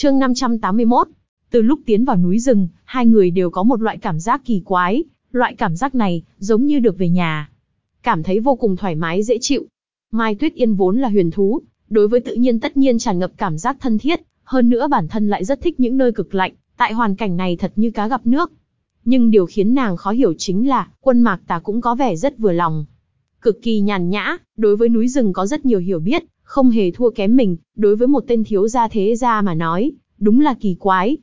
Chương 581. Từ lúc tiến vào núi rừng, hai người đều có một loại cảm giác kỳ quái, loại cảm giác này giống như được về nhà. Cảm thấy vô cùng thoải mái dễ chịu. Mai Tuyết Yên vốn là huyền thú, đối với tự nhiên tất nhiên tràn ngập cảm giác thân thiết, hơn nữa bản thân lại rất thích những nơi cực lạnh, tại hoàn cảnh này thật như cá gặp nước. Nhưng điều khiến nàng khó hiểu chính là, quân mạc tà cũng có vẻ rất vừa lòng. Cực kỳ nhàn nhã, đối với núi rừng có rất nhiều hiểu biết, không hề thua kém mình, đối với một tên thiếu gia thế gia mà nói, đúng là kỳ quái.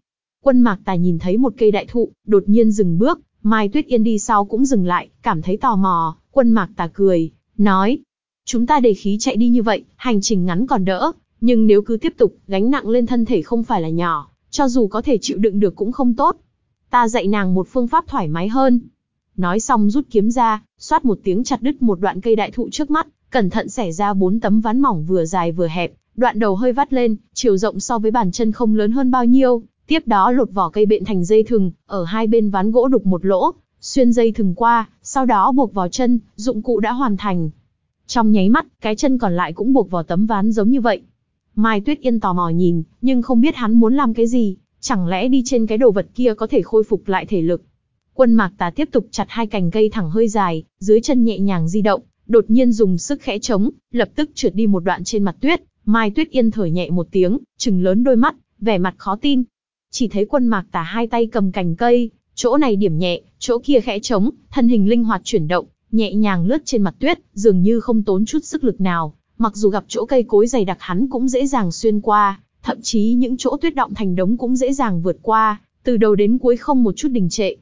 Quân mạc tài nhìn thấy một cây đại thụ, đột nhiên dừng bước, Mai Tuyết Yên đi sau cũng dừng lại, cảm thấy tò mò, quân mạc tà cười, nói. Chúng ta để khí chạy đi như vậy, hành trình ngắn còn đỡ, nhưng nếu cứ tiếp tục, gánh nặng lên thân thể không phải là nhỏ, cho dù có thể chịu đựng được cũng không tốt. Ta dạy nàng một phương pháp thoải mái hơn. Nói xong rút kiếm ra, xoát một tiếng chặt đứt một đoạn cây đại thụ trước mắt, cẩn thận xẻ ra bốn tấm ván mỏng vừa dài vừa hẹp, đoạn đầu hơi vắt lên, chiều rộng so với bàn chân không lớn hơn bao nhiêu. Tiếp đó lột vỏ cây bện thành dây thừng, ở hai bên ván gỗ đục một lỗ, xuyên dây thừng qua, sau đó buộc vào chân, dụng cụ đã hoàn thành. Trong nháy mắt, cái chân còn lại cũng buộc vào tấm ván giống như vậy. Mai Tuyết Yên tò mò nhìn, nhưng không biết hắn muốn làm cái gì, chẳng lẽ đi trên cái đồ vật kia có thể khôi phục lại thể lực. Quân Mạc Tà tiếp tục chặt hai cành cây thẳng hơi dài, dưới chân nhẹ nhàng di động, đột nhiên dùng sức khẽ chống, lập tức trượt đi một đoạn trên mặt tuyết, Mai Tuyết Yên thở nhẹ một tiếng, trừng lớn đôi mắt, vẻ mặt khó tin. Chỉ thấy quân Mạc tả hai tay cầm cành cây, chỗ này điểm nhẹ, chỗ kia khẽ chống, thân hình linh hoạt chuyển động, nhẹ nhàng lướt trên mặt tuyết, dường như không tốn chút sức lực nào, mặc dù gặp chỗ cây cối dày đặc hắn cũng dễ dàng xuyên qua, thậm chí những chỗ tuyết động thành đống cũng dễ dàng vượt qua, từ đầu đến cuối không một chút đình trệ.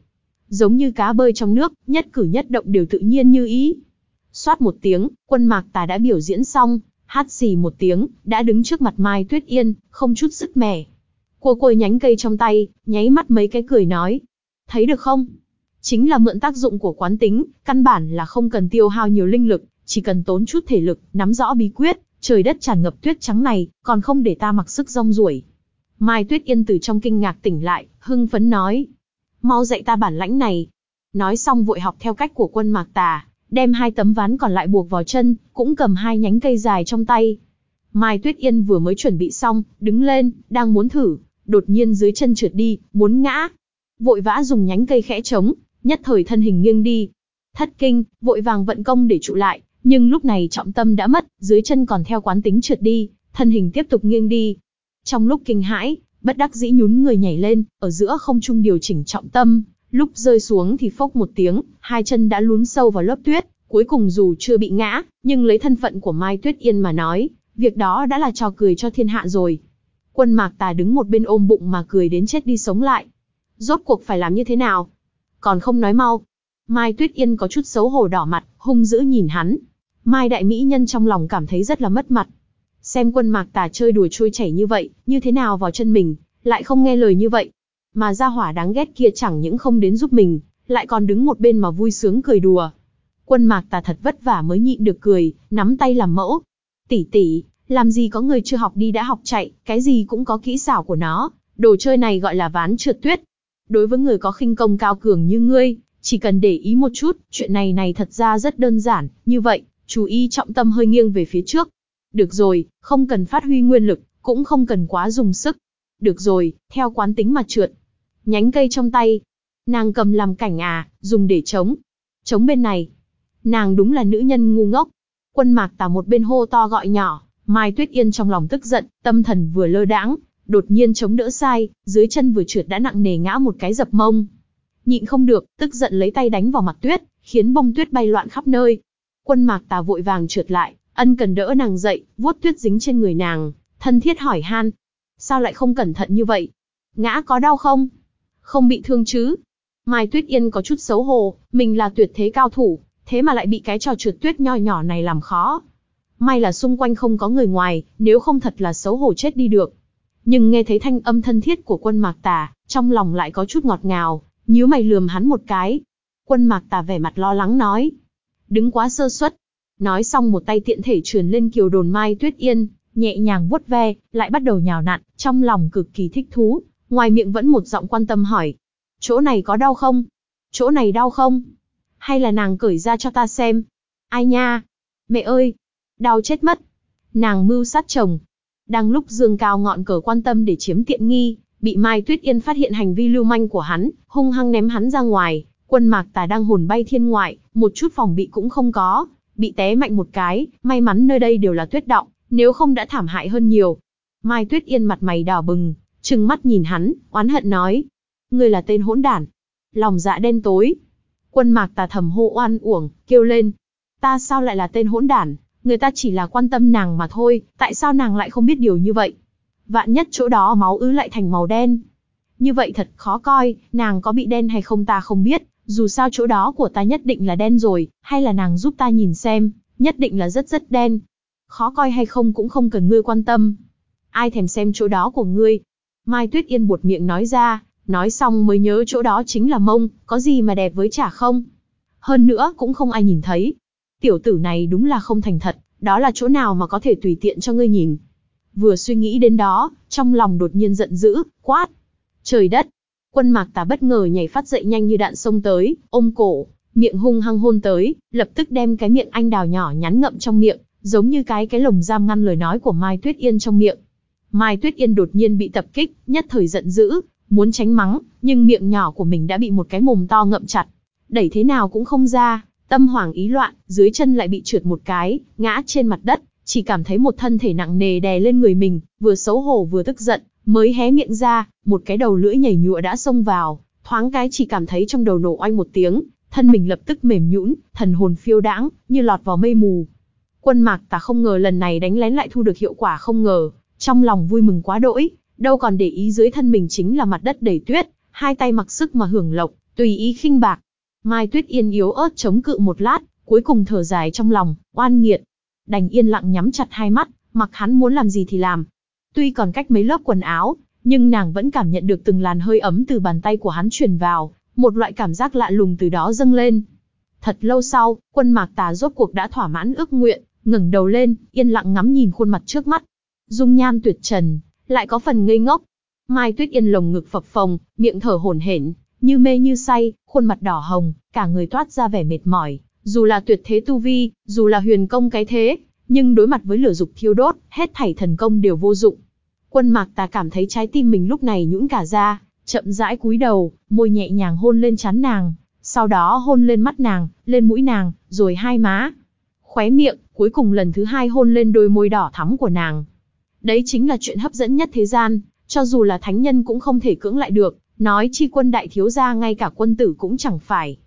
Giống như cá bơi trong nước, nhất cử nhất động đều tự nhiên như ý. Xoát một tiếng, quân mạc tà đã biểu diễn xong, hát xì một tiếng, đã đứng trước mặt Mai Tuyết Yên, không chút sức mẻ. Cô côi nhánh cây trong tay, nháy mắt mấy cái cười nói. Thấy được không? Chính là mượn tác dụng của quán tính, căn bản là không cần tiêu hao nhiều linh lực, chỉ cần tốn chút thể lực, nắm rõ bí quyết, trời đất tràn ngập tuyết trắng này, còn không để ta mặc sức rong ruổi. Mai Tuyết Yên từ trong kinh ngạc tỉnh lại, hưng phấn nói. Mau dạy ta bản lãnh này. Nói xong vội học theo cách của quân mạc tà, đem hai tấm ván còn lại buộc vào chân, cũng cầm hai nhánh cây dài trong tay. Mai Tuyết Yên vừa mới chuẩn bị xong, đứng lên, đang muốn thử, đột nhiên dưới chân trượt đi, muốn ngã. Vội vã dùng nhánh cây khẽ chống, nhất thời thân hình nghiêng đi. Thất kinh, vội vàng vận công để trụ lại, nhưng lúc này trọng tâm đã mất, dưới chân còn theo quán tính trượt đi, thân hình tiếp tục nghiêng đi. Trong lúc kinh hãi, bất đắc dĩ nhún người nhảy lên, ở giữa không trung điều chỉnh trọng tâm, lúc rơi xuống thì phốc một tiếng, hai chân đã lún sâu vào lớp tuyết, cuối cùng dù chưa bị ngã, nhưng lấy thân phận của Mai Tuyết Yên mà nói, việc đó đã là trò cười cho thiên hạ rồi. Quân Mạc Tà đứng một bên ôm bụng mà cười đến chết đi sống lại. Rốt cuộc phải làm như thế nào? Còn không nói mau. Mai Tuyết Yên có chút xấu hổ đỏ mặt, hung dữ nhìn hắn, Mai Đại Mỹ Nhân trong lòng cảm thấy rất là mất mặt. Xem quân mạc tà chơi đùa trôi chảy như vậy, như thế nào vào chân mình, lại không nghe lời như vậy. Mà gia hỏa đáng ghét kia chẳng những không đến giúp mình, lại còn đứng một bên mà vui sướng cười đùa. Quân mạc tà thật vất vả mới nhịn được cười, nắm tay làm mẫu. Tỷ tỷ, làm gì có người chưa học đi đã học chạy, cái gì cũng có kỹ xảo của nó, đồ chơi này gọi là ván trượt tuyết. Đối với người có khinh công cao cường như ngươi, chỉ cần để ý một chút, chuyện này này thật ra rất đơn giản, như vậy, chú ý trọng tâm hơi nghiêng về phía trước. Được rồi, không cần phát huy nguyên lực, cũng không cần quá dùng sức. Được rồi, theo quán tính mà trượt. Nhánh cây trong tay. Nàng cầm làm cảnh à, dùng để chống. Chống bên này. Nàng đúng là nữ nhân ngu ngốc. Quân mạc tả một bên hô to gọi nhỏ, Mai Tuyết Yên trong lòng tức giận, tâm thần vừa lơ đãng, đột nhiên chống đỡ sai, dưới chân vừa trượt đã nặng nề ngã một cái dập mông. Nhịn không được, tức giận lấy tay đánh vào mặt tuyết, khiến bông tuyết bay loạn khắp nơi, Quân mạc tà vội vàng trượt lại, ân cần đỡ nàng dậy, vuốt tuyết dính trên người nàng, thân thiết hỏi han. Sao lại không cẩn thận như vậy? Ngã có đau không? Không bị thương chứ? Mai Tuyết Yên có chút xấu hổ, mình là tuyệt thế cao thủ, thế mà lại bị cái trò trượt tuyết nho nhỏ này làm khó. May là xung quanh không có người ngoài, nếu không thật là xấu hổ chết đi được. Nhưng nghe thấy thanh âm thân thiết của quân mạc tà, trong lòng lại có chút ngọt ngào, nhíu mày lườm hắn một cái. Quân mạc tà vẻ mặt lo lắng nói, đứng quá sơ suất. Nói xong một tay tiện thể truyền lên kiều đồn Mai Tuyết Yên, nhẹ nhàng vuốt ve, lại bắt đầu nhào nặn, trong lòng cực kỳ thích thú, ngoài miệng vẫn một giọng quan tâm hỏi. Chỗ này có đau không? Chỗ này đau không? Hay là nàng cởi ra cho ta xem? Ai nha? Mẹ ơi! Đau chết mất! Nàng mưu sát chồng. đang lúc dương cao ngọn cờ quan tâm để chiếm tiện nghi, bị Mai Tuyết Yên phát hiện hành vi lưu manh của hắn, hung hăng ném hắn ra ngoài, quân mạc tà đang hồn bay thiên ngoại, một chút phòng bị cũng không có, bị té mạnh một cái, may mắn nơi đây đều là tuyết động, nếu không đã thảm hại hơn nhiều. Mai Tuyết Yên mặt mày đỏ bừng, trừng mắt nhìn hắn, oán hận nói. Ngươi là tên hỗn đản. Lòng dạ đen tối. Quân mạc tà thầm hô oan uổng, kêu lên. Ta sao lại là tên hỗn đản, người ta chỉ là quan tâm nàng mà thôi, tại sao nàng lại không biết điều như vậy? Vạn nhất chỗ đó máu ứ lại thành màu đen. Như vậy thật khó coi, nàng có bị đen hay không ta không biết, dù sao chỗ đó của ta nhất định là đen rồi, hay là nàng giúp ta nhìn xem, nhất định là rất rất đen. Khó coi hay không cũng không cần ngươi quan tâm. Ai thèm xem chỗ đó của ngươi? Mai Tuyết Yên buột miệng nói ra, nói xong mới nhớ chỗ đó chính là mông, có gì mà đẹp với chả không? Hơn nữa cũng không ai nhìn thấy. Tiểu tử này đúng là không thành thật, đó là chỗ nào mà có thể tùy tiện cho ngươi nhìn. Vừa suy nghĩ đến đó, trong lòng đột nhiên giận dữ, quát. Trời đất, Quân mạc tà bất ngờ nhảy phát dậy nhanh như đạn xông tới, ôm cổ, miệng hung hăng hôn tới, lập tức đem cái miệng anh đào nhỏ nhắn ngậm trong miệng, giống như cái cái lồng giam ngăn lời nói của Mai Tuyết Yên trong miệng. Mai Tuyết Yên đột nhiên bị tập kích, nhất thời giận dữ, muốn tránh mắng, nhưng miệng nhỏ của mình đã bị một cái mồm to ngậm chặt, đẩy thế nào cũng không ra, tâm hoảng ý loạn, dưới chân lại bị trượt một cái, ngã trên mặt đất, chỉ cảm thấy một thân thể nặng nề đè lên người mình, vừa xấu hổ vừa tức giận, Mới hé miệng ra, một cái đầu lưỡi nhảy nhụa đã xông vào, thoáng cái chỉ cảm thấy trong đầu nổ oanh một tiếng, thân mình lập tức mềm nhũn, thần hồn phiêu đãng, như lọt vào mây mù. Quân Mạc Tà không ngờ lần này đánh lén lại thu được hiệu quả không ngờ, trong lòng vui mừng quá đỗi, đâu còn để ý dưới thân mình chính là mặt đất đầy tuyết, hai tay mặc sức mà hưởng lộc, tùy ý khinh bạc. Mai Tuyết Yên yếu ớt chống cự một lát, cuối cùng thở dài trong lòng, oan nghiệt. Đành yên lặng nhắm chặt hai mắt, mặc hắn muốn làm gì thì làm, Tuy còn cách mấy lớp quần áo, nhưng nàng vẫn cảm nhận được từng làn hơi ấm từ bàn tay của hắn truyền vào, một loại cảm giác lạ lùng từ đó dâng lên. Thật lâu sau, quân mạc tà rốt cuộc đã thỏa mãn ước nguyện, ngẩng đầu lên, yên lặng ngắm nhìn khuôn mặt trước mắt. Dung nhan tuyệt trần, lại có phần ngây ngốc. Mai Tuyết Yên lồng ngực phập phồng, miệng thở hổn hển, như mê như say, khuôn mặt đỏ hồng, cả người toát ra vẻ mệt mỏi. Dù là tuyệt thế tu vi, dù là huyền công cái thế, nhưng đối mặt với lửa dục thiêu đốt, hết thảy thần công đều vô dụng. Quân mạc tà cảm thấy trái tim mình lúc này nhũn cả ra, chậm rãi cúi đầu, môi nhẹ nhàng hôn lên trán nàng, sau đó hôn lên mắt nàng, lên mũi nàng, rồi hai má. Khóe miệng, cuối cùng lần thứ hai hôn lên đôi môi đỏ thắm của nàng. Đấy chính là chuyện hấp dẫn nhất thế gian, cho dù là thánh nhân cũng không thể cưỡng lại được, nói chi quân đại thiếu gia ngay cả quân tử cũng chẳng phải.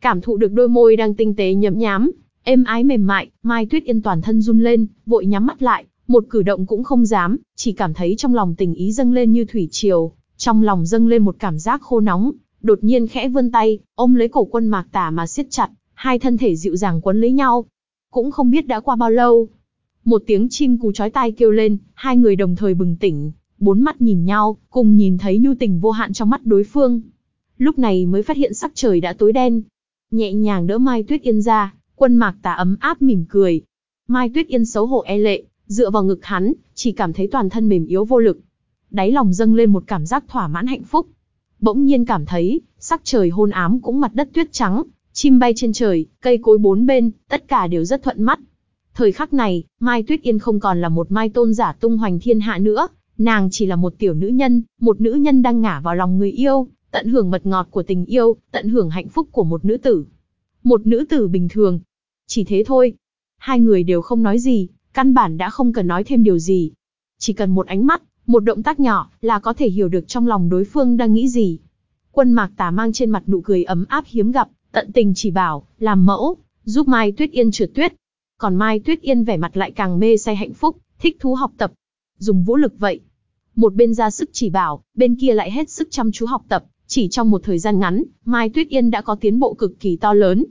Cảm thụ được đôi môi đang tinh tế nhậm nhám, êm ái mềm mại, Mai Tuyết Yên toàn thân run lên, vội nhắm mắt lại, một cử động cũng không dám, chỉ cảm thấy trong lòng tình ý dâng lên như thủy triều, trong lòng dâng lên một cảm giác khô nóng, đột nhiên khẽ vươn tay, ôm lấy cổ quân mạc tả mà siết chặt, hai thân thể dịu dàng quấn lấy nhau. Cũng không biết đã qua bao lâu. Một tiếng chim cú chói tai kêu lên, hai người đồng thời bừng tỉnh, bốn mắt nhìn nhau, cùng nhìn thấy nhu tình vô hạn trong mắt đối phương. Lúc này mới phát hiện sắc trời đã tối đen. Nhẹ nhàng đỡ Mai Tuyết Yên ra, quân mạc tà ấm áp mỉm cười. Mai Tuyết Yên xấu hổ e lệ, Dựa vào ngực hắn, chỉ cảm thấy toàn thân mềm yếu vô lực. Đáy lòng dâng lên một cảm giác thỏa mãn hạnh phúc. Bỗng nhiên cảm thấy, sắc trời hôn ám cũng mặt đất tuyết trắng, chim bay trên trời, cây cối bốn bên, tất cả đều rất thuận mắt. Thời khắc này, Mai Tuyết Yên không còn là một mai tôn giả tung hoành thiên hạ nữa, nàng chỉ là một tiểu nữ nhân, một nữ nhân đang ngả vào lòng người yêu, tận hưởng mật ngọt của tình yêu, tận hưởng hạnh phúc của một nữ tử. Một nữ tử bình thường. Chỉ thế thôi. Hai người đều không nói gì, Căn bản đã không cần nói thêm điều gì. Chỉ cần một ánh mắt, một động tác nhỏ là có thể hiểu được trong lòng đối phương đang nghĩ gì. Quân mạc tà mang trên mặt nụ cười ấm áp hiếm gặp, tận tình chỉ bảo, làm mẫu, giúp Mai Tuyết Yên trượt tuyết. Còn Mai Tuyết Yên vẻ mặt lại càng mê say hạnh phúc, thích thú học tập. Dùng vũ lực vậy. Một bên ra sức chỉ bảo, bên kia lại hết sức chăm chú học tập. Chỉ trong một thời gian ngắn, Mai Tuyết Yên đã có tiến bộ cực kỳ to lớn.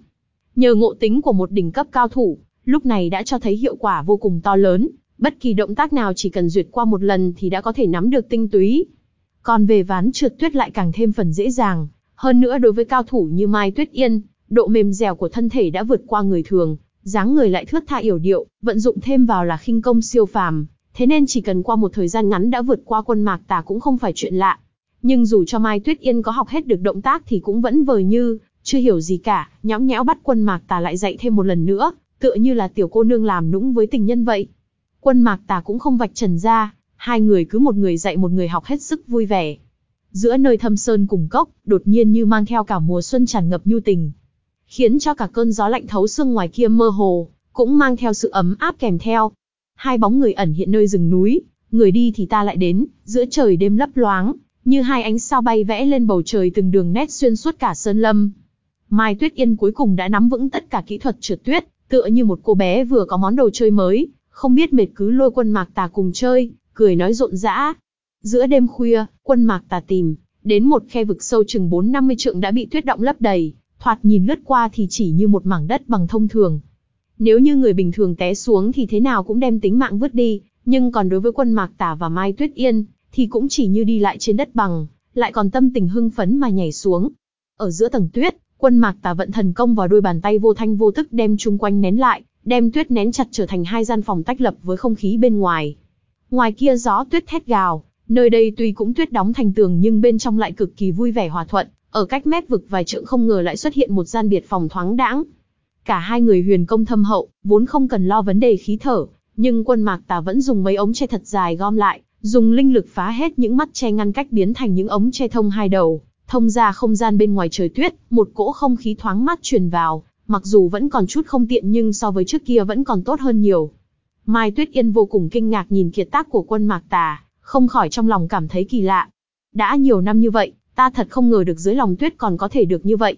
Nhờ ngộ tính của một đỉnh cấp cao thủ, lúc này đã cho thấy hiệu quả vô cùng to lớn, bất kỳ động tác nào chỉ cần duyệt qua một lần thì đã có thể nắm được tinh túy. Còn về ván trượt tuyết lại càng thêm phần dễ dàng, hơn nữa đối với cao thủ như Mai Tuyết Yên, độ mềm dẻo của thân thể đã vượt qua người thường, dáng người lại thướt tha yểu điệu, vận dụng thêm vào là khinh công siêu phàm, thế nên chỉ cần qua một thời gian ngắn đã vượt qua quân mạc tà cũng không phải chuyện lạ. Nhưng dù cho Mai Tuyết Yên có học hết được động tác thì cũng vẫn vờ như, chưa hiểu gì cả, nhõng nhẽo bắt quân mạc tà lại dạy thêm một lần nữa, tựa như là tiểu cô nương làm nũng với tình nhân vậy. Quân Mạc Tà cũng không vạch trần ra, hai người cứ một người dạy một người học hết sức vui vẻ. Giữa nơi thâm sơn cùng cốc, đột nhiên như mang theo cả mùa xuân tràn ngập nhu tình. Khiến cho cả cơn gió lạnh thấu xương ngoài kia mơ hồ, cũng mang theo sự ấm áp kèm theo. Hai bóng người ẩn hiện nơi rừng núi, người đi thì ta lại đến, giữa trời đêm lấp loáng, như hai ánh sao bay vẽ lên bầu trời từng đường nét xuyên suốt cả sơn lâm. Mai Tuyết Yên cuối cùng đã nắm vững tất cả kỹ thuật trượt tuyết, tựa như một cô bé vừa có món đồ chơi mới, không biết mệt cứ lôi quân mạc tà cùng chơi, cười nói rộn rã. Giữa đêm khuya, quân mạc tà tìm, đến một khe vực sâu chừng 4-50 trượng đã bị tuyết động lấp đầy, thoạt nhìn lướt qua thì chỉ như một mảng đất bằng thông thường. Nếu như người bình thường té xuống thì thế nào cũng đem tính mạng vứt đi, nhưng còn đối với quân mạc Tả và Mai Tuyết Yên, thì cũng chỉ như đi lại trên đất bằng, lại còn tâm tình hưng phấn mà nhảy xuống. Ở giữa tầng tuyết, quân mạc Tả vận thần công vào đôi bàn tay vô thanh vô thức đem chung quanh nén lại, đem tuyết nén chặt trở thành hai gian phòng tách lập với không khí bên ngoài. Ngoài kia gió tuyết thét gào, nơi đây tuy cũng tuyết đóng thành tường nhưng bên trong lại cực kỳ vui vẻ hòa thuận, ở cách mép vực vài trượng không ngờ lại xuất hiện một gian biệt phòng thoáng đãng. Cả hai người huyền công thâm hậu, vốn không cần lo vấn đề khí thở, nhưng quân mạc tà vẫn dùng mấy ống che thật dài gom lại, dùng linh lực phá hết những mắt che ngăn cách biến thành những ống che thông hai đầu, thông ra không gian bên ngoài trời tuyết, một cỗ không khí thoáng mát truyền vào, mặc dù vẫn còn chút không tiện nhưng so với trước kia vẫn còn tốt hơn nhiều. Mai Tuyết Yên vô cùng kinh ngạc nhìn kiệt tác của quân Mạc Tà, không khỏi trong lòng cảm thấy kỳ lạ. Đã nhiều năm như vậy, ta thật không ngờ được dưới lòng tuyết còn có thể được như vậy.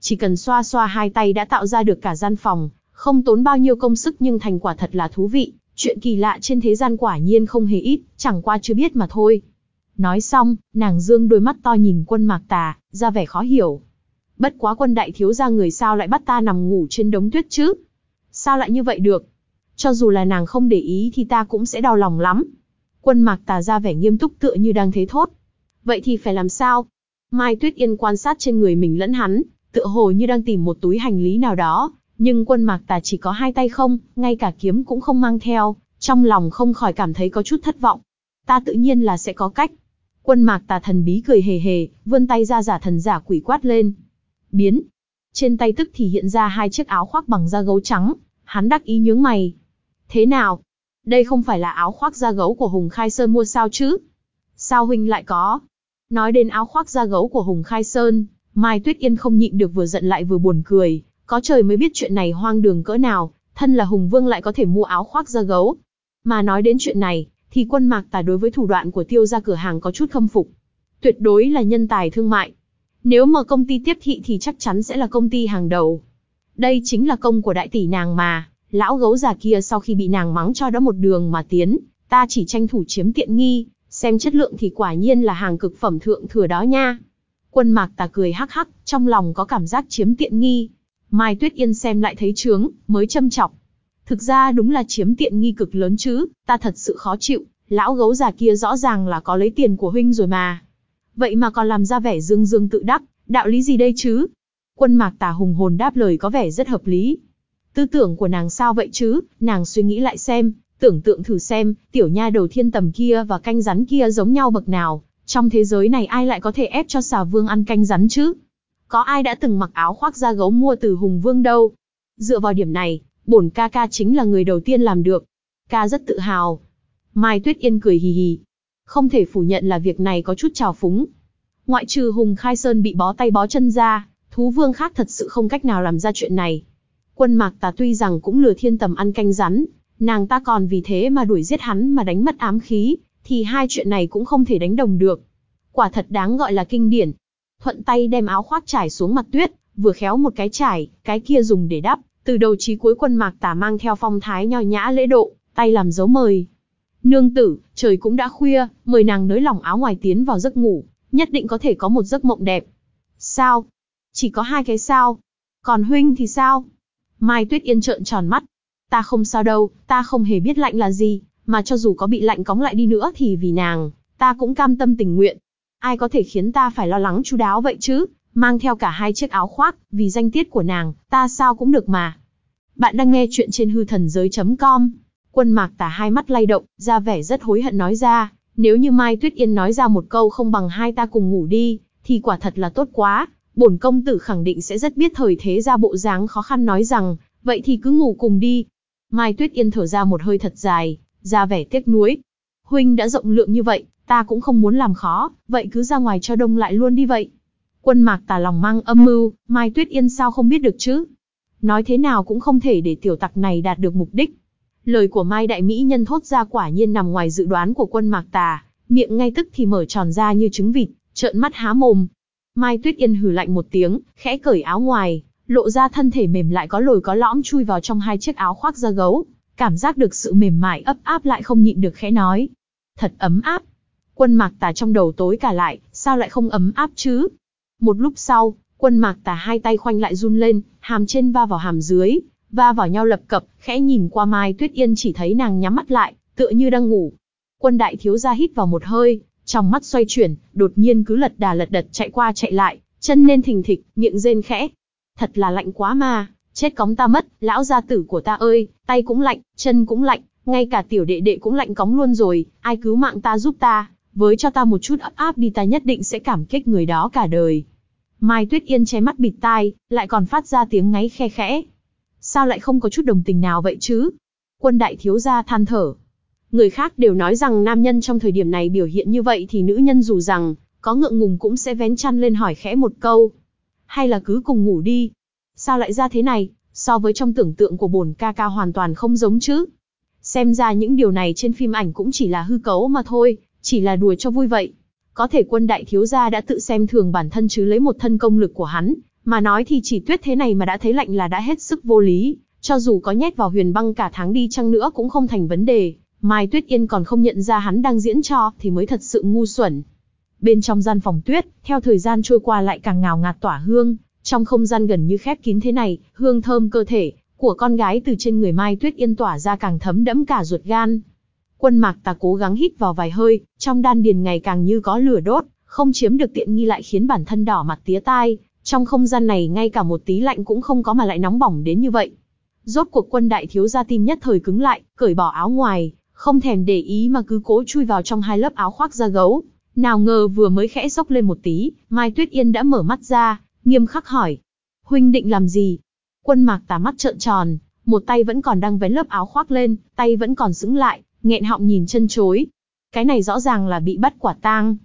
Chỉ cần xoa xoa hai tay đã tạo ra được cả gian phòng, không tốn bao nhiêu công sức nhưng thành quả thật là thú vị. Chuyện kỳ lạ trên thế gian quả nhiên không hề ít, chẳng qua chưa biết mà thôi. Nói xong, nàng dương đôi mắt to nhìn quân mạc tà, ra vẻ khó hiểu. Bất quá quân đại thiếu gia người sao lại bắt ta nằm ngủ trên đống tuyết chứ? Sao lại như vậy được? Cho dù là nàng không để ý thì ta cũng sẽ đau lòng lắm. Quân mạc tà ra vẻ nghiêm túc tựa như đang thế thốt. Vậy thì phải làm sao? Mai Tuyết Yên quan sát trên người mình lẫn hắn, tựa hồ như đang tìm một túi hành lý nào đó, nhưng quân mạc tà chỉ có hai tay không, ngay cả kiếm cũng không mang theo, trong lòng không khỏi cảm thấy có chút thất vọng. Ta tự nhiên là sẽ có cách. Quân mạc tà thần bí cười hề hề, vươn tay ra giả thần giả quỷ quát lên. Biến. Trên tay tức thì hiện ra hai chiếc áo khoác bằng da gấu trắng, hắn đắc ý nhướng mày. Thế nào? Đây không phải là áo khoác da gấu của Hùng Khai Sơn mua sao chứ? Sao huynh lại có? Nói đến áo khoác da gấu của Hùng Khai Sơn, Mai Tuyết Yên không nhịn được vừa giận lại vừa buồn cười, có trời mới biết chuyện này hoang đường cỡ nào, thân là Hùng Vương lại có thể mua áo khoác da gấu. Mà nói đến chuyện này, thì quân mạc tà đối với thủ đoạn của tiêu gia cửa hàng có chút khâm phục. Tuyệt đối là nhân tài thương mại. Nếu mở công ty tiếp thị thì chắc chắn sẽ là công ty hàng đầu. Đây chính là công của đại tỷ nàng mà, lão gấu già kia sau khi bị nàng mắng cho đó một đường mà tiến, ta chỉ tranh thủ chiếm tiện nghi, xem chất lượng thì quả nhiên là hàng cực phẩm thượng thừa đó nha. Quân mạc tà cười hắc hắc, trong lòng có cảm giác chiếm tiện nghi. Mai Tuyết Yên xem lại thấy chướng, mới châm chọc. Thực ra đúng là chiếm tiện nghi cực lớn chứ, ta thật sự khó chịu, lão gấu già kia rõ ràng là có lấy tiền của huynh rồi mà. Vậy mà còn làm ra vẻ dương dương tự đắc, đạo lý gì đây chứ? Quân mạc tà hùng hồn đáp lời có vẻ rất hợp lý. Tư tưởng của nàng sao vậy chứ, nàng suy nghĩ lại xem, tưởng tượng thử xem, tiểu nha đầu thiên tầm kia và canh rắn kia giống nhau bậc nào, trong thế giới này ai lại có thể ép cho xà vương ăn canh rắn chứ? Có ai đã từng mặc áo khoác da gấu mua từ hùng vương đâu? Dựa vào điểm này, bổn ca ca chính là người đầu tiên làm được. Ca rất tự hào. Mai Tuyết Yên cười hì hì. Không thể phủ nhận là việc này có chút trào phúng. Ngoại trừ Hùng Khai Sơn bị bó tay bó chân ra, thú vương khác thật sự không cách nào làm ra chuyện này. Quân mạc tà tuy rằng cũng lừa thiên tầm ăn canh rắn, nàng ta còn vì thế mà đuổi giết hắn mà đánh mất ám khí, thì hai chuyện này cũng không thể đánh đồng được. Quả thật đáng gọi là kinh điển. Thuận tay đem áo khoác trải xuống mặt tuyết, vừa khéo một cái trải, cái kia dùng để đắp, từ đầu chí cuối quân mạc tả mang theo phong thái nho nhã lễ độ, tay làm dấu mời. Nương tử, trời cũng đã khuya, mời nàng nới lỏng áo ngoài tiến vào giấc ngủ, nhất định có thể có một giấc mộng đẹp. Sao? Chỉ có hai cái sao? Còn huynh thì sao? Mai Tuyết Yên trợn tròn mắt. Ta không sao đâu, ta không hề biết lạnh là gì, mà cho dù có bị lạnh cóng lại đi nữa thì vì nàng, ta cũng cam tâm tình nguyện. Ai có thể khiến ta phải lo lắng chú đáo vậy chứ? Mang theo cả hai chiếc áo khoác, vì danh tiết của nàng, ta sao cũng được mà. Bạn đang nghe chuyện trên hư thần giới.com. Quân mạc tả hai mắt lay động, ra vẻ rất hối hận nói ra, nếu như Mai Tuyết Yên nói ra một câu không bằng hai ta cùng ngủ đi, thì quả thật là tốt quá, bổn công tử khẳng định sẽ rất biết thời thế ra bộ dáng khó khăn nói rằng, vậy thì cứ ngủ cùng đi. Mai Tuyết Yên thở ra một hơi thật dài, ra vẻ tiếc nuối. Huynh đã rộng lượng như vậy, ta cũng không muốn làm khó, vậy cứ ra ngoài cho đông lại luôn đi vậy. Quân mạc tà lòng mang âm mưu, Mai Tuyết Yên sao không biết được chứ? Nói thế nào cũng không thể để tiểu tặc này đạt được mục đích. Lời của Mai Đại Mỹ Nhân thốt ra quả nhiên nằm ngoài dự đoán của quân mạc tà, miệng ngay tức thì mở tròn ra như trứng vịt, trợn mắt há mồm. Mai Tuyết Yên hừ lạnh một tiếng, khẽ cởi áo ngoài, lộ ra thân thể mềm lại có lồi có lõm chui vào trong hai chiếc áo khoác da gấu, cảm giác được sự mềm mại ấp áp lại không nhịn được khẽ nói. Thật ấm áp. Quân mạc tà trong đầu tối cả lại, sao lại không ấm áp chứ? Một lúc sau, quân mạc tà hai tay khoanh lại run lên, hàm trên va vào hàm dưới, va vào nhau lập cập, khẽ nhìn qua Mai Tuyết Yên chỉ thấy nàng nhắm mắt lại, tựa như đang ngủ. Quân đại thiếu gia hít vào một hơi, trong mắt xoay chuyển, đột nhiên cứ lật đà lật đật chạy qua chạy lại, chân nên thình thịch, miệng rên khẽ. Thật là lạnh quá mà, chết cóng ta mất, lão gia tử của ta ơi, tay cũng lạnh, chân cũng lạnh, ngay cả tiểu đệ đệ cũng lạnh cóng luôn rồi, ai cứu mạng ta giúp ta, với cho ta một chút ấp áp đi ta nhất định sẽ cảm kích người đó cả đời. Mai Tuyết Yên che mắt bịt tai, lại còn phát ra tiếng ngáy khe khẽ. Sao lại không có chút đồng tình nào vậy chứ? Quân đại thiếu gia than thở. Người khác đều nói rằng nam nhân trong thời điểm này biểu hiện như vậy thì nữ nhân dù rằng có ngượng ngùng cũng sẽ vén chăn lên hỏi khẽ một câu. Hay là cứ cùng ngủ đi? Sao lại ra thế này, so với trong tưởng tượng của bổn ca ca hoàn toàn không giống chứ? Xem ra những điều này trên phim ảnh cũng chỉ là hư cấu mà thôi, chỉ là đùa cho vui vậy. Có thể quân đại thiếu gia đã tự xem thường bản thân chứ lấy một thân công lực của hắn, mà nói thì chỉ tuyết thế này mà đã thấy lạnh là đã hết sức vô lý, cho dù có nhét vào huyền băng cả tháng đi chăng nữa cũng không thành vấn đề. Mai Tuyết Yên còn không nhận ra hắn đang diễn cho thì mới thật sự ngu xuẩn. Bên trong gian phòng tuyết, theo thời gian trôi qua lại càng ngào ngạt tỏa hương, trong không gian gần như khép kín thế này, hương thơm cơ thể của con gái từ trên người Mai Tuyết Yên tỏa ra càng thấm đẫm cả ruột gan. Quân mạc tà cố gắng hít vào vài hơi, trong đan điền ngày càng như có lửa đốt, không chiếm được tiện nghi lại khiến bản thân đỏ mặt tía tai. Trong không gian này ngay cả một tí lạnh cũng không có mà lại nóng bỏng đến như vậy. Rốt cuộc quân đại thiếu gia tim nhất thời cứng lại, cởi bỏ áo ngoài, không thèm để ý mà cứ cố chui vào trong hai lớp áo khoác da gấu. Nào ngờ vừa mới khẽ sốc lên một tí, Mai Tuyết Yên đã mở mắt ra, nghiêm khắc hỏi. Huynh định làm gì? Quân mạc tà mắt trợn tròn, một tay vẫn còn đang vén lớp áo khoác lên, tay vẫn còn sững lại, nghẹn họng nhìn chân chối. Cái này rõ ràng là bị bắt quả tang.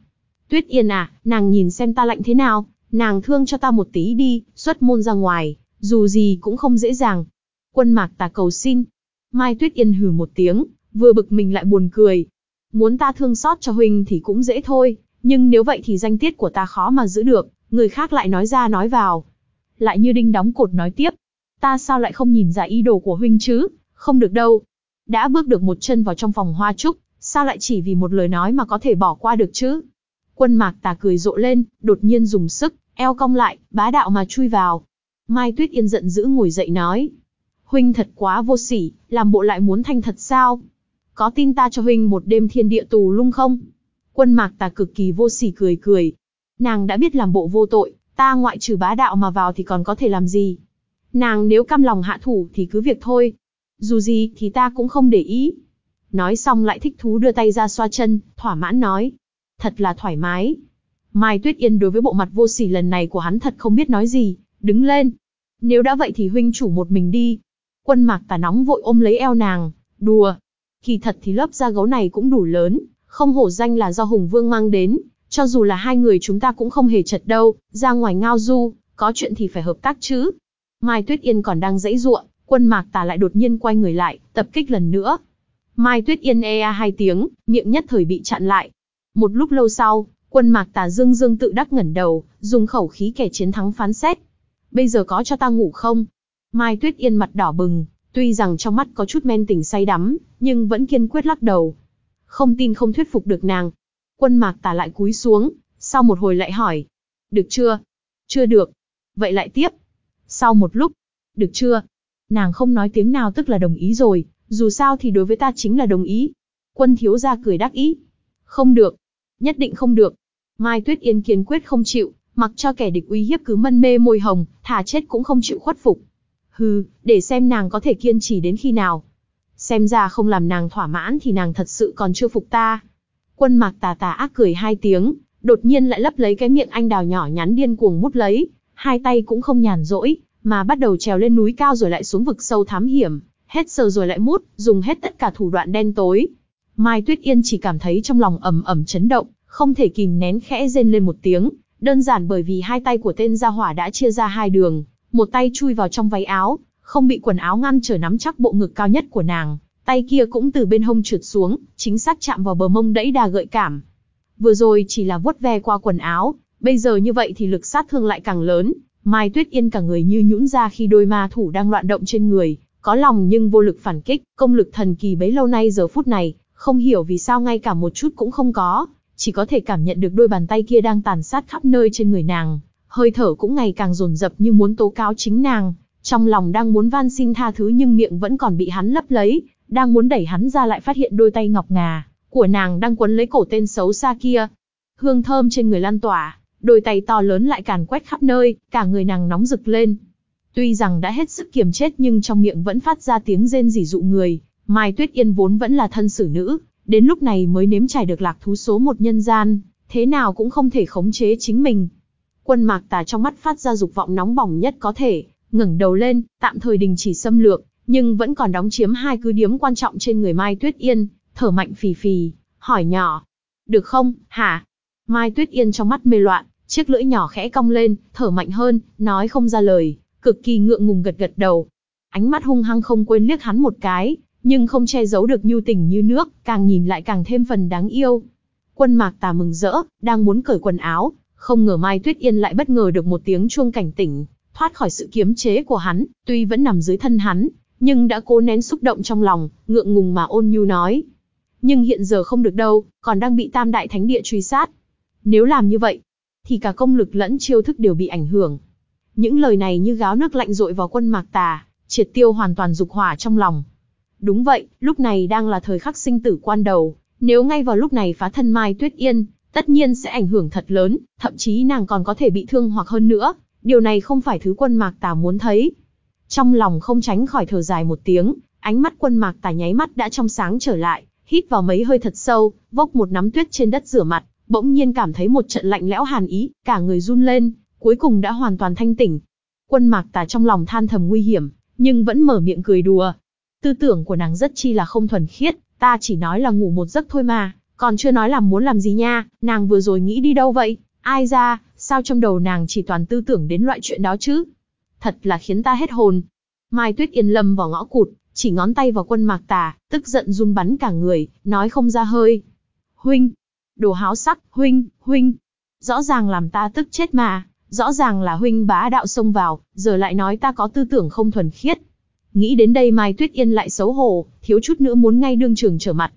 Tuyết Yên à, nàng nhìn xem ta lạnh thế nào, nàng thương cho ta một tí đi, xuất môn ra ngoài, dù gì cũng không dễ dàng. Quân mạc tà cầu xin. Mai Tuyết Yên hừ một tiếng, vừa bực mình lại buồn cười. Muốn ta thương xót cho huynh thì cũng dễ thôi, nhưng nếu vậy thì danh tiết của ta khó mà giữ được, người khác lại nói ra nói vào. Lại như đinh đóng cột nói tiếp. Ta sao lại không nhìn ra ý đồ của huynh chứ, không được đâu, đã bước được một chân vào trong phòng hoa trúc, sao lại chỉ vì một lời nói mà có thể bỏ qua được chứ? Quân mạc tà cười rộ lên, đột nhiên dùng sức, eo cong lại, bá đạo mà chui vào. Mai Tuyết Yên giận dữ ngồi dậy nói. Huynh thật quá vô sỉ, làm bộ lại muốn thanh thật sao? Có tin ta cho Huynh một đêm thiên địa tù lung không? Quân mạc tà cực kỳ vô sỉ cười cười. Nàng đã biết làm bộ vô tội, ta ngoại trừ bá đạo mà vào thì còn có thể làm gì? Nàng nếu căm lòng hạ thủ thì cứ việc thôi, dù gì thì ta cũng không để ý. Nói xong lại thích thú đưa tay ra xoa chân, thỏa mãn nói. Thật là thoải mái. Mai Tuyết Yên đối với bộ mặt vô sỉ lần này của hắn thật không biết nói gì, đứng lên. Nếu đã vậy thì huynh chủ một mình đi. Quân mạc tà nóng vội ôm lấy eo nàng, đùa. Kỳ thật thì lớp da gấu này cũng đủ lớn, không hổ danh là do Hùng Vương mang đến, cho dù là hai người chúng ta cũng không hề chật đâu, ra ngoài ngao du, có chuyện thì phải hợp tác chứ. Mai Tuyết Yên còn đang dãy ruộng, Quân mạc tà lại đột nhiên quay người lại, tập kích lần nữa. Mai Tuyết Yên a hai tiếng, miệng nhất thời bị chặn lại. Một lúc lâu sau, quân mạc tà dương dương tự đắc ngẩn đầu, dùng khẩu khí kẻ chiến thắng phán xét. Bây giờ có cho ta ngủ không? Mai Tuyết Yên mặt đỏ bừng, tuy rằng trong mắt có chút men tình say đắm, nhưng vẫn kiên quyết lắc đầu. Không tin không thuyết phục được nàng. Quân mạc tà lại cúi xuống, sau một hồi lại hỏi. Được chưa? Chưa được. Vậy lại tiếp. Sau một lúc. Được chưa? Nàng không nói tiếng nào tức là đồng ý rồi, dù sao thì đối với ta chính là đồng ý. Quân thiếu gia cười đắc ý. Không được. Nhất định không được. Mai Tuyết Yên kiên quyết không chịu, mặc cho kẻ địch uy hiếp cứ mân mê môi hồng, thà chết cũng không chịu khuất phục. Hừ, để xem nàng có thể kiên trì đến khi nào. Xem ra không làm nàng thỏa mãn thì nàng thật sự còn chưa phục ta. Quân mạc tà tà ác cười hai tiếng, đột nhiên lại lấp lấy cái miệng anh đào nhỏ nhắn điên cuồng mút lấy, hai tay cũng không nhàn rỗi, mà bắt đầu trèo lên núi cao rồi lại xuống vực sâu thám hiểm, hết sờ rồi lại mút, dùng hết tất cả thủ đoạn đen tối. Mai Tuyết Yên chỉ cảm thấy trong lòng ầm ầm chấn động, không thể kìm nén khẽ rên lên một tiếng, đơn giản bởi vì hai tay của tên gia hỏa đã chia ra hai đường, một tay chui vào trong váy áo, không bị quần áo ngăn trở nắm chắc bộ ngực cao nhất của nàng, tay kia cũng từ bên hông trượt xuống, chính xác chạm vào bờ mông đẫy đà gợi cảm. Vừa rồi chỉ là vuốt ve qua quần áo, bây giờ như vậy thì lực sát thương lại càng lớn, Mai Tuyết Yên cả người như nhũn ra khi đôi ma thủ đang loạn động trên người, có lòng nhưng vô lực phản kích, công lực thần kỳ bấy lâu nay giờ phút này, không hiểu vì sao ngay cả một chút cũng không có, chỉ có thể cảm nhận được đôi bàn tay kia đang tàn sát khắp nơi trên người nàng, hơi thở cũng ngày càng dồn dập như muốn tố cáo chính nàng, trong lòng đang muốn van xin tha thứ nhưng miệng vẫn còn bị hắn lấp lấy, đang muốn đẩy hắn ra lại phát hiện đôi tay ngọc ngà của nàng đang quấn lấy cổ tên xấu xa kia. Hương thơm trên người lan tỏa, đôi tay to lớn lại càn quét khắp nơi, cả người nàng nóng rực lên. Tuy rằng đã hết sức kiềm chết nhưng trong miệng vẫn phát ra tiếng rên rỉ dụ người, Mai Tuyết Yên vốn vẫn là thân xử nữ, đến lúc này mới nếm trải được lạc thú số một nhân gian, thế nào cũng không thể khống chế chính mình. Quân mạc tà trong mắt phát ra dục vọng nóng bỏng nhất có thể, ngẩng đầu lên, tạm thời đình chỉ xâm lược, nhưng vẫn còn đóng chiếm hai cứ điếm quan trọng trên người Mai Tuyết Yên, thở mạnh phì phì, hỏi nhỏ. Được không, hả? Mai Tuyết Yên trong mắt mê loạn, chiếc lưỡi nhỏ khẽ cong lên, thở mạnh hơn, nói không ra lời, cực kỳ ngượng ngùng gật gật đầu. Ánh mắt hung hăng không quên liếc hắn một cái, nhưng không che giấu được nhu tình như nước, càng nhìn lại càng thêm phần đáng yêu. Quân mạc tà mừng rỡ, đang muốn cởi quần áo, không ngờ Mai Tuyết Yên lại bất ngờ được một tiếng chuông cảnh tỉnh, thoát khỏi sự kiếm chế của hắn, tuy vẫn nằm dưới thân hắn, nhưng đã cố nén xúc động trong lòng, ngượng ngùng mà ôn nhu nói. Nhưng hiện giờ không được đâu, còn đang bị tam đại thánh địa truy sát. Nếu làm như vậy, thì cả công lực lẫn chiêu thức đều bị ảnh hưởng. Những lời này như gáo nước lạnh rội vào quân mạc tà, triệt tiêu hoàn toàn dục hỏa trong lòng. Đúng vậy, lúc này đang là thời khắc sinh tử quan đầu, nếu ngay vào lúc này phá thân Mai Tuyết Yên, tất nhiên sẽ ảnh hưởng thật lớn, thậm chí nàng còn có thể bị thương hoặc hơn nữa, điều này không phải thứ quân mạc tà muốn thấy. Trong lòng không tránh khỏi thở dài một tiếng, ánh mắt quân mạc tà nháy mắt đã trong sáng trở lại, hít vào mấy hơi thật sâu, vốc một nắm tuyết trên đất rửa mặt, bỗng nhiên cảm thấy một trận lạnh lẽo hàn ý, cả người run lên, cuối cùng đã hoàn toàn thanh tỉnh. Quân mạc tà trong lòng than thầm nguy hiểm, nhưng vẫn mở miệng cười đùa. Tư tưởng của nàng rất chi là không thuần khiết, ta chỉ nói là ngủ một giấc thôi mà, còn chưa nói là muốn làm gì nha, nàng vừa rồi nghĩ đi đâu vậy, ai ra, sao trong đầu nàng chỉ toàn tư tưởng đến loại chuyện đó chứ? Thật là khiến ta hết hồn. Mai Tuyết Yên lâm vào ngõ cụt, chỉ ngón tay vào quân mạc tà, tức giận run bắn cả người, nói không ra hơi. Huynh, đồ háo sắc, huynh, huynh, rõ ràng làm ta tức chết mà, rõ ràng là huynh bá đạo xông vào, giờ lại nói ta có tư tưởng không thuần khiết. Nghĩ đến đây Mai Tuyết Yên lại xấu hổ, thiếu chút nữa muốn ngay đương trường trở mặt.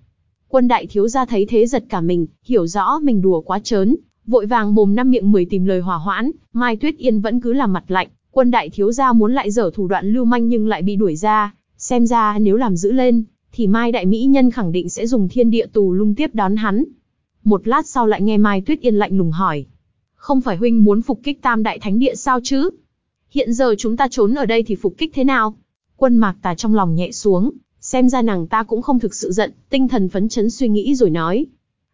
Quân đại thiếu gia thấy thế giật cả mình, hiểu rõ mình đùa quá trớn, vội vàng mồm năm miệng mười tìm lời hòa hoãn, Mai Tuyết Yên vẫn cứ làm mặt lạnh, quân đại thiếu gia muốn lại dở thủ đoạn lưu manh nhưng lại bị đuổi ra, xem ra nếu làm giữ lên, thì Mai đại mỹ nhân khẳng định sẽ dùng thiên địa tù lung tiếp đón hắn. Một lát sau lại nghe Mai Tuyết Yên lạnh lùng hỏi, không phải huynh muốn phục kích tam đại thánh địa sao chứ? Hiện giờ chúng ta trốn ở đây thì phục kích thế nào? Quân mạc tà trong lòng nhẹ xuống, xem ra nàng ta cũng không thực sự giận, tinh thần phấn chấn suy nghĩ rồi nói.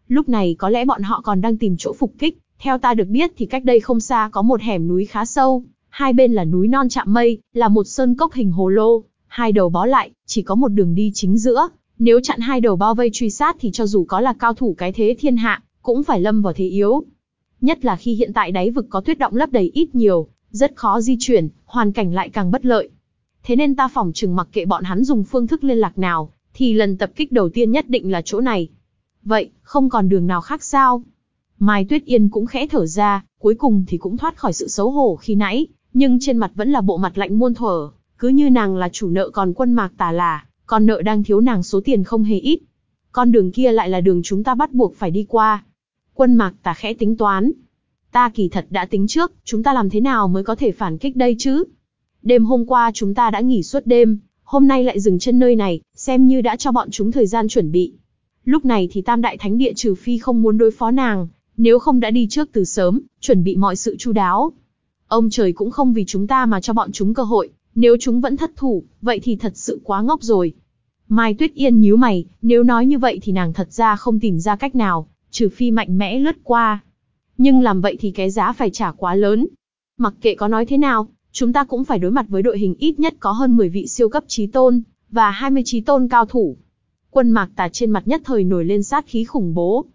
Lúc này có lẽ bọn họ còn đang tìm chỗ phục kích, theo ta được biết thì cách đây không xa có một hẻm núi khá sâu, hai bên là núi non chạm mây, là một sơn cốc hình hồ lô, hai đầu bó lại, chỉ có một đường đi chính giữa, nếu chặn hai đầu bao vây truy sát thì cho dù có là cao thủ cái thế thiên hạ, cũng phải lâm vào thế yếu. Nhất là khi hiện tại đáy vực có tuyết động lấp đầy ít nhiều, rất khó di chuyển, hoàn cảnh lại càng bất lợi. Thế nên ta phỏng chừng mặc kệ bọn hắn dùng phương thức liên lạc nào, thì lần tập kích đầu tiên nhất định là chỗ này. Vậy, không còn đường nào khác sao? Mai Tuyết Yên cũng khẽ thở ra, cuối cùng thì cũng thoát khỏi sự xấu hổ khi nãy, nhưng trên mặt vẫn là bộ mặt lạnh muôn thuở, cứ như nàng là chủ nợ còn quân mạc tà là, còn nợ đang thiếu nàng số tiền không hề ít. Con đường kia lại là đường chúng ta bắt buộc phải đi qua. Quân mạc tà khẽ tính toán. Ta kỳ thật đã tính trước, chúng ta làm thế nào mới có thể phản kích đây chứ? Đêm hôm qua chúng ta đã nghỉ suốt đêm, hôm nay lại dừng chân nơi này, xem như đã cho bọn chúng thời gian chuẩn bị. Lúc này thì Tam Đại Thánh Địa trừ phi không muốn đối phó nàng, nếu không đã đi trước từ sớm, chuẩn bị mọi sự chu đáo. Ông trời cũng không vì chúng ta mà cho bọn chúng cơ hội, nếu chúng vẫn thất thủ, vậy thì thật sự quá ngốc rồi. Mai Tuyết Yên nhíu mày, nếu nói như vậy thì nàng thật ra không tìm ra cách nào, trừ phi mạnh mẽ lướt qua. Nhưng làm vậy thì cái giá phải trả quá lớn. Mặc kệ có nói thế nào, chúng ta cũng phải đối mặt với đội hình ít nhất có hơn 10 vị siêu cấp trí tôn, và 20 trí tôn cao thủ. Quân mạc tà trên mặt nhất thời nổi lên sát khí khủng bố.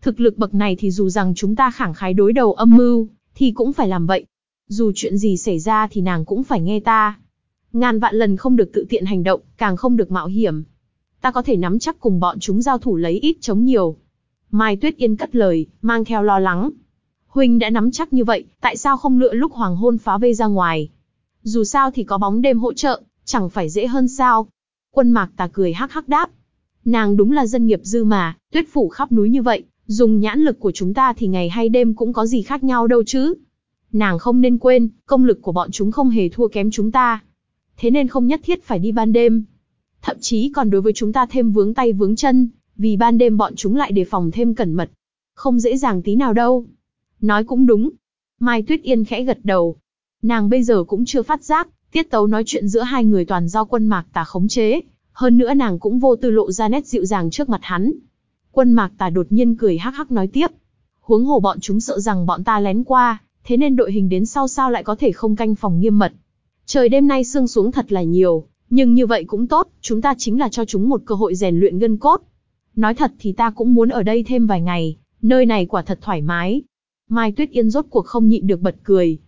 Thực lực bậc này thì dù rằng chúng ta khẳng khái đối đầu âm mưu, thì cũng phải làm vậy. Dù chuyện gì xảy ra thì nàng cũng phải nghe ta. Ngàn vạn lần không được tự tiện hành động, càng không được mạo hiểm. Ta có thể nắm chắc cùng bọn chúng giao thủ lấy ít chống nhiều. Mai Tuyết Yên cất lời, mang theo lo lắng. Huynh đã nắm chắc như vậy, tại sao không lựa lúc hoàng hôn phá vây ra ngoài? Dù sao thì có bóng đêm hỗ trợ, chẳng phải dễ hơn sao? Quân mạc tà cười hắc hắc đáp. Nàng đúng là dân nghiệp dư mà, tuyết phủ khắp núi như vậy, dùng nhãn lực của chúng ta thì ngày hay đêm cũng có gì khác nhau đâu chứ. Nàng không nên quên, công lực của bọn chúng không hề thua kém chúng ta. Thế nên không nhất thiết phải đi ban đêm. Thậm chí còn đối với chúng ta thêm vướng tay vướng chân, vì ban đêm bọn chúng lại đề phòng thêm cẩn mật. Không dễ dàng tí nào đâu. Nói cũng đúng. Mai Tuyết Yên khẽ gật đầu. Nàng bây giờ cũng chưa phát giác, tiết tấu nói chuyện giữa hai người toàn do quân mạc tà khống chế. Hơn nữa nàng cũng vô tư lộ ra nét dịu dàng trước mặt hắn. Quân mạc tà đột nhiên cười hắc hắc nói tiếp. Huống hồ bọn chúng sợ rằng bọn ta lén qua, thế nên đội hình đến sau sao lại có thể không canh phòng nghiêm mật. Trời đêm nay sương xuống thật là nhiều, nhưng như vậy cũng tốt, chúng ta chính là cho chúng một cơ hội rèn luyện gân cốt. Nói thật thì ta cũng muốn ở đây thêm vài ngày, nơi này quả thật thoải mái. Mai Tuyết Yên rốt cuộc không nhịn được bật cười.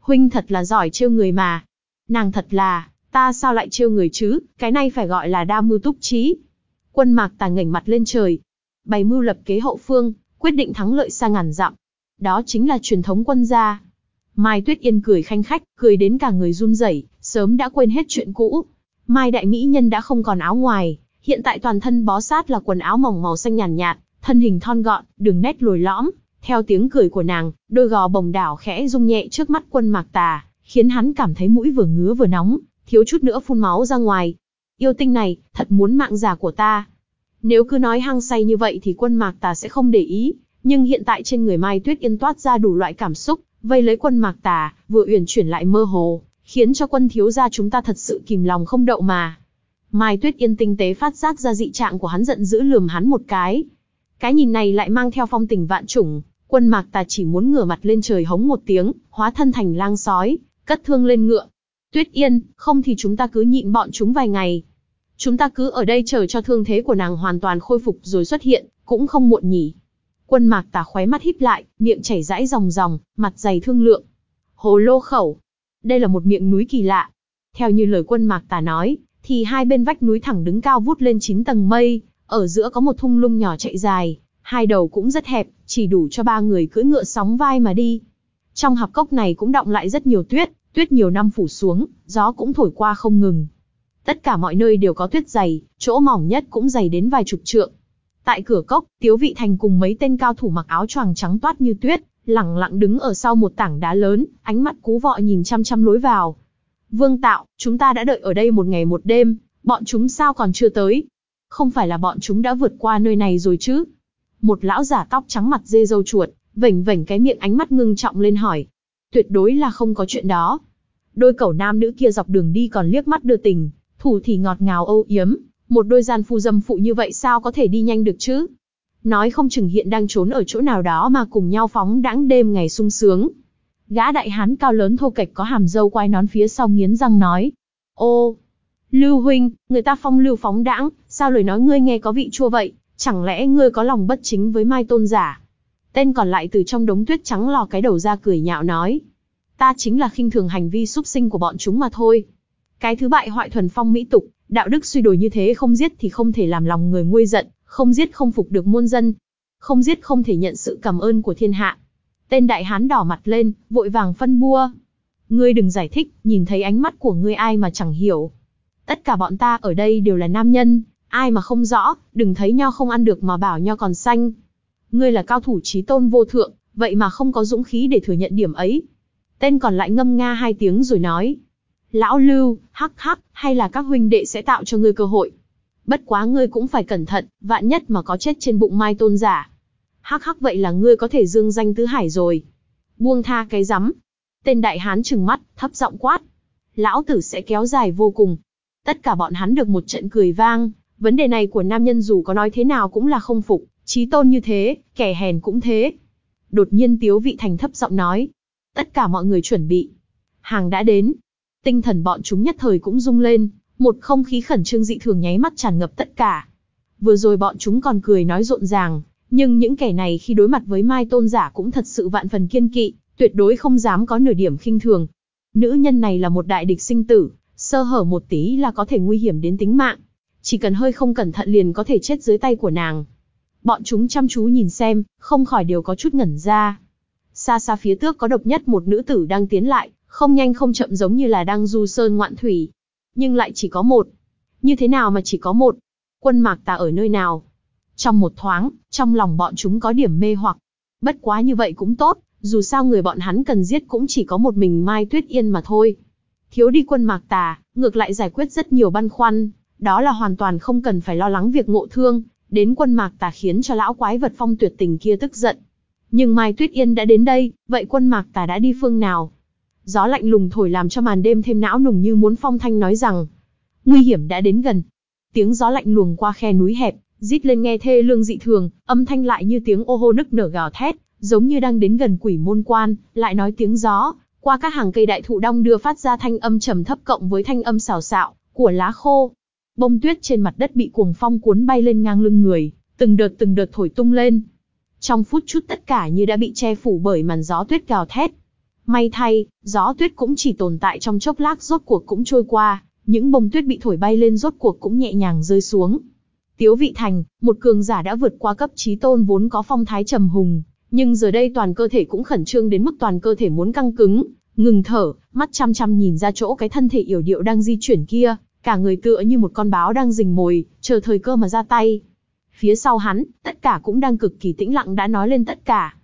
Huynh thật là giỏi trêu người mà. Nàng thật là, ta sao lại trêu người chứ, cái này phải gọi là đa mưu túc trí. Quân mạc tà ngẩng mặt lên trời. Bày mưu lập kế hậu phương, quyết định thắng lợi xa ngàn dặm. Đó chính là truyền thống quân gia. Mai Tuyết Yên cười khanh khách, cười đến cả người run rẩy, sớm đã quên hết chuyện cũ. Mai Đại Mỹ Nhân đã không còn áo ngoài, hiện tại toàn thân bó sát là quần áo mỏng màu xanh nhàn nhạt, thân hình thon gọn, đường nét lồi lõm. Theo tiếng cười của nàng, đôi gò bồng đảo khẽ rung nhẹ trước mắt quân mạc tà, khiến hắn cảm thấy mũi vừa ngứa vừa nóng, thiếu chút nữa phun máu ra ngoài. Yêu tinh này, thật muốn mạng già của ta. Nếu cứ nói hăng say như vậy thì quân mạc tà sẽ không để ý, nhưng hiện tại trên người Mai Tuyết Yên toát ra đủ loại cảm xúc, vây lấy quân mạc tà, vừa uyển chuyển lại mơ hồ, khiến cho quân thiếu gia chúng ta thật sự kìm lòng không đậu mà. Mai Tuyết Yên tinh tế phát giác ra dị trạng của hắn giận dữ lườm hắn một cái. Cái nhìn này lại mang theo phong tình vạn trùng, quân mạc tà chỉ muốn ngửa mặt lên trời hống một tiếng, hóa thân thành lang sói, cất thương lên ngựa. Tuyết Yên, không thì chúng ta cứ nhịn bọn chúng vài ngày. Chúng ta cứ ở đây chờ cho thương thế của nàng hoàn toàn khôi phục rồi xuất hiện, cũng không muộn nhỉ. Quân mạc tà khóe mắt híp lại, miệng chảy rãi ròng ròng, mặt dày thương lượng. Hồ lô khẩu. Đây là một miệng núi kỳ lạ. Theo như lời quân mạc tà nói, thì hai bên vách núi thẳng đứng cao vút lên 9 tầng mây, ở giữa có một thung lũng nhỏ chạy dài, hai đầu cũng rất hẹp, chỉ đủ cho ba người cưỡi ngựa sóng vai mà đi. Trong hạp cốc này cũng động lại rất nhiều tuyết, tuyết nhiều năm phủ xuống, gió cũng thổi qua không ngừng. Tất cả mọi nơi đều có tuyết dày, chỗ mỏng nhất cũng dày đến vài chục trượng. Tại cửa cốc, Tiếu Vị Thành cùng mấy tên cao thủ mặc áo choàng trắng toát như tuyết, lẳng lặng đứng ở sau một tảng đá lớn, ánh mắt cú vọ nhìn chăm chăm lối vào. Vương Tạo, chúng ta đã đợi ở đây một ngày một đêm, bọn chúng sao còn chưa tới? Không phải là bọn chúng đã vượt qua nơi này rồi chứ? Một lão giả tóc trắng mặt dê dâu chuột, vểnh vểnh cái miệng ánh mắt ngưng trọng lên hỏi. Tuyệt đối là không có chuyện đó. Đôi cẩu nam nữ kia dọc đường đi còn liếc mắt đưa tình, thủ thì ngọt ngào âu yếm, một đôi gian phu dâm phụ như vậy sao có thể đi nhanh được chứ? Nói không chừng hiện đang trốn ở chỗ nào đó mà cùng nhau phóng đãng đêm ngày sung sướng. Gã đại hán cao lớn thô kệch có hàm dâu quai nón phía sau nghiến răng nói. Ô, Lưu huynh, người ta phong lưu phóng đãng, sao lời nói ngươi nghe có vị chua vậy, chẳng lẽ ngươi có lòng bất chính với Mai Tôn giả? Tên còn lại từ trong đống tuyết trắng lò cái đầu ra cười nhạo nói. Ta chính là khinh thường hành vi súc sinh của bọn chúng mà thôi. Cái thứ bại hoại thuần phong mỹ tục, đạo đức suy đồi như thế không giết thì không thể làm lòng người nguôi giận, không giết không phục được muôn dân, không giết không thể nhận sự cảm ơn của thiên hạ. Tên đại hán đỏ mặt lên, vội vàng phân bua. Ngươi đừng giải thích, nhìn thấy ánh mắt của ngươi ai mà chẳng hiểu. Tất cả bọn ta ở đây đều là nam nhân, ai mà không rõ, đừng thấy nho không ăn được mà bảo nho còn xanh. Ngươi là cao thủ trí tôn vô thượng, vậy mà không có dũng khí để thừa nhận điểm ấy. Tên còn lại ngâm nga hai tiếng rồi nói. Lão Lưu, hắc hắc, hay là các huynh đệ sẽ tạo cho ngươi cơ hội. Bất quá ngươi cũng phải cẩn thận, vạn nhất mà có chết trên bụng mai tôn giả. Hắc hắc vậy là ngươi có thể dương danh tứ hải rồi. Buông tha cái rắm. Tên đại hán trừng mắt, thấp giọng quát. Lão tử sẽ kéo dài vô cùng. Tất cả bọn hắn được một trận cười vang, vấn đề này của nam nhân dù có nói thế nào cũng là không phục, trí tôn như thế, kẻ hèn cũng thế. Đột nhiên Tiếu Vị Thành thấp giọng nói. Tất cả mọi người chuẩn bị. Hàng đã đến. Tinh thần bọn chúng nhất thời cũng rung lên, Một không khí khẩn trương dị thường nháy mắt tràn ngập tất cả. Vừa rồi bọn chúng còn cười nói rộn ràng, nhưng những kẻ này khi đối mặt với Mai Tôn giả cũng thật sự vạn phần kiên kỵ, tuyệt đối không dám có nửa điểm khinh thường. Nữ nhân này là một đại địch sinh tử, sơ hở một tí là có thể nguy hiểm đến tính mạng. Chỉ cần hơi không cẩn thận liền có thể chết dưới tay của nàng. Bọn chúng chăm chú nhìn xem, không khỏi đều có chút ngẩn ra. Xa xa phía tước có độc nhất một nữ tử đang tiến lại, không nhanh không chậm giống như là đang du sơn ngoạn thủy. Nhưng lại chỉ có một. Như thế nào mà chỉ có một? Quân mạc ta ở nơi nào? Trong một thoáng, trong lòng bọn chúng có điểm mê hoặc. Bất quá như vậy cũng tốt, dù sao người bọn hắn cần giết cũng chỉ có một mình Mai Tuyết Yên mà thôi. Thiếu đi quân mạc tà, ngược lại giải quyết rất nhiều băn khoăn, đó là hoàn toàn không cần phải lo lắng việc ngộ thương, đến quân mạc tà khiến cho lão quái vật phong tuyệt tình kia tức giận. Nhưng Mai Tuyết Yên đã đến đây, vậy quân mạc tà đã đi phương nào? Gió lạnh lùng thổi làm cho màn đêm thêm não nùng như muốn phong thanh nói rằng, nguy hiểm đã đến gần. Tiếng gió lạnh luồng qua khe núi hẹp, rít lên nghe thê lương dị thường, âm thanh lại như tiếng ô hô nức nở gào thét, giống như đang đến gần quỷ môn quan, lại nói tiếng gió, qua các hàng cây đại thụ đong đưa phát ra thanh âm trầm thấp cộng với thanh âm xào xạo của lá khô. Bông tuyết trên mặt đất bị cuồng phong cuốn bay lên ngang lưng người, từng đợt từng đợt thổi tung lên. Trong phút chút tất cả như đã bị che phủ bởi màn gió tuyết gào thét. May thay, gió tuyết cũng chỉ tồn tại trong chốc lát rốt cuộc cũng trôi qua, những bông tuyết bị thổi bay lên rốt cuộc cũng nhẹ nhàng rơi xuống. Tiếu Vị Thành, một cường giả đã vượt qua cấp trí tôn vốn có phong thái trầm hùng, nhưng giờ đây toàn cơ thể cũng khẩn trương đến mức toàn cơ thể muốn căng cứng, ngừng thở, mắt chăm chăm nhìn ra chỗ cái thân thể yểu điệu đang di chuyển kia, cả người tựa như một con báo đang rình mồi, chờ thời cơ mà ra tay. Phía sau hắn, tất cả cũng đang cực kỳ tĩnh lặng đã nói lên tất cả.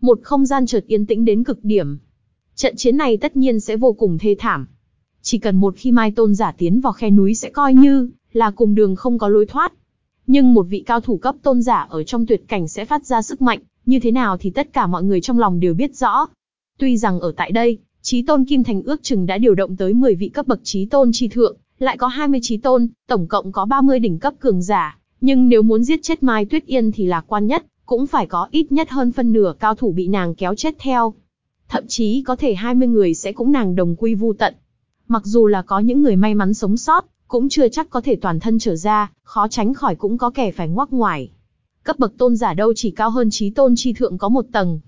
Một không gian chợt yên tĩnh đến cực điểm. Trận chiến này tất nhiên sẽ vô cùng thê thảm. Chỉ cần một khi Mai Tôn giả tiến vào khe núi sẽ coi như là cùng đường không có lối thoát. Nhưng một vị cao thủ cấp tôn giả ở trong tuyệt cảnh sẽ phát ra sức mạnh, như thế nào thì tất cả mọi người trong lòng đều biết rõ. Tuy rằng ở tại đây, Chí tôn Kim Thành ước chừng đã điều động tới 10 vị cấp bậc Chí tôn chi thượng, lại có 20 Chí tôn, tổng cộng có 30 đỉnh cấp cường giả. Nhưng nếu muốn giết chết Mai Tuyết Yên thì lạc quan nhất, cũng phải có ít nhất hơn phân nửa cao thủ bị nàng kéo chết theo. Thậm chí có thể 20 người sẽ cũng nàng đồng quy vu tận. Mặc dù là có những người may mắn sống sót, cũng chưa chắc có thể toàn thân trở ra, khó tránh khỏi cũng có kẻ phải ngoắc ngoài. Cấp bậc tôn giả đâu chỉ cao hơn trí tôn chi thượng có một tầng.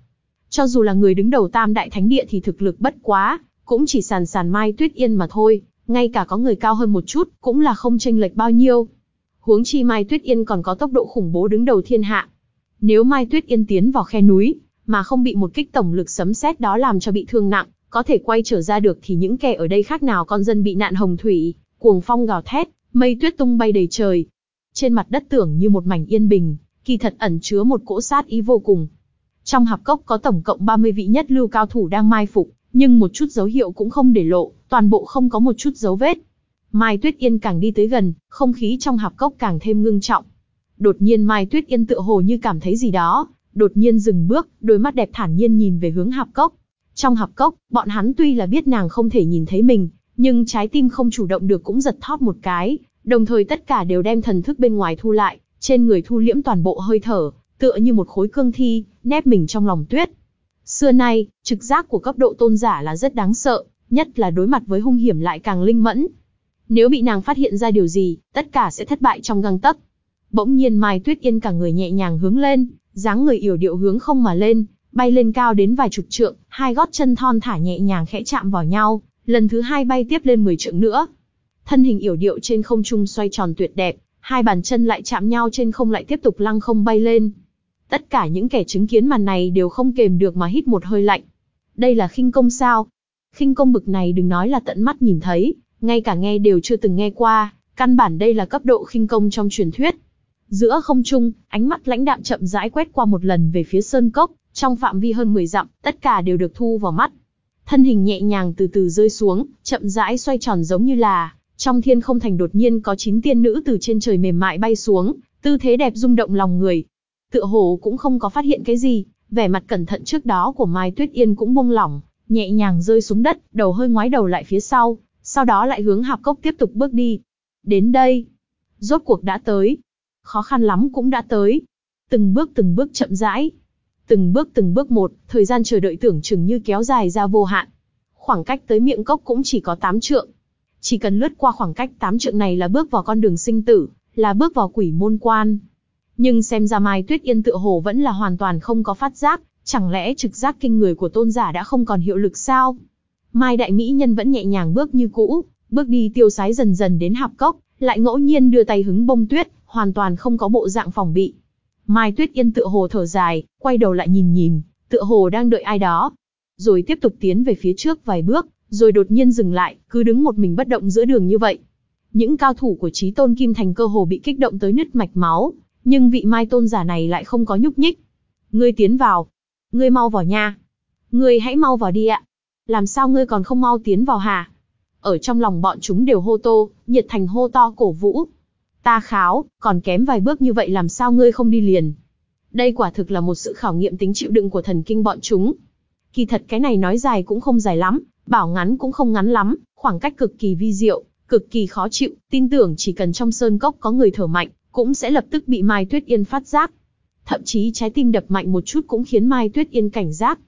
Cho dù là người đứng đầu tam đại thánh địa thì thực lực bất quá, cũng chỉ sàn sàn mai tuyết yên mà thôi, ngay cả có người cao hơn một chút, cũng là không tranh lệch bao nhiêu. Huống chi Mai Tuyết Yên còn có tốc độ khủng bố đứng đầu thiên hạ. Nếu Mai Tuyết Yên tiến vào khe núi, mà không bị một kích tổng lực sấm sét đó làm cho bị thương nặng, có thể quay trở ra được thì những kẻ ở đây khác nào con dân bị nạn hồng thủy, cuồng phong gào thét, mây tuyết tung bay đầy trời. Trên mặt đất tưởng như một mảnh yên bình, kỳ thật ẩn chứa một cỗ sát ý vô cùng. Trong hạp cốc có tổng cộng 30 vị nhất lưu cao thủ đang mai phục, nhưng một chút dấu hiệu cũng không để lộ, toàn bộ không có một chút dấu vết. Mai Tuyết Yên càng đi tới gần, không khí trong hạp cốc càng thêm ngưng trọng. Đột nhiên Mai Tuyết Yên tựa hồ như cảm thấy gì đó, đột nhiên dừng bước, đôi mắt đẹp thản nhiên nhìn về hướng hạp cốc. Trong hạp cốc, bọn hắn tuy là biết nàng không thể nhìn thấy mình, nhưng trái tim không chủ động được cũng giật thót một cái, đồng thời tất cả đều đem thần thức bên ngoài thu lại, trên người thu liễm toàn bộ hơi thở, tựa như một khối cương thi, nép mình trong lòng tuyết. Xưa nay, trực giác của cấp độ tôn giả là rất đáng sợ, nhất là đối mặt với hung hiểm lại càng linh mẫn. Nếu bị nàng phát hiện ra điều gì, tất cả sẽ thất bại trong găng tấc. Bỗng nhiên Mai Tuyết Yên cả người nhẹ nhàng hướng lên, dáng người yểu điệu hướng không mà lên, bay lên cao đến vài chục trượng, hai gót chân thon thả nhẹ nhàng khẽ chạm vào nhau, lần thứ hai bay tiếp lên 10 trượng nữa. Thân hình yểu điệu trên không trung xoay tròn tuyệt đẹp, hai bàn chân lại chạm nhau trên không lại tiếp tục lăng không bay lên. Tất cả những kẻ chứng kiến màn này đều không kềm được mà hít một hơi lạnh. Đây là khinh công sao? Khinh công bực này đừng nói là tận mắt nhìn thấy, ngay cả nghe đều chưa từng nghe qua, căn bản đây là cấp độ khinh công trong truyền thuyết. Giữa không trung, ánh mắt lãnh đạm chậm rãi quét qua một lần về phía sơn cốc, trong phạm vi hơn 10 dặm, tất cả đều được thu vào mắt. Thân hình nhẹ nhàng từ từ rơi xuống, chậm rãi xoay tròn giống như là, trong thiên không thành đột nhiên có chín tiên nữ từ trên trời mềm mại bay xuống, tư thế đẹp rung động lòng người. Tựa hồ cũng không có phát hiện cái gì, vẻ mặt cẩn thận trước đó của Mai Tuyết Yên cũng buông lỏng, nhẹ nhàng rơi xuống đất, đầu hơi ngoái đầu lại phía sau, sau đó lại hướng hạp cốc tiếp tục bước đi. Đến đây, rốt cuộc đã tới. Khó khăn lắm cũng đã tới. Từng bước từng bước chậm rãi. Từng bước từng bước một, thời gian chờ đợi tưởng chừng như kéo dài ra vô hạn. Khoảng cách tới miệng cốc cũng chỉ có 8 trượng. chỉ cần lướt qua khoảng cách tám trượng này là bước vào con đường sinh tử, là bước vào quỷ môn quan. Nhưng xem ra Mai Tuyết Yên tựa hồ vẫn là hoàn toàn không có phát giác, chẳng lẽ trực giác kinh người của tôn giả đã không còn hiệu lực sao? Mai Đại Mỹ Nhân vẫn nhẹ nhàng bước như cũ, bước đi tiêu sái dần dần đến hạp cốc, lại ngẫu nhiên đưa tay hứng bông tuyết, hoàn toàn không có bộ dạng phòng bị. Mai Tuyết Yên tựa hồ thở dài, quay đầu lại nhìn nhìn, tựa hồ đang đợi ai đó. Rồi tiếp tục tiến về phía trước vài bước, rồi đột nhiên dừng lại, cứ đứng một mình bất động giữa đường như vậy. Những cao thủ của trí tôn Kim Thành cơ hồ bị kích động tới nứt mạch máu, nhưng vị mai tôn giả này lại không có nhúc nhích. Ngươi tiến vào. Ngươi mau vào nha. Ngươi hãy mau vào đi ạ. Làm sao ngươi còn không mau tiến vào hả? Ở trong lòng bọn chúng đều hô tô, nhiệt thành hô to cổ vũ. Ta kháo, còn kém vài bước như vậy làm sao ngươi không đi liền. Đây quả thực là một sự khảo nghiệm tính chịu đựng của thần kinh bọn chúng. Kỳ thật cái này nói dài cũng không dài lắm, bảo ngắn cũng không ngắn lắm, khoảng cách cực kỳ vi diệu, cực kỳ khó chịu, tin tưởng chỉ cần trong sơn cốc có người thở mạnh, cũng sẽ lập tức bị Mai Tuyết Yên phát giác. Thậm chí trái tim đập mạnh một chút cũng khiến Mai Tuyết Yên cảnh giác.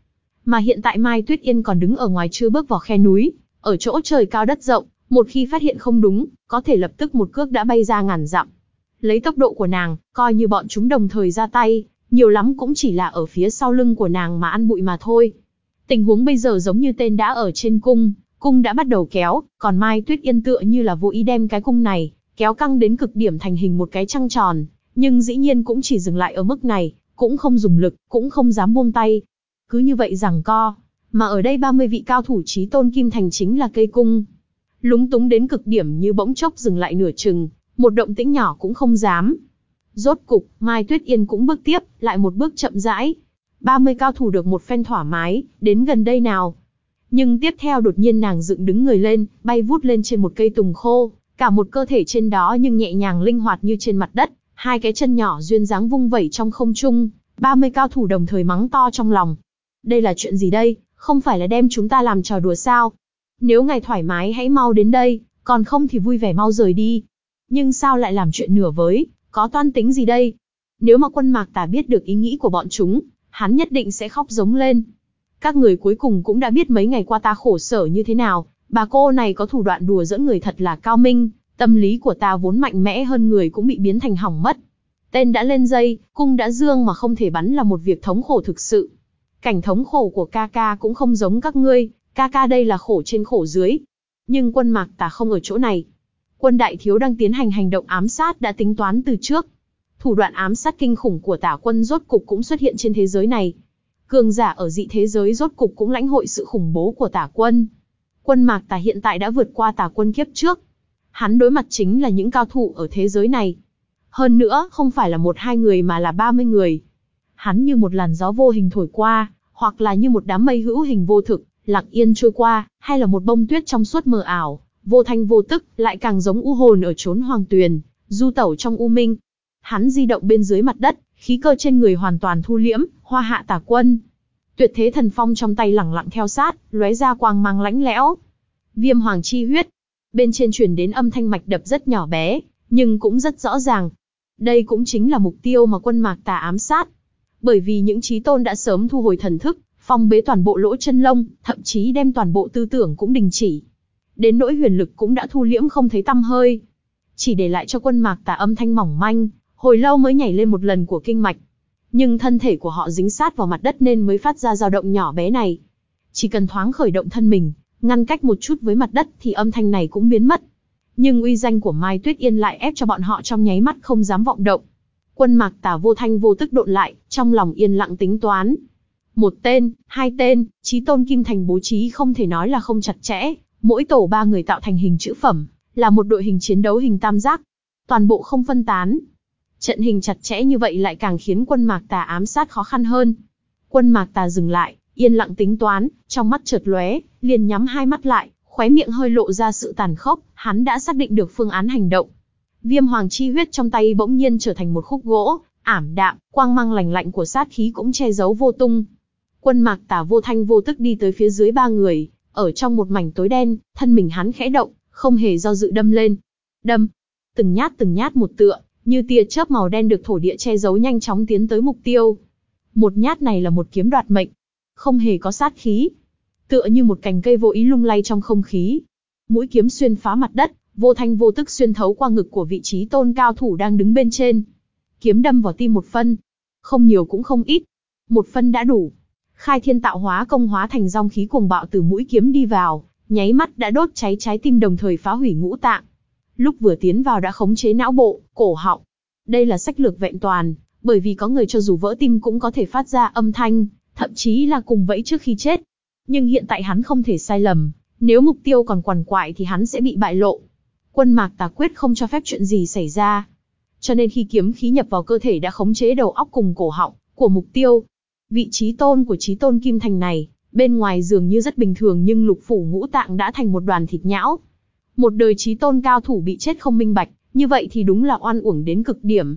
Mà hiện tại Mai Tuyết Yên còn đứng ở ngoài chưa bước vào khe núi, ở chỗ trời cao đất rộng, một khi phát hiện không đúng, có thể lập tức một cước đã bay ra ngàn dặm. Lấy tốc độ của nàng, coi như bọn chúng đồng thời ra tay, nhiều lắm cũng chỉ là ở phía sau lưng của nàng mà ăn bụi mà thôi. Tình huống bây giờ giống như tên đã ở trên cung, cung đã bắt đầu kéo, còn Mai Tuyết Yên tựa như là vô ý đem cái cung này, kéo căng đến cực điểm thành hình một cái trăng tròn, nhưng dĩ nhiên cũng chỉ dừng lại ở mức này, cũng không dùng lực, cũng không dám buông tay. Cứ như vậy rằng co, mà ở đây 30 vị cao thủ trí tôn kim thành chính là cây cung. Lúng túng đến cực điểm như bỗng chốc dừng lại nửa chừng, một động tĩnh nhỏ cũng không dám. Rốt cục, Mai Tuyết Yên cũng bước tiếp, lại một bước chậm rãi. 30 cao thủ được một phen thoải mái, đến gần đây nào. Nhưng tiếp theo đột nhiên nàng dựng đứng người lên, bay vút lên trên một cây tùng khô, cả một cơ thể trên đó nhưng nhẹ nhàng linh hoạt như trên mặt đất, hai cái chân nhỏ duyên dáng vung vẩy trong không trung, 30 cao thủ đồng thời mắng to trong lòng. Đây là chuyện gì đây, không phải là đem chúng ta làm trò đùa sao? Nếu ngài thoải mái hãy mau đến đây, còn không thì vui vẻ mau rời đi. Nhưng sao lại làm chuyện nửa với, có toan tính gì đây? Nếu mà quân mạc tà biết được ý nghĩ của bọn chúng, hắn nhất định sẽ khóc giống lên. Các người cuối cùng cũng đã biết mấy ngày qua ta khổ sở như thế nào, bà cô này có thủ đoạn đùa dẫn người thật là cao minh, tâm lý của ta vốn mạnh mẽ hơn người cũng bị biến thành hỏng mất. Tên đã lên dây, cung đã dương mà không thể bắn là một việc thống khổ thực sự. Cảnh thống khổ của ca ca cũng không giống các ngươi, ca ca đây là khổ trên khổ dưới. Nhưng quân mạc tà không ở chỗ này. Quân đại thiếu đang tiến hành hành động ám sát đã tính toán từ trước. Thủ đoạn ám sát kinh khủng của tả quân rốt cục cũng xuất hiện trên thế giới này. Cường giả ở dị thế giới rốt cục cũng lãnh hội sự khủng bố của tả quân. Quân mạc tà hiện tại đã vượt qua tả quân kiếp trước. Hắn đối mặt chính là những cao thủ ở thế giới này. Hơn nữa, không phải là một hai người mà là 30 người. Hắn như một làn gió vô hình thổi qua, hoặc là như một đám mây hữu hình vô thực, lặng yên trôi qua, hay là một bông tuyết trong suốt mờ ảo, vô thanh vô tức, lại càng giống u hồn ở chốn hoàng tuyền, du tẩu trong u minh. Hắn di động bên dưới mặt đất, khí cơ trên người hoàn toàn thu liễm, hoa hạ tả quân. Tuyệt thế thần phong trong tay lẳng lặng theo sát, lóe ra quang mang lãnh lẽo. Viêm hoàng chi huyết. Bên trên truyền đến âm thanh mạch đập rất nhỏ bé, nhưng cũng rất rõ ràng. Đây cũng chính là mục tiêu mà quân mạc tà ám sát. Bởi vì những trí tôn đã sớm thu hồi thần thức, phong bế toàn bộ lỗ chân lông, thậm chí đem toàn bộ tư tưởng cũng đình chỉ. Đến nỗi huyền lực cũng đã thu liễm không thấy tăm hơi. Chỉ để lại cho quân mạc tà âm thanh mỏng manh, hồi lâu mới nhảy lên một lần của kinh mạch. Nhưng thân thể của họ dính sát vào mặt đất nên mới phát ra dao động nhỏ bé này. Chỉ cần thoáng khởi động thân mình, ngăn cách một chút với mặt đất thì âm thanh này cũng biến mất. Nhưng uy danh của Mai Tuyết Yên lại ép cho bọn họ trong nháy mắt không dám vọng động. Quân mạc Tả vô thanh vô tức độn lại, trong lòng yên lặng tính toán. Một tên, hai tên, trí tôn kim thành bố trí không thể nói là không chặt chẽ, mỗi tổ ba người tạo thành hình chữ phẩm, là một đội hình chiến đấu hình tam giác. Toàn bộ không phân tán, Trận hình chặt chẽ như vậy lại càng khiến quân mạc tà ám sát khó khăn hơn. Quân mạc tà dừng lại, yên lặng tính toán, trong mắt chợt lóe, liền nhắm hai mắt lại, khóe miệng hơi lộ ra sự tàn khốc, hắn đã xác định được phương án hành động. Viêm hoàng chi huyết trong tay bỗng nhiên trở thành một khúc gỗ, ảm đạm, quang mang lành lạnh của sát khí cũng che giấu vô tung. Quân mạc Tả vô thanh vô tức đi tới phía dưới ba người, ở trong một mảnh tối đen, thân mình hắn khẽ động, không hề do dự đâm lên. Đâm, từng nhát từng nhát một tựa, như tia chớp màu đen được thổ địa che giấu nhanh chóng tiến tới mục tiêu. Một nhát này là một kiếm đoạt mệnh, không hề có sát khí, tựa như một cành cây vô ý lung lay trong không khí. Mũi kiếm xuyên phá mặt đất, vô thanh vô tức xuyên thấu qua ngực của vị trí tôn cao thủ đang đứng bên trên. Kiếm đâm vào tim một phân. Không nhiều cũng không ít. Một phân đã đủ. Khai thiên tạo hóa công hóa thành dòng khí cuồng bạo từ mũi kiếm đi vào, nháy mắt đã đốt cháy trái tim đồng thời phá hủy ngũ tạng. Lúc vừa tiến vào đã khống chế não bộ, cổ họng. Đây là sách lược vẹn toàn, bởi vì có người cho dù vỡ tim cũng có thể phát ra âm thanh, thậm chí là cùng vẫy trước khi chết. Nhưng hiện tại hắn không thể sai lầm, nếu mục tiêu còn quằn quại thì hắn sẽ bị bại lộ. Quân mạc tà quyết không cho phép chuyện gì xảy ra. Cho nên khi kiếm khí nhập vào cơ thể đã khống chế đầu óc cùng cổ họng của mục tiêu. Vị trí tôn của trí tôn kim thành này, bên ngoài dường như rất bình thường nhưng lục phủ ngũ tạng đã thành một đoàn thịt nhão. Một đời trí tôn cao thủ bị chết không minh bạch, như vậy thì đúng là oan uổng đến cực điểm.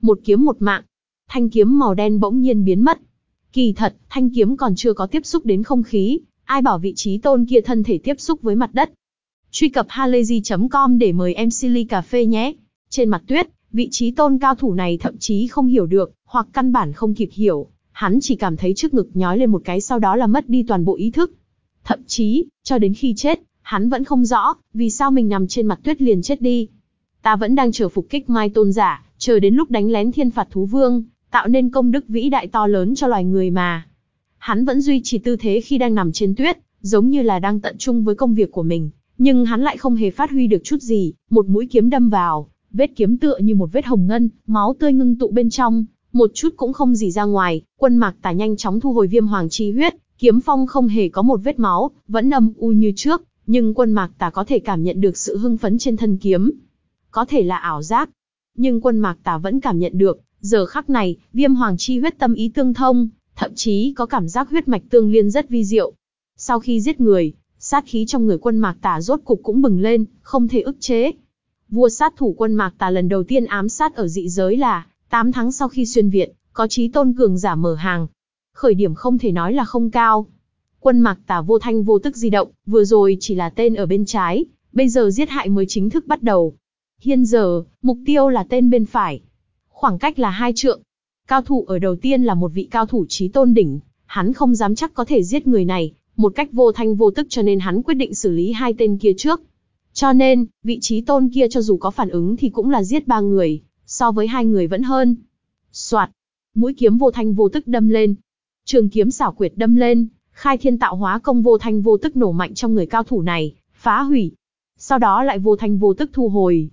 Một kiếm một mạng, thanh kiếm màu đen bỗng nhiên biến mất. Kỳ thật, thanh kiếm còn chưa có tiếp xúc đến không khí, ai bảo vị trí tôn kia thân thể tiếp xúc với mặt đất. Truy cập halayzi.com để mời em Silly Cà Phê nhé. Trên mặt tuyết, vị trí tôn cao thủ này thậm chí không hiểu được, hoặc căn bản không kịp hiểu, hắn chỉ cảm thấy trước ngực nhói lên một cái sau đó là mất đi toàn bộ ý thức. Thậm chí, cho đến khi chết, hắn vẫn không rõ, vì sao mình nằm trên mặt tuyết liền chết đi. Ta vẫn đang chờ phục kích Mai Tôn giả, chờ đến lúc đánh lén thiên phạt thú vương, tạo nên công đức vĩ đại to lớn cho loài người mà. Hắn vẫn duy trì tư thế khi đang nằm trên tuyết, giống như là đang tận trung với công việc của mình, nhưng hắn lại không hề phát huy được chút gì, một mũi kiếm đâm vào, vết kiếm tựa như một vết hồng ngân, máu tươi ngưng tụ bên trong, một chút cũng không gì ra ngoài, quân mạc tà nhanh chóng thu hồi viêm hoàng chi huyết, kiếm phong không hề có một vết máu, vẫn âm u như trước, nhưng quân mạc tà có thể cảm nhận được sự hưng phấn trên thân kiếm. Có thể là ảo giác, nhưng quân mạc tà vẫn cảm nhận được, giờ khắc này, viêm hoàng chi huyết tâm ý tương thông, thậm chí có cảm giác huyết mạch tương liên rất vi diệu. Sau khi giết người, sát khí trong người quân mạc tà rốt cục cũng bừng lên, không thể ức chế. Vua sát thủ quân mạc tà lần đầu tiên ám sát ở dị giới là 8 tháng sau khi xuyên Việt, có trí tôn cường giả mở hàng. Khởi điểm không thể nói là không cao. Quân mạc tà vô thanh vô tức di động, vừa rồi chỉ là tên ở bên trái, bây giờ giết hại mới chính thức bắt đầu. Hiện giờ, mục tiêu là tên bên phải. Khoảng cách là hai trượng. Cao thủ ở đầu tiên là một vị cao thủ trí tôn đỉnh, hắn không dám chắc có thể giết người này, một cách vô thanh vô tức cho nên hắn quyết định xử lý hai tên kia trước. Cho nên, vị trí tôn kia cho dù có phản ứng thì cũng là giết ba người, so với hai người vẫn hơn. Soạt, mũi kiếm vô thanh vô tức đâm lên. Trường kiếm xảo quyệt đâm lên, khai thiên tạo hóa công vô thanh vô tức nổ mạnh trong người cao thủ này, phá hủy. Sau đó lại vô thanh vô tức thu hồi.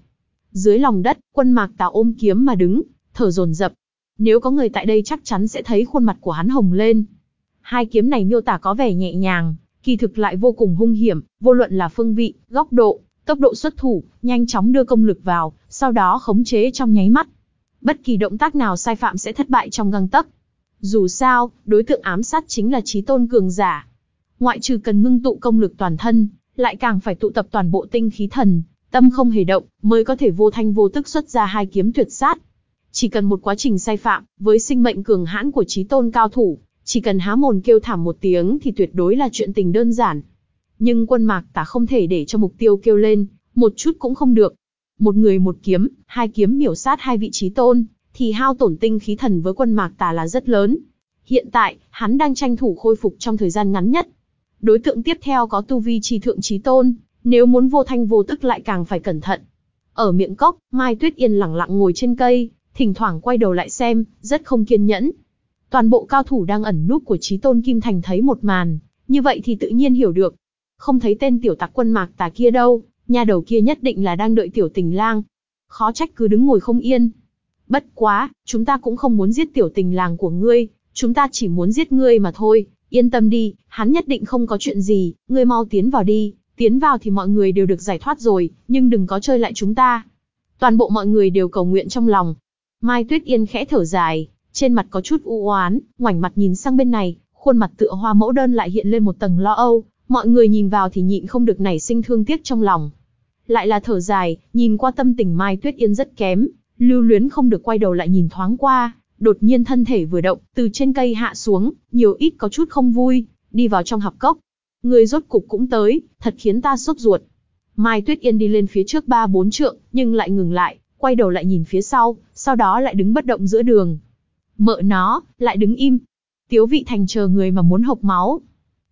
Dưới lòng đất, quân mạc tà ôm kiếm mà đứng, thở dồn dập. Nếu có người tại đây chắc chắn sẽ thấy khuôn mặt của hắn hồng lên. Hai kiếm này miêu tả có vẻ nhẹ nhàng, kỳ thực lại vô cùng hung hiểm, vô luận là phương vị, góc độ, tốc độ xuất thủ, nhanh chóng đưa công lực vào, sau đó khống chế trong nháy mắt. Bất kỳ động tác nào sai phạm sẽ thất bại trong găng tấc. Dù sao, đối tượng ám sát chính là trí tôn cường giả. Ngoại trừ cần ngưng tụ công lực toàn thân, lại càng phải tụ tập toàn bộ tinh khí thần, tâm không hề động, mới có thể vô thanh vô tức xuất ra hai kiếm tuyệt sát. Chỉ cần một quá trình sai phạm, với sinh mệnh cường hãn của trí tôn cao thủ, chỉ cần há mồn kêu thảm một tiếng thì tuyệt đối là chuyện tình đơn giản. Nhưng quân mạc tả không thể để cho mục tiêu kêu lên, một chút cũng không được. Một người một kiếm, hai kiếm miểu sát hai vị trí tôn, thì hao tổn tinh khí thần với quân mạc tà là rất lớn. Hiện tại, hắn đang tranh thủ khôi phục trong thời gian ngắn nhất. Đối tượng tiếp theo có tu vi trì thượng trí tôn, nếu muốn vô thanh vô tức lại càng phải cẩn thận. Ở miệng cốc, Mai Tuyết Yên lặng lặng ngồi trên cây, thỉnh thoảng quay đầu lại xem, rất không kiên nhẫn. Toàn bộ cao thủ đang ẩn núp của chí tôn Kim Thành thấy một màn, như vậy thì tự nhiên hiểu được. Không thấy tên tiểu tặc quân mạc tà kia đâu, nhà đầu kia nhất định là đang đợi tiểu tình lang. Khó trách cứ đứng ngồi không yên. Bất quá, chúng ta cũng không muốn giết tiểu tình làng của ngươi, chúng ta chỉ muốn giết ngươi mà thôi, yên tâm đi, hắn nhất định không có chuyện gì, ngươi mau tiến vào đi, tiến vào thì mọi người đều được giải thoát rồi, nhưng đừng có chơi lại chúng ta. Toàn bộ mọi người đều cầu nguyện trong lòng. Mai Tuyết Yên khẽ thở dài, trên mặt có chút u oán, ngoảnh mặt nhìn sang bên này, khuôn mặt tựa hoa mẫu đơn lại hiện lên một tầng lo âu, mọi người nhìn vào thì nhịn không được nảy sinh thương tiếc trong lòng. Lại là thở dài, nhìn qua tâm tình Mai Tuyết Yên rất kém, lưu luyến không được quay đầu lại nhìn thoáng qua, đột nhiên thân thể vừa động, từ trên cây hạ xuống, nhiều ít có chút không vui, đi vào trong hạp cốc. Người rốt cục cũng tới, thật khiến ta sốt ruột. Mai Tuyết Yên đi lên phía trước ba bốn trượng, nhưng lại ngừng lại, quay đầu lại nhìn phía sau, sau đó lại đứng bất động giữa đường. Mợ nó, lại đứng im. Tiếu vị thành chờ người mà muốn hộc máu.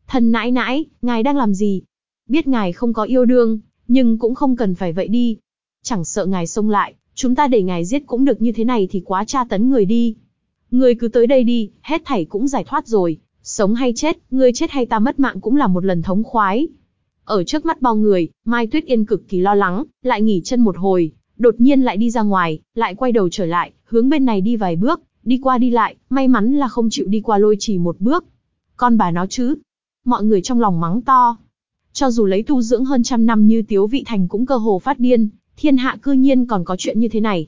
Thần nãi nãi, ngài đang làm gì? Biết ngài không có yêu đương, nhưng cũng không cần phải vậy đi. Chẳng sợ ngài xông lại, chúng ta để ngài giết cũng được như thế này thì quá tra tấn người đi. Người cứ tới đây đi, hết thảy cũng giải thoát rồi, sống hay chết, ngươi chết hay ta mất mạng cũng là một lần thống khoái. Ở trước mắt bao người, Mai Tuyết Yên cực kỳ lo lắng, lại nghỉ chân một hồi, đột nhiên lại đi ra ngoài, lại quay đầu trở lại, hướng bên này đi vài bước, đi qua đi lại, may mắn là không chịu đi qua lôi chỉ một bước. Con bà nó chứ. Mọi người trong lòng mắng to. Cho dù lấy tu dưỡng hơn trăm năm như Tiếu Vị Thành cũng cơ hồ phát điên, thiên hạ cư nhiên còn có chuyện như thế này.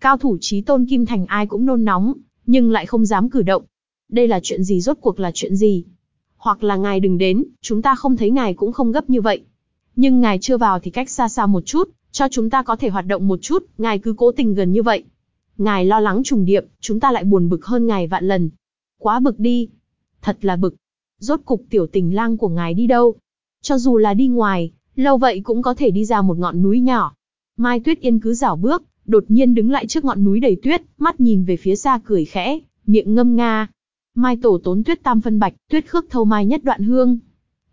Cao thủ trí tôn Kim Thành ai cũng nôn nóng, nhưng lại không dám cử động. Đây là chuyện gì rốt cuộc là chuyện gì? Hoặc là ngài đừng đến, chúng ta không thấy ngài cũng không gấp như vậy. Nhưng ngài chưa vào thì cách xa xa một chút, cho chúng ta có thể hoạt động một chút, ngài cứ cố tình gần như vậy. Ngài lo lắng trùng điệp, chúng ta lại buồn bực hơn ngài vạn lần. Quá bực đi. Thật là bực. Rốt cục tiểu tình lang của ngài đi đâu? Cho dù là đi ngoài, lâu vậy cũng có thể đi ra một ngọn núi nhỏ. Mai Tuyết Yên cứ rảo bước, đột nhiên đứng lại trước ngọn núi đầy tuyết, mắt nhìn về phía xa cười khẽ, miệng ngâm nga. Mai tổ tốn tuyết tam phân bạch, tuyết khước thâu mai nhất đoạn hương.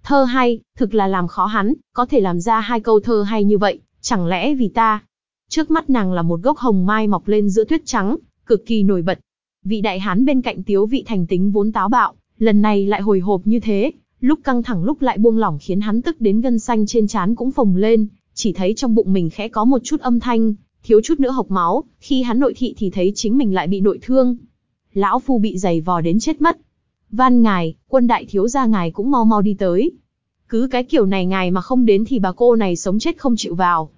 Thơ hay, thực là làm khó hắn, có thể làm ra hai câu thơ hay như vậy, chẳng lẽ vì ta? Trước mắt nàng là một gốc hồng mai mọc lên giữa tuyết trắng, cực kỳ nổi bật. Vị đại hán bên cạnh tiếu vị thành tính vốn táo bạo, lần này lại hồi hộp như thế, lúc căng thẳng lúc lại buông lỏng khiến hắn tức đến gân xanh trên trán cũng phồng lên, chỉ thấy trong bụng mình khẽ có một chút âm thanh, thiếu chút nữa hộc máu, khi hắn nội thị thì thấy chính mình lại bị nội thương. Lão phu bị giày vò đến chết mất. Van ngài, quân đại thiếu gia ngài cũng mau mau đi tới. Cứ cái kiểu này ngài mà không đến thì bà cô này sống chết không chịu vào.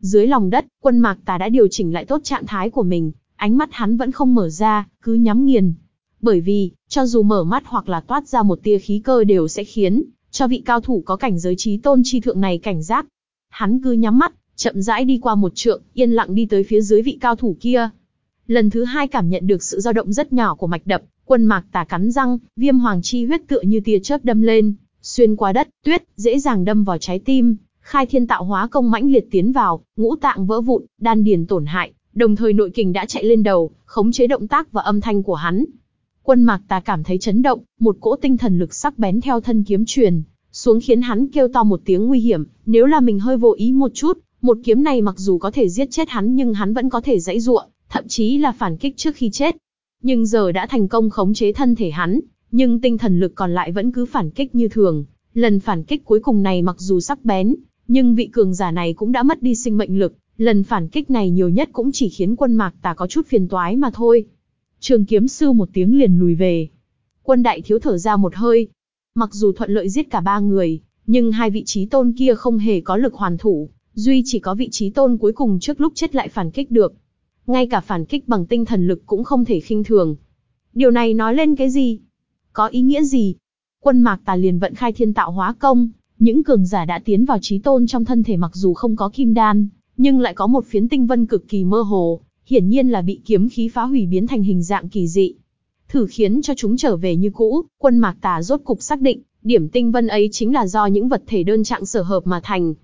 Dưới lòng đất, quân mạc tà đã điều chỉnh lại tốt trạng thái của mình, ánh mắt hắn vẫn không mở ra, cứ nhắm nghiền. Bởi vì, cho dù mở mắt hoặc là toát ra một tia khí cơ đều sẽ khiến cho vị cao thủ có cảnh giới trí tôn chi thượng này cảnh giác. Hắn cứ nhắm mắt, chậm rãi đi qua một trượng, yên lặng đi tới phía dưới vị cao thủ kia. Lần thứ hai cảm nhận được sự dao động rất nhỏ của mạch đập, quân mạc tà cắn răng, viêm hoàng chi huyết tựa như tia chớp đâm lên, xuyên qua đất, tuyết, dễ dàng đâm vào trái tim, khai thiên tạo hóa công mãnh liệt tiến vào, ngũ tạng vỡ vụn, đan điền tổn hại, đồng thời nội kình đã chạy lên đầu, khống chế động tác và âm thanh của hắn. Quân mạc tà cảm thấy chấn động, một cỗ tinh thần lực sắc bén theo thân kiếm truyền, xuống khiến hắn kêu to một tiếng nguy hiểm, nếu là mình hơi vô ý một chút, một kiếm này mặc dù có thể giết chết hắn nhưng hắn vẫn có thể dãy ruộng, thậm chí là phản kích trước khi chết. Nhưng giờ đã thành công khống chế thân thể hắn, nhưng tinh thần lực còn lại vẫn cứ phản kích như thường. Lần phản kích cuối cùng này mặc dù sắc bén, nhưng vị cường giả này cũng đã mất đi sinh mệnh lực, lần phản kích này nhiều nhất cũng chỉ khiến quân mạc tà có chút phiền toái mà thôi. Trường kiếm sư một tiếng liền lùi về. Quân đại thiếu thở ra một hơi. Mặc dù thuận lợi giết cả ba người, nhưng hai vị trí tôn kia không hề có lực hoàn thủ, duy chỉ có vị trí tôn cuối cùng trước lúc chết lại phản kích được. Ngay cả phản kích bằng tinh thần lực cũng không thể khinh thường. Điều này nói lên cái gì? Có ý nghĩa gì? Quân mạc tà liền vận khai thiên tạo hóa công, những cường giả đã tiến vào trí tôn trong thân thể mặc dù không có kim đan, nhưng lại có một phiến tinh vân cực kỳ mơ hồ, hiển nhiên là bị kiếm khí phá hủy biến thành hình dạng kỳ dị. Thử khiến cho chúng trở về như cũ, quân mạc tà rốt cục xác định, điểm tinh vân ấy chính là do những vật thể đơn trạng sở hợp mà thành.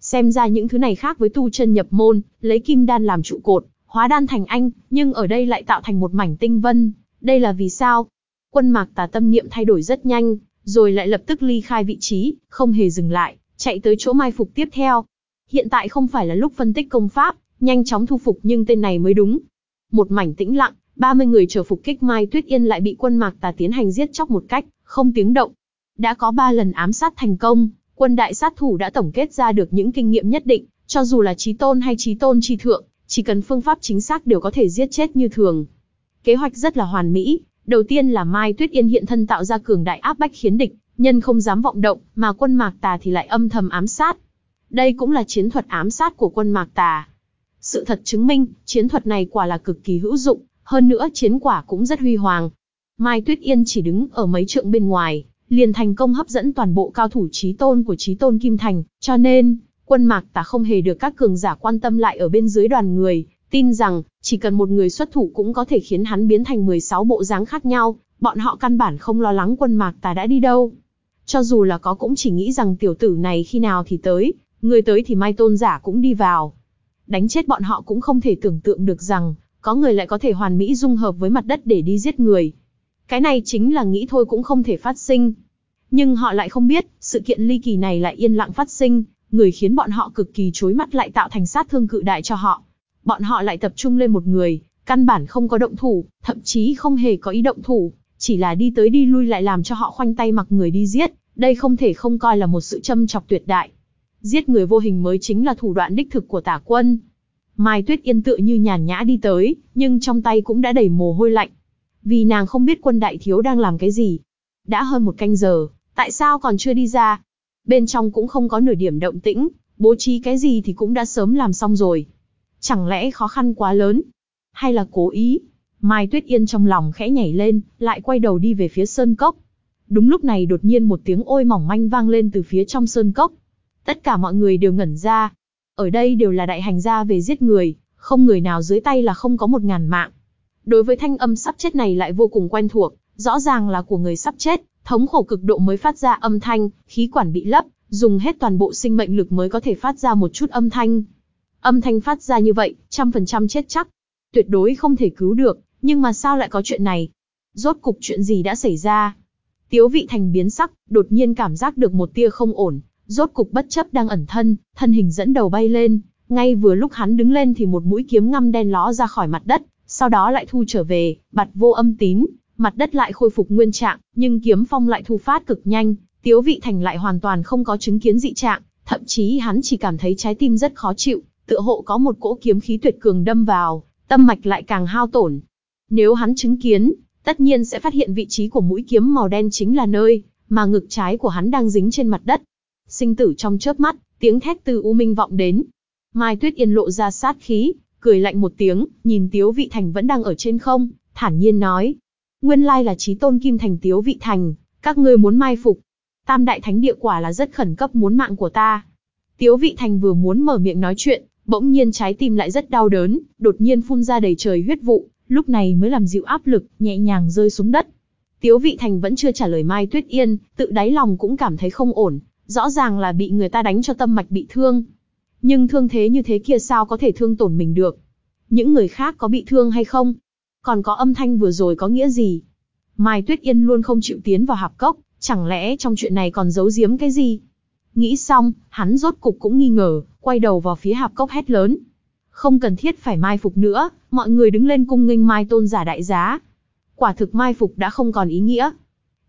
Xem ra những thứ này khác với tu chân nhập môn, lấy kim đan làm trụ cột, hóa đan thành anh, nhưng ở đây lại tạo thành một mảnh tinh vân. Đây là vì sao? Quân mạc tà tâm niệm thay đổi rất nhanh, rồi lại lập tức ly khai vị trí, không hề dừng lại, chạy tới chỗ mai phục tiếp theo. Hiện tại không phải là lúc phân tích công pháp, nhanh chóng thu phục nhưng tên này mới đúng. Một mảnh tĩnh lặng, 30 người chờ phục kích Mai Tuyết Yên lại bị quân Mạc Tà tiến hành giết chóc một cách không tiếng động. Đã có 3 lần ám sát thành công, quân đại sát thủ đã tổng kết ra được những kinh nghiệm nhất định, cho dù là trí tôn hay trí tôn chi thượng, chỉ cần phương pháp chính xác đều có thể giết chết như thường. Kế hoạch rất là hoàn mỹ, đầu tiên là Mai Tuyết Yên hiện thân tạo ra cường đại áp bách khiến địch, nhân không dám vọng động, mà quân Mạc Tà thì lại âm thầm ám sát. Đây cũng là chiến thuật ám sát của quân Mạc Tà. Sự thật chứng minh, chiến thuật này quả là cực kỳ hữu dụng, hơn nữa chiến quả cũng rất huy hoàng. Mai Tuyết Yên chỉ đứng ở mấy trượng bên ngoài, liền thành công hấp dẫn toàn bộ cao thủ trí tôn của trí tôn Kim Thành, cho nên, quân mạc tà không hề được các cường giả quan tâm lại ở bên dưới đoàn người, tin rằng, chỉ cần một người xuất thủ cũng có thể khiến hắn biến thành 16 bộ dáng khác nhau, bọn họ căn bản không lo lắng quân mạc tà đã đi đâu. Cho dù là có cũng chỉ nghĩ rằng tiểu tử này khi nào thì tới, người tới thì mai tôn giả cũng đi vào. Đánh chết bọn họ cũng không thể tưởng tượng được rằng, có người lại có thể hoàn mỹ dung hợp với mặt đất để đi giết người. Cái này chính là nghĩ thôi cũng không thể phát sinh. Nhưng họ lại không biết, sự kiện ly kỳ này lại yên lặng phát sinh, người khiến bọn họ cực kỳ chối mắt lại tạo thành sát thương cự đại cho họ. Bọn họ lại tập trung lên một người, căn bản không có động thủ, thậm chí không hề có ý động thủ, chỉ là đi tới đi lui lại làm cho họ khoanh tay mặc người đi giết, đây không thể không coi là một sự châm chọc tuyệt đại. Giết người vô hình mới chính là thủ đoạn đích thực của tả quân. Mai Tuyết Yên tựa như nhàn nhã đi tới, nhưng trong tay cũng đã đầy mồ hôi lạnh. Vì nàng không biết quân đại thiếu đang làm cái gì. Đã hơn một canh giờ, tại sao còn chưa đi ra? Bên trong cũng không có nửa điểm động tĩnh, bố trí cái gì thì cũng đã sớm làm xong rồi. Chẳng lẽ khó khăn quá lớn? Hay là cố ý? Mai Tuyết Yên trong lòng khẽ nhảy lên, lại quay đầu đi về phía sơn cốc. Đúng lúc này đột nhiên một tiếng ôi mỏng manh vang lên từ phía trong sơn cốc. Tất cả mọi người đều ngẩn ra. Ở đây đều là đại hành gia về giết người, không người nào dưới tay là không có một ngàn mạng. Đối với thanh âm sắp chết này lại vô cùng quen thuộc, rõ ràng là của người sắp chết, thống khổ cực độ mới phát ra âm thanh, khí quản bị lấp, dùng hết toàn bộ sinh mệnh lực mới có thể phát ra một chút âm thanh. Âm thanh phát ra như vậy, trăm phần trăm chết chắc. Tuyệt đối không thể cứu được, nhưng mà sao lại có chuyện này? Rốt cục chuyện gì đã xảy ra? Tiếu vị thành biến sắc, đột nhiên cảm giác được một tia không ổn, rốt cục bất chấp đang ẩn thân, thân hình dẫn đầu bay lên, ngay vừa lúc hắn đứng lên thì một mũi kiếm ngăm đen ló ra khỏi mặt đất, sau đó lại thu trở về, bặt vô âm tín, mặt đất lại khôi phục nguyên trạng, nhưng kiếm phong lại thu phát cực nhanh, Tiếu Vị Thành lại hoàn toàn không có chứng kiến dị trạng, thậm chí hắn chỉ cảm thấy trái tim rất khó chịu, tựa hộ có một cỗ kiếm khí tuyệt cường đâm vào, tâm mạch lại càng hao tổn. Nếu hắn chứng kiến, tất nhiên sẽ phát hiện vị trí của mũi kiếm màu đen chính là nơi mà ngực trái của hắn đang dính trên mặt đất. Sinh tử trong chớp mắt, tiếng thét từ U Minh vọng đến. Mai Tuyết Yên lộ ra sát khí, cười lạnh một tiếng, nhìn Tiếu Vị Thành vẫn đang ở trên không, thản nhiên nói. Nguyên lai là trí tôn kim thành Tiếu Vị Thành, các ngươi muốn mai phục. Tam đại thánh địa quả là rất khẩn cấp muốn mạng của ta. Tiếu Vị Thành vừa muốn mở miệng nói chuyện, bỗng nhiên trái tim lại rất đau đớn, đột nhiên phun ra đầy trời huyết vụ, lúc này mới làm dịu áp lực, nhẹ nhàng rơi xuống đất. Tiếu Vị Thành vẫn chưa trả lời Mai Tuyết Yên, tự đáy lòng cũng cảm thấy không ổn, rõ ràng là bị người ta đánh cho tâm mạch bị thương. Nhưng thương thế như thế kia sao có thể thương tổn mình được? Những người khác có bị thương hay không? Còn có âm thanh vừa rồi có nghĩa gì? Mai Tuyết Yên luôn không chịu tiến vào hạp cốc, chẳng lẽ trong chuyện này còn giấu giếm cái gì? Nghĩ xong, hắn rốt cục cũng nghi ngờ, quay đầu vào phía hạp cốc hét lớn. Không cần thiết phải mai phục nữa, mọi người đứng lên cung nghênh mai tôn giả đại giá. Quả thực mai phục đã không còn ý nghĩa.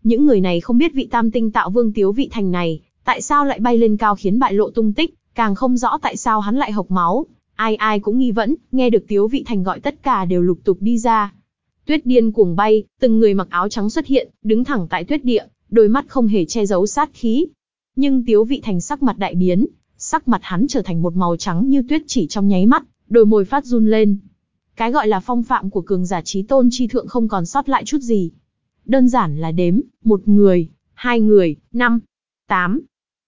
Những người này không biết vị tam tinh tạo vương tiếu vị thành này, tại sao lại bay lên cao khiến bại lộ tung tích, càng không rõ tại sao hắn lại hộc máu. Ai ai cũng nghi vấn, nghe được tiếu vị thành gọi tất cả đều lục tục đi ra. Tuyết điên cuồng bay, từng người mặc áo trắng xuất hiện, đứng thẳng tại tuyết địa, đôi mắt không hề che giấu sát khí. Nhưng tiếu vị thành sắc mặt đại biến, sắc mặt hắn trở thành một màu trắng như tuyết chỉ trong nháy mắt, đôi môi phát run lên. Cái gọi là phong phạm của cường giả trí tôn chi thượng không còn sót lại chút gì. Đơn giản là đếm, một người, hai người, năm, tám,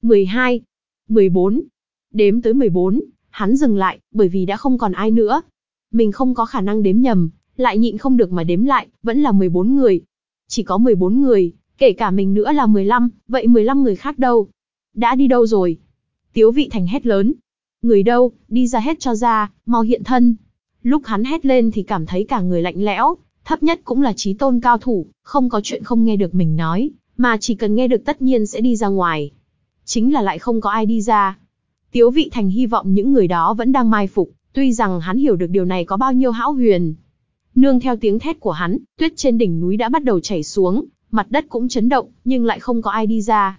mười hai, mười bốn. Đếm tới mười bốn, hắn dừng lại, bởi vì đã không còn ai nữa. Mình không có khả năng đếm nhầm, lại nhịn không được mà đếm lại, vẫn là 14 người. Chỉ có 14 người, kể cả mình nữa là 15, vậy 15 người khác đâu? Đã đi đâu rồi? Tiếu vị thành hét lớn. Người đâu, đi ra hết cho ra, mau hiện thân. Lúc hắn hét lên thì cảm thấy cả người lạnh lẽo, thấp nhất cũng là trí tôn cao thủ, không có chuyện không nghe được mình nói, mà chỉ cần nghe được tất nhiên sẽ đi ra ngoài. Chính là lại không có ai đi ra. Tiếu vị thành hy vọng những người đó vẫn đang mai phục, tuy rằng hắn hiểu được điều này có bao nhiêu hão huyền. Nương theo tiếng thét của hắn, tuyết trên đỉnh núi đã bắt đầu chảy xuống, mặt đất cũng chấn động, nhưng lại không có ai đi ra.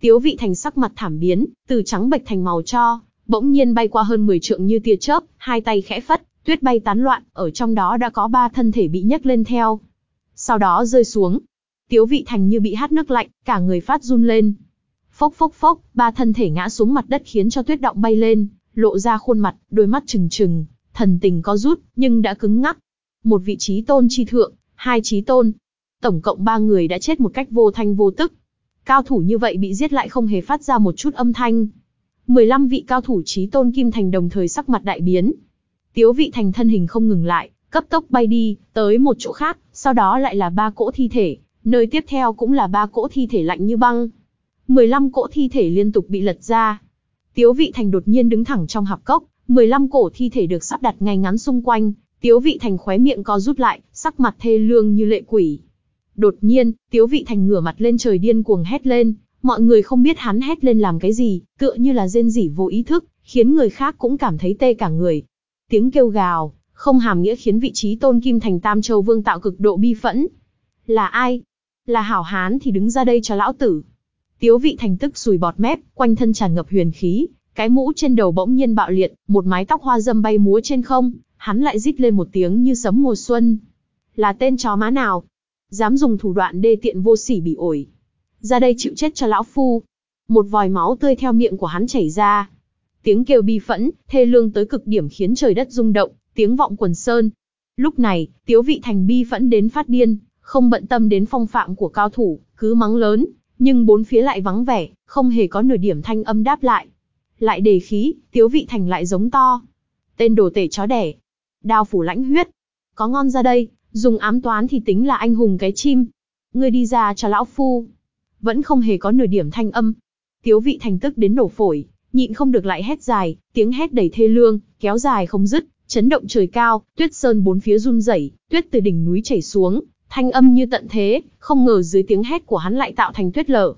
Tiếu vị thành sắc mặt thảm biến, từ trắng bệch thành màu cho, bỗng nhiên bay qua hơn 10 trượng như tia chớp, hai tay khẽ phất, tuyết bay tán loạn, ở trong đó đã có ba thân thể bị nhấc lên theo. Sau đó rơi xuống. Tiếu vị thành như bị hát nước lạnh, cả người phát run lên. Phốc phốc phốc, ba thân thể ngã xuống mặt đất khiến cho tuyết động bay lên, lộ ra khuôn mặt, đôi mắt trừng trừng, thần tình có rút, nhưng đã cứng ngắc. Một vị trí tôn chi thượng, hai trí tôn. Tổng cộng ba người đã chết một cách vô thanh vô tức. Cao thủ như vậy bị giết lại không hề phát ra một chút âm thanh. 15 vị cao thủ trí tôn kim thành đồng thời sắc mặt đại biến. Tiếu vị thành thân hình không ngừng lại, cấp tốc bay đi, tới một chỗ khác, sau đó lại là ba cỗ thi thể, nơi tiếp theo cũng là ba cỗ thi thể lạnh như băng. 15 cỗ thi thể liên tục bị lật ra. Tiếu vị thành đột nhiên đứng thẳng trong hạp cốc, 15 cổ thi thể được sắp đặt ngay ngắn xung quanh, Tiếu vị thành khóe miệng co rút lại, sắc mặt thê lương như lệ quỷ. Đột nhiên, Tiếu Vị Thành ngửa mặt lên trời điên cuồng hét lên, mọi người không biết hắn hét lên làm cái gì, tựa như là rên rỉ vô ý thức, khiến người khác cũng cảm thấy tê cả người. Tiếng kêu gào, không hàm nghĩa khiến vị trí tôn kim thành Tam Châu Vương tạo cực độ bi phẫn. Là ai? Là hảo hán thì đứng ra đây cho lão tử. Tiếu vị thành tức sùi bọt mép, quanh thân tràn ngập huyền khí, cái mũ trên đầu bỗng nhiên bạo liệt, một mái tóc hoa dâm bay múa trên không, hắn lại rít lên một tiếng như sấm mùa xuân. Là tên chó má nào? Dám dùng thủ đoạn đê tiện vô sỉ bị ổi. Ra đây chịu chết cho lão phu. Một vòi máu tươi theo miệng của hắn chảy ra. Tiếng kêu bi phẫn, thê lương tới cực điểm khiến trời đất rung động, tiếng vọng quần sơn. Lúc này, Tiếu Vị Thành bi phẫn đến phát điên, không bận tâm đến phong phạm của cao thủ, cứ mắng lớn, nhưng bốn phía lại vắng vẻ, không hề có nửa điểm thanh âm đáp lại. Lại đề khí, Tiếu Vị Thành lại giống to. Tên đồ tể chó đẻ. Đao phủ lãnh huyết. Có ngon ra đây, dùng ám toán thì tính là anh hùng cái chim. Ngươi đi ra cho lão phu. Vẫn không hề có nửa điểm thanh âm. Tiếu Vị Thành tức đến nổ phổi, nhịn không được lại hét dài, tiếng hét đầy thê lương, kéo dài không dứt, chấn động trời cao, tuyết sơn bốn phía run rẩy, tuyết từ đỉnh núi chảy xuống, thanh âm như tận thế, không ngờ dưới tiếng hét của hắn lại tạo thành tuyết lở.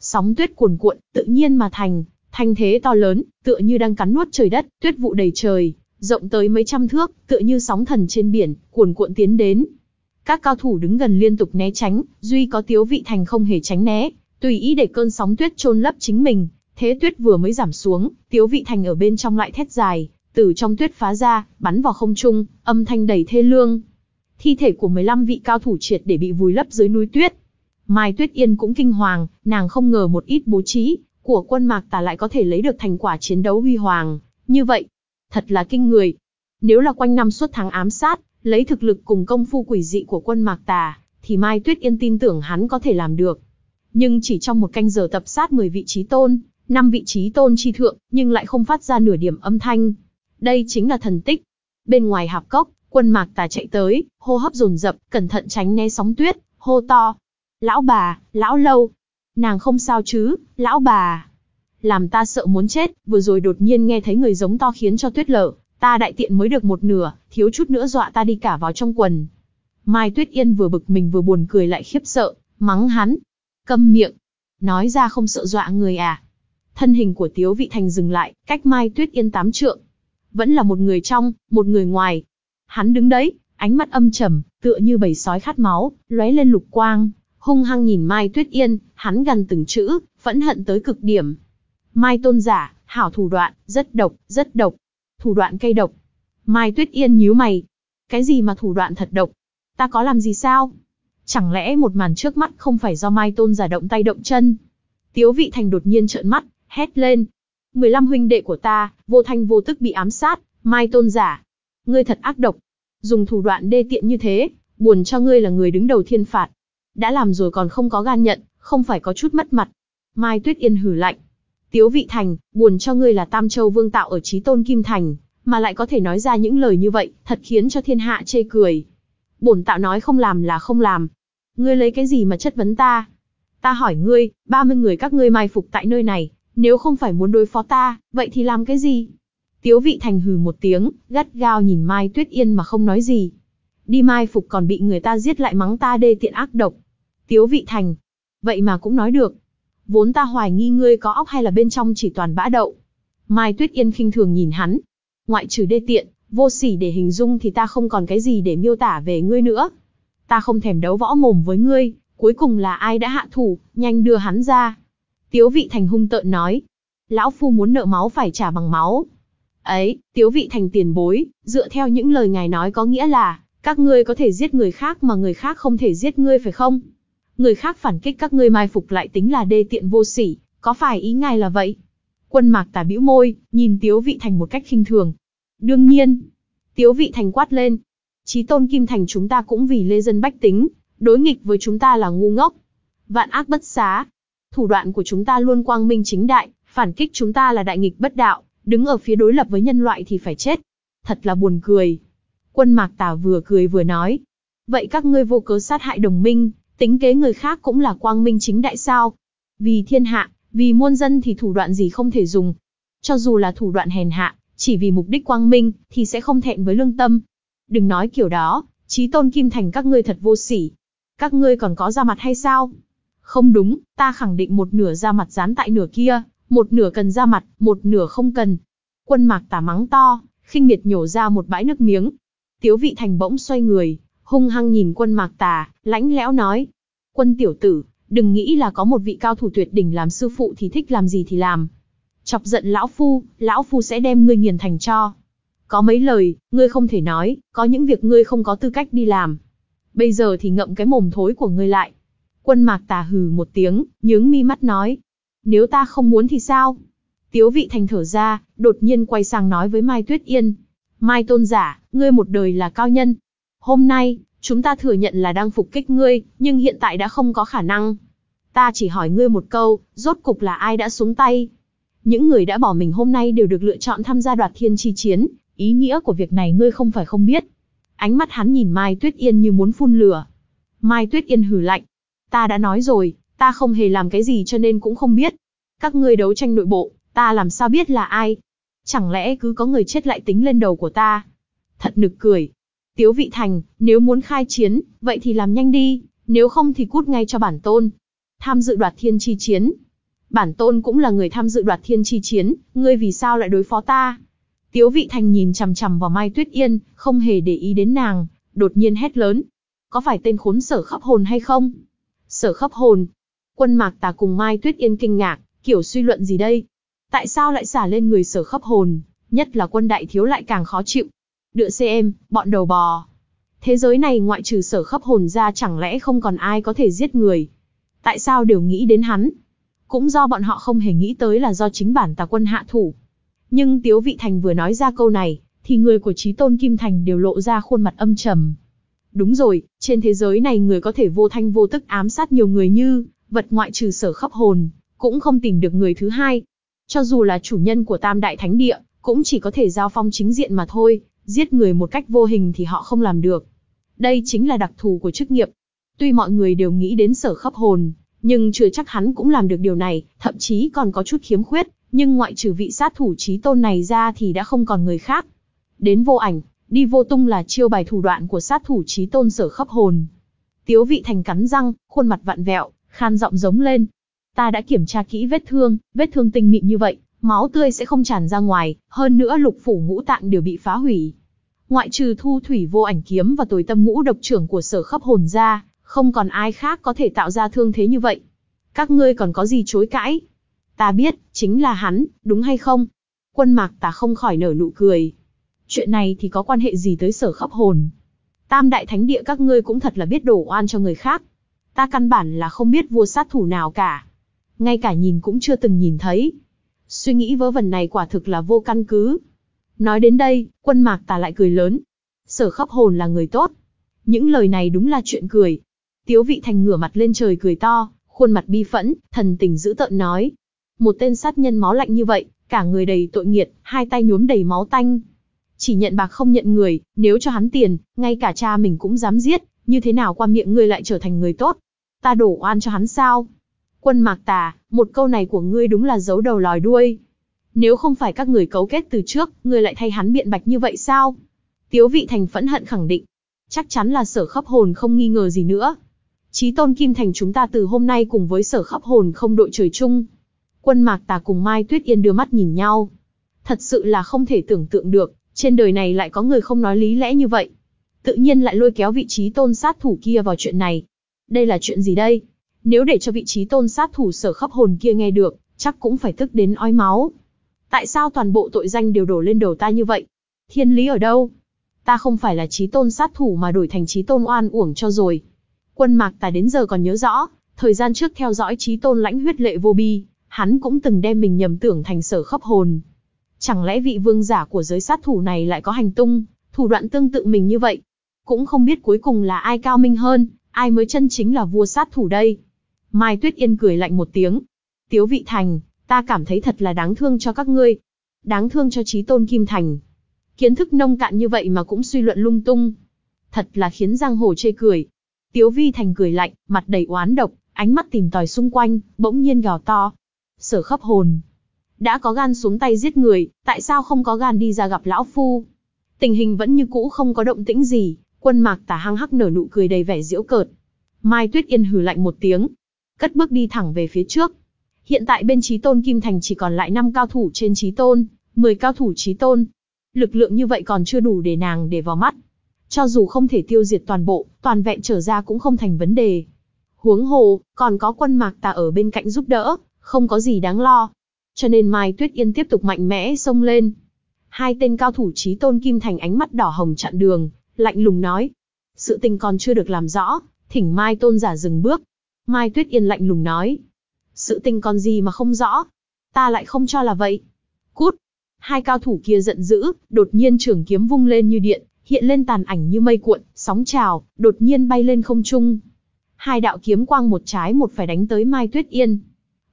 Sóng tuyết cuồn cuộn, tự nhiên mà thành, thanh thế to lớn, tựa như đang cắn nuốt trời đất, tuyết vụ đầy trời, rộng tới mấy trăm thước, tựa như sóng thần trên biển, cuồn cuộn tiến đến. Các cao thủ đứng gần liên tục né tránh, duy có Tiếu Vị Thành không hề tránh né, tùy ý để cơn sóng tuyết chôn lấp chính mình. Thế tuyết vừa mới giảm xuống, Tiếu Vị Thành ở bên trong lại thét dài, từ trong tuyết phá ra, bắn vào không trung, âm thanh đầy thê lương. Thi thể của 15 vị cao thủ triệt để bị vùi lấp dưới núi tuyết. Mai Tuyết Yên cũng kinh hoàng, nàng không ngờ một ít bố trí của quân Mạc Tà lại có thể lấy được thành quả chiến đấu huy hoàng, như vậy, thật là kinh người. Nếu là quanh năm suốt tháng ám sát, lấy thực lực cùng công phu quỷ dị của quân Mạc Tà, thì Mai Tuyết Yên tin tưởng hắn có thể làm được. Nhưng chỉ trong một canh giờ tập sát 10 vị trí tôn, 5 vị trí tôn chi thượng, nhưng lại không phát ra nửa điểm âm thanh. Đây chính là thần tích. Bên ngoài hạp cốc, quân mạc tà chạy tới, hô hấp dồn dập, cẩn thận tránh né sóng tuyết, hô to. Lão bà, lão lâu. Nàng không sao chứ, lão bà. Làm ta sợ muốn chết, vừa rồi đột nhiên nghe thấy người giống to khiến cho tuyết lở, ta đại tiện mới được một nửa, thiếu chút nữa dọa ta đi cả vào trong quần. Mai Tuyết Yên vừa bực mình vừa buồn cười lại khiếp sợ, mắng hắn. Câm miệng. Nói ra không sợ dọa người à. Thân hình của Tiếu Vị Thành dừng lại, cách Mai Tuyết Yên tám trượng vẫn là một người trong, một người ngoài. Hắn đứng đấy, ánh mắt âm trầm, tựa như bầy sói khát máu, lóe lên lục quang, hung hăng nhìn Mai Tuyết Yên, hắn gần từng chữ, phẫn hận tới cực điểm. Mai tôn giả, hảo thủ đoạn, rất độc, rất độc. Thủ đoạn cây độc. Mai Tuyết Yên nhíu mày. Cái gì mà thủ đoạn thật độc? Ta có làm gì sao? Chẳng lẽ một màn trước mắt không phải do Mai tôn giả động tay động chân? Tiếu vị thành đột nhiên trợn mắt, hét lên, 15 huynh đệ của ta, vô thanh vô tức bị ám sát, mai tôn giả. Ngươi thật ác độc. Dùng thủ đoạn đê tiện như thế, buồn cho ngươi là người đứng đầu thiên phạt. Đã làm rồi còn không có gan nhận, không phải có chút mất mặt. Mai Tuyết Yên hử lạnh. Tiếu vị thành, buồn cho ngươi là Tam Châu Vương tạo ở trí tôn Kim Thành, mà lại có thể nói ra những lời như vậy, thật khiến cho thiên hạ chê cười. Bổn tạo nói không làm là không làm. Ngươi lấy cái gì mà chất vấn ta? Ta hỏi ngươi, 30 người các ngươi mai phục tại nơi này, nếu không phải muốn đối phó ta, vậy thì làm cái gì? Tiếu vị thành hừ một tiếng, gắt gao nhìn Mai Tuyết Yên mà không nói gì. Đi mai phục còn bị người ta giết lại mắng ta đê tiện ác độc. Tiếu vị thành. Vậy mà cũng nói được. Vốn ta hoài nghi ngươi có óc hay là bên trong chỉ toàn bã đậu. Mai Tuyết Yên khinh thường nhìn hắn. Ngoại trừ đê tiện, vô sỉ để hình dung thì ta không còn cái gì để miêu tả về ngươi nữa. Ta không thèm đấu võ mồm với ngươi, cuối cùng là ai đã hạ thủ, nhanh đưa hắn ra. Tiếu vị thành hung tợn nói. Lão phu muốn nợ máu phải trả bằng máu. Ấy, tiếu vị thành tiền bối, dựa theo những lời ngài nói có nghĩa là, các ngươi có thể giết người khác mà người khác không thể giết ngươi phải không? Người khác phản kích các ngươi mai phục lại tính là đê tiện vô sỉ, có phải ý ngài là vậy? Quân mạc tà bĩu môi, nhìn tiếu vị thành một cách khinh thường. Đương nhiên, tiếu vị thành quát lên. Chí tôn kim thành chúng ta cũng vì lê dân bách tính, đối nghịch với chúng ta là ngu ngốc. Vạn ác bất xá, Thủ đoạn của chúng ta luôn quang minh chính đại, phản kích chúng ta là đại nghịch bất đạo, đứng ở phía đối lập với nhân loại thì phải chết. Thật là buồn cười. Quân Mạc Tà vừa cười vừa nói. Vậy các ngươi vô cớ sát hại đồng minh, tính kế người khác cũng là quang minh chính đại sao? Vì thiên hạ, vì muôn dân thì thủ đoạn gì không thể dùng. Cho dù là thủ đoạn hèn hạ, chỉ vì mục đích quang minh, thì sẽ không thẹn với lương tâm. Đừng nói kiểu đó, trí tôn kim thành các ngươi thật vô sỉ. Các ngươi còn có da mặt hay sao? Không đúng, ta khẳng định một nửa da mặt dán tại nửa kia, một nửa cần ra mặt, một nửa không cần. Quân mạc Tả mắng to, khinh miệt nhổ ra một bãi nước miếng. Tiếu vị thành bỗng xoay người, hung hăng nhìn quân mạc tà, lãnh lẽo nói. Quân tiểu tử, đừng nghĩ là có một vị cao thủ tuyệt đỉnh làm sư phụ thì thích làm gì thì làm. Chọc giận lão phu, lão phu sẽ đem ngươi nghiền thành cho. Có mấy lời, ngươi không thể nói, có những việc ngươi không có tư cách đi làm. Bây giờ thì ngậm cái mồm thối của ngươi lại. Quân mạc tà hừ một tiếng, nhướng mi mắt nói. Nếu ta không muốn thì sao? Tiếu vị thành thở ra, đột nhiên quay sang nói với Mai Tuyết Yên. Mai tôn giả, ngươi một đời là cao nhân. Hôm nay, chúng ta thừa nhận là đang phục kích ngươi, nhưng hiện tại đã không có khả năng. Ta chỉ hỏi ngươi một câu, rốt cục là ai đã xuống tay? Những người đã bỏ mình hôm nay đều được lựa chọn tham gia đoạt thiên chi chiến, ý nghĩa của việc này ngươi không phải không biết. Ánh mắt hắn nhìn Mai Tuyết Yên như muốn phun lửa. Mai Tuyết Yên hừ lạnh. Ta đã nói rồi, ta không hề làm cái gì cho nên cũng không biết. Các ngươi đấu tranh nội bộ, ta làm sao biết là ai? Chẳng lẽ cứ có người chết lại tính lên đầu của ta? Thật nực cười. Tiếu vị thành, nếu muốn khai chiến, vậy thì làm nhanh đi, nếu không thì cút ngay cho bản tôn. Tham dự đoạt thiên chi chiến. Bản tôn cũng là người tham dự đoạt thiên chi chiến, ngươi vì sao lại đối phó ta? Tiếu vị thành nhìn chằm chằm vào Mai Tuyết Yên, không hề để ý đến nàng, đột nhiên hét lớn. Có phải tên khốn sở khắp hồn hay không? Sở khắp hồn. Quân mạc tà cùng Mai Tuyết Yên kinh ngạc, kiểu suy luận gì đây? Tại sao lại xả lên người sở khắp hồn, nhất là quân đại thiếu lại càng khó chịu. Đựa em, bọn đầu bò. Thế giới này ngoại trừ sở khắp hồn ra chẳng lẽ không còn ai có thể giết người. Tại sao đều nghĩ đến hắn? Cũng do bọn họ không hề nghĩ tới là do chính bản tà quân hạ thủ. Nhưng Tiếu Vị Thành vừa nói ra câu này, thì người của Chí Tôn Kim Thành đều lộ ra khuôn mặt âm trầm. Đúng rồi, trên thế giới này người có thể vô thanh vô tức ám sát nhiều người như, vật ngoại trừ sở khắp hồn, cũng không tìm được người thứ hai. Cho dù là chủ nhân của Tam Đại Thánh Địa, cũng chỉ có thể giao phong chính diện mà thôi, giết người một cách vô hình thì họ không làm được. Đây chính là đặc thù của chức nghiệp. Tuy mọi người đều nghĩ đến sở khắp hồn, nhưng chưa chắc hắn cũng làm được điều này, thậm chí còn có chút khiếm khuyết, nhưng ngoại trừ vị sát thủ trí tôn này ra thì đã không còn người khác. Đến vô ảnh, đi vô tung là chiêu bài thủ đoạn của sát thủ trí tôn sở khắp hồn. Tiếu vị thành cắn răng, khuôn mặt vặn vẹo, khan giọng giống lên. Ta đã kiểm tra kỹ vết thương, vết thương tinh mịn như vậy, máu tươi sẽ không tràn ra ngoài, hơn nữa lục phủ ngũ tạng đều bị phá hủy. Ngoại trừ thu thủy vô ảnh kiếm và tồi tâm ngũ độc trưởng của sở khắp hồn ra, không còn ai khác có thể tạo ra thương thế như vậy. Các ngươi còn có gì chối cãi? Ta biết, chính là hắn, đúng hay không? Quân mạc ta không khỏi nở nụ cười. Chuyện này thì có quan hệ gì tới sở khắp hồn? Tam đại thánh địa các ngươi cũng thật là biết đổ oan cho người khác. Ta căn bản là không biết vua sát thủ nào cả. Ngay cả nhìn cũng chưa từng nhìn thấy. Suy nghĩ vớ vẩn này quả thực là vô căn cứ. Nói đến đây, quân mạc tà lại cười lớn. Sở khắp hồn là người tốt. Những lời này đúng là chuyện cười. Tiếu vị thành ngửa mặt lên trời cười to, khuôn mặt bi phẫn, thần tình dữ tợn nói. Một tên sát nhân máu lạnh như vậy, cả người đầy tội nghiệt, hai tay nhuốm đầy máu tanh. Chỉ nhận bạc không nhận người, nếu cho hắn tiền, ngay cả cha mình cũng dám giết, như thế nào qua miệng ngươi lại trở thành người tốt? Ta đổ oan cho hắn sao? Quân mạc tà, một câu này của ngươi đúng là giấu đầu lòi đuôi. Nếu không phải các người cấu kết từ trước, ngươi lại thay hắn biện bạch như vậy sao? Tiếu vị thành phẫn hận khẳng định. Chắc chắn là sở khắp hồn không nghi ngờ gì nữa. Chí tôn Kim Thành chúng ta từ hôm nay cùng với sở khắp hồn không đội trời chung. Quân Mạc Tà cùng Mai Tuyết Yên đưa mắt nhìn nhau. Thật sự là không thể tưởng tượng được, trên đời này lại có người không nói lý lẽ như vậy. Tự nhiên lại lôi kéo vị trí tôn sát thủ kia vào chuyện này. Đây là chuyện gì đây? Nếu để cho vị trí tôn sát thủ sở khắp hồn kia nghe được, chắc cũng phải tức đến ói máu. Tại sao toàn bộ tội danh đều đổ lên đầu ta như vậy? Thiên lý ở đâu? Ta không phải là trí tôn sát thủ mà đổi thành trí tôn oan uổng cho rồi. Quân mạc ta đến giờ còn nhớ rõ, thời gian trước theo dõi trí tôn lãnh huyết lệ vô bi, hắn cũng từng đem mình nhầm tưởng thành sở khắp hồn. Chẳng lẽ vị vương giả của giới sát thủ này lại có hành tung, thủ đoạn tương tự mình như vậy? Cũng không biết cuối cùng là ai cao minh hơn, ai mới chân chính là vua sát thủ đây. Mai Tuyết Yên cười lạnh một tiếng. Tiếu vị thành, ta cảm thấy thật là đáng thương cho các ngươi. Đáng thương cho trí tôn Kim Thành. Kiến thức nông cạn như vậy mà cũng suy luận lung tung. Thật là khiến giang hồ chê cười. Tiếu vi thành cười lạnh, mặt đầy oán độc, ánh mắt tìm tòi xung quanh, bỗng nhiên gào to. Sở khắp hồn. Đã có gan xuống tay giết người, tại sao không có gan đi ra gặp lão phu? Tình hình vẫn như cũ không có động tĩnh gì, quân mạc tả hăng hắc nở nụ cười đầy vẻ diễu cợt. Mai Tuyết Yên hừ lạnh một tiếng, cất bước đi thẳng về phía trước. Hiện tại bên Chí Tôn Kim Thành chỉ còn lại 5 cao thủ trên Chí Tôn, 10 cao thủ Chí Tôn. Lực lượng như vậy còn chưa đủ để nàng để vào mắt. Cho dù không thể tiêu diệt toàn bộ, toàn vẹn trở ra cũng không thành vấn đề. Huống hồ, còn có quân mạc tà ở bên cạnh giúp đỡ, không có gì đáng lo. Cho nên Mai Tuyết Yên tiếp tục mạnh mẽ xông lên. Hai tên cao thủ Chí Tôn Kim Thành ánh mắt đỏ hồng chặn đường, lạnh lùng nói. Sự tình còn chưa được làm rõ, thỉnh Mai Tôn giả dừng bước. Mai Tuyết Yên lạnh lùng nói. Sự tình còn gì mà không rõ? Ta lại không cho là vậy. Cút! Hai cao thủ kia giận dữ, đột nhiên trường kiếm vung lên như điện, hiện lên tàn ảnh như mây cuộn, sóng trào, đột nhiên bay lên không trung. Hai đạo kiếm quang một trái một phải đánh tới Mai Tuyết Yên.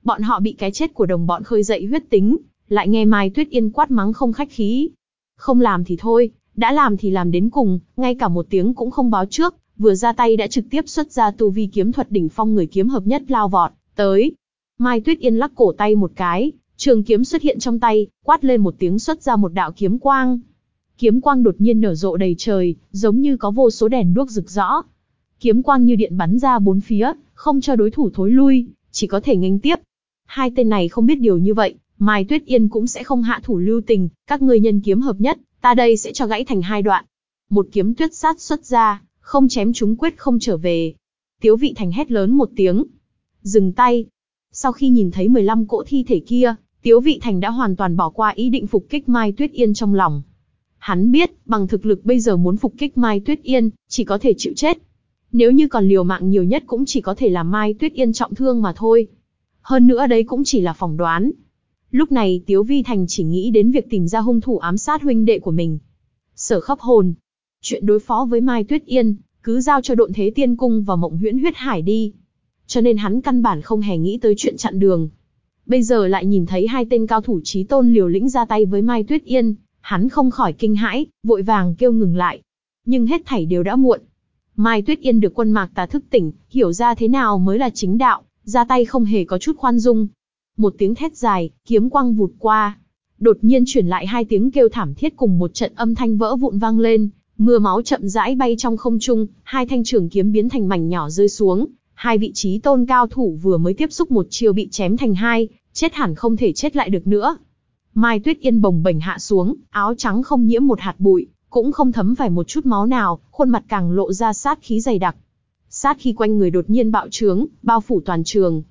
Bọn họ bị cái chết của đồng bọn khơi dậy huyết tính, lại nghe Mai Tuyết Yên quát mắng không khách khí. Không làm thì thôi, đã làm thì làm đến cùng, ngay cả một tiếng cũng không báo trước, vừa ra tay đã trực tiếp xuất ra tu vi kiếm thuật đỉnh phong người kiếm hợp nhất lao vọt, tới. Mai Tuyết Yên lắc cổ tay một cái, trường kiếm xuất hiện trong tay, quát lên một tiếng xuất ra một đạo kiếm quang. Kiếm quang đột nhiên nở rộ đầy trời, giống như có vô số đèn đuốc rực rõ. Kiếm quang như điện bắn ra bốn phía, không cho đối thủ thối lui, chỉ có thể nghênh tiếp. Hai tên này không biết điều như vậy, Mai Tuyết Yên cũng sẽ không hạ thủ lưu tình, các người nhân kiếm hợp nhất, ta đây sẽ cho gãy thành hai đoạn. Một kiếm tuyết sát xuất ra, không chém chúng quyết không trở về. Tiếu vị thành hét lớn một tiếng. Dừng tay. Sau khi nhìn thấy 15 cỗ thi thể kia, Tiếu vị thành đã hoàn toàn bỏ qua ý định phục kích Mai Tuyết Yên trong lòng. Hắn biết, bằng thực lực bây giờ muốn phục kích Mai Tuyết Yên, chỉ có thể chịu chết. Nếu như còn liều mạng nhiều nhất cũng chỉ có thể là Mai Tuyết Yên trọng thương mà thôi. Hơn nữa đấy cũng chỉ là phỏng đoán. Lúc này Tiếu Vi Thành chỉ nghĩ đến việc tìm ra hung thủ ám sát huynh đệ của mình. Sở khắp hồn. Chuyện đối phó với Mai Tuyết Yên, cứ giao cho độn thế tiên cung và mộng huyễn huyết hải đi. Cho nên hắn căn bản không hề nghĩ tới chuyện chặn đường. Bây giờ lại nhìn thấy hai tên cao thủ trí tôn liều lĩnh ra tay với Mai Tuyết Yên, hắn không khỏi kinh hãi, vội vàng kêu ngừng lại. Nhưng hết thảy đều đã muộn. Mai Tuyết Yên được quân mạc tà thức tỉnh, hiểu ra thế nào mới là chính đạo, ra tay không hề có chút khoan dung. Một tiếng thét dài, kiếm quang vụt qua. Đột nhiên chuyển lại hai tiếng kêu thảm thiết cùng một trận âm thanh vỡ vụn vang lên, mưa máu chậm rãi bay trong không trung, hai thanh trường kiếm biến thành mảnh nhỏ rơi xuống, hai vị trí tôn cao thủ vừa mới tiếp xúc một chiều bị chém thành hai, chết hẳn không thể chết lại được nữa. Mai Tuyết Yên bồng bềnh hạ xuống, áo trắng không nhiễm một hạt bụi, cũng không thấm phải một chút máu nào, khuôn mặt càng lộ ra sát khí dày đặc. Sát khi quanh người đột nhiên bạo trướng, bao phủ toàn trường.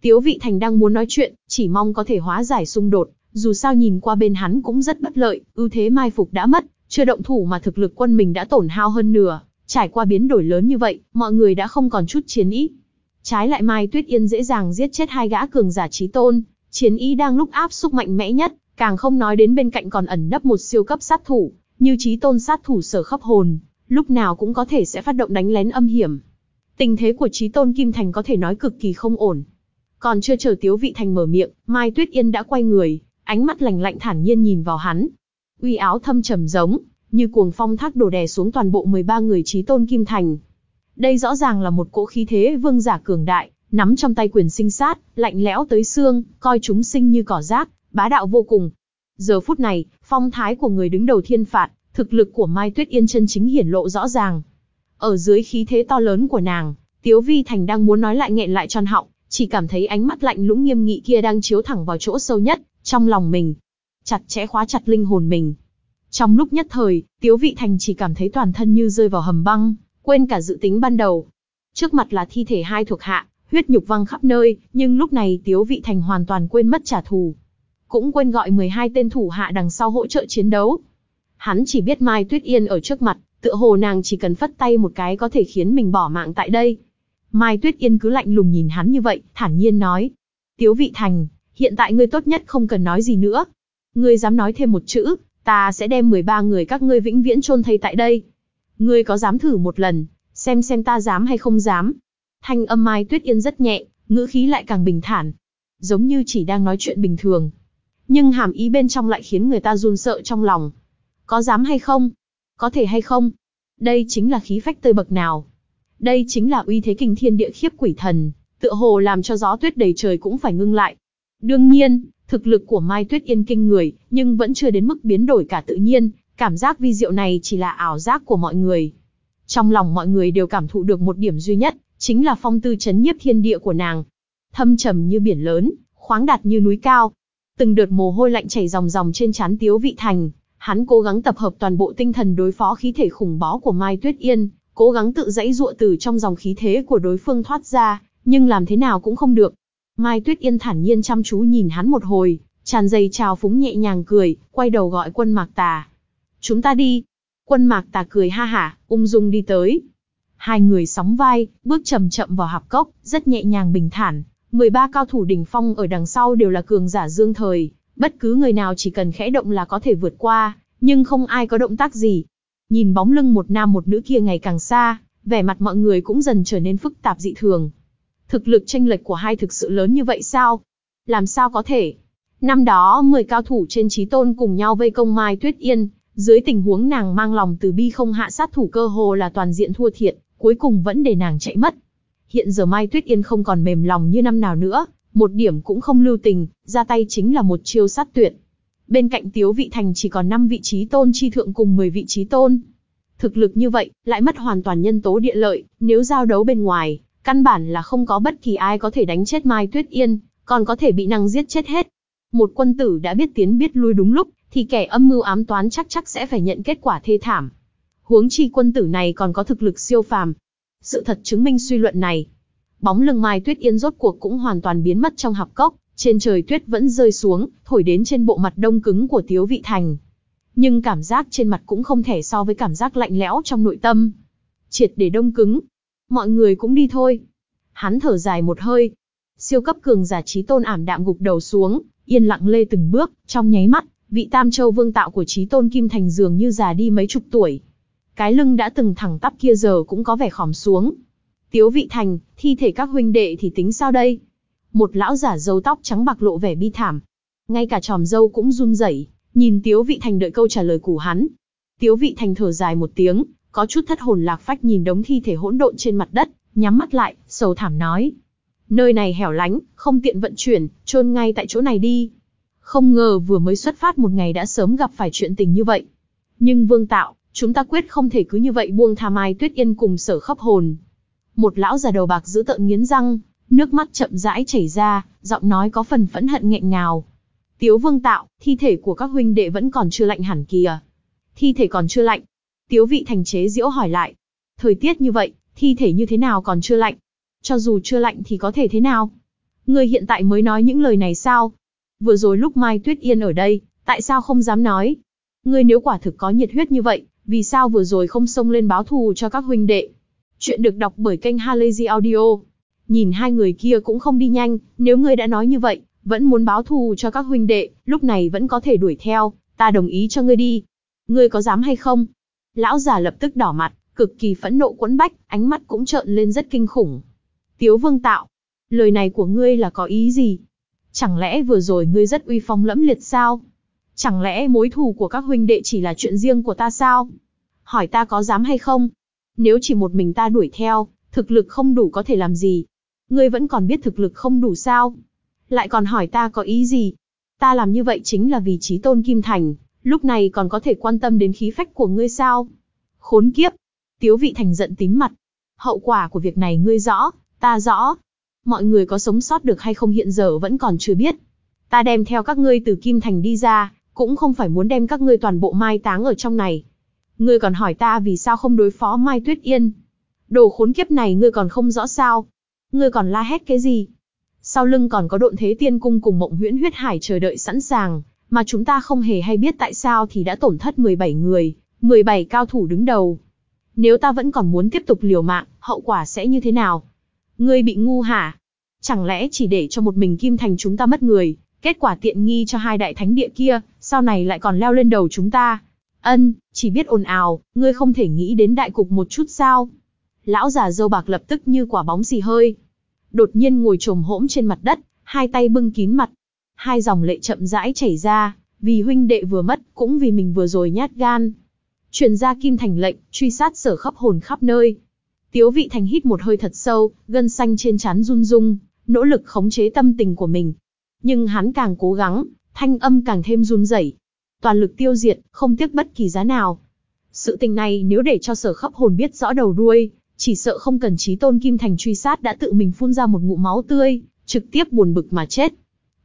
Tiếu Vị Thành đang muốn nói chuyện, chỉ mong có thể hóa giải xung đột, dù sao nhìn qua bên hắn cũng rất bất lợi, ưu thế mai phục đã mất, chưa động thủ mà thực lực quân mình đã tổn hao hơn nửa. Trải qua biến đổi lớn như vậy, mọi người đã không còn chút chiến ý. Trái lại Mai Tuyết Yên dễ dàng giết chết hai gã cường giả trí tôn, chiến ý đang lúc áp xúc mạnh mẽ nhất, càng không nói đến bên cạnh còn ẩn nấp một siêu cấp sát thủ, như trí tôn sát thủ sở khắp hồn, lúc nào cũng có thể sẽ phát động đánh lén âm hiểm. Tình thế của trí tôn Kim Thành có thể nói cực kỳ không ổn. Còn chưa chờ Tiếu Vị Thành mở miệng, Mai Tuyết Yên đã quay người, ánh mắt lạnh lạnh thản nhiên nhìn vào hắn. Uy áo thâm trầm giống, như cuồng phong thác đổ đè xuống toàn bộ 13 người trí tôn Kim Thành. Đây rõ ràng là một cỗ khí thế vương giả cường đại, nắm trong tay quyền sinh sát, lạnh lẽo tới xương, coi chúng sinh như cỏ rác, bá đạo vô cùng. Giờ phút này, phong thái của người đứng đầu thiên phạt, thực lực của Mai Tuyết Yên chân chính hiển lộ rõ ràng. Ở dưới khí thế to lớn của nàng, Tiếu Vi Thành đang muốn nói lại nghẹn lại tròn họng, chỉ cảm thấy ánh mắt lạnh lũng nghiêm nghị kia đang chiếu thẳng vào chỗ sâu nhất, trong lòng mình. Chặt chẽ khóa chặt linh hồn mình. Trong lúc nhất thời, Tiếu Vị Thành chỉ cảm thấy toàn thân như rơi vào hầm băng, quên cả dự tính ban đầu. Trước mặt là thi thể hai thuộc hạ, huyết nhục văng khắp nơi, nhưng lúc này Tiếu Vị Thành hoàn toàn quên mất trả thù. Cũng quên gọi 12 tên thủ hạ đằng sau hỗ trợ chiến đấu. Hắn chỉ biết Mai Tuyết Yên ở trước mặt, tựa hồ nàng chỉ cần phất tay một cái có thể khiến mình bỏ mạng tại đây. Mai Tuyết Yên cứ lạnh lùng nhìn hắn như vậy, thản nhiên nói. Tiếu Vị Thành, hiện tại ngươi tốt nhất không cần nói gì nữa. Ngươi dám nói thêm một chữ, ta sẽ đem 13 người các ngươi vĩnh viễn chôn thây tại đây. Ngươi có dám thử một lần, xem xem ta dám hay không dám. Thanh âm Mai Tuyết Yên rất nhẹ, ngữ khí lại càng bình thản. Giống như chỉ đang nói chuyện bình thường. Nhưng hàm ý bên trong lại khiến người ta run sợ trong lòng. Có dám hay không? Có thể hay không? Đây chính là khí phách tươi bậc nào. Đây chính là uy thế kinh thiên địa khiếp quỷ thần, tựa hồ làm cho gió tuyết đầy trời cũng phải ngưng lại. Đương nhiên, thực lực của Mai Tuyết Yên kinh người, nhưng vẫn chưa đến mức biến đổi cả tự nhiên, cảm giác vi diệu này chỉ là ảo giác của mọi người. Trong lòng mọi người đều cảm thụ được một điểm duy nhất, chính là phong tư chấn nhiếp thiên địa của nàng. Thâm trầm như biển lớn, khoáng đạt như núi cao. Từng đợt mồ hôi lạnh chảy ròng ròng trên trán Tiếu Vị Thành, hắn cố gắng tập hợp toàn bộ tinh thần đối phó khí thể khủng bó của Mai Tuyết Yên, cố gắng tự dãy dụa từ trong dòng khí thế của đối phương thoát ra, nhưng làm thế nào cũng không được. Mai Tuyết Yên thản nhiên chăm chú nhìn hắn một hồi, tràn dây trào phúng nhẹ nhàng cười, quay đầu gọi quân mạc tà. Chúng ta đi. Quân mạc tà cười ha hả, ung dung đi tới. Hai người sóng vai, bước chậm chậm vào hạp cốc, rất nhẹ nhàng bình thản. 13 cao thủ đỉnh phong ở đằng sau đều là cường giả dương thời, bất cứ người nào chỉ cần khẽ động là có thể vượt qua, nhưng không ai có động tác gì. Nhìn bóng lưng một nam một nữ kia ngày càng xa, vẻ mặt mọi người cũng dần trở nên phức tạp dị thường. Thực lực tranh lệch của hai thực sự lớn như vậy sao? Làm sao có thể? Năm đó 10 cao thủ trên trí tôn cùng nhau vây công Mai Tuyết Yên, dưới tình huống nàng mang lòng từ bi không hạ sát thủ cơ hồ là toàn diện thua thiệt, cuối cùng vẫn để nàng chạy mất. Hiện giờ Mai Tuyết Yên không còn mềm lòng như năm nào nữa, một điểm cũng không lưu tình, ra tay chính là một chiêu sát tuyệt. Bên cạnh Tiếu Vị Thành chỉ còn 5 vị trí tôn chi thượng cùng 10 vị trí tôn. Thực lực như vậy, lại mất hoàn toàn nhân tố địa lợi, nếu giao đấu bên ngoài, căn bản là không có bất kỳ ai có thể đánh chết Mai Tuyết Yên, còn có thể bị nàng giết chết hết. Một quân tử đã biết tiến biết lui đúng lúc, thì kẻ âm mưu ám toán chắc chắc sẽ phải nhận kết quả thê thảm. Huống chi quân tử này còn có thực lực siêu phàm. Sự thật chứng minh suy luận này. Bóng lưng Mai Tuyết Yên rốt cuộc cũng hoàn toàn biến mất trong hạp cốc, trên trời tuyết vẫn rơi xuống, thổi đến trên bộ mặt đông cứng của Tiếu Vị Thành. Nhưng cảm giác trên mặt cũng không thể so với cảm giác lạnh lẽo trong nội tâm. Triệt để đông cứng. Mọi người cũng đi thôi. Hắn thở dài một hơi. Siêu cấp cường giả trí tôn ảm đạm gục đầu xuống, yên lặng lê từng bước, trong nháy mắt, vị Tam Châu Vương tạo của trí tôn Kim Thành dường như già đi mấy chục tuổi. Cái lưng đã từng thẳng tắp kia giờ cũng có vẻ khòm xuống. Tiếu Vị Thành, thi thể các huynh đệ thì tính sao đây? Một lão giả râu tóc trắng bạc lộ vẻ bi thảm. Ngay cả tròm râu cũng run rẩy, nhìn Tiếu Vị Thành đợi câu trả lời của hắn. Tiếu Vị Thành thở dài một tiếng, có chút thất hồn lạc phách nhìn đống thi thể hỗn độn trên mặt đất, nhắm mắt lại, sầu thảm nói. Nơi này hẻo lánh, không tiện vận chuyển, chôn ngay tại chỗ này đi. Không ngờ vừa mới xuất phát một ngày đã sớm gặp phải chuyện tình như vậy. Nhưng vương tạo, chúng ta quyết không thể cứ như vậy buông tha mai tuyết yên cùng sở khắp hồn. Một lão già đầu bạc giữ tợn nghiến răng, nước mắt chậm rãi chảy ra, giọng nói có phần phẫn hận nghẹn ngào. Tiếu vương tạo, thi thể của các huynh đệ vẫn còn chưa lạnh hẳn kìa. Thi thể còn chưa lạnh. Tiếu vị thành chế diễu hỏi lại. Thời tiết như vậy, thi thể như thế nào còn chưa lạnh? Cho dù chưa lạnh thì có thể thế nào? Ngươi hiện tại mới nói những lời này sao? Vừa rồi lúc Mai Tuyết Yên ở đây, tại sao không dám nói? Ngươi nếu quả thực có nhiệt huyết như vậy, vì sao vừa rồi không xông lên báo thù cho các huynh đệ? Chuyện được đọc bởi kênh Halazy Audio. Nhìn hai người kia cũng không đi nhanh, nếu ngươi đã nói như vậy, vẫn muốn báo thù cho các huynh đệ, lúc này vẫn có thể đuổi theo, ta đồng ý cho ngươi đi. Ngươi có dám hay không? Lão già lập tức đỏ mặt, cực kỳ phẫn nộ quẫn bách, ánh mắt cũng trợn lên rất kinh khủng. Tiếu vương tạo, lời này của ngươi là có ý gì? Chẳng lẽ vừa rồi ngươi rất uy phong lẫm liệt sao? Chẳng lẽ mối thù của các huynh đệ chỉ là chuyện riêng của ta sao? Hỏi ta có dám hay không? Nếu chỉ một mình ta đuổi theo, thực lực không đủ có thể làm gì? Ngươi vẫn còn biết thực lực không đủ sao? Lại còn hỏi ta có ý gì? Ta làm như vậy chính là vì trí tôn Kim Thành, lúc này còn có thể quan tâm đến khí phách của ngươi sao? Khốn kiếp! Tiếu vị thành giận tím mặt. Hậu quả của việc này ngươi rõ, ta rõ. Mọi người có sống sót được hay không hiện giờ vẫn còn chưa biết. Ta đem theo các ngươi từ Kim Thành đi ra, cũng không phải muốn đem các ngươi toàn bộ mai táng ở trong này. Ngươi còn hỏi ta vì sao không đối phó Mai Tuyết Yên. Đồ khốn kiếp này ngươi còn không rõ sao. Ngươi còn la hét cái gì? Sau lưng còn có độn thế tiên cung cùng mộng huyễn huyết hải chờ đợi sẵn sàng, mà chúng ta không hề hay biết tại sao thì đã tổn thất 17 người, 17 cao thủ đứng đầu. Nếu ta vẫn còn muốn tiếp tục liều mạng, hậu quả sẽ như thế nào? Ngươi bị ngu hả? Chẳng lẽ chỉ để cho một mình Kim Thành chúng ta mất người, kết quả tiện nghi cho hai đại thánh địa kia, sau này lại còn leo lên đầu chúng ta? Ân, chỉ biết ồn ào, ngươi không thể nghĩ đến đại cục một chút sao? Lão già dâu bạc lập tức như quả bóng xì hơi. Đột nhiên ngồi trồm hỗm trên mặt đất, hai tay bưng kín mặt. Hai dòng lệ chậm rãi chảy ra, vì huynh đệ vừa mất, cũng vì mình vừa rồi nhát gan. Truyền ra kim thành lệnh, truy sát sở khắp hồn khắp nơi. Tiếu vị thành hít một hơi thật sâu, gân xanh trên trán run rung, nỗ lực khống chế tâm tình của mình. Nhưng hắn càng cố gắng, thanh âm càng thêm run rẩy. Toàn lực tiêu diệt, không tiếc bất kỳ giá nào. Sự tình này nếu để cho sở khắp hồn biết rõ đầu đuôi, chỉ sợ không cần trí tôn Kim Thành truy sát đã tự mình phun ra một ngụ máu tươi, trực tiếp buồn bực mà chết.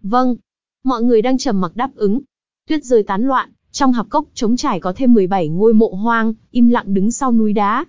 Vâng. Mọi người đang trầm mặc đáp ứng. Tuyết rơi tán loạn, trong hạp cốc trống trải có thêm 17 ngôi mộ hoang, im lặng đứng sau núi đá.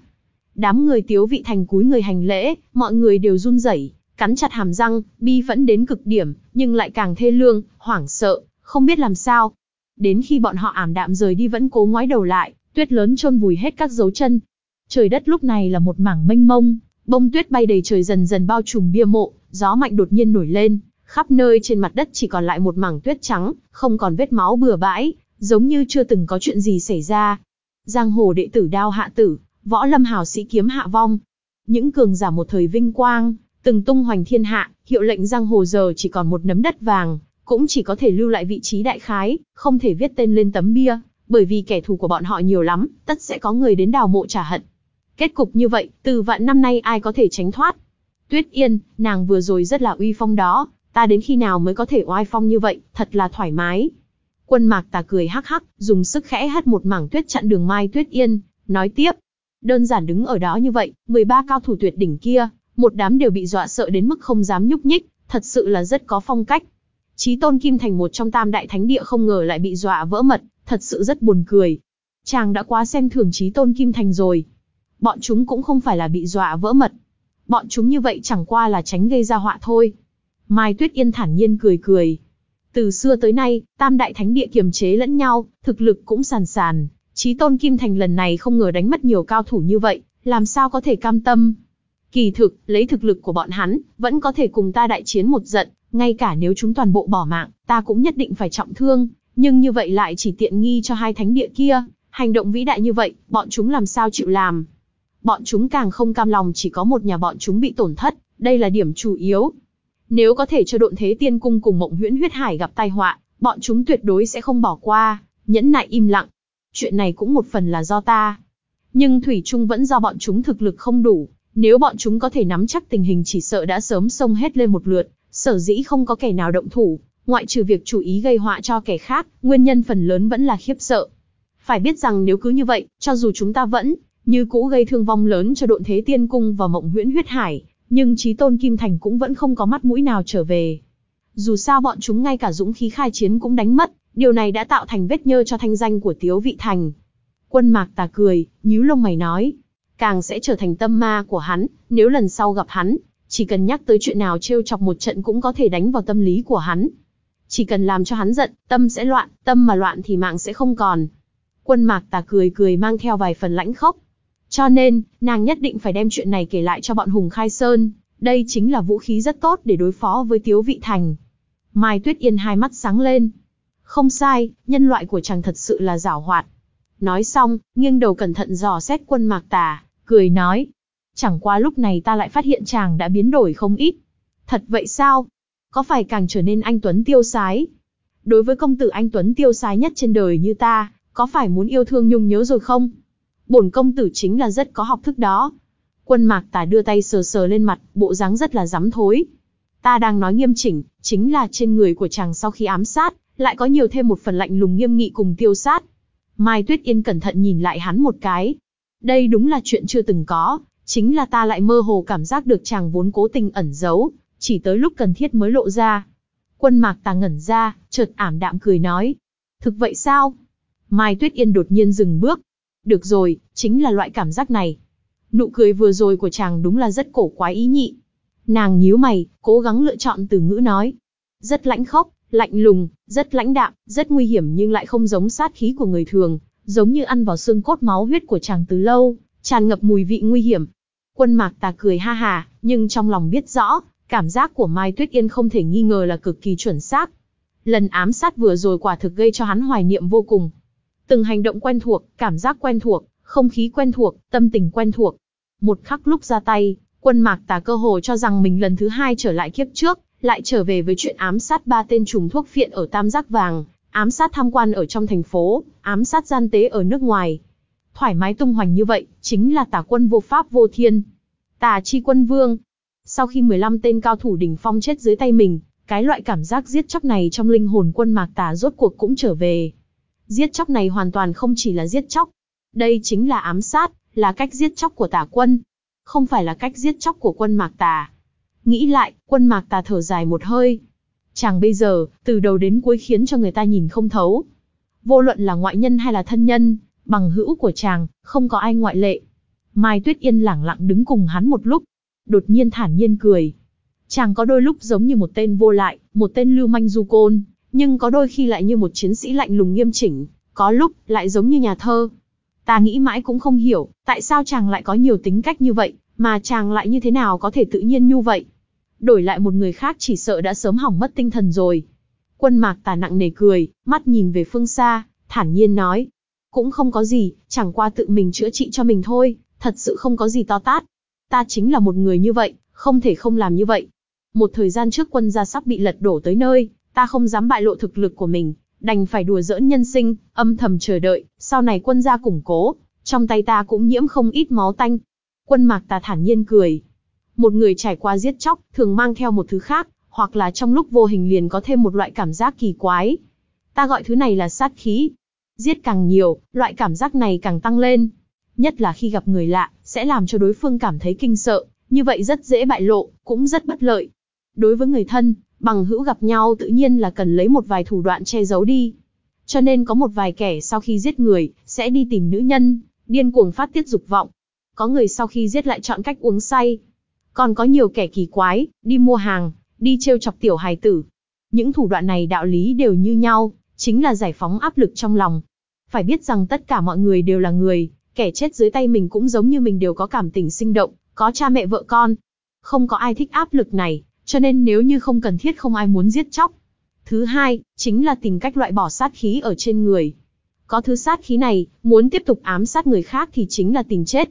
Đám người tiếu vị thành cúi người hành lễ, mọi người đều run rẩy, cắn chặt hàm răng, bi vẫn đến cực điểm, nhưng lại càng thê lương, hoảng sợ, không biết làm sao. Đến khi bọn họ ảm đạm rời đi vẫn cố ngoái đầu lại, tuyết lớn chôn vùi hết các dấu chân. Trời đất lúc này là một mảng mênh mông, bông tuyết bay đầy trời dần dần bao trùm bia mộ, gió mạnh đột nhiên nổi lên, khắp nơi trên mặt đất chỉ còn lại một mảng tuyết trắng, không còn vết máu bừa bãi, giống như chưa từng có chuyện gì xảy ra. Giang hồ đệ tử đao hạ tử, võ lâm hào sĩ kiếm hạ vong. Những cường giả một thời vinh quang, từng tung hoành thiên hạ, hiệu lệnh giang hồ giờ chỉ còn một nấm đất vàng, cũng chỉ có thể lưu lại vị trí đại khái, không thể viết tên lên tấm bia, bởi vì kẻ thù của bọn họ nhiều lắm, tất sẽ có người đến đào mộ trả hận. Kết cục như vậy, từ vạn năm nay ai có thể tránh thoát? Tuyết Yên, nàng vừa rồi rất là uy phong đó, ta đến khi nào mới có thể oai phong như vậy, thật là thoải mái. Quân mạc tà cười hắc hắc, dùng sức khẽ hất một mảng tuyết chặn đường Mai Tuyết Yên, nói tiếp. Đơn giản đứng ở đó như vậy, 13 cao thủ tuyệt đỉnh kia, một đám đều bị dọa sợ đến mức không dám nhúc nhích, thật sự là rất có phong cách. Chí tôn Kim Thành một trong tam đại thánh địa không ngờ lại bị dọa vỡ mật, thật sự rất buồn cười. Chàng đã quá xem thường Chí tôn Kim Thành rồi. Bọn chúng cũng không phải là bị dọa vỡ mật. Bọn chúng như vậy chẳng qua là tránh gây ra họa thôi. Mai Tuyết Yên thản nhiên cười cười. Từ xưa tới nay, tam đại thánh địa kiềm chế lẫn nhau, thực lực cũng sàn sàn. Chí tôn Kim Thành lần này không ngờ đánh mất nhiều cao thủ như vậy, làm sao có thể cam tâm. Kỳ thực, lấy thực lực của bọn hắn, vẫn có thể cùng ta đại chiến một trận, ngay cả nếu chúng toàn bộ bỏ mạng, ta cũng nhất định phải trọng thương, nhưng như vậy lại chỉ tiện nghi cho hai thánh địa kia, hành động vĩ đại như vậy, bọn chúng làm sao chịu làm. Bọn chúng càng không cam lòng chỉ có một nhà bọn chúng bị tổn thất, đây là điểm chủ yếu. Nếu có thể cho độn thế tiên cung cùng mộng huyễn huyết hải gặp tai họa, bọn chúng tuyệt đối sẽ không bỏ qua, nhẫn nại im lặng. Chuyện này cũng một phần là do ta. Nhưng Thủy Trung vẫn do bọn chúng thực lực không đủ, nếu bọn chúng có thể nắm chắc tình hình chỉ sợ đã sớm xông hết lên một lượt, sở dĩ không có kẻ nào động thủ, ngoại trừ việc chủ ý gây họa cho kẻ khác, nguyên nhân phần lớn vẫn là khiếp sợ. Phải biết rằng nếu cứ như vậy, cho dù chúng ta vẫn như cũ gây thương vong lớn cho độn thế tiên cung và mộng huyễn huyết hải, nhưng trí tôn Kim Thành cũng vẫn không có mắt mũi nào trở về. Dù sao bọn chúng ngay cả dũng khí khai chiến cũng đánh mất, điều này đã tạo thành vết nhơ cho thanh danh của Tiếu Vị Thành. Quân Mạc Tà cười, nhíu lông mày nói, càng sẽ trở thành tâm ma của hắn, nếu lần sau gặp hắn, chỉ cần nhắc tới chuyện nào trêu chọc một trận cũng có thể đánh vào tâm lý của hắn. Chỉ cần làm cho hắn giận, tâm sẽ loạn, tâm mà loạn thì mạng sẽ không còn. Quân Mạc Tà cười cười mang theo vài phần lãnh khốc. Cho nên, nàng nhất định phải đem chuyện này kể lại cho bọn Hùng Khai Sơn, đây chính là vũ khí rất tốt để đối phó với Tiếu Vị Thành. Mai Tuyết Yên hai mắt sáng lên. Không sai, nhân loại của chàng thật sự là giảo hoạt. Nói xong, nghiêng đầu cẩn thận dò xét quân mạc tà, cười nói. Chẳng qua lúc này ta lại phát hiện chàng đã biến đổi không ít. Thật vậy sao? Có phải càng trở nên anh Tuấn tiêu sái? Đối với công tử anh Tuấn tiêu sái nhất trên đời như ta, có phải muốn yêu thương nhung nhớ rồi không? Bổn công tử chính là rất có học thức đó. Quân mạc tà đưa tay sờ sờ lên mặt, bộ dáng rất là dám thối. Ta đang nói nghiêm chỉnh, chính là trên người của chàng sau khi ám sát, lại có nhiều thêm một phần lạnh lùng nghiêm nghị cùng tiêu sát. Mai Tuyết Yên cẩn thận nhìn lại hắn một cái. Đây đúng là chuyện chưa từng có, chính là ta lại mơ hồ cảm giác được chàng vốn cố tình ẩn giấu, chỉ tới lúc cần thiết mới lộ ra. Quân mạc ta ngẩn ra, chợt ảm đạm cười nói. Thực vậy sao? Mai Tuyết Yên đột nhiên dừng bước. Được rồi, chính là loại cảm giác này. Nụ cười vừa rồi của chàng đúng là rất cổ quái ý nhị. Nàng nhíu mày, cố gắng lựa chọn từ ngữ nói. Rất lãnh khốc, lạnh lùng, rất lãnh đạm, rất nguy hiểm nhưng lại không giống sát khí của người thường, giống như ăn vào xương cốt máu huyết của chàng từ lâu, tràn ngập mùi vị nguy hiểm. Quân mạc tà cười ha hà, nhưng trong lòng biết rõ, cảm giác của Mai Tuyết Yên không thể nghi ngờ là cực kỳ chuẩn xác. Lần ám sát vừa rồi quả thực gây cho hắn hoài niệm vô cùng. Từng hành động quen thuộc, cảm giác quen thuộc, không khí quen thuộc, tâm tình quen thuộc. Một khắc lúc ra tay, quân mạc tà cơ hồ cho rằng mình lần thứ hai trở lại kiếp trước, lại trở về với chuyện ám sát ba tên trùng thuốc phiện ở Tam Giác Vàng, ám sát tham quan ở trong thành phố, ám sát gian tế ở nước ngoài. Thoải mái tung hoành như vậy, chính là tà quân vô pháp vô thiên. Tà chi quân vương. Sau khi 15 tên cao thủ đỉnh phong chết dưới tay mình, cái loại cảm giác giết chóc này trong linh hồn quân mạc tà rốt cuộc cũng trở về. Giết chóc này hoàn toàn không chỉ là giết chóc. Đây chính là ám sát, là cách giết chóc của tà quân. Không phải là cách giết chóc của quân mạc tà. Nghĩ lại, quân mạc tà thở dài một hơi. Chàng bây giờ, từ đầu đến cuối khiến cho người ta nhìn không thấu. Vô luận là ngoại nhân hay là thân nhân, bằng hữu của chàng, không có ai ngoại lệ. Mai Tuyết Yên lẳng lặng đứng cùng hắn một lúc. Đột nhiên thản nhiên cười. Chàng có đôi lúc giống như một tên vô lại, một tên lưu manh du côn, nhưng có đôi khi lại như một chiến sĩ lạnh lùng nghiêm chỉnh, có lúc lại giống như nhà thơ. Ta nghĩ mãi cũng không hiểu, tại sao chàng lại có nhiều tính cách như vậy, mà chàng lại như thế nào có thể tự nhiên như vậy. Đổi lại một người khác chỉ sợ đã sớm hỏng mất tinh thần rồi. Quân mạc tà nặng nề cười, mắt nhìn về phương xa, thản nhiên nói. Cũng không có gì, chẳng qua tự mình chữa trị cho mình thôi, thật sự không có gì to tát. Ta chính là một người như vậy, không thể không làm như vậy. Một thời gian trước quân gia sắp bị lật đổ tới nơi, ta không dám bại lộ thực lực của mình, đành phải đùa giỡn nhân sinh, âm thầm chờ đợi, sau này quân gia củng cố, trong tay ta cũng nhiễm không ít máu tanh. Quân mạc ta thản nhiên cười. Một người trải qua giết chóc, thường mang theo một thứ khác, hoặc là trong lúc vô hình liền có thêm một loại cảm giác kỳ quái. Ta gọi thứ này là sát khí. Giết càng nhiều, loại cảm giác này càng tăng lên. Nhất là khi gặp người lạ, sẽ làm cho đối phương cảm thấy kinh sợ, như vậy rất dễ bại lộ, cũng rất bất lợi. Đối với người thân, bằng hữu gặp nhau tự nhiên là cần lấy một vài thủ đoạn che giấu đi. Cho nên có một vài kẻ sau khi giết người, sẽ đi tìm nữ nhân, điên cuồng phát tiết dục vọng. Có người sau khi giết lại chọn cách uống say. Còn có nhiều kẻ kỳ quái, đi mua hàng, đi trêu chọc tiểu hài tử. Những thủ đoạn này đạo lý đều như nhau, chính là giải phóng áp lực trong lòng. Phải biết rằng tất cả mọi người đều là người, kẻ chết dưới tay mình cũng giống như mình đều có cảm tình sinh động, có cha mẹ vợ con. Không có ai thích áp lực này, cho nên nếu như không cần thiết không ai muốn giết chóc. Thứ hai, chính là tìm cách loại bỏ sát khí ở trên người. Có thứ sát khí này, muốn tiếp tục ám sát người khác thì chính là tìm chết.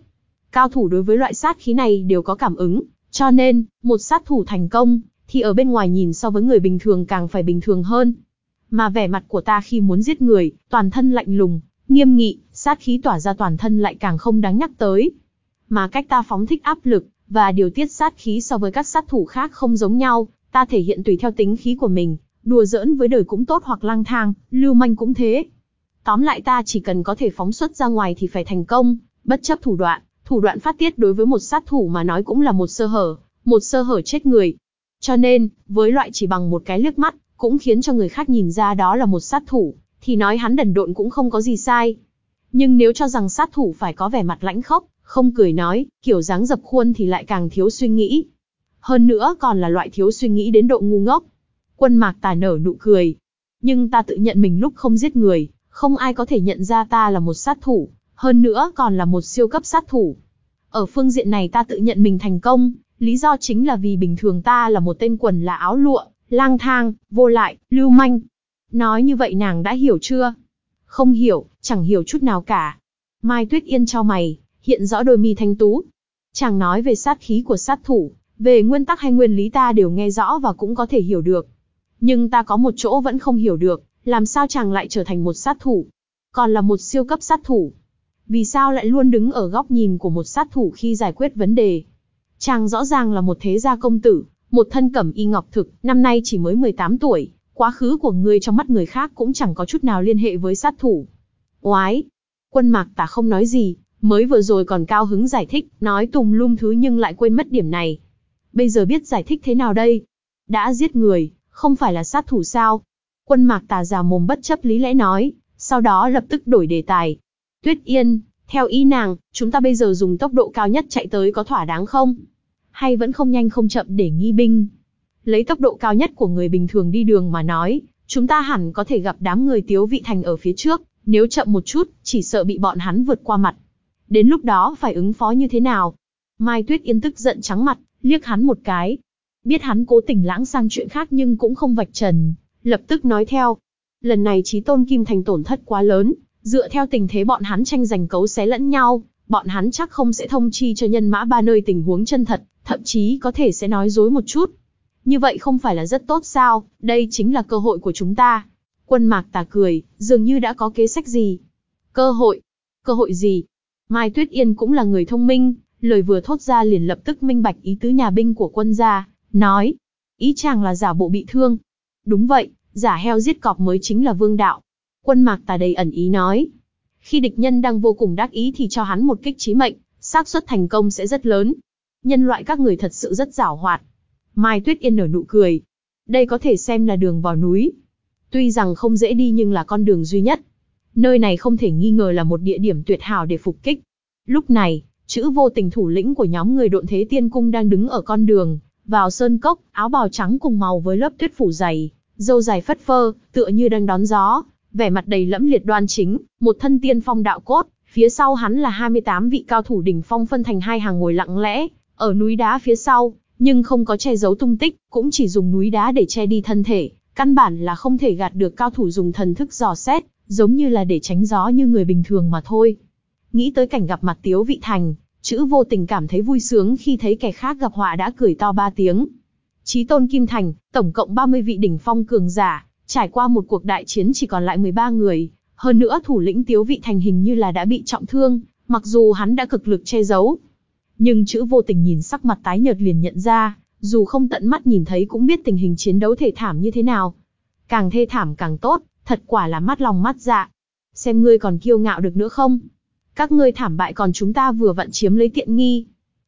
Cao thủ đối với loại sát khí này đều có cảm ứng, cho nên, một sát thủ thành công, thì ở bên ngoài nhìn so với người bình thường càng phải bình thường hơn. Mà vẻ mặt của ta khi muốn giết người, toàn thân lạnh lùng, nghiêm nghị, sát khí tỏa ra toàn thân lại càng không đáng nhắc tới. Mà cách ta phóng thích áp lực, và điều tiết sát khí so với các sát thủ khác không giống nhau, ta thể hiện tùy theo tính khí của mình, đùa giỡn với đời cũng tốt hoặc lang thang, lưu manh cũng thế. Tóm lại ta chỉ cần có thể phóng xuất ra ngoài thì phải thành công, bất chấp thủ đoạn, thủ đoạn phát tiết đối với một sát thủ mà nói cũng là một sơ hở, một sơ hở chết người. Cho nên, với loại chỉ bằng một cái liếc mắt, cũng khiến cho người khác nhìn ra đó là một sát thủ, thì nói hắn đần độn cũng không có gì sai. Nhưng nếu cho rằng sát thủ phải có vẻ mặt lãnh khốc, không cười nói, kiểu dáng dập khuôn thì lại càng thiếu suy nghĩ. Hơn nữa còn là loại thiếu suy nghĩ đến độ ngu ngốc. Quân mạc tà nở nụ cười. Nhưng ta tự nhận mình lúc không giết người, không ai có thể nhận ra ta là một sát thủ, hơn nữa còn là một siêu cấp sát thủ. Ở phương diện này ta tự nhận mình thành công, lý do chính là vì bình thường ta là một tên quần là áo lụa, lang thang, vô lại, lưu manh. Nói như vậy nàng đã hiểu chưa? Không hiểu, chẳng hiểu chút nào cả. Mai Tuyết Yên cho mày, hiện rõ đôi mi thanh tú. Chàng nói về sát khí của sát thủ, về nguyên tắc hay nguyên lý ta đều nghe rõ và cũng có thể hiểu được. Nhưng ta có một chỗ vẫn không hiểu được, làm sao chàng lại trở thành một sát thủ, còn là một siêu cấp sát thủ. Vì sao lại luôn đứng ở góc nhìn của một sát thủ khi giải quyết vấn đề? Chàng rõ ràng là một thế gia công tử, một thân cẩm y ngọc thực, năm nay chỉ mới 18 tuổi, quá khứ của ngươi trong mắt người khác cũng chẳng có chút nào liên hệ với sát thủ. Oái! Quân mạc tả không nói gì, Mới vừa rồi còn cao hứng giải thích, nói tùm lum thứ nhưng lại quên mất điểm này. Bây giờ biết giải thích thế nào đây? Đã giết người, không phải là sát thủ sao? Quân mạc tà già mồm bất chấp lý lẽ nói, sau đó lập tức đổi đề tài. Tuyết Yên, theo ý nàng, chúng ta bây giờ dùng tốc độ cao nhất chạy tới có thỏa đáng không? Hay vẫn không nhanh không chậm để nghi binh? Lấy tốc độ cao nhất của người bình thường đi đường mà nói, chúng ta hẳn có thể gặp đám người tiếu vị thành ở phía trước, nếu chậm một chút, chỉ sợ bị bọn hắn vượt qua mặt. Đến lúc đó phải ứng phó như thế nào? Mai Tuyết Yên tức giận trắng mặt, liếc hắn một cái. Biết hắn cố tình lãng sang chuyện khác nhưng cũng không vạch trần, lập tức nói theo. Lần này trí tôn Kim Thành tổn thất quá lớn, dựa theo tình thế bọn hắn tranh giành cấu xé lẫn nhau, bọn hắn chắc không sẽ thông chi cho nhân mã ba nơi tình huống chân thật, thậm chí có thể sẽ nói dối một chút. Như vậy không phải là rất tốt sao, đây chính là cơ hội của chúng ta. Quân mạc tà cười, dường như đã có kế sách gì. Cơ hội? Cơ hội gì? Mai Tuyết Yên cũng là người thông minh, lời vừa thốt ra liền lập tức minh bạch ý tứ nhà binh của quân gia, nói. Ý chàng là giả bộ bị thương. Đúng vậy, giả heo giết cọp mới chính là vương đạo. Quân mạc tà đầy ẩn ý nói. Khi địch nhân đang vô cùng đắc ý thì cho hắn một kích chí mệnh, xác suất thành công sẽ rất lớn. Nhân loại các người thật sự rất giảo hoạt. Mai Tuyết Yên nở nụ cười. Đây có thể xem là đường vào núi. Tuy rằng không dễ đi nhưng là con đường duy nhất. Nơi này không thể nghi ngờ là một địa điểm tuyệt hảo để phục kích. Lúc này, chữ vô tình thủ lĩnh của nhóm người độn thế tiên cung đang đứng ở con đường, vào sơn cốc, áo bào trắng cùng màu với lớp tuyết phủ dày, dâu dài phất phơ, tựa như đang đón gió, vẻ mặt đầy lẫm liệt đoan chính, một thân tiên phong đạo cốt, phía sau hắn là 28 vị cao thủ đỉnh phong phân thành hai hàng ngồi lặng lẽ, ở núi đá phía sau, nhưng không có che giấu tung tích, cũng chỉ dùng núi đá để che đi thân thể, căn bản là không thể gạt được cao thủ dùng thần thức dò xét, giống như là để tránh gió như người bình thường mà thôi. Nghĩ tới cảnh gặp mặt Tiếu Vị Thành, chữ vô tình cảm thấy vui sướng khi thấy kẻ khác gặp họa đã cười to ba tiếng. Chí tôn Kim Thành, tổng cộng 30 vị đỉnh phong cường giả, trải qua một cuộc đại chiến chỉ còn lại 13 người, hơn nữa thủ lĩnh Tiếu Vị Thành hình như là đã bị trọng thương, mặc dù hắn đã cực lực che giấu. Nhưng chữ vô tình nhìn sắc mặt tái nhợt liền nhận ra, dù không tận mắt nhìn thấy cũng biết tình hình chiến đấu thể thảm như thế nào. Càng thê thảm càng tốt, thật quả là mắt lòng mắt dạ. Xem ngươi còn kiêu ngạo được nữa không? Các ngươi thảm bại còn chúng ta vừa vặn chiếm lấy tiện nghi.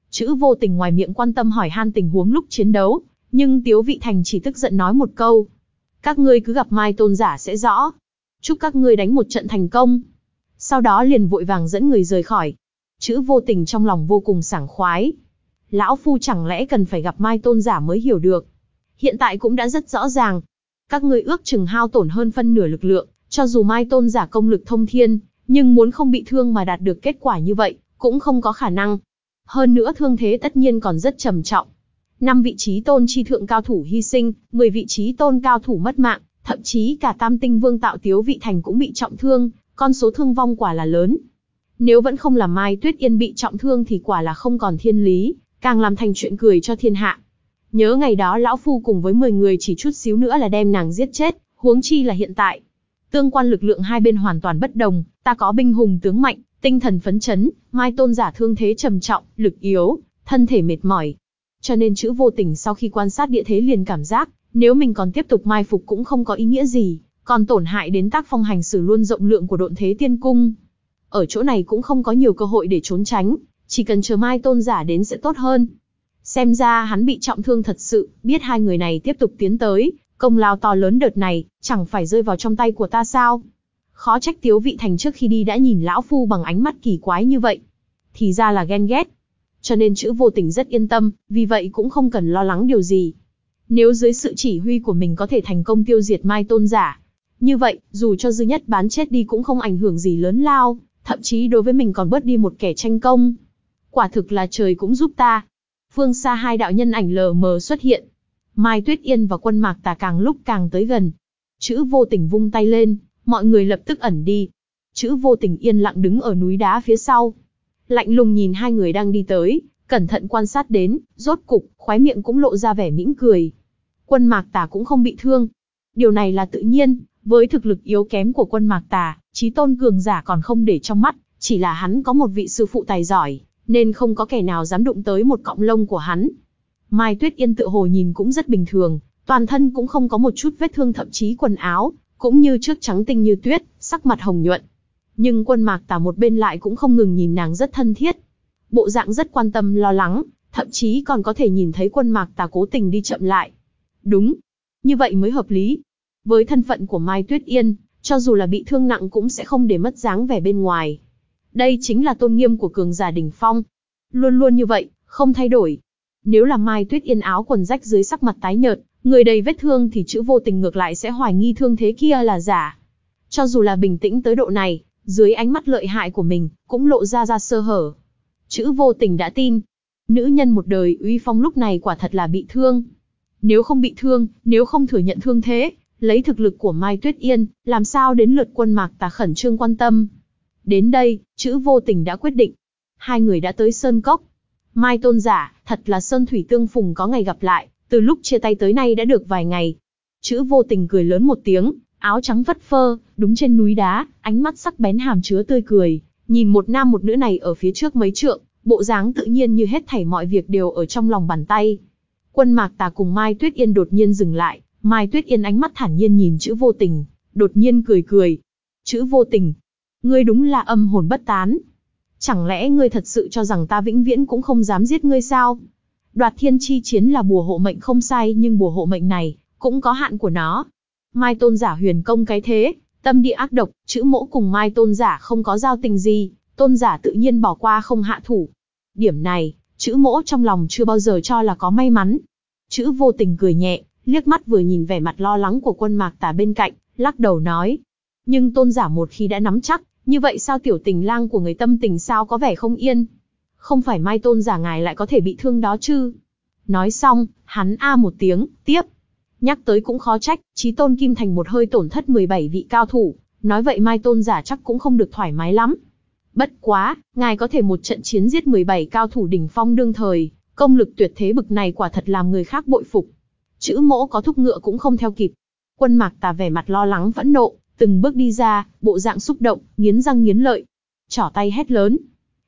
Chữ vô tình ngoài miệng quan tâm hỏi han tình huống lúc chiến đấu, nhưng Tiếu Vị Thành chỉ tức giận nói một câu. Các ngươi cứ gặp Mai Tôn giả sẽ rõ. Chúc các ngươi đánh một trận thành công. Sau đó liền vội vàng dẫn người rời khỏi. Chữ vô tình trong lòng vô cùng sảng khoái. Lão Phu chẳng lẽ cần phải gặp Mai Tôn giả mới hiểu được. Hiện tại cũng đã rất rõ ràng. Các ngươi ước chừng hao tổn hơn phân nửa lực lượng, cho dù Mai Tôn giả công lực thông thiên, nhưng muốn không bị thương mà đạt được kết quả như vậy, cũng không có khả năng. Hơn nữa thương thế tất nhiên còn rất trầm trọng. Năm vị trí tôn chi thượng cao thủ hy sinh, 10 vị trí tôn cao thủ mất mạng, thậm chí cả tam tinh vương tạo tiếu vị thành cũng bị trọng thương, con số thương vong quả là lớn. Nếu vẫn không làm Mai Tuyết Yên bị trọng thương thì quả là không còn thiên lý, càng làm thành chuyện cười cho thiên hạ. Nhớ ngày đó lão phu cùng với 10 người chỉ chút xíu nữa là đem nàng giết chết, huống chi là hiện tại. Tương quan lực lượng hai bên hoàn toàn bất đồng, ta có binh hùng tướng mạnh, tinh thần phấn chấn, Mai Tôn giả thương thế trầm trọng, lực yếu, thân thể mệt mỏi. Cho nên chữ vô tình sau khi quan sát địa thế liền cảm giác, nếu mình còn tiếp tục mai phục cũng không có ý nghĩa gì, còn tổn hại đến tác phong hành xử luôn rộng lượng của độn thế tiên cung. Ở chỗ này cũng không có nhiều cơ hội để trốn tránh, chỉ cần chờ mai tôn giả đến sẽ tốt hơn. Xem ra hắn bị trọng thương thật sự, biết hai người này tiếp tục tiến tới, công lao to lớn đợt này, chẳng phải rơi vào trong tay của ta sao? Khó trách Tiếu Vị Thành trước khi đi đã nhìn lão phu bằng ánh mắt kỳ quái như vậy. Thì ra là ghen ghét. Cho nên chữ vô tình rất yên tâm, vì vậy cũng không cần lo lắng điều gì. Nếu dưới sự chỉ huy của mình có thể thành công tiêu diệt Mai Tôn giả, như vậy, dù cho dư nhất bán chết đi cũng không ảnh hưởng gì lớn lao, thậm chí đối với mình còn bớt đi một kẻ tranh công. Quả thực là trời cũng giúp ta. Phương xa hai đạo nhân ảnh lờ mờ xuất hiện. Mai Tuyết Yên và quân mạc tà càng lúc càng tới gần. Chữ vô tình vung tay lên, mọi người lập tức ẩn đi. Chữ vô tình yên lặng đứng ở núi đá phía sau. Lạnh lùng nhìn hai người đang đi tới, cẩn thận quan sát đến, rốt cục, khóe miệng cũng lộ ra vẻ mỉm cười. Quân mạc tà cũng không bị thương. Điều này là tự nhiên, với thực lực yếu kém của quân mạc tà, trí tôn cường giả còn không để trong mắt, chỉ là hắn có một vị sư phụ tài giỏi, nên không có kẻ nào dám đụng tới một cọng lông của hắn. Mai Tuyết Yên tự hồ nhìn cũng rất bình thường, toàn thân cũng không có một chút vết thương thậm chí quần áo, cũng như trước trắng tinh như tuyết, sắc mặt hồng nhuận. Nhưng quân mạc tả một bên lại cũng không ngừng nhìn nàng rất thân thiết. Bộ dạng rất quan tâm lo lắng, thậm chí còn có thể nhìn thấy quân mạc tà cố tình đi chậm lại. Đúng, như vậy mới hợp lý. Với thân phận của Mai Tuyết Yên, cho dù là bị thương nặng cũng sẽ không để mất dáng vẻ bên ngoài. Đây chính là tôn nghiêm của cường giả đỉnh phong. Luôn luôn như vậy, không thay đổi. Nếu là Mai Tuyết Yên áo quần rách dưới sắc mặt tái nhợt, người đầy vết thương thì chữ vô tình ngược lại sẽ hoài nghi thương thế kia là giả. Cho dù là bình tĩnh tới độ này, dưới ánh mắt lợi hại của mình, cũng lộ ra ra sơ hở. Chữ vô tình đã tin. Nữ nhân một đời uy phong lúc này quả thật là bị thương. Nếu không bị thương, nếu không thừa nhận thương thế, lấy thực lực của Mai Tuyết Yên, làm sao đến lượt quân mạc tà khẩn trương quan tâm. Đến đây, chữ vô tình đã quyết định. Hai người đã tới Sơn Cốc. Mai Tôn giả, thật là Sơn Thủy Tương Phùng có ngày gặp lại, từ lúc chia tay tới nay đã được vài ngày. Chữ vô tình cười lớn một tiếng, áo trắng vất phơ, đúng trên núi đá, ánh mắt sắc bén hàm chứa tươi cười, nhìn một nam một nữ này ở phía trước mấy trượng, bộ dáng tự nhiên như hết thảy mọi việc đều ở trong lòng bàn tay. Quân Mạc Tà cùng Mai Tuyết Yên đột nhiên dừng lại, Mai Tuyết Yên ánh mắt thản nhiên nhìn chữ vô tình, đột nhiên cười cười. Chữ vô tình, ngươi đúng là âm hồn bất tán. Chẳng lẽ ngươi thật sự cho rằng ta vĩnh viễn cũng không dám giết ngươi sao? Đoạt thiên chi chiến là bùa hộ mệnh không sai nhưng bùa hộ mệnh này, cũng có hạn của nó. Mai tôn giả huyền công cái thế, tâm địa ác độc, chữ mỗ cùng mai tôn giả không có giao tình gì, tôn giả tự nhiên bỏ qua không hạ thủ. Điểm này, chữ mỗ trong lòng chưa bao giờ cho là có may mắn. Chữ vô tình cười nhẹ, liếc mắt vừa nhìn vẻ mặt lo lắng của quân mạc tà bên cạnh, lắc đầu nói. Nhưng tôn giả một khi đã nắm chắc, như vậy sao tiểu tình lang của người tâm tình sao có vẻ không yên? Không phải mai tôn giả ngài lại có thể bị thương đó chứ? Nói xong, hắn a một tiếng, tiếp. Nhắc tới cũng khó trách, trí tôn kim thành một hơi tổn thất 17 vị cao thủ, nói vậy mai tôn giả chắc cũng không được thoải mái lắm. Bất quá, ngài có thể một trận chiến giết 17 cao thủ đỉnh phong đương thời, công lực tuyệt thế bực này quả thật làm người khác bội phục. Chữ mỗ có thúc ngựa cũng không theo kịp. Quân mạc tà vẻ mặt lo lắng phẫn nộ, từng bước đi ra, bộ dạng xúc động, nghiến răng nghiến lợi. trỏ tay hét lớn.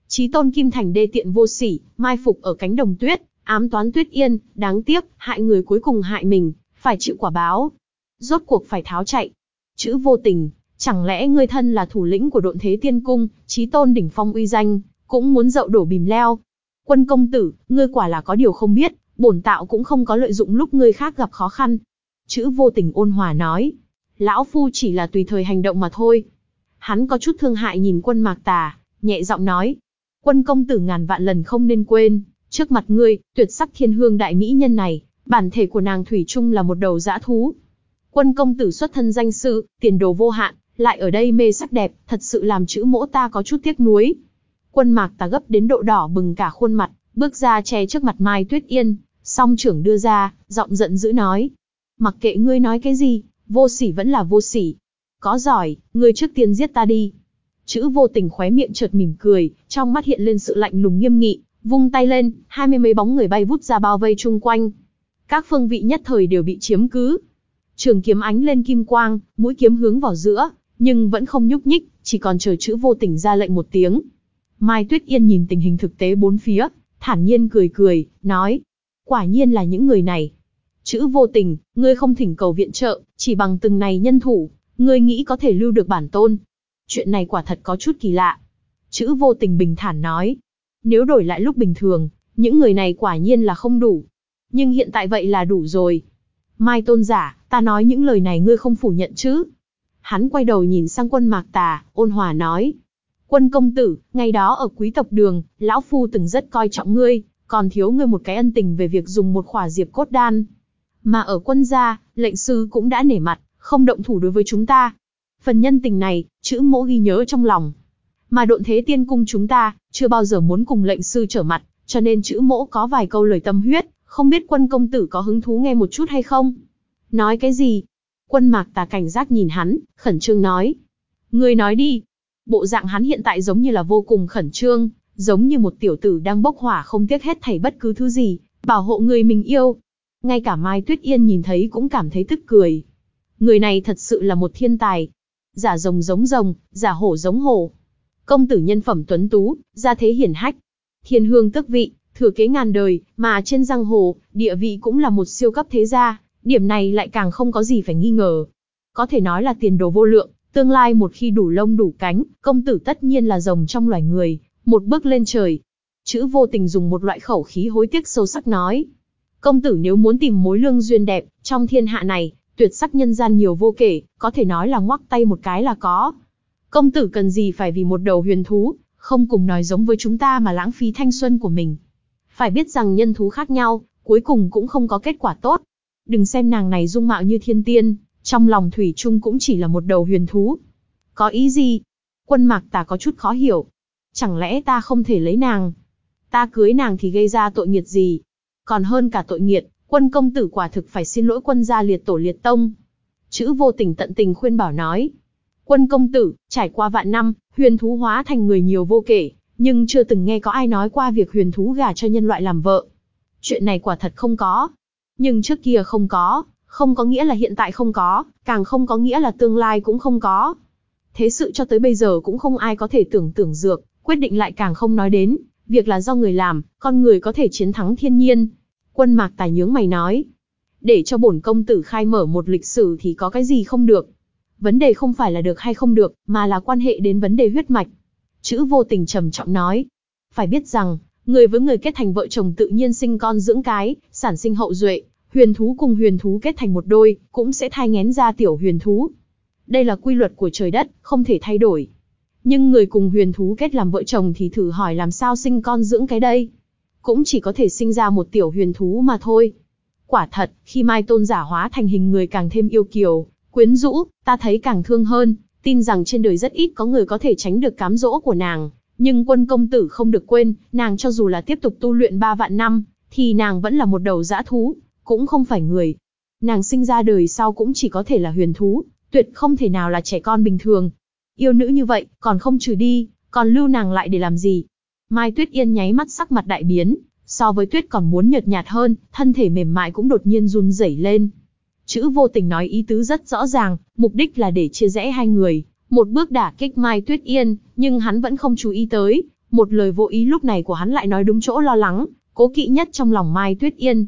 Chí tôn kim thành đê tiện vô sỉ, mai phục ở cánh đồng tuyết, ám toán tuyết yên, đáng tiếc, hại người cuối cùng hại mình, phải chịu quả báo. Rốt cuộc phải tháo chạy. Chữ vô tình, chẳng lẽ ngươi thân là thủ lĩnh của độn thế tiên cung, chí tôn đỉnh phong uy danh, cũng muốn dậu đổ bìm leo. Quân công tử, ngươi quả là có điều không biết, bổn tạo cũng không có lợi dụng lúc ngươi khác gặp khó khăn. Chữ vô tình ôn hòa nói, lão phu chỉ là tùy thời hành động mà thôi. Hắn có chút thương hại nhìn quân mạc tà, nhẹ giọng nói, quân công tử ngàn vạn lần không nên quên, trước mặt ngươi, tuyệt sắc thiên hương đại mỹ nhân này, bản thể của nàng thủy chung là một đầu dã thú. Quân công tử xuất thân danh sự, tiền đồ vô hạn, lại ở đây mê sắc đẹp, thật sự làm chữ mỗ ta có chút tiếc nuối. Quân mạc tà gấp đến độ đỏ bừng cả khuôn mặt, bước ra che trước mặt Mai Tuyết Yên, song trưởng đưa ra, giọng giận dữ nói. Mặc kệ ngươi nói cái gì, vô sỉ vẫn là vô sỉ. Có giỏi, ngươi trước tiên giết ta đi. Chữ vô tình khóe miệng chợt mỉm cười, trong mắt hiện lên sự lạnh lùng nghiêm nghị, vung tay lên, hai mươi mấy bóng người bay vút ra bao vây chung quanh. Các phương vị nhất thời đều bị chiếm cứ. Trường kiếm ánh lên kim quang, mũi kiếm hướng vào giữa, nhưng vẫn không nhúc nhích, chỉ còn chờ chữ vô tình ra lệnh một tiếng. Mai Tuyết Yên nhìn tình hình thực tế bốn phía, thản nhiên cười cười, nói. Quả nhiên là những người này. Chữ vô tình, ngươi không thỉnh cầu viện trợ, chỉ bằng từng này nhân thủ, ngươi nghĩ có thể lưu được bản tôn. Chuyện này quả thật có chút kỳ lạ. Chữ vô tình bình thản nói. Nếu đổi lại lúc bình thường, những người này quả nhiên là không đủ. Nhưng hiện tại vậy là đủ rồi. Mai tôn giả, ta nói những lời này ngươi không phủ nhận chứ. Hắn quay đầu nhìn sang quân mạc tà, ôn hòa nói. Quân công tử, ngày đó ở quý tộc đường, lão phu từng rất coi trọng ngươi, còn thiếu ngươi một cái ân tình về việc dùng một khỏa diệp cốt đan. Mà ở quân gia, lệnh sư cũng đã nể mặt, không động thủ đối với chúng ta. Phần nhân tình này, chữ mỗ ghi nhớ trong lòng. Mà độn thế tiên cung chúng ta, chưa bao giờ muốn cùng lệnh sư trở mặt, cho nên chữ mỗ có vài câu lời tâm huyết, không biết quân công tử có hứng thú nghe một chút hay không? Nói cái gì? Quân mạc tà cảnh giác nhìn hắn, khẩn trương nói. Người nói đi. Bộ dạng hắn hiện tại giống như là vô cùng khẩn trương, giống như một tiểu tử đang bốc hỏa không tiếc hết thảy bất cứ thứ gì, bảo hộ người mình yêu. Ngay cả Mai Tuyết Yên nhìn thấy cũng cảm thấy tức cười. Người này thật sự là một thiên tài. Giả rồng giống rồng, giả hổ giống hổ. Công tử nhân phẩm tuấn tú, gia thế hiển hách. Thiên hương tức vị, thừa kế ngàn đời, mà trên giang hồ, địa vị cũng là một siêu cấp thế gia, điểm này lại càng không có gì phải nghi ngờ. Có thể nói là tiền đồ vô lượng, tương lai một khi đủ lông đủ cánh, công tử tất nhiên là rồng trong loài người, một bước lên trời. Chữ vô tình dùng một loại khẩu khí hối tiếc sâu sắc nói. Công tử nếu muốn tìm mối lương duyên đẹp, trong thiên hạ này, tuyệt sắc nhân gian nhiều vô kể, có thể nói là ngoắc tay một cái là có. Công tử cần gì phải vì một đầu huyền thú, không cùng nói giống với chúng ta mà lãng phí thanh xuân của mình. Phải biết rằng nhân thú khác nhau, cuối cùng cũng không có kết quả tốt. Đừng xem nàng này dung mạo như thiên tiên, trong lòng Thủy Trung cũng chỉ là một đầu huyền thú. Có ý gì? Quân mạc ta có chút khó hiểu. Chẳng lẽ ta không thể lấy nàng? Ta cưới nàng thì gây ra tội nghiệt gì? Còn hơn cả tội nghiệt, quân công tử quả thực phải xin lỗi quân gia liệt tổ liệt tông. Chữ vô tình tận tình khuyên bảo nói. Quân công tử, trải qua vạn năm, huyền thú hóa thành người nhiều vô kể, nhưng chưa từng nghe có ai nói qua việc huyền thú gả cho nhân loại làm vợ. Chuyện này quả thật không có. Nhưng trước kia không có, không có nghĩa là hiện tại không có, càng không có nghĩa là tương lai cũng không có. Thế sự cho tới bây giờ cũng không ai có thể tưởng tưởng dược, quyết định lại càng không nói đến, việc là do người làm, con người có thể chiến thắng thiên nhiên. Quân mạc tài nhướng mày nói, để cho bổn công tử khai mở một lịch sử thì có cái gì không được. Vấn đề không phải là được hay không được, mà là quan hệ đến vấn đề huyết mạch. Chữ vô tình trầm trọng nói. Phải biết rằng, người với người kết thành vợ chồng tự nhiên sinh con dưỡng cái, sản sinh hậu duệ, huyền thú cùng huyền thú kết thành một đôi, cũng sẽ thai ngén ra tiểu huyền thú. Đây là quy luật của trời đất, không thể thay đổi. Nhưng người cùng huyền thú kết làm vợ chồng thì thử hỏi làm sao sinh con dưỡng cái đây? Cũng chỉ có thể sinh ra một tiểu huyền thú mà thôi. Quả thật, khi Mai Tôn giả hóa thành hình người càng thêm yêu kiều, quyến rũ, ta thấy càng thương hơn, tin rằng trên đời rất ít có người có thể tránh được cám dỗ của nàng. Nhưng quân công tử không được quên, nàng cho dù là tiếp tục tu luyện ba vạn năm, thì nàng vẫn là một đầu dã thú, cũng không phải người. Nàng sinh ra đời sau cũng chỉ có thể là huyền thú, tuyệt không thể nào là trẻ con bình thường. Yêu nữ như vậy, còn không trừ đi, còn lưu nàng lại để làm gì? Mai Tuyết Yên nháy mắt sắc mặt đại biến, so với tuyết còn muốn nhợt nhạt hơn, thân thể mềm mại cũng đột nhiên run rẩy lên. Chữ vô tình nói ý tứ rất rõ ràng, mục đích là để chia rẽ hai người, một bước đả kích Mai Tuyết Yên, nhưng hắn vẫn không chú ý tới, một lời vô ý lúc này của hắn lại nói đúng chỗ lo lắng, cố kỵ nhất trong lòng Mai Tuyết Yên.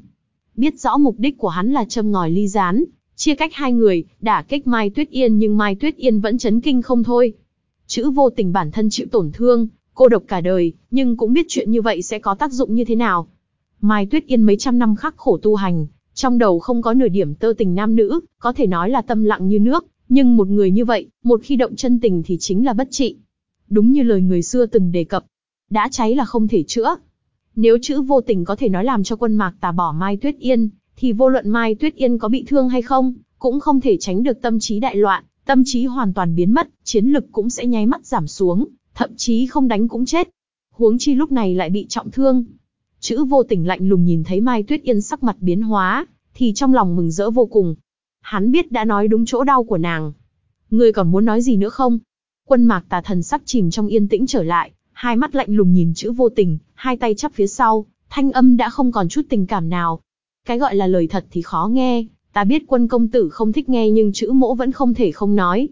Biết rõ mục đích của hắn là châm ngòi ly gián, chia cách hai người, đả kích Mai Tuyết Yên nhưng Mai Tuyết Yên vẫn chấn kinh không thôi. Chữ vô tình bản thân chịu tổn thương, cô độc cả đời, nhưng cũng biết chuyện như vậy sẽ có tác dụng như thế nào. Mai Tuyết Yên mấy trăm năm khắc khổ tu hành, trong đầu không có nửa điểm tơ tình nam nữ, có thể nói là tâm lặng như nước, nhưng một người như vậy, một khi động chân tình thì chính là bất trị. Đúng như lời người xưa từng đề cập, đã cháy là không thể chữa. Nếu chữ vô tình có thể nói làm cho quân mạc tà bỏ Mai Tuyết Yên, thì vô luận Mai Tuyết Yên có bị thương hay không, cũng không thể tránh được tâm trí đại loạn, tâm trí hoàn toàn biến mất, chiến lực cũng sẽ nháy mắt giảm xuống, thậm chí không đánh cũng chết. Huống chi lúc này lại bị trọng thương. Chữ vô tình lạnh lùng nhìn thấy Mai Tuyết Yên sắc mặt biến hóa, thì trong lòng mừng rỡ vô cùng. Hắn biết đã nói đúng chỗ đau của nàng. Ngươi còn muốn nói gì nữa không? Quân mạc tà thần sắc chìm trong yên tĩnh trở lại, hai mắt lạnh lùng nhìn chữ vô tình, hai tay chắp phía sau, thanh âm đã không còn chút tình cảm nào. Cái gọi là lời thật thì khó nghe, ta biết quân công tử không thích nghe nhưng chữ mỗ vẫn không thể không nói.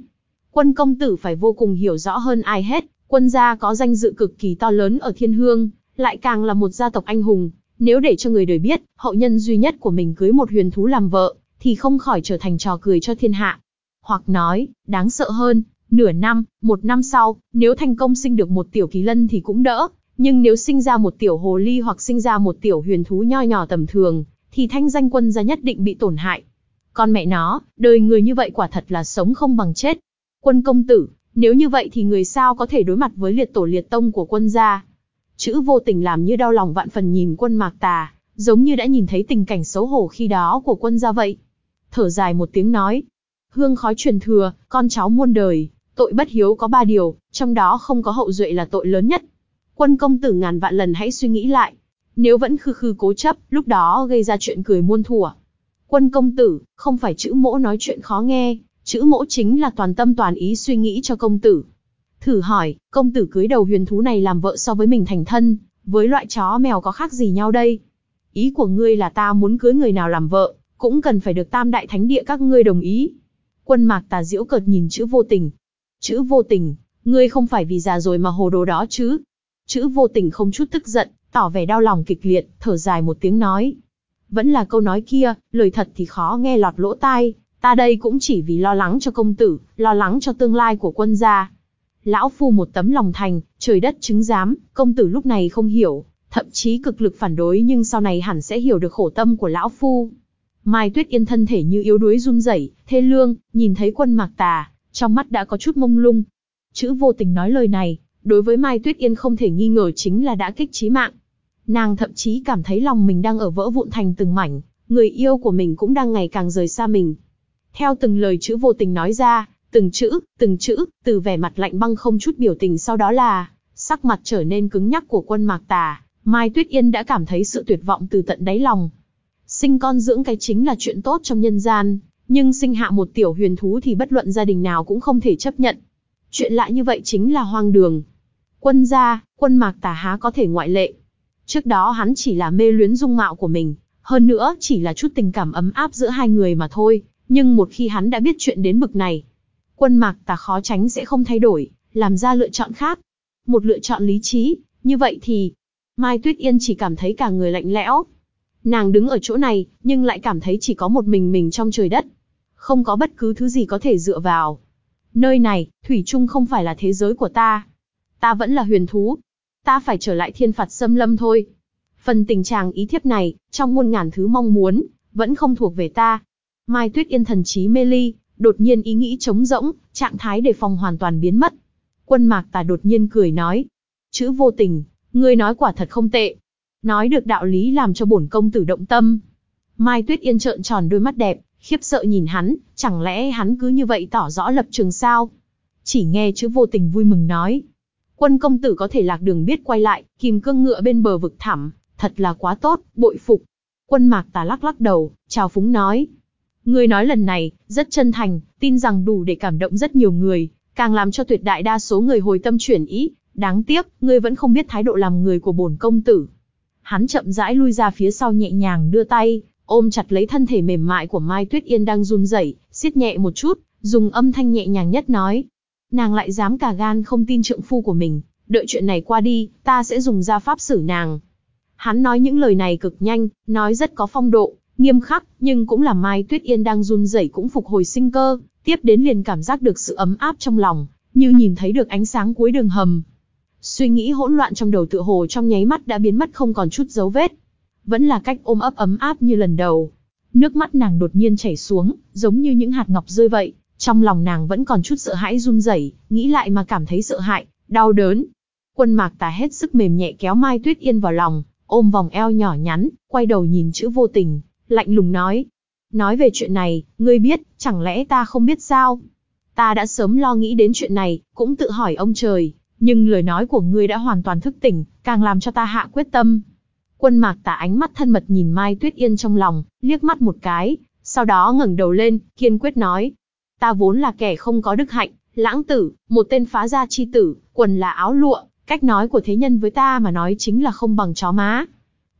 Quân công tử phải vô cùng hiểu rõ hơn ai hết, quân gia có danh dự cực kỳ to lớn ở thiên hương, lại càng là một gia tộc anh hùng. Nếu để cho người đời biết, hậu nhân duy nhất của mình cưới một huyền thú làm vợ, thì không khỏi trở thành trò cười cho thiên hạ. Hoặc nói, đáng sợ hơn, nửa năm, một năm sau, nếu thành công sinh được một tiểu kỳ lân thì cũng đỡ, nhưng nếu sinh ra một tiểu hồ ly hoặc sinh ra một tiểu huyền thú nho nhỏ tầm thường, thì thanh danh quân gia nhất định bị tổn hại. Con mẹ nó, đời người như vậy quả thật là sống không bằng chết. Quân công tử, nếu như vậy thì người sao có thể đối mặt với liệt tổ liệt tông của quân gia? Chữ vô tình làm như đau lòng vạn phần nhìn quân mạc tà, giống như đã nhìn thấy tình cảnh xấu hổ khi đó của quân gia vậy. Thở dài một tiếng nói, hương khói truyền thừa, con cháu muôn đời, tội bất hiếu có ba điều, trong đó không có hậu duệ là tội lớn nhất. Quân công tử ngàn vạn lần hãy suy nghĩ lại. Nếu vẫn khư khư cố chấp, lúc đó gây ra chuyện cười muôn thuở. Quân công tử, không phải chữ mỗ nói chuyện khó nghe, chữ mỗ chính là toàn tâm toàn ý suy nghĩ cho công tử. Thử hỏi, công tử cưới đầu huyền thú này làm vợ so với mình thành thân, với loại chó mèo có khác gì nhau đây? Ý của ngươi là ta muốn cưới người nào làm vợ, cũng cần phải được tam đại thánh địa các ngươi đồng ý. Quân mạc tà diễu cợt nhìn chữ vô tình. Chữ vô tình, ngươi không phải vì già rồi mà hồ đồ đó chứ. Chữ vô tình không chút tức giận, tỏ vẻ đau lòng kịch liệt, thở dài một tiếng nói. Vẫn là câu nói kia, lời thật thì khó nghe lọt lỗ tai, ta đây cũng chỉ vì lo lắng cho công tử, lo lắng cho tương lai của quân gia. Lão phu một tấm lòng thành, trời đất chứng giám, công tử lúc này không hiểu, thậm chí cực lực phản đối nhưng sau này hẳn sẽ hiểu được khổ tâm của lão phu. Mai Tuyết Yên thân thể như yếu đuối run rẩy, thê lương, nhìn thấy quân mạc tà, trong mắt đã có chút mông lung. Chữ vô tình nói lời này, đối với Mai Tuyết Yên không thể nghi ngờ chính là đã kích trí mạng. Nàng thậm chí cảm thấy lòng mình đang ở vỡ vụn thành từng mảnh, người yêu của mình cũng đang ngày càng rời xa mình. Theo từng lời chữ vô tình nói ra, từng chữ, từng chữ, từ vẻ mặt lạnh băng không chút biểu tình sau đó là, sắc mặt trở nên cứng nhắc của quân mạc tà, Mai Tuyết Yên đã cảm thấy sự tuyệt vọng từ tận đáy lòng. Sinh con dưỡng cái chính là chuyện tốt trong nhân gian, nhưng sinh hạ một tiểu huyền thú thì bất luận gia đình nào cũng không thể chấp nhận. Chuyện lạ như vậy chính là hoang đường. Quân gia, quân mạc tà há có thể ngoại lệ. Trước đó hắn chỉ là mê luyến dung mạo của mình, hơn nữa chỉ là chút tình cảm ấm áp giữa hai người mà thôi, nhưng một khi hắn đã biết chuyện đến bực này, quân mạc tà khó tránh sẽ không thay đổi, làm ra lựa chọn khác. Một lựa chọn lý trí, như vậy thì, Mai Tuyết Yên chỉ cảm thấy cả người lạnh lẽo. Nàng đứng ở chỗ này, nhưng lại cảm thấy chỉ có một mình mình trong trời đất. Không có bất cứ thứ gì có thể dựa vào. Nơi này, Thủy Trung không phải là thế giới của ta. Ta vẫn là huyền thú. Ta phải trở lại thiên phạt xâm lâm thôi. Phần tình trạng ý thiếp này, trong muôn ngàn thứ mong muốn, vẫn không thuộc về ta. Mai Tuyết Yên thần trí mê ly, đột nhiên ý nghĩ trống rỗng, trạng thái đề phòng hoàn toàn biến mất. Quân mạc tà đột nhiên cười nói. Chữ vô tình, ngươi nói quả thật không tệ. Nói được đạo lý làm cho bổn công tử động tâm. Mai Tuyết Yên trợn tròn đôi mắt đẹp, khiếp sợ nhìn hắn, chẳng lẽ hắn cứ như vậy tỏ rõ lập trường sao? Chỉ nghe chữ vô tình vui mừng nói. Quân công tử có thể lạc đường biết quay lại, kìm cương ngựa bên bờ vực thẳm, thật là quá tốt, bội phục. Quân mạc tà lắc lắc đầu, chào phúng nói. Ngươi nói lần này, rất chân thành, tin rằng đủ để cảm động rất nhiều người, càng làm cho tuyệt đại đa số người hồi tâm chuyển ý. Đáng tiếc, ngươi vẫn không biết thái độ làm người của bổn công tử. Hắn chậm rãi lui ra phía sau nhẹ nhàng đưa tay, ôm chặt lấy thân thể mềm mại của Mai Tuyết Yên đang run rẩy, siết nhẹ một chút, dùng âm thanh nhẹ nhàng nhất nói. Nàng lại dám cả gan không tin trượng phu của mình, đợi chuyện này qua đi, ta sẽ dùng ra pháp xử nàng. Hắn nói những lời này cực nhanh, nói rất có phong độ, nghiêm khắc, nhưng cũng làm Mai Tuyết Yên đang run rẩy cũng phục hồi sinh cơ, tiếp đến liền cảm giác được sự ấm áp trong lòng, như nhìn thấy được ánh sáng cuối đường hầm. Suy nghĩ hỗn loạn trong đầu tựa hồ trong nháy mắt đã biến mất không còn chút dấu vết. Vẫn là cách ôm ấp ấm áp như lần đầu. Nước mắt nàng đột nhiên chảy xuống, giống như những hạt ngọc rơi vậy. Trong lòng nàng vẫn còn chút sợ hãi run rẩy, nghĩ lại mà cảm thấy sợ hãi, đau đớn. Quân mạc tà hết sức mềm nhẹ kéo Mai Tuyết Yên vào lòng, ôm vòng eo nhỏ nhắn, quay đầu nhìn chữ vô tình, lạnh lùng nói. Nói về chuyện này, ngươi biết, chẳng lẽ ta không biết sao? Ta đã sớm lo nghĩ đến chuyện này, cũng tự hỏi ông trời, nhưng lời nói của ngươi đã hoàn toàn thức tỉnh, càng làm cho ta hạ quyết tâm. Quân mạc tả ánh mắt thân mật nhìn Mai Tuyết Yên trong lòng, liếc mắt một cái, sau đó ngẩng đầu lên, kiên quyết nói. Ta vốn là kẻ không có đức hạnh, lãng tử, một tên phá gia chi tử, quần là áo lụa, cách nói của thế nhân với ta mà nói chính là không bằng chó má.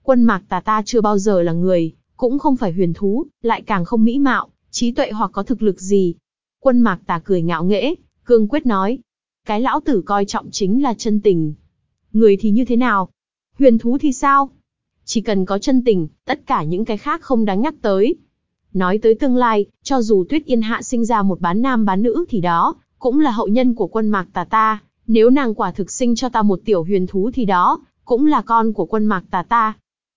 Quân mạc tà ta chưa bao giờ là người, cũng không phải huyền thú, lại càng không mỹ mạo, trí tuệ hoặc có thực lực gì. Quân mạc tà cười ngạo nghễ, cương quyết nói. Cái lão tử coi trọng chính là chân tình. Người thì như thế nào? Huyền thú thì sao? Chỉ cần có chân tình, tất cả những cái khác không đáng nhắc tới. Nói tới tương lai, cho dù Tuyết Yên Hạ sinh ra một bán nam bán nữ thì đó, cũng là hậu nhân của quân mạc tà ta. Nếu nàng quả thực sinh cho ta một tiểu huyền thú thì đó, cũng là con của quân mạc tà ta.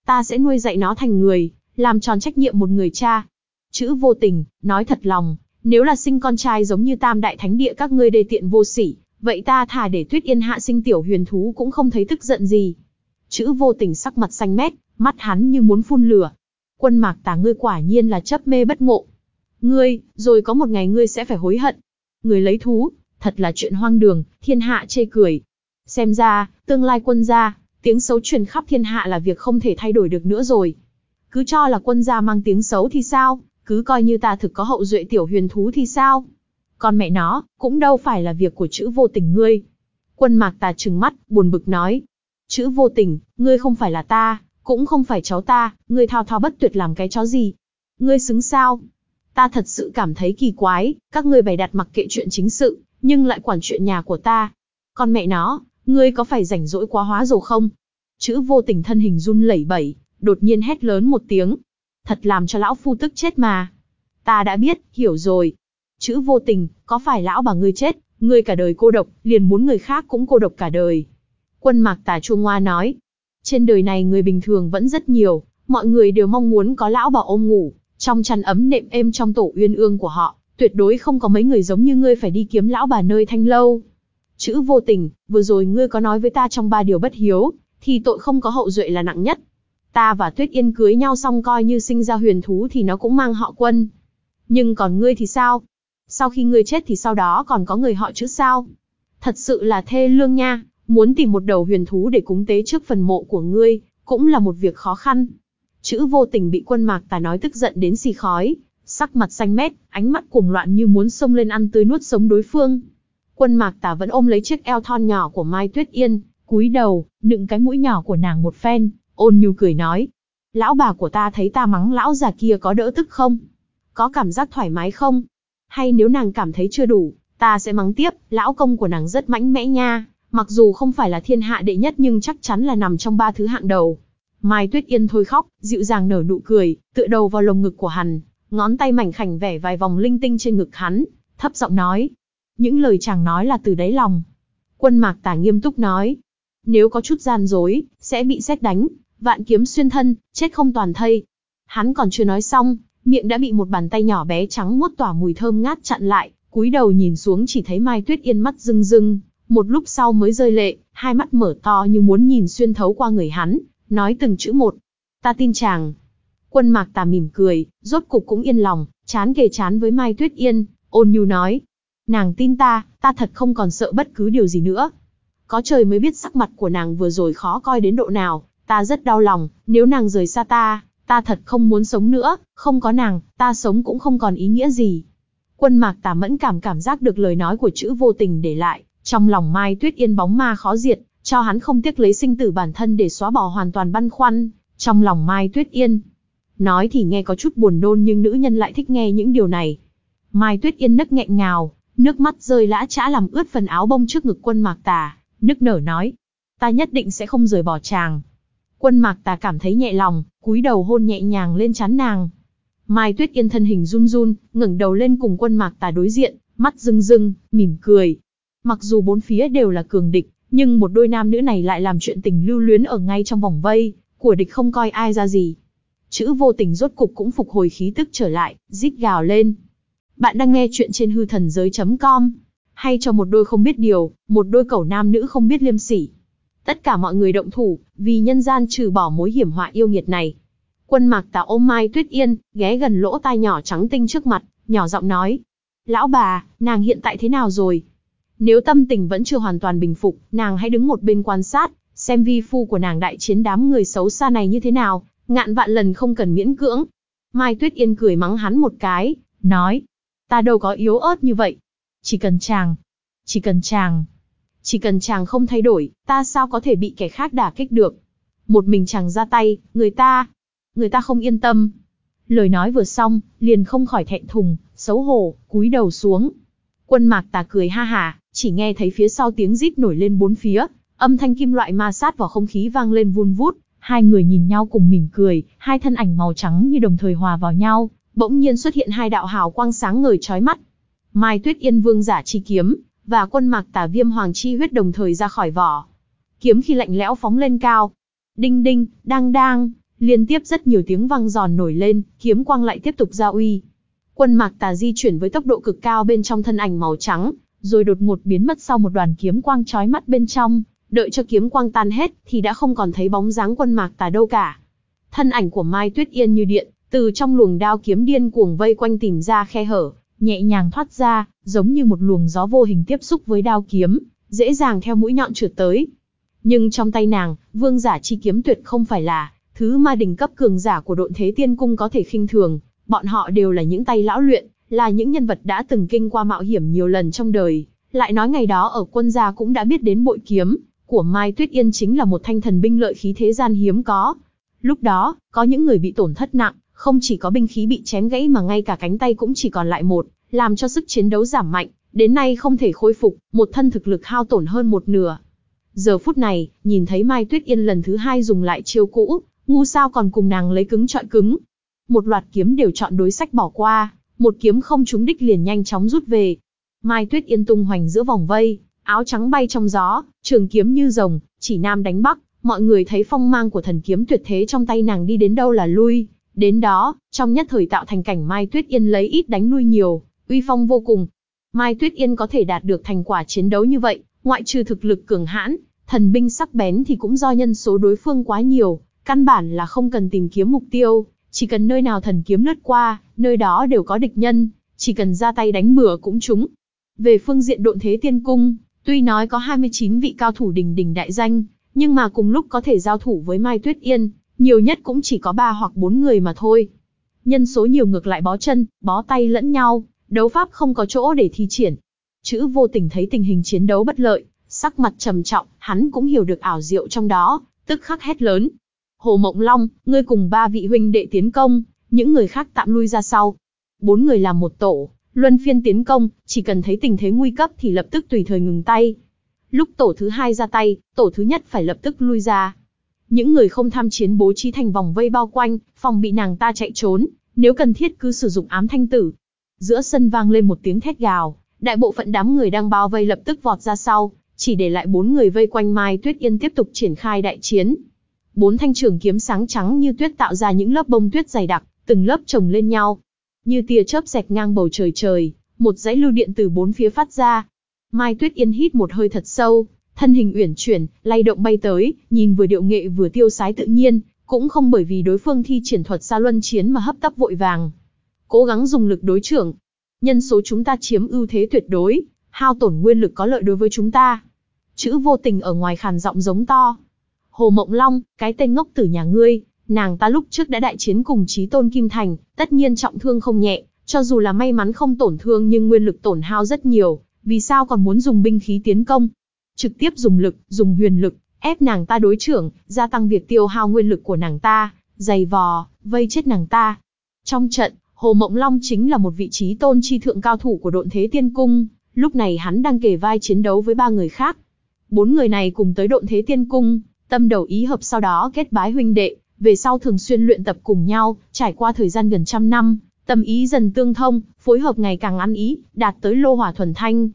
Ta sẽ nuôi dạy nó thành người, làm tròn trách nhiệm một người cha. Chữ vô tình, nói thật lòng, nếu là sinh con trai giống như tam đại thánh địa các ngươi đề tiện vô sỉ, vậy ta thà để tuyết yên hạ sinh tiểu huyền thú cũng không thấy tức giận gì. Chữ vô tình sắc mặt xanh mét, mắt hắn như muốn phun lửa. Quân mạc tà ngươi quả nhiên là chấp mê bất ngộ. Ngươi, rồi có một ngày ngươi sẽ phải hối hận. Người lấy thú, thật là chuyện hoang đường, thiên hạ chê cười. Xem ra, tương lai quân gia, tiếng xấu truyền khắp thiên hạ là việc không thể thay đổi được nữa rồi. Cứ cho là quân gia mang tiếng xấu thì sao, cứ coi như ta thực có hậu duệ tiểu huyền thú thì sao. Còn mẹ nó, cũng đâu phải là việc của chữ vô tình ngươi. Quân mạc tà trừng mắt, buồn bực nói. Chữ vô tình, ngươi không phải là ta, cũng không phải cháu ta, ngươi thao thao bất tuyệt làm cái chó gì. Ngươi xứng sao? Ta thật sự cảm thấy kỳ quái, các ngươi bày đặt mặc kệ chuyện chính sự, nhưng lại quản chuyện nhà của ta. Con mẹ nó, ngươi có phải rảnh rỗi quá hóa rồi không? Chữ vô tình thân hình run lẩy bẩy, đột nhiên hét lớn một tiếng. Thật làm cho lão phu tức chết mà. Ta đã biết, hiểu rồi. Chữ vô tình, có phải lão bà ngươi chết, ngươi cả đời cô độc, liền muốn người khác cũng cô độc cả đời. Quân mạc tà chua ngoa nói. Trên đời này người bình thường vẫn rất nhiều, mọi người đều mong muốn có lão bà ôm ngủ, trong chăn ấm nệm êm trong tổ uyên ương của họ, tuyệt đối không có mấy người giống như ngươi phải đi kiếm lão bà nơi thanh lâu. Chữ vô tình, vừa rồi ngươi có nói với ta trong ba điều bất hiếu, thì tội không có hậu duệ là nặng nhất. Ta và Tuyết Yên cưới nhau xong coi như sinh ra huyền thú thì nó cũng mang họ quân. Nhưng còn ngươi thì sao? Sau khi ngươi chết thì sau đó còn có người họ chứ sao? Thật sự là thê lương nha, muốn tìm một đầu huyền thú để cúng tế trước phần mộ của ngươi, cũng là một việc khó khăn. Chữ vô tình bị quân mạc tà nói tức giận đến xì khói, sắc mặt xanh mét, ánh mắt cuồng loạn như muốn xông lên ăn tươi nuốt sống đối phương. Quân mạc tà vẫn ôm lấy chiếc eo thon nhỏ của Mai Tuyết Yên, cúi đầu, nựng cái mũi nhỏ của nàng một phen, ôn nhu cười nói. Lão bà của ta thấy ta mắng lão già kia có đỡ tức không? Có cảm giác thoải mái không? Hay nếu nàng cảm thấy chưa đủ, ta sẽ mắng tiếp, lão công của nàng rất mãnh mẽ nha, mặc dù không phải là thiên hạ đệ nhất nhưng chắc chắn là nằm trong ba thứ hạng đầu. Mai Tuyết Yên thôi khóc, dịu dàng nở nụ cười, tựa đầu vào lồng ngực của hắn, ngón tay mảnh khảnh vẽ vài vòng linh tinh trên ngực hắn, thấp giọng nói. Những lời chàng nói là từ đáy lòng. Quân mạc tả nghiêm túc nói. Nếu có chút gian dối, sẽ bị xét đánh, vạn kiếm xuyên thân, chết không toàn thây. Hắn còn chưa nói xong, miệng đã bị một bàn tay nhỏ bé trắng muốt tỏa mùi thơm ngát chặn lại, cúi đầu nhìn xuống chỉ thấy Mai Tuyết Yên mắt rưng rưng, một lúc sau mới rơi lệ, hai mắt mở to như muốn nhìn xuyên thấu qua người hắn, nói từng chữ một. Ta tin chàng. Quân mạc tà mỉm cười, rốt cục cũng yên lòng, chán kề chán với Mai Tuyết Yên, ôn nhu nói. Nàng tin ta, ta thật không còn sợ bất cứ điều gì nữa. Có trời mới biết sắc mặt của nàng vừa rồi khó coi đến độ nào, ta rất đau lòng, nếu nàng rời xa ta, ta thật không muốn sống nữa, không có nàng, ta sống cũng không còn ý nghĩa gì. Quân mạc tà mẫn cảm cảm giác được lời nói của chữ vô tình để lại, trong lòng Mai Tuyết Yên bóng ma khó diệt, cho hắn không tiếc lấy sinh tử bản thân để xóa bỏ hoàn toàn băn khoăn, trong lòng Mai Tuyết Yên. Nói thì nghe có chút buồn nôn nhưng nữ nhân lại thích nghe những điều này. Mai Tuyết Yên nấc nghẹn ngào, nước mắt rơi lã chã làm ướt phần áo bông trước ngực quân mạc tà, nức nở nói. Ta nhất định sẽ không rời bỏ chàng. Quân mạc tà cảm thấy nhẹ lòng, cúi đầu hôn nhẹ nhàng lên chán nàng. Mai Tuyết Yên thân hình run run, ngẩng đầu lên cùng quân mạc tà đối diện, mắt rưng rưng, mỉm cười. Mặc dù bốn phía đều là cường địch, nhưng một đôi nam nữ này lại làm chuyện tình lưu luyến ở ngay trong vòng vây, của địch không coi ai ra gì. Chữ vô tình rốt cục cũng phục hồi khí tức trở lại, rít gào lên. Bạn đang nghe chuyện trên hư thần giới.com. Hay cho một đôi không biết điều, một đôi cẩu nam nữ không biết liêm sỉ. Tất cả mọi người động thủ, vì nhân gian trừ bỏ mối hiểm họa yêu nghiệt này. Quân mạc tà ôm Mai Tuyết Yên, ghé gần lỗ tai nhỏ trắng tinh trước mặt, nhỏ giọng nói. Lão bà, nàng hiện tại thế nào rồi? Nếu tâm tình vẫn chưa hoàn toàn bình phục, nàng hãy đứng một bên quan sát, xem vi phu của nàng đại chiến đám người xấu xa này như thế nào, ngạn vạn lần không cần miễn cưỡng. Mai Tuyết Yên cười mắng hắn một cái, nói, ta đâu có yếu ớt như vậy. Chỉ cần chàng, chỉ cần chàng, chỉ cần chàng không thay đổi, ta sao có thể bị kẻ khác đả kích được. Một mình chàng ra tay, người ta, người ta không yên tâm. Lời nói vừa xong, liền không khỏi thẹn thùng, xấu hổ, cúi đầu xuống. Quân mạc tà cười ha hà, chỉ nghe thấy phía sau tiếng rít nổi lên bốn phía, âm thanh kim loại ma sát vào không khí vang lên vun vút, hai người nhìn nhau cùng mỉm cười, hai thân ảnh màu trắng như đồng thời hòa vào nhau, bỗng nhiên xuất hiện hai đạo hào quang sáng ngời chói mắt. Mai Tuyết Yên Vương giả chi kiếm, và quân mạc tả viêm hoàng chi huyết đồng thời ra khỏi vỏ. Kiếm khi lạnh lẽo phóng lên cao. Đinh đinh, đang đang, liên tiếp rất nhiều tiếng vang giòn nổi lên, kiếm quang lại tiếp tục ra uy. Quân mạc tà di chuyển với tốc độ cực cao bên trong thân ảnh màu trắng, rồi đột ngột biến mất sau một đoàn kiếm quang chói mắt bên trong, đợi cho kiếm quang tan hết thì đã không còn thấy bóng dáng quân mạc tà đâu cả. Thân ảnh của Mai Tuyết Yên như điện, từ trong luồng đao kiếm điên cuồng vây quanh tìm ra khe hở, nhẹ nhàng thoát ra, giống như một luồng gió vô hình tiếp xúc với đao kiếm, dễ dàng theo mũi nhọn trượt tới. Nhưng trong tay nàng, vương giả chi kiếm tuyệt không phải là thứ ma đỉnh cấp cường giả của độn thế tiên cung có thể khinh thường, bọn họ đều là những tay lão luyện, là những nhân vật đã từng kinh qua mạo hiểm nhiều lần trong đời. Lại nói ngày đó ở quân gia cũng đã biết đến bội kiếm của Mai Tuyết Yên chính là một thanh thần binh lợi khí thế gian hiếm có. Lúc đó, có những người bị tổn thất nặng, không chỉ có binh khí bị chém gãy mà ngay cả cánh tay cũng chỉ còn lại một, làm cho sức chiến đấu giảm mạnh, đến nay không thể khôi phục, một thân thực lực hao tổn hơn một nửa. Giờ phút này, nhìn thấy Mai Tuyết Yên lần thứ hai dùng lại chiêu cũ, ngu sao còn cùng nàng lấy cứng trọi cứng. Một loạt kiếm đều chọn đối sách bỏ qua, một kiếm không trúng đích liền nhanh chóng rút về. Mai Tuyết Yên tung hoành giữa vòng vây, áo trắng bay trong gió, trường kiếm như rồng, chỉ nam đánh bắc, mọi người thấy phong mang của thần kiếm tuyệt thế trong tay nàng đi đến đâu là lui, đến đó, trong nhất thời tạo thành cảnh Mai Tuyết Yên lấy ít đánh lui nhiều, uy phong vô cùng. Mai Tuyết Yên có thể đạt được thành quả chiến đấu như vậy, ngoại trừ thực lực cường hãn, thần binh sắc bén thì cũng do nhân số đối phương quá nhiều, căn bản là không cần tìm kiếm mục tiêu, chỉ cần nơi nào thần kiếm lướt qua, nơi đó đều có địch nhân, chỉ cần ra tay đánh bừa cũng trúng. Về phương diện độn thế tiên cung, tuy nói có 29 vị cao thủ đỉnh đỉnh đại danh, nhưng mà cùng lúc có thể giao thủ với Mai Tuyết Yên, nhiều nhất cũng chỉ có 3 hoặc 4 người mà thôi. Nhân số nhiều ngược lại bó chân, bó tay lẫn nhau, đấu pháp không có chỗ để thi triển. Chữ vô tình thấy tình hình chiến đấu bất lợi, sắc mặt trầm trọng, hắn cũng hiểu được ảo diệu trong đó, tức khắc hét lớn. Hồ Mộng Long, ngươi cùng ba vị huynh đệ tiến công, những người khác tạm lui ra sau. Bốn người làm một tổ, luân phiên tiến công, chỉ cần thấy tình thế nguy cấp thì lập tức tùy thời ngừng tay. Lúc tổ thứ hai ra tay, tổ thứ nhất phải lập tức lui ra. Những người không tham chiến bố trí thành vòng vây bao quanh, phòng bị nàng ta chạy trốn, nếu cần thiết cứ sử dụng ám thanh tử, Giữa sân vang lên một tiếng thét gào, đại bộ phận đám người đang bao vây lập tức vọt ra sau, chỉ để lại bốn người vây quanh Mai Tuyết Yên tiếp tục triển khai đại chiến. Bốn thanh trường kiếm sáng trắng như tuyết tạo ra những lớp bông tuyết dày đặc, từng lớp chồng lên nhau. Như tia chớp xẹt ngang bầu trời trời, một dãy lưu điện từ bốn phía phát ra. Mai Tuyết Yên hít một hơi thật sâu, thân hình uyển chuyển, lay động bay tới, nhìn vừa điệu nghệ vừa tiêu sái tự nhiên, cũng không bởi vì đối phương thi triển thuật xa luân chiến mà hấp tấp vội vàng. Cố gắng dùng lực đối trưởng. Nhân số chúng ta chiếm ưu thế tuyệt đối, hao tổn nguyên lực có lợi đối với chúng ta. Chữ vô tình ở ngoài khàn giọng giống to. Hồ Mộng Long, cái tên ngốc tử nhà ngươi, nàng ta lúc trước đã đại chiến cùng chí tôn Kim Thành, tất nhiên trọng thương không nhẹ, cho dù là may mắn không tổn thương nhưng nguyên lực tổn hao rất nhiều, vì sao còn muốn dùng binh khí tiến công? Trực tiếp dùng lực, dùng huyền lực, ép nàng ta đối trưởng, gia tăng việc tiêu hao nguyên lực của nàng ta, dày vò, vây chết nàng ta. Trong trận, Hồ Mộng Long chính là một vị trí tôn chi thượng cao thủ của độn thế tiên cung, lúc này hắn đang kề vai chiến đấu với ba người khác. Bốn người này cùng tới độn thế tiên cung, tâm đầu ý hợp sau đó kết bái huynh đệ, về sau thường xuyên luyện tập cùng nhau, trải qua thời gian gần trăm năm, tâm ý dần tương thông, phối hợp ngày càng ăn ý, đạt tới lô hỏa thuần thanh.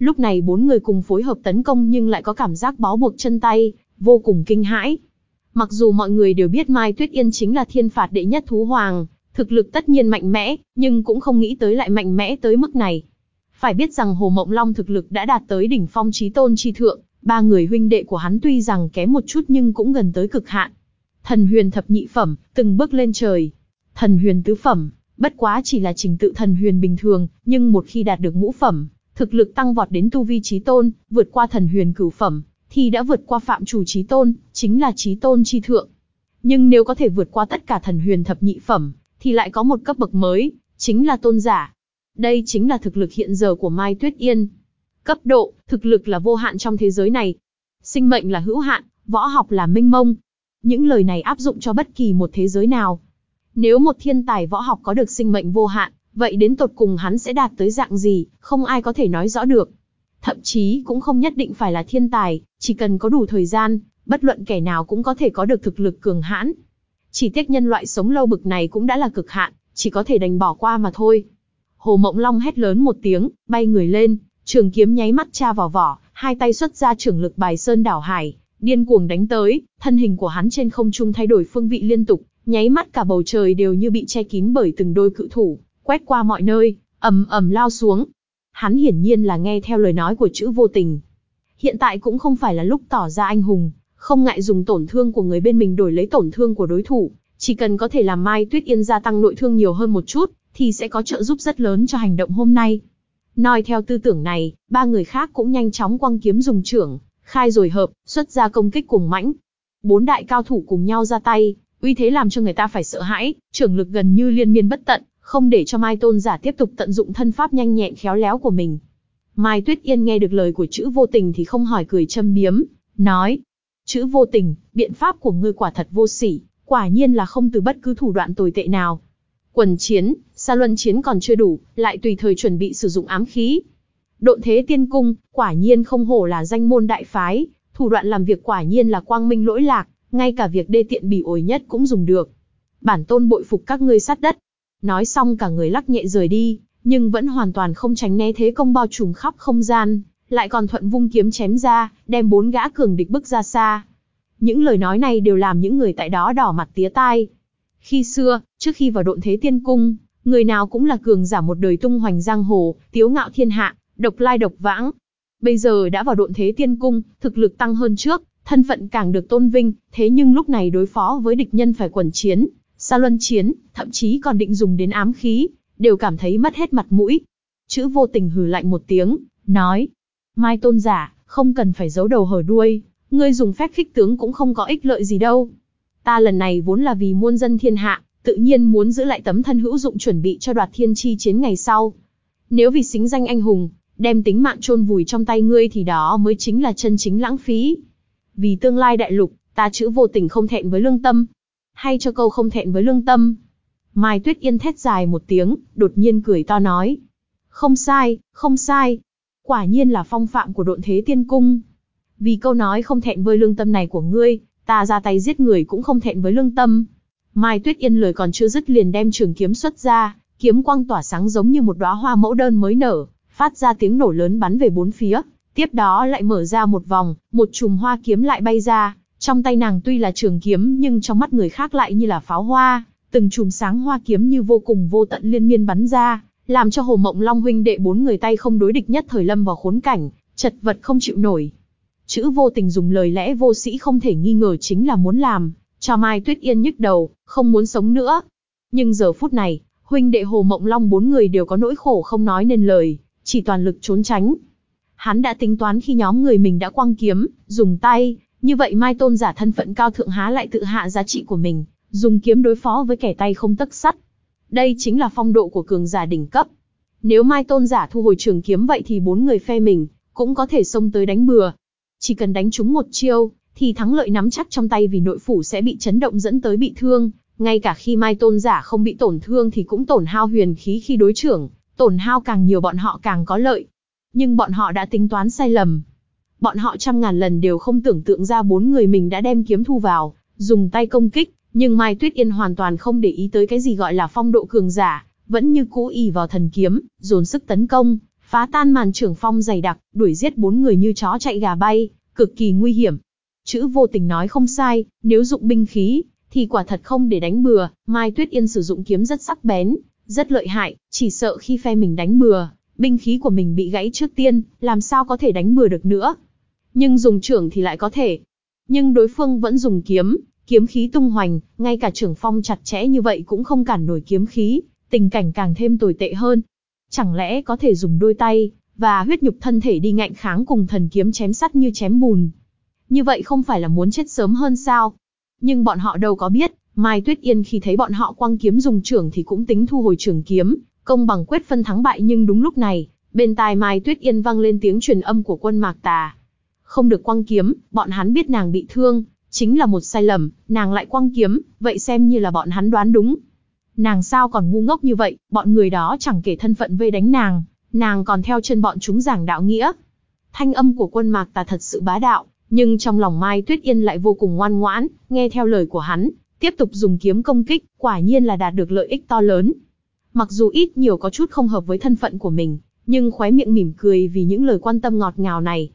Lúc này bốn người cùng phối hợp tấn công nhưng lại có cảm giác bó buộc chân tay, vô cùng kinh hãi. Mặc dù mọi người đều biết Mai Tuyết Yên chính là thiên phạt đệ nhất thú hoàng, thực lực tất nhiên mạnh mẽ, nhưng cũng không nghĩ tới lại mạnh mẽ tới mức này. Phải biết rằng Hồ Mộng Long thực lực đã đạt tới đỉnh phong trí tôn chi thượng, ba người huynh đệ của hắn tuy rằng kém một chút nhưng cũng gần tới cực hạn. Thần huyền thập nhị phẩm, từng bước lên trời. Thần huyền tứ phẩm, bất quá chỉ là trình tự thần huyền bình thường, nhưng một khi đạt được ngũ phẩm, thực lực tăng vọt đến tu vi trí tôn, vượt qua thần huyền cửu phẩm, thì đã vượt qua phạm chủ trí tôn, chính là trí tôn chi thượng. Nhưng nếu có thể vượt qua tất cả thần huyền thập nhị phẩm, thì lại có một cấp bậc mới, chính là tôn giả. Đây chính là thực lực hiện giờ của Mai Tuyết Yên. Cấp độ, thực lực là vô hạn trong thế giới này. Sinh mệnh là hữu hạn, võ học là minh mông. Những lời này áp dụng cho bất kỳ một thế giới nào. Nếu một thiên tài võ học có được sinh mệnh vô hạn, vậy đến tột cùng hắn sẽ đạt tới dạng gì, không ai có thể nói rõ được. Thậm chí cũng không nhất định phải là thiên tài, chỉ cần có đủ thời gian, bất luận kẻ nào cũng có thể có được thực lực cường hãn. Chỉ tiếc nhân loại sống lâu bực này cũng đã là cực hạn, chỉ có thể đành bỏ qua mà thôi. Hồ Mộng Long hét lớn một tiếng, bay người lên, trường kiếm nháy mắt tra vào vỏ, hai tay xuất ra trưởng lực bài sơn đảo hải, điên cuồng đánh tới, thân hình của hắn trên không trung thay đổi phương vị liên tục, nháy mắt cả bầu trời đều như bị che kín bởi từng đôi cự thủ, quét qua mọi nơi, ầm ầm lao xuống. Hắn hiển nhiên là nghe theo lời nói của chữ vô tình. Hiện tại cũng không phải là lúc tỏ ra anh hùng, không ngại dùng tổn thương của người bên mình đổi lấy tổn thương của đối thủ, chỉ cần có thể làm Mai Tuyết Yên gia tăng nội thương nhiều hơn một chút, thì sẽ có trợ giúp rất lớn cho hành động hôm nay. Nói theo tư tưởng này, ba người khác cũng nhanh chóng quăng kiếm dùng trưởng, khai rồi hợp, xuất ra công kích cùng mãnh. Bốn đại cao thủ cùng nhau ra tay, uy thế làm cho người ta phải sợ hãi, trưởng lực gần như liên miên bất tận, không để cho Mai Tôn giả tiếp tục tận dụng thân pháp nhanh nhẹn khéo léo của mình. Mai Tuyết Yên nghe được lời của chữ vô tình thì không hỏi cười châm biếm, nói, chữ vô tình, biện pháp của ngươi quả thật vô sỉ, quả nhiên là không từ bất cứ thủ đoạn tồi tệ nào. Quần chiến, xa luân chiến còn chưa đủ, lại tùy thời chuẩn bị sử dụng ám khí. Độn thế tiên cung, quả nhiên không hổ là danh môn đại phái, thủ đoạn làm việc quả nhiên là quang minh lỗi lạc, ngay cả việc đê tiện bỉ ổi nhất cũng dùng được. Bản tôn bội phục các ngươi sát đất. Nói xong cả người lắc nhẹ rời đi, nhưng vẫn hoàn toàn không tránh né thế công bao trùm khắp không gian, lại còn thuận vung kiếm chém ra, đem bốn gã cường địch bức ra xa. Những lời nói này đều làm những người tại đó đỏ mặt tía tai. Khi xưa, trước khi vào độn thế tiên cung, người nào cũng là cường giả một đời tung hoành giang hồ, tiếu ngạo thiên hạ, độc lai độc vãng. Bây giờ đã vào độn thế tiên cung, thực lực tăng hơn trước, thân phận càng được tôn vinh, thế nhưng lúc này đối phó với địch nhân phải quần chiến, xa luân chiến, thậm chí còn định dùng đến ám khí, đều cảm thấy mất hết mặt mũi. Chữ vô tình hừ lạnh một tiếng, nói, Mai tôn giả, không cần phải giấu đầu hở đuôi, ngươi dùng phép khích tướng cũng không có ích lợi gì đâu. Ta lần này vốn là vì muôn dân thiên hạ, tự nhiên muốn giữ lại tấm thân hữu dụng chuẩn bị cho đoạt thiên chi chiến ngày sau. Nếu vì xính danh anh hùng, đem tính mạng chôn vùi trong tay ngươi thì đó mới chính là chân chính lãng phí. Vì tương lai đại lục, ta chữ vô tình không thẹn với lương tâm. Hay cho câu không thẹn với lương tâm. Mai Tuyết Yên thét dài một tiếng, đột nhiên cười to nói. Không sai, không sai, Quả nhiên là phong phạm của độn thế tiên cung. Vì câu nói không thẹn với lương tâm này của ngươi, ta ra tay giết người cũng không thẹn với lương tâm. Mai Tuyết Yên lời còn chưa dứt liền đem trường kiếm xuất ra, kiếm quang tỏa sáng giống như một đóa hoa mẫu đơn mới nở, phát ra tiếng nổ lớn bắn về bốn phía, Tiếp đó lại mở ra một vòng, một chùm hoa kiếm lại bay ra, trong tay nàng tuy là trường kiếm nhưng trong mắt người khác lại như là pháo hoa, từng chùm sáng hoa kiếm như vô cùng vô tận liên miên bắn ra, làm cho Hồ Mộng Long huynh đệ bốn người tay không đối địch nhất thời lâm vào khốn cảnh, chật vật không chịu nổi. Chữ vô tình dùng lời lẽ vô sĩ không thể nghi ngờ chính là muốn làm, cho Mai Tuyết Yên nhức đầu, không muốn sống nữa. Nhưng giờ phút này, huynh đệ Hồ Mộng Long bốn người đều có nỗi khổ không nói nên lời, chỉ toàn lực trốn tránh. Hắn đã tính toán khi nhóm người mình đã quăng kiếm, dùng tay, như vậy Mai Tôn giả thân phận cao thượng há lại tự hạ giá trị của mình, dùng kiếm đối phó với kẻ tay không tấc sắt. Đây chính là phong độ của cường giả đỉnh cấp. Nếu Mai Tôn giả thu hồi trường kiếm vậy thì bốn người phe mình, cũng có thể xông tới đánh bừa. Chỉ cần đánh trúng một chiêu, thì thắng lợi nắm chắc trong tay vì nội phủ sẽ bị chấn động dẫn tới bị thương. Ngay cả khi Mai Tôn giả không bị tổn thương thì cũng tổn hao huyền khí khi đối trưởng, tổn hao càng nhiều bọn họ càng có lợi. Nhưng bọn họ đã tính toán sai lầm. Bọn họ trăm ngàn lần đều không tưởng tượng ra bốn người mình đã đem kiếm thu vào, dùng tay công kích, nhưng Mai Tuyết Yên hoàn toàn không để ý tới cái gì gọi là phong độ cường giả, vẫn như cũ ỉ vào thần kiếm, dồn sức tấn công, phá tan màn trưởng phong dày đặc, đuổi giết bốn người như chó chạy gà bay, cực kỳ nguy hiểm. Chữ vô tình nói không sai, nếu dụng binh khí, thì quả thật không để đánh bừa, Mai Tuyết Yên sử dụng kiếm rất sắc bén, rất lợi hại, chỉ sợ khi phe mình đánh bừa, binh khí của mình bị gãy trước tiên, làm sao có thể đánh bừa được nữa. Nhưng dùng trưởng thì lại có thể. Nhưng đối phương vẫn dùng kiếm, kiếm khí tung hoành, ngay cả trưởng phong chặt chẽ như vậy cũng không cản nổi kiếm khí, tình cảnh càng thêm tồi tệ hơn. Chẳng lẽ có thể dùng đôi tay, và huyết nhục thân thể đi ngạnh kháng cùng thần kiếm chém sắt như chém bùn. Như vậy không phải là muốn chết sớm hơn sao? Nhưng bọn họ đâu có biết, Mai Tuyết Yên khi thấy bọn họ quăng kiếm dùng trưởng thì cũng tính thu hồi trưởng kiếm, công bằng quyết phân thắng bại nhưng đúng lúc này, bên tai Mai Tuyết Yên vang lên tiếng truyền âm của quân Mạc Tà. Không được quăng kiếm, bọn hắn biết nàng bị thương, chính là một sai lầm, nàng lại quăng kiếm, vậy xem như là bọn hắn đoán đúng. Nàng sao còn ngu ngốc như vậy, bọn người đó chẳng kể thân phận vây đánh nàng, nàng còn theo chân bọn chúng giảng đạo nghĩa. Thanh âm của quân mạc tà thật sự bá đạo, nhưng trong lòng Mai Tuyết Yên lại vô cùng ngoan ngoãn, nghe theo lời của hắn, tiếp tục dùng kiếm công kích, quả nhiên là đạt được lợi ích to lớn. Mặc dù ít nhiều có chút không hợp với thân phận của mình, nhưng khóe miệng mỉm cười vì những lời quan tâm ngọt ngào này.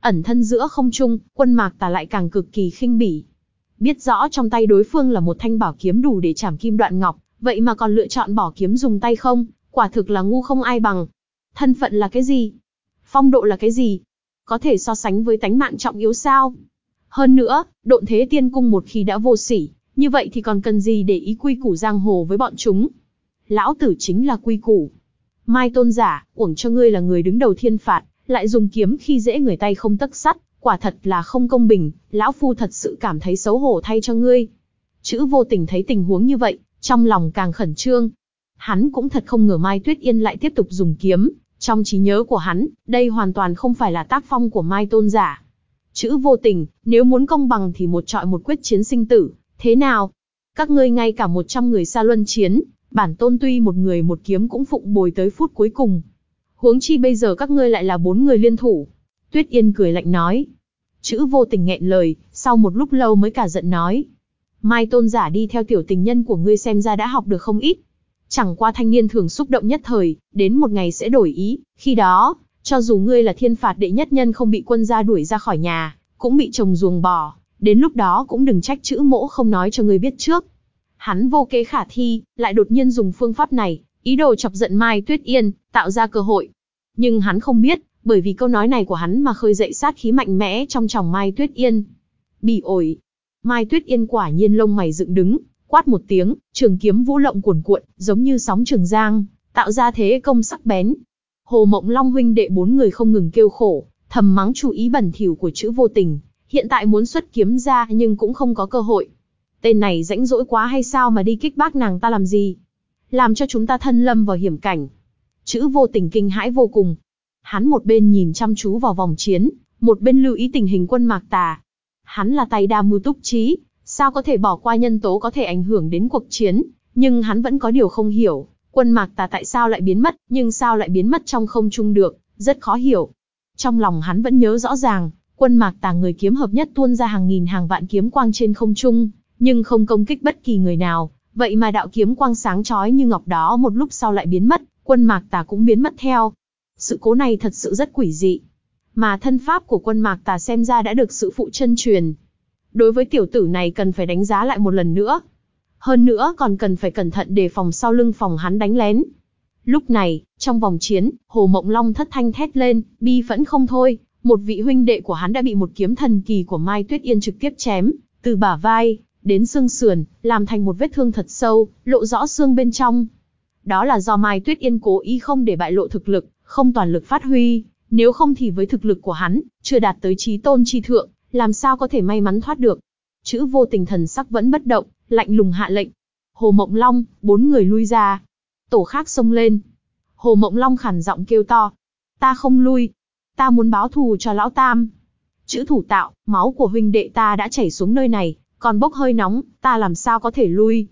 Ẩn thân giữa không trung, quân mạc tà lại càng cực kỳ khinh bỉ. Biết rõ trong tay đối phương là một thanh bảo kiếm đủ để chảm kim đoạn ngọc, vậy mà còn lựa chọn bỏ kiếm dùng tay không, quả thực là ngu không ai bằng. Thân phận là cái gì? Phong độ là cái gì? Có thể so sánh với tánh mạng trọng yếu sao? Hơn nữa, độn thế tiên cung một khi đã vô sỉ, như vậy thì còn cần gì để ý quy củ giang hồ với bọn chúng? Lão tử chính là quy củ. Mai tôn giả, uổng cho ngươi là người đứng đầu thiên phạt, lại dùng kiếm khi dễ người tay không tấc sắt, quả thật là không công bình, lão phu thật sự cảm thấy xấu hổ thay cho ngươi. Chữ vô tình thấy tình huống như vậy, trong lòng càng khẩn trương. Hắn cũng thật không ngờ Mai Tuyết Yên lại tiếp tục dùng kiếm, trong trí nhớ của hắn, đây hoàn toàn không phải là tác phong của Mai Tôn giả. Chữ vô tình, nếu muốn công bằng thì một trọi một quyết chiến sinh tử, thế nào? Các ngươi ngay cả 100 người xa luân chiến, bản tôn tuy một người một kiếm cũng phụng bồi tới phút cuối cùng. Huống chi bây giờ các ngươi lại là bốn người liên thủ. Tuyết Yên cười lạnh nói. Chữ vô tình nghẹn lời, sau một lúc lâu mới cả giận nói. Mai tôn giả đi theo tiểu tình nhân của ngươi xem ra đã học được không ít. Chẳng qua thanh niên thường xúc động nhất thời, đến một ngày sẽ đổi ý, khi đó, cho dù ngươi là thiên phạt đệ nhất nhân không bị quân gia đuổi ra khỏi nhà, cũng bị chồng ruồng bỏ, đến lúc đó cũng đừng trách chữ mỗ không nói cho ngươi biết trước. Hắn vô kế khả thi, lại đột nhiên dùng phương pháp này, ý đồ chọc giận Mai Tuyết Yên, tạo ra cơ hội. Nhưng hắn không biết, bởi vì câu nói này của hắn mà khơi dậy sát khí mạnh mẽ trong tròng Mai Tuyết Yên. Bị ổi. Mai Tuyết Yên quả nhiên lông mày dựng đứng, quát một tiếng, trường kiếm vũ lộng cuồn cuộn, giống như sóng trường giang, tạo ra thế công sắc bén. Hồ Mộng Long huynh đệ bốn người không ngừng kêu khổ, thầm mắng chú ý bẩn thỉu của chữ vô tình, hiện tại muốn xuất kiếm ra nhưng cũng không có cơ hội. Tên này rãnh rỗi quá hay sao mà đi kích bác nàng ta làm gì? Làm cho chúng ta thân lâm vào hiểm cảnh. Chữ vô tình kinh hãi vô cùng. Hắn một bên nhìn chăm chú vào vòng chiến, một bên lưu ý tình hình quân mạc tà. Hắn là tay đa mưu túc trí, sao có thể bỏ qua nhân tố có thể ảnh hưởng đến cuộc chiến, nhưng hắn vẫn có điều không hiểu, quân mạc tà tại sao lại biến mất, nhưng sao lại biến mất trong không trung được, rất khó hiểu. Trong lòng hắn vẫn nhớ rõ ràng, quân mạc tà người kiếm hợp nhất tuôn ra hàng nghìn hàng vạn kiếm quang trên không trung, nhưng không công kích bất kỳ người nào, vậy mà đạo kiếm quang sáng chói như ngọc đó một lúc sau lại biến mất, quân mạc tà cũng biến mất theo. Sự cố này thật sự rất quỷ dị. mà thân pháp của quân mạc tà xem ra đã được sự phụ chân truyền. Đối với tiểu tử này cần phải đánh giá lại một lần nữa. Hơn nữa còn cần phải cẩn thận đề phòng sau lưng phòng hắn đánh lén. Lúc này, trong vòng chiến, Hồ Mộng Long thất thanh thét lên, bi phẫn không thôi, một vị huynh đệ của hắn đã bị một kiếm thần kỳ của Mai Tuyết Yên trực tiếp chém, từ bả vai, đến xương sườn, làm thành một vết thương thật sâu, lộ rõ xương bên trong. Đó là do Mai Tuyết Yên cố ý không để bại lộ thực lực, không toàn lực phát huy, nếu không thì với thực lực của hắn, chưa đạt tới trí tôn chi thượng, làm sao có thể may mắn thoát được. Chữ vô tình thần sắc vẫn bất động, lạnh lùng hạ lệnh. Hồ Mộng Long, bốn người lui ra. Tổ khác xông lên. Hồ Mộng Long khản giọng kêu to. Ta không lui. Ta muốn báo thù cho Lão Tam. Chữ thủ tạo, máu của huynh đệ ta đã chảy xuống nơi này, còn bốc hơi nóng, ta làm sao có thể lui.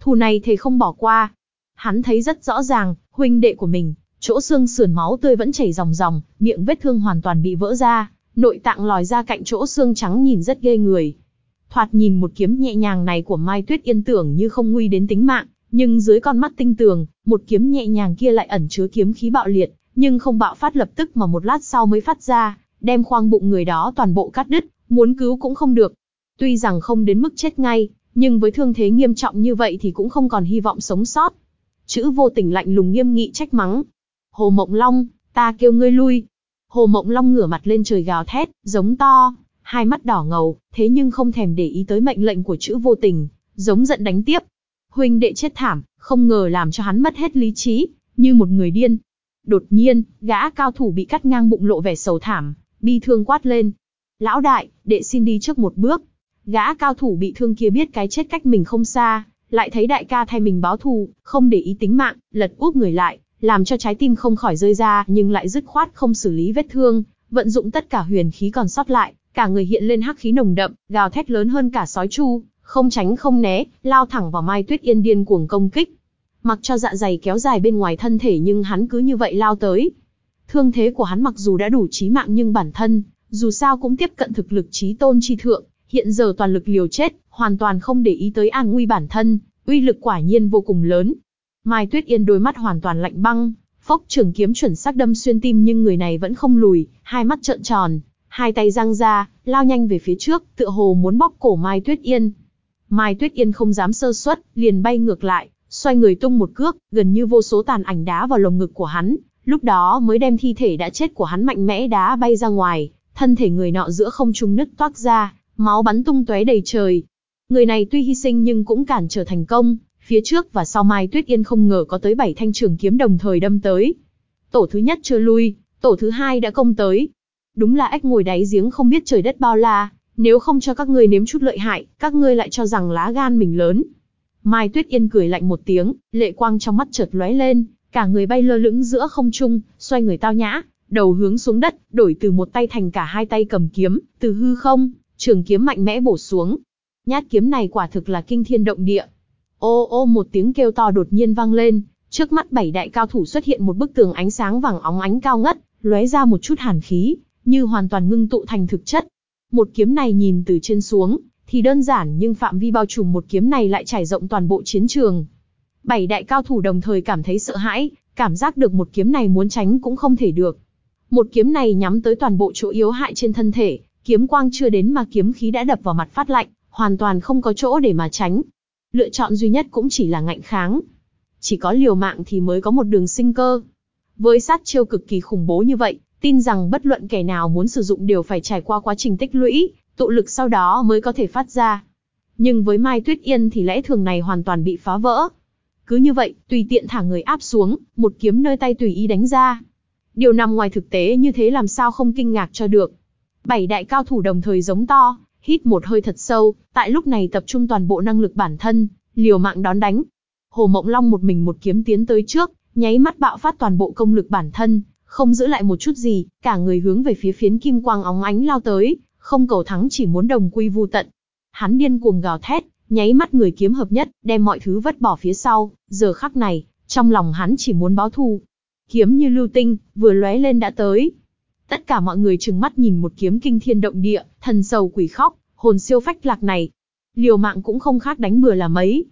Thù này thề không bỏ qua. Hắn thấy rất rõ ràng, huynh đệ của mình, chỗ xương sườn máu tươi vẫn chảy ròng ròng, miệng vết thương hoàn toàn bị vỡ ra, nội tạng lòi ra cạnh chỗ xương trắng nhìn rất ghê người. Thoạt nhìn một kiếm nhẹ nhàng này của Mai Tuyết Yên tưởng như không nguy đến tính mạng, nhưng dưới con mắt tinh tường, một kiếm nhẹ nhàng kia lại ẩn chứa kiếm khí bạo liệt, nhưng không bạo phát lập tức mà một lát sau mới phát ra, đem khoang bụng người đó toàn bộ cắt đứt, muốn cứu cũng không được. Tuy rằng không đến mức chết ngay, nhưng với thương thế nghiêm trọng như vậy thì cũng không còn hy vọng sống sót. Chữ vô tình lạnh lùng nghiêm nghị trách mắng. Hồ Mộng Long, ta kêu ngươi lui. Hồ Mộng Long ngửa mặt lên trời gào thét, giống to, hai mắt đỏ ngầu, thế nhưng không thèm để ý tới mệnh lệnh của chữ vô tình, giống giận đánh tiếp. Huynh đệ chết thảm, không ngờ làm cho hắn mất hết lý trí, như một người điên. Đột nhiên, gã cao thủ bị cắt ngang bụng lộ vẻ sầu thảm, bi thương quát lên. Lão đại, đệ xin đi trước một bước. Gã cao thủ bị thương kia biết cái chết cách mình không xa, lại thấy đại ca thay mình báo thù, không để ý tính mạng, lật úp người lại, làm cho trái tim không khỏi rơi ra nhưng lại dứt khoát không xử lý vết thương, vận dụng tất cả huyền khí còn sót lại, cả người hiện lên hắc khí nồng đậm, gào thét lớn hơn cả sói chu, không tránh không né, lao thẳng vào Mai Tuyết Yên điên cuồng công kích. Mặc cho dạ dày kéo dài bên ngoài thân thể nhưng hắn cứ như vậy lao tới. Thương thế của hắn mặc dù đã đủ chí mạng nhưng bản thân, dù sao cũng tiếp cận thực lực chí tôn chi thượng, hiện giờ toàn lực liều chết, hoàn toàn không để ý tới an nguy bản thân, uy lực quả nhiên vô cùng lớn. Mai Tuyết Yên đôi mắt hoàn toàn lạnh băng, phốc trường kiếm chuẩn xác đâm xuyên tim nhưng người này vẫn không lùi, hai mắt trợn tròn, hai tay giang ra, lao nhanh về phía trước, tựa hồ muốn bóp cổ Mai Tuyết Yên. Mai Tuyết Yên không dám sơ suất, liền bay ngược lại, xoay người tung một cước, gần như vô số tàn ảnh đá vào lồng ngực của hắn, lúc đó mới đem thi thể đã chết của hắn mạnh mẽ đá bay ra ngoài, thân thể người nọ giữa không trung nứt toác ra, máu bắn tung tóe đầy trời. Người này tuy hy sinh nhưng cũng cản trở thành công, phía trước và sau Mai Tuyết Yên không ngờ có tới bảy thanh trường kiếm đồng thời đâm tới. Tổ thứ nhất chưa lui, tổ thứ hai đã công tới, Đúng là ếch ngồi đáy giếng không biết trời đất bao la, nếu không cho các ngươi nếm chút lợi hại, các ngươi lại cho rằng lá gan mình lớn. Mai Tuyết Yên cười lạnh một tiếng, lệ quang trong mắt chợt lóe lên, cả người bay lơ lửng giữa không trung, xoay người tao nhã, đầu hướng xuống đất, đổi từ một tay thành cả hai tay cầm kiếm, từ hư không, trường kiếm mạnh mẽ bổ xuống. Nhát kiếm này quả thực là kinh thiên động địa. Ô ô một tiếng kêu to đột nhiên vang lên, trước mắt bảy đại cao thủ xuất hiện một bức tường ánh sáng vàng óng ánh cao ngất, lóe ra một chút hàn khí, như hoàn toàn ngưng tụ thành thực chất. Một kiếm này nhìn từ trên xuống, thì đơn giản nhưng phạm vi bao trùm một kiếm này lại trải rộng toàn bộ chiến trường. Bảy đại cao thủ đồng thời cảm thấy sợ hãi, cảm giác được một kiếm này muốn tránh cũng không thể được. Một kiếm này nhắm tới toàn bộ chỗ yếu hại trên thân thể, kiếm quang chưa đến mà kiếm khí đã đập vào mặt phát lạnh, hoàn toàn không có chỗ để mà tránh. Lựa chọn duy nhất cũng chỉ là ngạnh kháng. Chỉ có liều mạng thì mới có một đường sinh cơ. Với sát chiêu cực kỳ khủng bố như vậy, tin rằng bất luận kẻ nào muốn sử dụng đều phải trải qua quá trình tích lũy, tụ lực sau đó mới có thể phát ra. Nhưng với Mai Tuyết Yên thì lẽ thường này hoàn toàn bị phá vỡ. Cứ như vậy, tùy tiện thả người áp xuống, một kiếm nơi tay tùy ý đánh ra. Điều nằm ngoài thực tế như thế làm sao không kinh ngạc cho được. Bảy đại cao thủ đồng thời giống to, hít một hơi thật sâu, tại lúc này tập trung toàn bộ năng lực bản thân, liều mạng đón đánh. Hồ Mộng Long một mình một kiếm tiến tới trước, nháy mắt bạo phát toàn bộ công lực bản thân, không giữ lại một chút gì, cả người hướng về phía phiến kim quang óng ánh lao tới, không cầu thắng chỉ muốn đồng quy vu tận. Hắn điên cuồng gào thét, nháy mắt người kiếm hợp nhất, đem mọi thứ vứt bỏ phía sau, giờ khắc này, trong lòng hắn chỉ muốn báo thù. Kiếm như lưu tinh, vừa lóe lên đã tới. Tất cả mọi người trừng mắt nhìn một kiếm kinh thiên động địa, thần sầu quỷ khóc, hồn siêu phách lạc này. Liều mạng cũng không khác đánh bừa là mấy.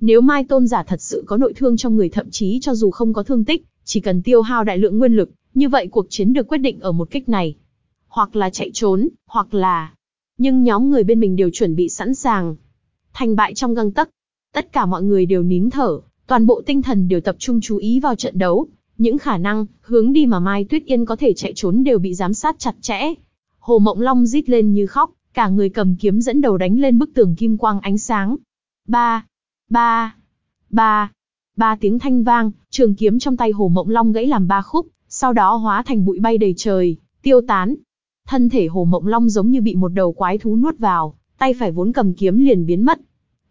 Nếu Mai Tôn giả thật sự có nội thương trong người thậm chí cho dù không có thương tích, chỉ cần tiêu hao đại lượng nguyên lực, như vậy cuộc chiến được quyết định ở một kích này. hoặc là chạy trốn, hoặc là... Nhưng nhóm người bên mình đều chuẩn bị sẵn sàng. Thành bại trong găng tấc. Tất cả mọi người đều nín thở, toàn bộ tinh thần đều tập trung chú ý vào trận đấu. Những khả năng, hướng đi mà Mai Tuyết Yên có thể chạy trốn đều bị giám sát chặt chẽ. Hồ Mộng Long rít lên như khóc, cả người cầm kiếm dẫn đầu đánh lên bức tường kim quang ánh sáng. Ba, ba, ba, ba tiếng thanh vang, trường kiếm trong tay Hồ Mộng Long gãy làm ba khúc, sau đó hóa thành bụi bay đầy trời, tiêu tán. Thân thể Hồ Mộng Long giống như bị một đầu quái thú nuốt vào, tay phải vốn cầm kiếm liền biến mất.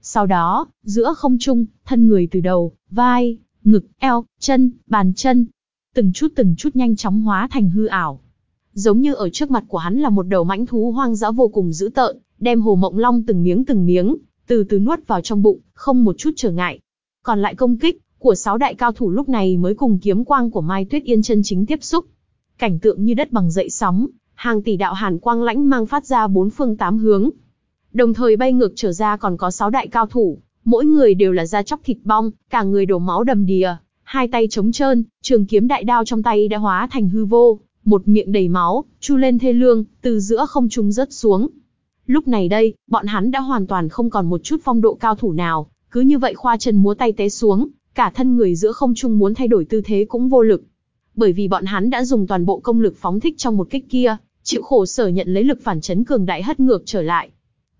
Sau đó, giữa không trung, thân người từ đầu, vai, ngực, eo, chân, bàn chân, từng chút từng chút nhanh chóng hóa thành hư ảo. Giống như ở trước mặt của hắn là một đầu mãnh thú hoang dã vô cùng dữ tợn, đem Hồ Mộng Long từng miếng từng miếng, từ từ nuốt vào trong bụng, không một chút trở ngại. Còn lại công kích của sáu đại cao thủ lúc này mới cùng kiếm quang của Mai Tuyết Yên chân chính tiếp xúc. Cảnh tượng như đất bằng dậy sóng, hàng tỷ đạo hàn quang lãnh mang phát ra bốn phương tám hướng. Đồng thời bay ngược trở ra còn có sáu đại cao thủ, mỗi người đều là da chóc thịt bong, cả người đổ máu đầm đìa, hai tay trống trơn, trường kiếm đại đao trong tay đã hóa thành hư vô, một miệng đầy máu, chu lên thê lương, từ giữa không trung rớt xuống. Lúc này đây, bọn hắn đã hoàn toàn không còn một chút phong độ cao thủ nào, cứ như vậy khoa chân múa tay té xuống, cả thân người giữa không trung muốn thay đổi tư thế cũng vô lực. Bởi vì bọn hắn đã dùng toàn bộ công lực phóng thích trong một kích kia, chịu khổ sở nhận lấy lực phản chấn cường đại hất ngược trở lại.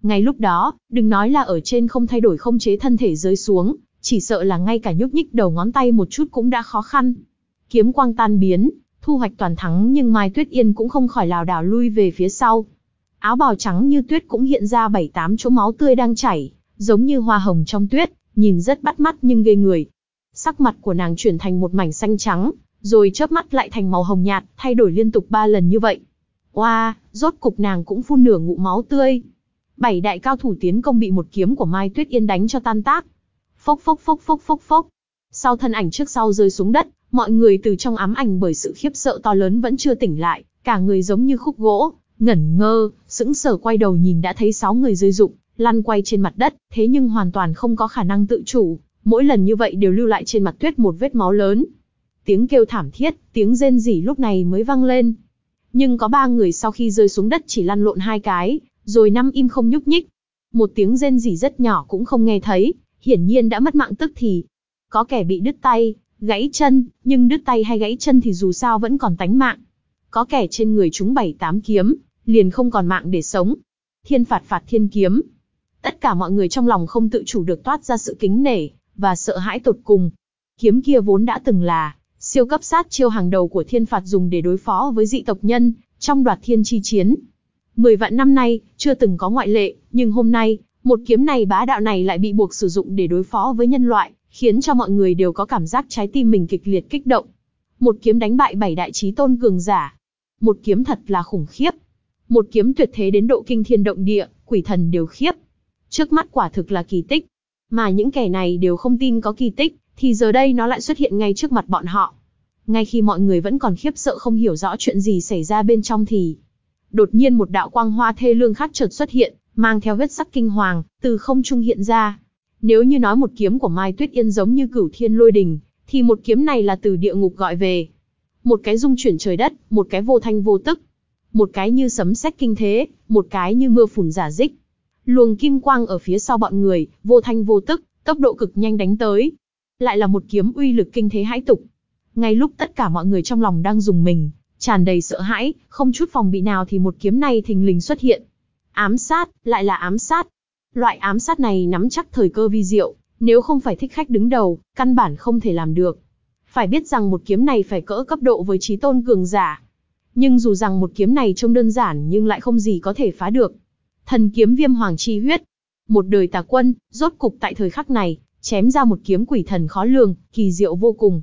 Ngay lúc đó, đừng nói là ở trên không thay đổi không chế thân thể rơi xuống, chỉ sợ là ngay cả nhúc nhích đầu ngón tay một chút cũng đã khó khăn. Kiếm quang tan biến, thu hoạch toàn thắng nhưng Mai Tuyết Yên cũng không khỏi lảo đảo lui về phía sau. Áo bào trắng như tuyết cũng hiện ra bảy tám chỗ máu tươi đang chảy, giống như hoa hồng trong tuyết, nhìn rất bắt mắt nhưng ghê người. Sắc mặt của nàng chuyển thành một mảnh xanh trắng, rồi chớp mắt lại thành màu hồng nhạt, thay đổi liên tục ba lần như vậy. Oa, rốt cục nàng cũng phun nửa ngụ máu tươi. Bảy đại cao thủ tiến công bị một kiếm của Mai Tuyết Yên đánh cho tan tác. Phốc phốc phốc phốc phốc phốc. Sau thân ảnh trước sau rơi xuống đất, mọi người từ trong ám ảnh bởi sự khiếp sợ to lớn vẫn chưa tỉnh lại, cả người giống như khúc gỗ, ngẩn ngơ, sững sờ quay đầu nhìn đã thấy sáu người rơi rụng, lăn quay trên mặt đất, thế nhưng hoàn toàn không có khả năng tự chủ, mỗi lần như vậy đều lưu lại trên mặt tuyết một vết máu lớn. Tiếng kêu thảm thiết, tiếng rên rỉ lúc này mới vang lên. Nhưng có ba người sau khi rơi xuống đất chỉ lăn lộn hai cái, rồi năm im không nhúc nhích. Một tiếng rên rỉ rất nhỏ cũng không nghe thấy, hiển nhiên đã mất mạng tức thì. Có kẻ bị đứt tay, gãy chân, nhưng đứt tay hay gãy chân thì dù sao vẫn còn tánh mạng. Có kẻ trên người chúng bảy tám kiếm, liền không còn mạng để sống. Thiên phạt phạt thiên kiếm. Tất cả mọi người trong lòng không tự chủ được toát ra sự kính nể, và sợ hãi tột cùng. Kiếm kia vốn đã từng là, siêu cấp sát chiêu hàng đầu của thiên phạt dùng để đối phó với dị tộc nhân, trong đoạt thiên chi chiến. Mười vạn năm nay, chưa từng có ngoại lệ, nhưng hôm nay, một kiếm này bá đạo này lại bị buộc sử dụng để đối phó với nhân loại, khiến cho mọi người đều có cảm giác trái tim mình kịch liệt kích động. Một kiếm đánh bại bảy đại chí tôn cường giả. Một kiếm thật là khủng khiếp. Một kiếm tuyệt thế đến độ kinh thiên động địa, quỷ thần đều khiếp. Trước mắt quả thực là kỳ tích. Mà những kẻ này đều không tin có kỳ tích, thì giờ đây nó lại xuất hiện ngay trước mặt bọn họ. Ngay khi mọi người vẫn còn khiếp sợ không hiểu rõ chuyện gì xảy ra bên trong thì... Đột nhiên một đạo quang hoa thê lương khác chợt xuất hiện, mang theo huyết sắc kinh hoàng, từ không trung hiện ra. Nếu như nói một kiếm của Mai Tuyết Yên giống như cửu thiên lôi đình, thì một kiếm này là từ địa ngục gọi về. Một cái dung chuyển trời đất, một cái vô thanh vô tức. Một cái như sấm sét kinh thế, một cái như mưa phùn giả dích. Luồng kim quang ở phía sau bọn người, vô thanh vô tức, tốc độ cực nhanh đánh tới. Lại là một kiếm uy lực kinh thế hãi tục. Ngay lúc tất cả mọi người trong lòng đang dùng mình, tràn đầy sợ hãi, không chút phòng bị nào thì một kiếm này thình lình xuất hiện. Ám sát, lại là ám sát. Loại ám sát này nắm chắc thời cơ vi diệu, nếu không phải thích khách đứng đầu, căn bản không thể làm được. Phải biết rằng một kiếm này phải cỡ cấp độ với trí tôn cường giả. Nhưng dù rằng một kiếm này trông đơn giản nhưng lại không gì có thể phá được. Thần kiếm viêm hoàng chi huyết. Một đời tà quân, rốt cục tại thời khắc này, chém ra một kiếm quỷ thần khó lường, kỳ diệu vô cùng.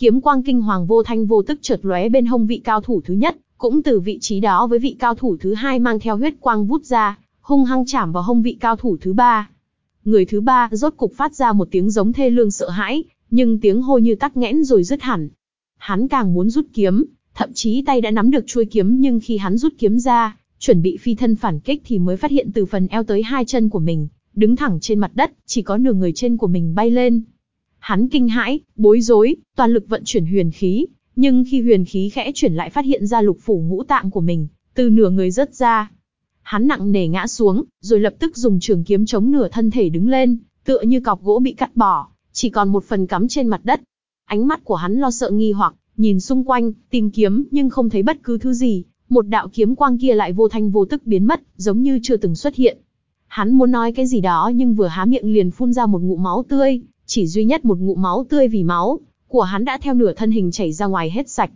Kiếm quang kinh hoàng vô thanh vô tức chợt lóe bên hông vị cao thủ thứ nhất, cũng từ vị trí đó với vị cao thủ thứ hai mang theo huyết quang vút ra, hung hăng chạm vào hông vị cao thủ thứ ba. Người thứ ba rốt cục phát ra một tiếng giống thê lương sợ hãi, nhưng tiếng hô như tắc nghẽn rồi dứt hẳn. Hắn càng muốn rút kiếm, thậm chí tay đã nắm được chuôi kiếm nhưng khi hắn rút kiếm ra, chuẩn bị phi thân phản kích thì mới phát hiện từ phần eo tới hai chân của mình, đứng thẳng trên mặt đất, chỉ có nửa người trên của mình bay lên. Hắn kinh hãi, bối rối, toàn lực vận chuyển huyền khí, nhưng khi huyền khí khẽ chuyển lại phát hiện ra lục phủ ngũ tạng của mình, từ nửa người rớt ra. Hắn nặng nề ngã xuống, rồi lập tức dùng trường kiếm chống nửa thân thể đứng lên, tựa như cọc gỗ bị cắt bỏ, chỉ còn một phần cắm trên mặt đất. Ánh mắt của hắn lo sợ nghi hoặc, nhìn xung quanh, tìm kiếm nhưng không thấy bất cứ thứ gì, một đạo kiếm quang kia lại vô thanh vô tức biến mất, giống như chưa từng xuất hiện. Hắn muốn nói cái gì đó nhưng vừa há miệng liền phun ra một ngụm máu tươi, chỉ duy nhất một ngụ máu tươi vì máu của hắn đã theo nửa thân hình chảy ra ngoài hết sạch.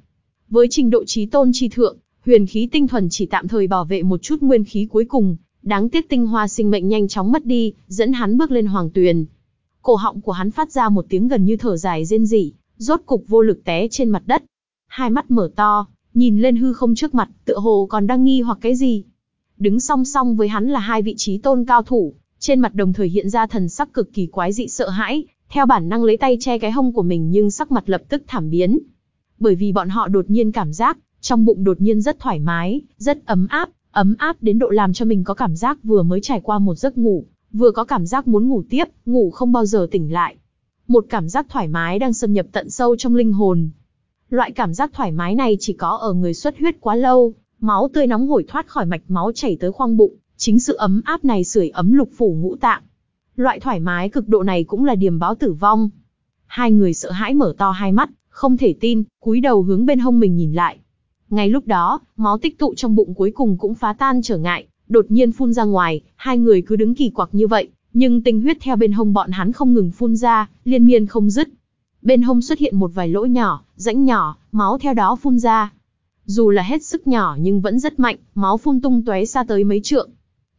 Với trình độ trí tôn chi thượng, huyền khí tinh thuần chỉ tạm thời bảo vệ một chút nguyên khí cuối cùng, đáng tiếc tinh hoa sinh mệnh nhanh chóng mất đi, dẫn hắn bước lên hoàng tuyền. Cổ họng của hắn phát ra một tiếng gần như thở dài rên rỉ, rốt cục vô lực té trên mặt đất. Hai mắt mở to, nhìn lên hư không trước mặt, tựa hồ còn đang nghi hoặc cái gì. Đứng song song với hắn là hai vị trí tôn cao thủ, trên mặt đồng thời hiện ra thần sắc cực kỳ quái dị sợ hãi, theo bản năng lấy tay che cái hông của mình nhưng sắc mặt lập tức thảm biến. Bởi vì bọn họ đột nhiên cảm giác, trong bụng đột nhiên rất thoải mái, rất ấm áp, ấm áp đến độ làm cho mình có cảm giác vừa mới trải qua một giấc ngủ, vừa có cảm giác muốn ngủ tiếp, ngủ không bao giờ tỉnh lại. Một cảm giác thoải mái đang xâm nhập tận sâu trong linh hồn. Loại cảm giác thoải mái này chỉ có ở người xuất huyết quá lâu, máu tươi nóng hổi thoát khỏi mạch máu chảy tới khoang bụng, chính sự ấm áp này sưởi ấm lục phủ ngũ tạng. Loại thoải mái cực độ này cũng là điểm báo tử vong. Hai người sợ hãi mở to hai mắt, không thể tin, cúi đầu hướng bên hông mình nhìn lại. Ngay lúc đó, máu tích tụ trong bụng cuối cùng cũng phá tan trở ngại, đột nhiên phun ra ngoài, hai người cứ đứng kỳ quặc như vậy, nhưng tinh huyết theo bên hông bọn hắn không ngừng phun ra, liên miên không dứt. Bên hông xuất hiện một vài lỗ nhỏ, rãnh nhỏ, máu theo đó phun ra. Dù là hết sức nhỏ nhưng vẫn rất mạnh, máu phun tung tóe xa tới mấy trượng.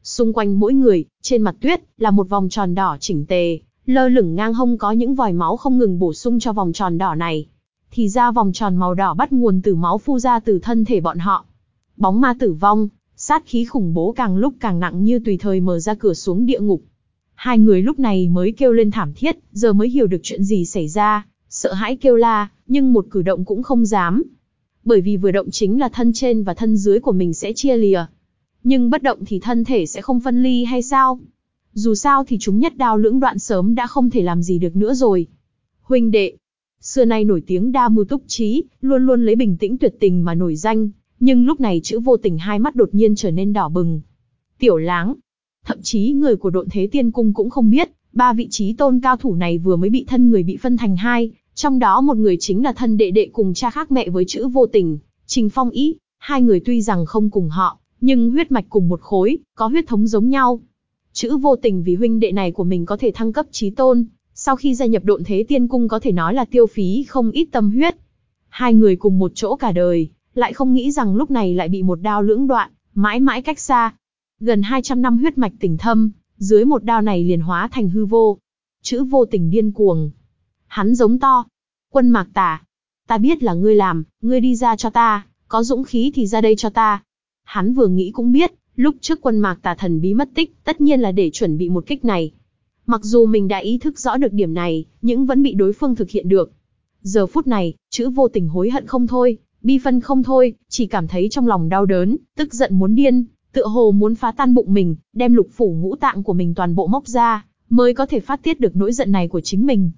Xung quanh mỗi người, trên mặt tuyết, là một vòng tròn đỏ chỉnh tề, lơ lửng ngang hông có những vòi máu không ngừng bổ sung cho vòng tròn đỏ này. Thì ra vòng tròn màu đỏ bắt nguồn từ máu phu ra từ thân thể bọn họ. Bóng ma tử vong, sát khí khủng bố càng lúc càng nặng như tùy thời mở ra cửa xuống địa ngục. Hai người lúc này mới kêu lên thảm thiết, giờ mới hiểu được chuyện gì xảy ra, sợ hãi kêu la, nhưng một cử động cũng không dám. Bởi vì vừa động chính là thân trên và thân dưới của mình sẽ chia lìa. Nhưng bất động thì thân thể sẽ không phân ly hay sao? Dù sao thì chúng nhất đao lưỡng đoạn sớm đã không thể làm gì được nữa rồi. Huynh đệ, xưa nay nổi tiếng đa mưu túc trí, luôn luôn lấy bình tĩnh tuyệt tình mà nổi danh, nhưng lúc này chữ vô tình hai mắt đột nhiên trở nên đỏ bừng. Tiểu láng, thậm chí người của độn thế tiên cung cũng không biết, ba vị trí tôn cao thủ này vừa mới bị thân người bị phân thành hai, trong đó một người chính là thân đệ đệ cùng cha khác mẹ với chữ vô tình, Trình Phong Ý, hai người tuy rằng không cùng họ, nhưng huyết mạch cùng một khối, có huyết thống giống nhau. Chữ vô tình vì huynh đệ này của mình có thể thăng cấp trí tôn, sau khi gia nhập độn thế tiên cung có thể nói là tiêu phí không ít tâm huyết. Hai người cùng một chỗ cả đời, lại không nghĩ rằng lúc này lại bị một đao lưỡng đoạn, mãi mãi cách xa. Gần 200 năm huyết mạch tình thâm, dưới một đao này liền hóa thành hư vô. Chữ vô tình điên cuồng. Hắn giống to. Quân mạc tả, Ta biết là ngươi làm, ngươi đi ra cho ta, có dũng khí thì ra đây cho ta. Hắn vừa nghĩ cũng biết, lúc trước quân mạc tà thần bí mất tích, tất nhiên là để chuẩn bị một kích này. Mặc dù mình đã ý thức rõ được điểm này, nhưng vẫn bị đối phương thực hiện được. Giờ phút này, chữ vô tình hối hận không thôi, bi phân không thôi, chỉ cảm thấy trong lòng đau đớn, tức giận muốn điên, tựa hồ muốn phá tan bụng mình, đem lục phủ ngũ tạng của mình toàn bộ móc ra, mới có thể phát tiết được nỗi giận này của chính mình.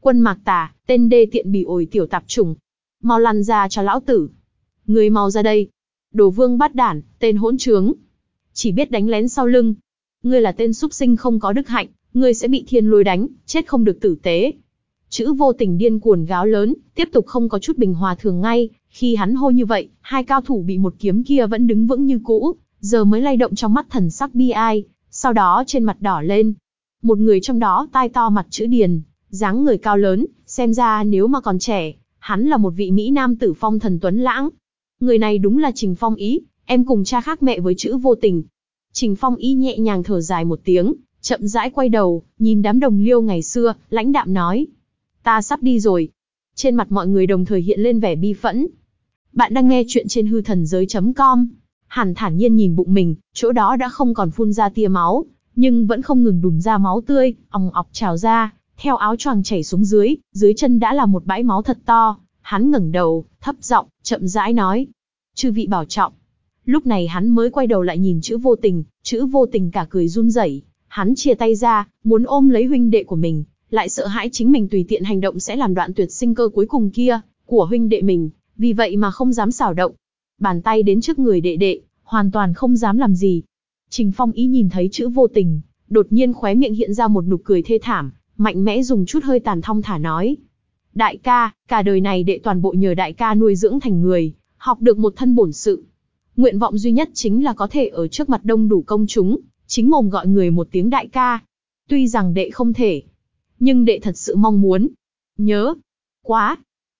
Quân mạc tà, tên đê tiện bỉ ổi tiểu tạp trùng. Mau lăn ra cho lão tử. Người mau ra đây. Đồ vương bát đản, tên hỗn trướng. Chỉ biết đánh lén sau lưng. Ngươi là tên súc sinh không có đức hạnh, ngươi sẽ bị thiên lôi đánh, chết không được tử tế. Chữ vô tình điên cuồng gáo lớn, tiếp tục không có chút bình hòa thường ngay, khi hắn hô như vậy, hai cao thủ bị một kiếm kia vẫn đứng vững như cũ, giờ mới lay động trong mắt thần sắc bi ai, sau đó trên mặt đỏ lên. Một người trong đó tai to mặt chữ điền, dáng người cao lớn, xem ra nếu mà còn trẻ, hắn là một vị Mỹ Nam tử phong thần tuấn lãng. Người này đúng là Trình Phong Ý, em cùng cha khác mẹ với chữ vô tình. Trình Phong Ý nhẹ nhàng thở dài một tiếng, chậm rãi quay đầu, nhìn đám đồng liêu ngày xưa, lãnh đạm nói. Ta sắp đi rồi. Trên mặt mọi người đồng thời hiện lên vẻ bi phẫn. Bạn đang nghe chuyện trên hư thần giới.com. Hàn thản nhiên nhìn bụng mình, chỗ đó đã không còn phun ra tia máu, nhưng vẫn không ngừng đùn ra máu tươi, ong ọc trào ra, theo áo choàng chảy xuống dưới, dưới chân đã là một bãi máu thật to. Hắn ngẩng đầu, thấp giọng, chậm rãi nói. Chư vị bảo trọng. Lúc này hắn mới quay đầu lại nhìn chữ vô tình, chữ vô tình cả cười run rẩy. Hắn chia tay ra, muốn ôm lấy huynh đệ của mình, lại sợ hãi chính mình tùy tiện hành động sẽ làm đoạn tuyệt sinh cơ cuối cùng kia, của huynh đệ mình, vì vậy mà không dám xảo động. Bàn tay đến trước người đệ đệ, hoàn toàn không dám làm gì. Trình Phong ý nhìn thấy chữ vô tình, đột nhiên khóe miệng hiện ra một nụ cười thê thảm, mạnh mẽ dùng chút hơi tàn thong thả nói. Đại ca, cả đời này đệ toàn bộ nhờ đại ca nuôi dưỡng thành người, học được một thân bổn sự. Nguyện vọng duy nhất chính là có thể ở trước mặt đông đủ công chúng, chính mồm gọi người một tiếng đại ca. Tuy rằng đệ không thể, nhưng đệ thật sự mong muốn. Nhớ, quá,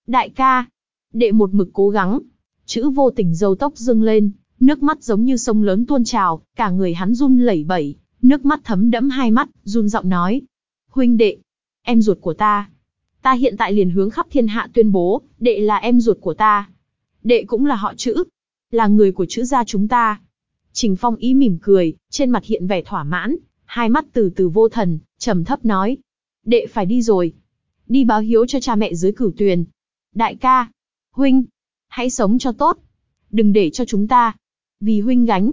đại ca, đệ một mực cố gắng. Chữ vô tình dâu tóc dâng lên, nước mắt giống như sông lớn tuôn trào, cả người hắn run lẩy bẩy, nước mắt thấm đẫm hai mắt, run giọng nói. Huynh đệ, em ruột của ta. Ta hiện tại liền hướng khắp thiên hạ tuyên bố, đệ là em ruột của ta. Đệ cũng là họ chữ, là người của chữ gia chúng ta. Trình Phong ý mỉm cười, trên mặt hiện vẻ thỏa mãn, hai mắt từ từ vô thần, trầm thấp nói. Đệ phải đi rồi. Đi báo hiếu cho cha mẹ dưới cửu tuyền. Đại ca, huynh, hãy sống cho tốt. Đừng để cho chúng ta, vì huynh gánh.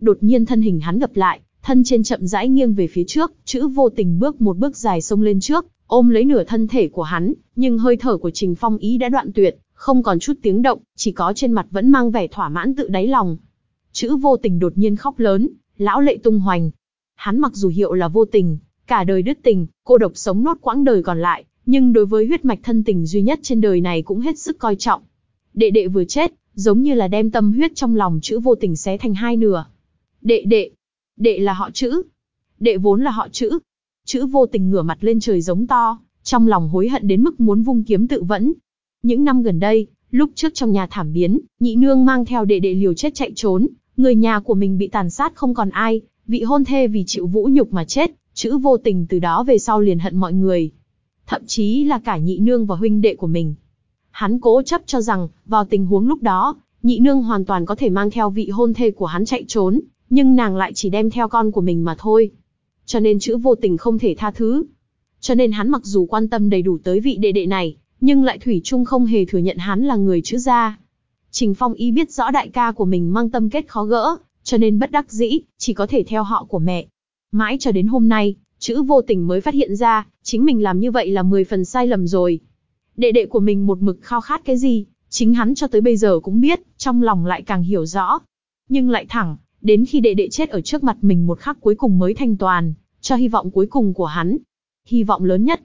Đột nhiên thân hình hắn gập lại, thân trên chậm rãi nghiêng về phía trước, chữ vô tình bước một bước dài sông lên trước, ôm lấy nửa thân thể của hắn, nhưng hơi thở của Trình Phong ý đã đoạn tuyệt, không còn chút tiếng động, chỉ có trên mặt vẫn mang vẻ thỏa mãn tự đáy lòng. Chữ vô tình đột nhiên khóc lớn, lão lệ tung hoành. Hắn mặc dù hiệu là vô tình, cả đời đứt tình, cô độc sống nốt quãng đời còn lại, nhưng đối với huyết mạch thân tình duy nhất trên đời này cũng hết sức coi trọng. Đệ đệ vừa chết, giống như là đem tâm huyết trong lòng chữ vô tình xé thành hai nửa. Đệ đệ, đệ là họ chữ. Đệ vốn là họ chữ. Chữ vô tình ngửa mặt lên trời giống to, trong lòng hối hận đến mức muốn vung kiếm tự vẫn. Những năm gần đây, lúc trước trong nhà thảm biến, nhị nương mang theo đệ đệ liều chết chạy trốn, người nhà của mình bị tàn sát không còn ai, vị hôn thê vì chịu vũ nhục mà chết, chữ vô tình từ đó về sau liền hận mọi người. Thậm chí là cả nhị nương và huynh đệ của mình. Hắn cố chấp cho rằng, vào tình huống lúc đó, nhị nương hoàn toàn có thể mang theo vị hôn thê của hắn chạy trốn, nhưng nàng lại chỉ đem theo con của mình mà thôi. Cho nên chữ vô tình không thể tha thứ. Cho nên hắn mặc dù quan tâm đầy đủ tới vị đệ đệ này, nhưng lại thủy chung không hề thừa nhận hắn là người chữ gia. Trình Phong y biết rõ đại ca của mình mang tâm kết khó gỡ, cho nên bất đắc dĩ, chỉ có thể theo họ của mẹ. Mãi cho đến hôm nay, chữ vô tình mới phát hiện ra, chính mình làm như vậy là 10 phần sai lầm rồi. Đệ đệ của mình một mực khao khát cái gì, chính hắn cho tới bây giờ cũng biết, trong lòng lại càng hiểu rõ. Nhưng lại thẳng, đến khi đệ đệ chết ở trước mặt mình một khắc cuối cùng mới thanh toàn, cho hy vọng cuối cùng của hắn. Hy vọng lớn nhất.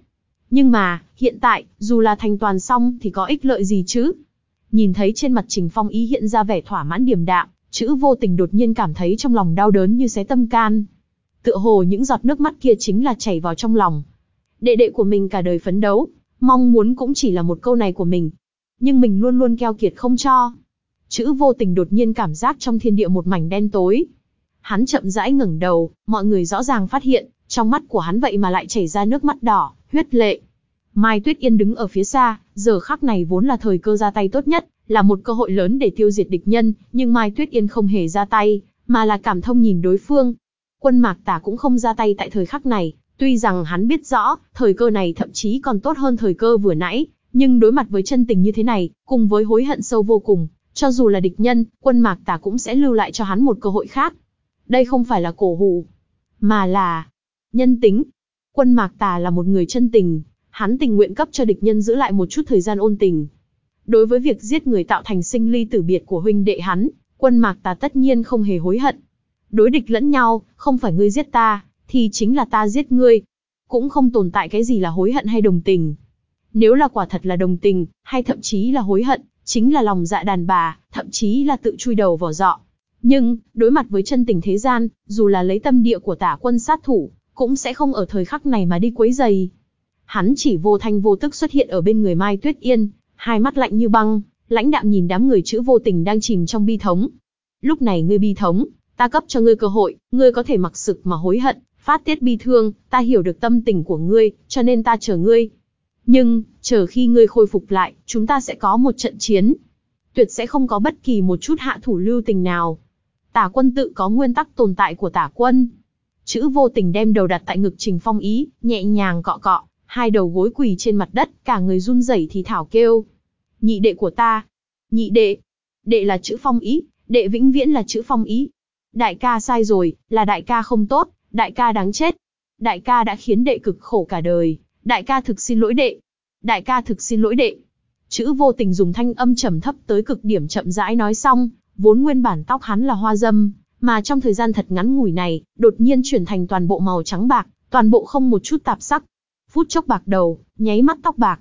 Nhưng mà, hiện tại, dù là thanh toàn xong thì có ích lợi gì chứ? Nhìn thấy trên mặt Trình Phong ý hiện ra vẻ thỏa mãn điềm đạm, chữ vô tình đột nhiên cảm thấy trong lòng đau đớn như xé tâm can. Tựa hồ những giọt nước mắt kia chính là chảy vào trong lòng. Đệ đệ của mình cả đời phấn đấu, mong muốn cũng chỉ là một câu này của mình. Nhưng mình luôn luôn keo kiệt không cho. Chữ vô tình đột nhiên cảm giác trong thiên địa một mảnh đen tối. Hắn chậm rãi ngẩng đầu, mọi người rõ ràng phát hiện, trong mắt của hắn vậy mà lại chảy ra nước mắt đỏ, huyết lệ. Mai Tuyết Yên đứng ở phía xa, giờ khắc này vốn là thời cơ ra tay tốt nhất, là một cơ hội lớn để tiêu diệt địch nhân, nhưng Mai Tuyết Yên không hề ra tay, mà là cảm thông nhìn đối phương. Quân Mạc Tả cũng không ra tay tại thời khắc này, tuy rằng hắn biết rõ, thời cơ này thậm chí còn tốt hơn thời cơ vừa nãy, nhưng đối mặt với chân tình như thế này, cùng với hối hận sâu vô cùng, cho dù là địch nhân, quân Mạc Tả cũng sẽ lưu lại cho hắn một cơ hội khác. Đây không phải là cổ hủ, mà là nhân tính. Quân Mạc Tà là một người chân tình, hắn tình nguyện cấp cho địch nhân giữ lại một chút thời gian ôn tình. Đối với việc giết người tạo thành sinh ly tử biệt của huynh đệ hắn, quân Mạc Tà tất nhiên không hề hối hận. Đối địch lẫn nhau, không phải ngươi giết ta, thì chính là ta giết ngươi. Cũng không tồn tại cái gì là hối hận hay đồng tình. Nếu là quả thật là đồng tình, hay thậm chí là hối hận, chính là lòng dạ đàn bà, thậm chí là tự chui đầu vào dọ. Nhưng, đối mặt với chân tình thế gian, dù là lấy tâm địa của tả quân sát thủ, cũng sẽ không ở thời khắc này mà đi quấy giày. Hắn chỉ vô thanh vô tức xuất hiện ở bên người Mai Tuyết Yên, hai mắt lạnh như băng, lãnh đạm nhìn đám người chữ vô tình đang chìm trong bi thống. Lúc này ngươi bi thống, ta cấp cho ngươi cơ hội, ngươi có thể mặc sực mà hối hận, phát tiết bi thương, ta hiểu được tâm tình của ngươi, cho nên ta chờ ngươi. Nhưng, chờ khi ngươi khôi phục lại, chúng ta sẽ có một trận chiến. Tuyệt sẽ không có bất kỳ một chút hạ thủ lưu tình nào. Tả quân tự có nguyên tắc tồn tại của tả quân. Chữ vô tình đem đầu đặt tại ngực Trình Phong Ý, nhẹ nhàng cọ cọ, hai đầu gối quỳ trên mặt đất, cả người run rẩy thì thảo kêu. Nhị đệ của ta. Nhị đệ. Đệ là chữ Phong Ý, đệ vĩnh viễn là chữ Phong Ý. Đại ca sai rồi, là đại ca không tốt, đại ca đáng chết. Đại ca đã khiến đệ cực khổ cả đời, đại ca thực xin lỗi đệ. Đại ca thực xin lỗi đệ. Chữ vô tình dùng thanh âm trầm thấp tới cực điểm chậm rãi nói xong, Vốn nguyên bản tóc hắn là hoa dâm, mà trong thời gian thật ngắn ngủi này, đột nhiên chuyển thành toàn bộ màu trắng bạc, toàn bộ không một chút tạp sắc. Phút chốc bạc đầu, nháy mắt tóc bạc.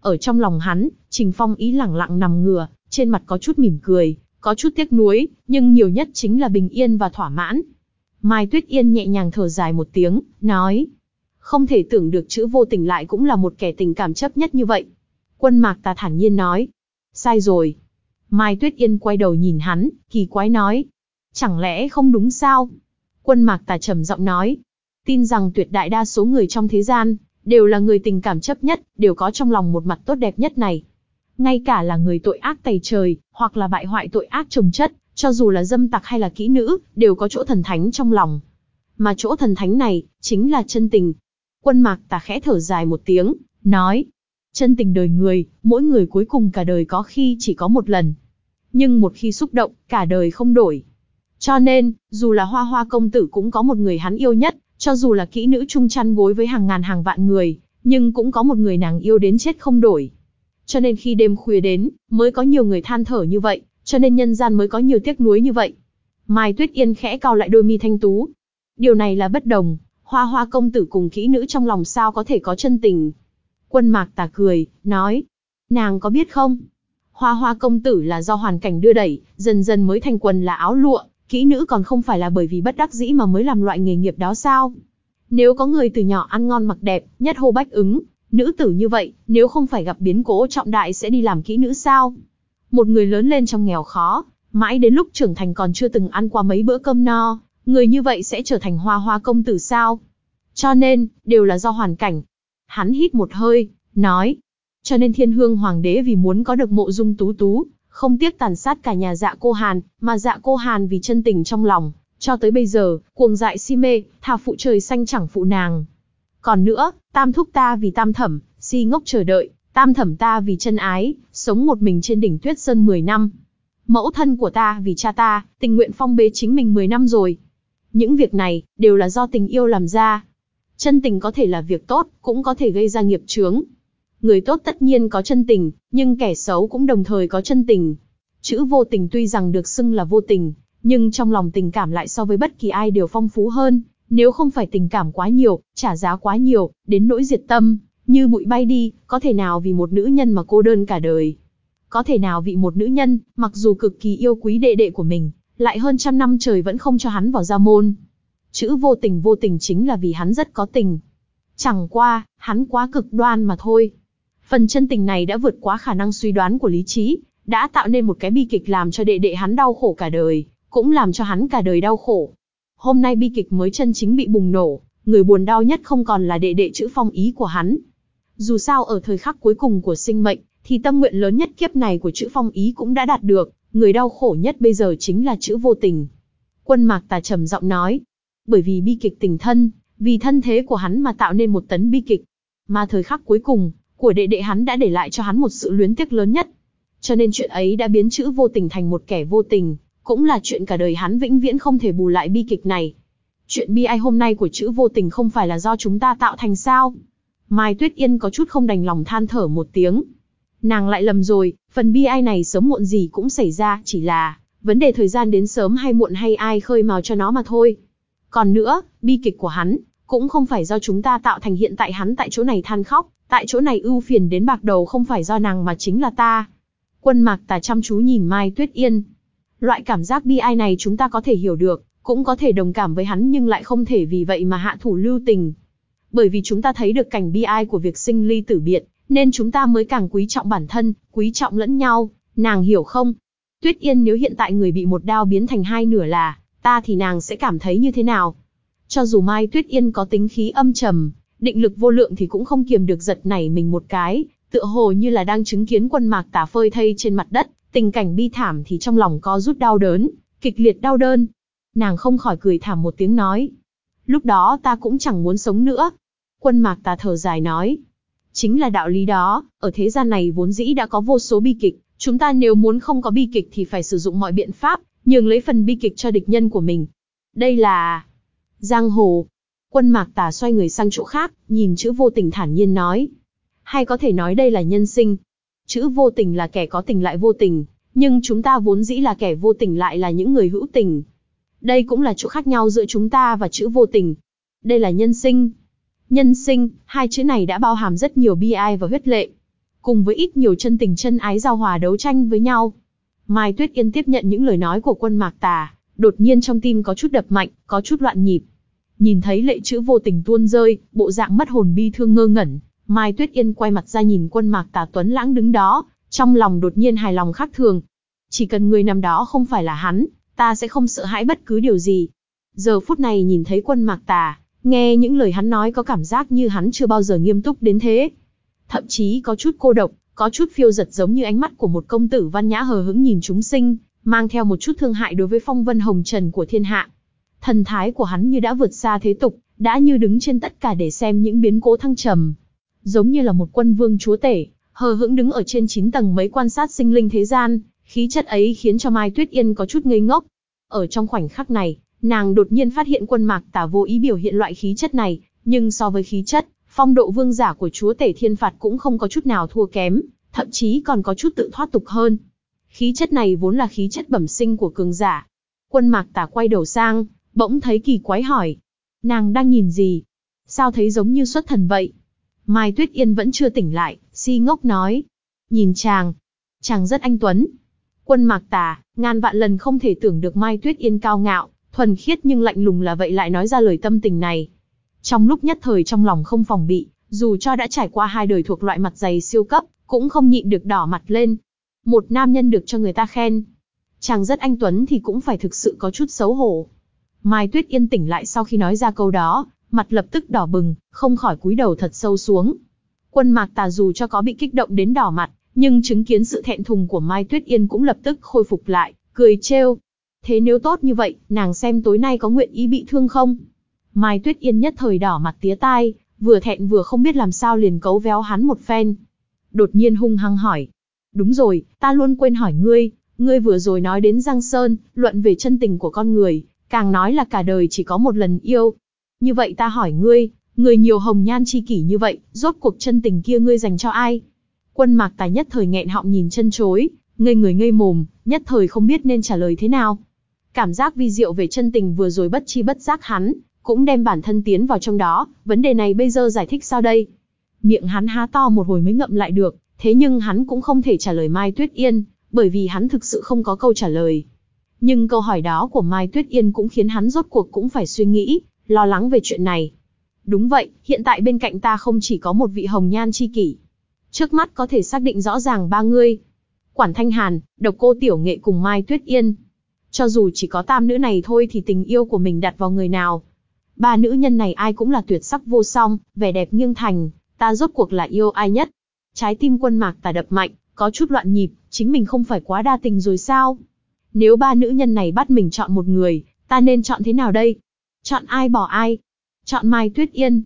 Ở trong lòng hắn, Trình Phong ý lẳng lặng nằm ngửa, trên mặt có chút mỉm cười, có chút tiếc nuối, nhưng nhiều nhất chính là bình yên và thỏa mãn. Mai Tuyết Yên nhẹ nhàng thở dài một tiếng, nói. Không thể tưởng được chữ vô tình lại cũng là một kẻ tình cảm chấp nhất như vậy. Quân mạc ta thản nhiên nói. Sai rồi. Mai Tuyết Yên quay đầu nhìn hắn, kỳ quái nói. Chẳng lẽ không đúng sao? Quân mạc tà trầm giọng nói. Tin rằng tuyệt đại đa số người trong thế gian, đều là người tình cảm chấp nhất, đều có trong lòng một mặt tốt đẹp nhất này. Ngay cả là người tội ác tày trời, hoặc là bại hoại tội ác trồng chất, cho dù là dâm tặc hay là kỹ nữ, đều có chỗ thần thánh trong lòng. Mà chỗ thần thánh này, chính là chân tình. Quân mạc tà khẽ thở dài một tiếng, nói. Chân tình đời người, mỗi người cuối cùng cả đời có khi chỉ có một lần. Nhưng một khi xúc động, cả đời không đổi. Cho nên, dù là hoa hoa công tử cũng có một người hắn yêu nhất, cho dù là kỹ nữ chung chăn gối với hàng ngàn hàng vạn người, nhưng cũng có một người nàng yêu đến chết không đổi. Cho nên khi đêm khuya đến, mới có nhiều người than thở như vậy, cho nên nhân gian mới có nhiều tiếc nuối như vậy. Mai Tuyết Yên khẽ cau lại đôi mi thanh tú. Điều này là bất đồng, hoa hoa công tử cùng kỹ nữ trong lòng sao có thể có chân tình. Quân mạc tà cười, nói, nàng có biết không? Hoa hoa công tử là do hoàn cảnh đưa đẩy, dần dần mới thành quần là áo lụa, kỹ nữ còn không phải là bởi vì bất đắc dĩ mà mới làm loại nghề nghiệp đó sao? Nếu có người từ nhỏ ăn ngon mặc đẹp, nhất hô bách ứng, nữ tử như vậy, nếu không phải gặp biến cố trọng đại sẽ đi làm kỹ nữ sao? Một người lớn lên trong nghèo khó, mãi đến lúc trưởng thành còn chưa từng ăn qua mấy bữa cơm no, người như vậy sẽ trở thành hoa hoa công tử sao? Cho nên, đều là do hoàn cảnh. Hắn hít một hơi, nói. Cho nên thiên hương hoàng đế vì muốn có được mộ dung tú tú, không tiếc tàn sát cả nhà dạ cô Hàn, mà dạ cô Hàn vì chân tình trong lòng, cho tới bây giờ, cuồng dại si mê, thà phụ trời xanh chẳng phụ nàng. Còn nữa, tam thúc ta vì tam thẩm, si ngốc chờ đợi, tam thẩm ta vì chân ái, sống một mình trên đỉnh tuyết sơn 10 năm. Mẫu thân của ta vì cha ta, tình nguyện phong bế chính mình 10 năm rồi. Những việc này, đều là do tình yêu làm ra. Chân tình có thể là việc tốt, cũng có thể gây ra nghiệp chướng. Người tốt tất nhiên có chân tình, nhưng kẻ xấu cũng đồng thời có chân tình. Chữ vô tình tuy rằng được xưng là vô tình, nhưng trong lòng tình cảm lại so với bất kỳ ai đều phong phú hơn. Nếu không phải tình cảm quá nhiều, trả giá quá nhiều, đến nỗi diệt tâm, như bụi bay đi, có thể nào vì một nữ nhân mà cô đơn cả đời. Có thể nào vì một nữ nhân, mặc dù cực kỳ yêu quý đệ đệ của mình, lại hơn trăm năm trời vẫn không cho hắn vào gia môn. Chữ vô tình vô tình chính là vì hắn rất có tình. Chẳng qua, hắn quá cực đoan mà thôi. Phần chân tình này đã vượt quá khả năng suy đoán của lý trí, đã tạo nên một cái bi kịch làm cho đệ đệ hắn đau khổ cả đời, cũng làm cho hắn cả đời đau khổ. Hôm nay bi kịch mới chân chính bị bùng nổ, người buồn đau nhất không còn là đệ đệ chữ phong ý của hắn. Dù sao ở thời khắc cuối cùng của sinh mệnh, thì tâm nguyện lớn nhất kiếp này của chữ phong ý cũng đã đạt được, người đau khổ nhất bây giờ chính là chữ vô tình. Quân mạc tà trầm giọng nói, bởi vì bi kịch tình thân, vì thân thế của hắn mà tạo nên một tấn bi kịch. Mà thời khắc cuối cùng, của đệ đệ hắn đã để lại cho hắn một sự luyến tiếc lớn nhất. Cho nên chuyện ấy đã biến chữ vô tình thành một kẻ vô tình, cũng là chuyện cả đời hắn vĩnh viễn không thể bù lại bi kịch này. Chuyện bi ai hôm nay của chữ vô tình không phải là do chúng ta tạo thành sao? Mai Tuyết Yên có chút không đành lòng than thở một tiếng. Nàng lại lầm rồi, phần bi ai này sớm muộn gì cũng xảy ra, chỉ là vấn đề thời gian đến sớm hay muộn hay ai khơi mào cho nó mà thôi. Còn nữa, bi kịch của hắn, cũng không phải do chúng ta tạo thành hiện tại hắn tại chỗ này than khóc, tại chỗ này ưu phiền đến bạc đầu không phải do nàng mà chính là ta. Quân mạc tà chăm chú nhìn Mai Tuyết Yên. Loại cảm giác bi ai này chúng ta có thể hiểu được, cũng có thể đồng cảm với hắn nhưng lại không thể vì vậy mà hạ thủ lưu tình. Bởi vì chúng ta thấy được cảnh bi ai của việc sinh ly tử biệt, nên chúng ta mới càng quý trọng bản thân, quý trọng lẫn nhau, nàng hiểu không? Tuyết Yên nếu hiện tại người bị một đao biến thành hai nửa là, ta thì nàng sẽ cảm thấy như thế nào? Cho dù Mai Tuyết Yên có tính khí âm trầm, định lực vô lượng thì cũng không kiềm được giật nảy mình một cái, tựa hồ như là đang chứng kiến quân mạc tả phơi thây trên mặt đất, tình cảnh bi thảm thì trong lòng có rút đau đớn, kịch liệt đau đơn. Nàng không khỏi cười thảm một tiếng nói. Lúc đó ta cũng chẳng muốn sống nữa. Quân mạc tà thở dài nói. Chính là đạo lý đó, ở thế gian này vốn dĩ đã có vô số bi kịch, chúng ta nếu muốn không có bi kịch thì phải sử dụng mọi biện pháp, nhường lấy phần bi kịch cho địch nhân của mình. Đây là... Giang hồ, Quân mạc tà xoay người sang chỗ khác, nhìn chữ vô tình thản nhiên nói. Hay có thể nói đây là nhân sinh. Chữ vô tình là kẻ có tình lại vô tình, Nhưng chúng ta vốn dĩ là kẻ vô tình lại là những người hữu tình. Đây cũng là chỗ khác nhau giữa chúng ta và chữ vô tình. Đây là nhân sinh. Nhân sinh, hai chữ này đã bao hàm rất nhiều bi ai và huyết lệ. Cùng với ít nhiều chân tình chân ái giao hòa đấu tranh với nhau. Mai Tuyết Yên tiếp nhận những lời nói của quân Mạc Tà, đột nhiên trong tim có chút đập mạnh, có chút loạn nhịp. Nhìn thấy lệ chữ vô tình tuôn rơi, bộ dạng mất hồn bi thương ngơ ngẩn, Mai Tuyết Yên quay mặt ra nhìn quân Mạc Tà Tuấn lãng đứng đó, trong lòng đột nhiên hài lòng khác thường. Chỉ cần người nằm đó không phải là hắn, ta sẽ không sợ hãi bất cứ điều gì. Giờ phút này nhìn thấy quân Mạc Tà, nghe những lời hắn nói có cảm giác như hắn chưa bao giờ nghiêm túc đến thế. Thậm chí có chút cô độc, có chút phiêu giật giống như ánh mắt của một công tử văn nhã hờ hững nhìn chúng sinh, mang theo một chút thương hại đối với phong vân hồng trần của thiên hạ. Thần thái của hắn như đã vượt xa thế tục, đã như đứng trên tất cả để xem những biến cố thăng trầm. Giống như là một quân vương chúa tể, hờ hững đứng ở trên 9 tầng mấy quan sát sinh linh thế gian, khí chất ấy khiến cho Mai Tuyết Yên có chút ngây ngốc. Ở trong khoảnh khắc này, nàng đột nhiên phát hiện quân mạc tả vô ý biểu hiện loại khí chất này, nhưng so với khí chất, phong độ vương giả của chúa tể thiên phạt cũng không có chút nào thua kém, thậm chí còn có chút tự thoát tục hơn. Khí chất này vốn là khí chất bẩm sinh của cường giả. Quân mạc tả quay đầu sang, bỗng thấy kỳ quái hỏi. Nàng đang nhìn gì? Sao thấy giống như xuất thần vậy? Mai Tuyết Yên vẫn chưa tỉnh lại, si ngốc nói. Nhìn chàng. Chàng rất anh tuấn. Quân mạc tà, ngàn vạn lần không thể tưởng được Mai Tuyết Yên cao ngạo, thuần khiết nhưng lạnh lùng là vậy lại nói ra lời tâm tình này. Trong lúc nhất thời trong lòng không phòng bị, dù cho đã trải qua hai đời thuộc loại mặt dày siêu cấp, cũng không nhịn được đỏ mặt lên. Một nam nhân được cho người ta khen. Chàng rất anh Tuấn thì cũng phải thực sự có chút xấu hổ. Mai Tuyết Yên tỉnh lại sau khi nói ra câu đó, mặt lập tức đỏ bừng, không khỏi cúi đầu thật sâu xuống. Quân mạc tà dù cho có bị kích động đến đỏ mặt, nhưng chứng kiến sự thẹn thùng của Mai Tuyết Yên cũng lập tức khôi phục lại, cười trêu. Thế nếu tốt như vậy, nàng xem tối nay có nguyện ý bị thương không? Mai Tuyết Yên nhất thời đỏ mặt tía tai, vừa thẹn vừa không biết làm sao liền cấu véo hắn một phen. Đột nhiên hung hăng hỏi. Đúng rồi, ta luôn quên hỏi ngươi, ngươi vừa rồi nói đến Giang Sơn, luận về chân tình của con người, càng nói là cả đời chỉ có một lần yêu. Như vậy ta hỏi ngươi, người nhiều hồng nhan chi kỷ như vậy, rốt cuộc chân tình kia ngươi dành cho ai? Quân mạc tài nhất thời nghẹn họng nhìn chân chối, ngây người ngây mồm, nhất thời không biết nên trả lời thế nào. Cảm giác vi diệu về chân tình vừa rồi bất chi bất giác hắn, cũng đem bản thân tiến vào trong đó, vấn đề này bây giờ giải thích sao đây? Miệng hắn há to một hồi mới ngậm lại được, thế nhưng hắn cũng không thể trả lời Mai Tuyết Yên, bởi vì hắn thực sự không có câu trả lời. Nhưng câu hỏi đó của Mai Tuyết Yên cũng khiến hắn rốt cuộc cũng phải suy nghĩ, lo lắng về chuyện này. Đúng vậy, hiện tại bên cạnh ta không chỉ có một vị hồng nhan chi kỷ. Trước mắt có thể xác định rõ ràng ba người. Quản Thanh Hàn, độc cô Tiểu Nghệ cùng Mai Tuyết Yên. Cho dù chỉ có tam nữ này thôi thì tình yêu của mình đặt vào người nào. Ba nữ nhân này ai cũng là tuyệt sắc vô song, vẻ đẹp nghiêng thành, ta rốt cuộc là yêu ai nhất. Trái tim quân mạc tà đập mạnh, có chút loạn nhịp, chính mình không phải quá đa tình rồi sao? Nếu ba nữ nhân này bắt mình chọn một người, ta nên chọn thế nào đây? Chọn ai bỏ ai? Chọn Mai Tuyết Yên.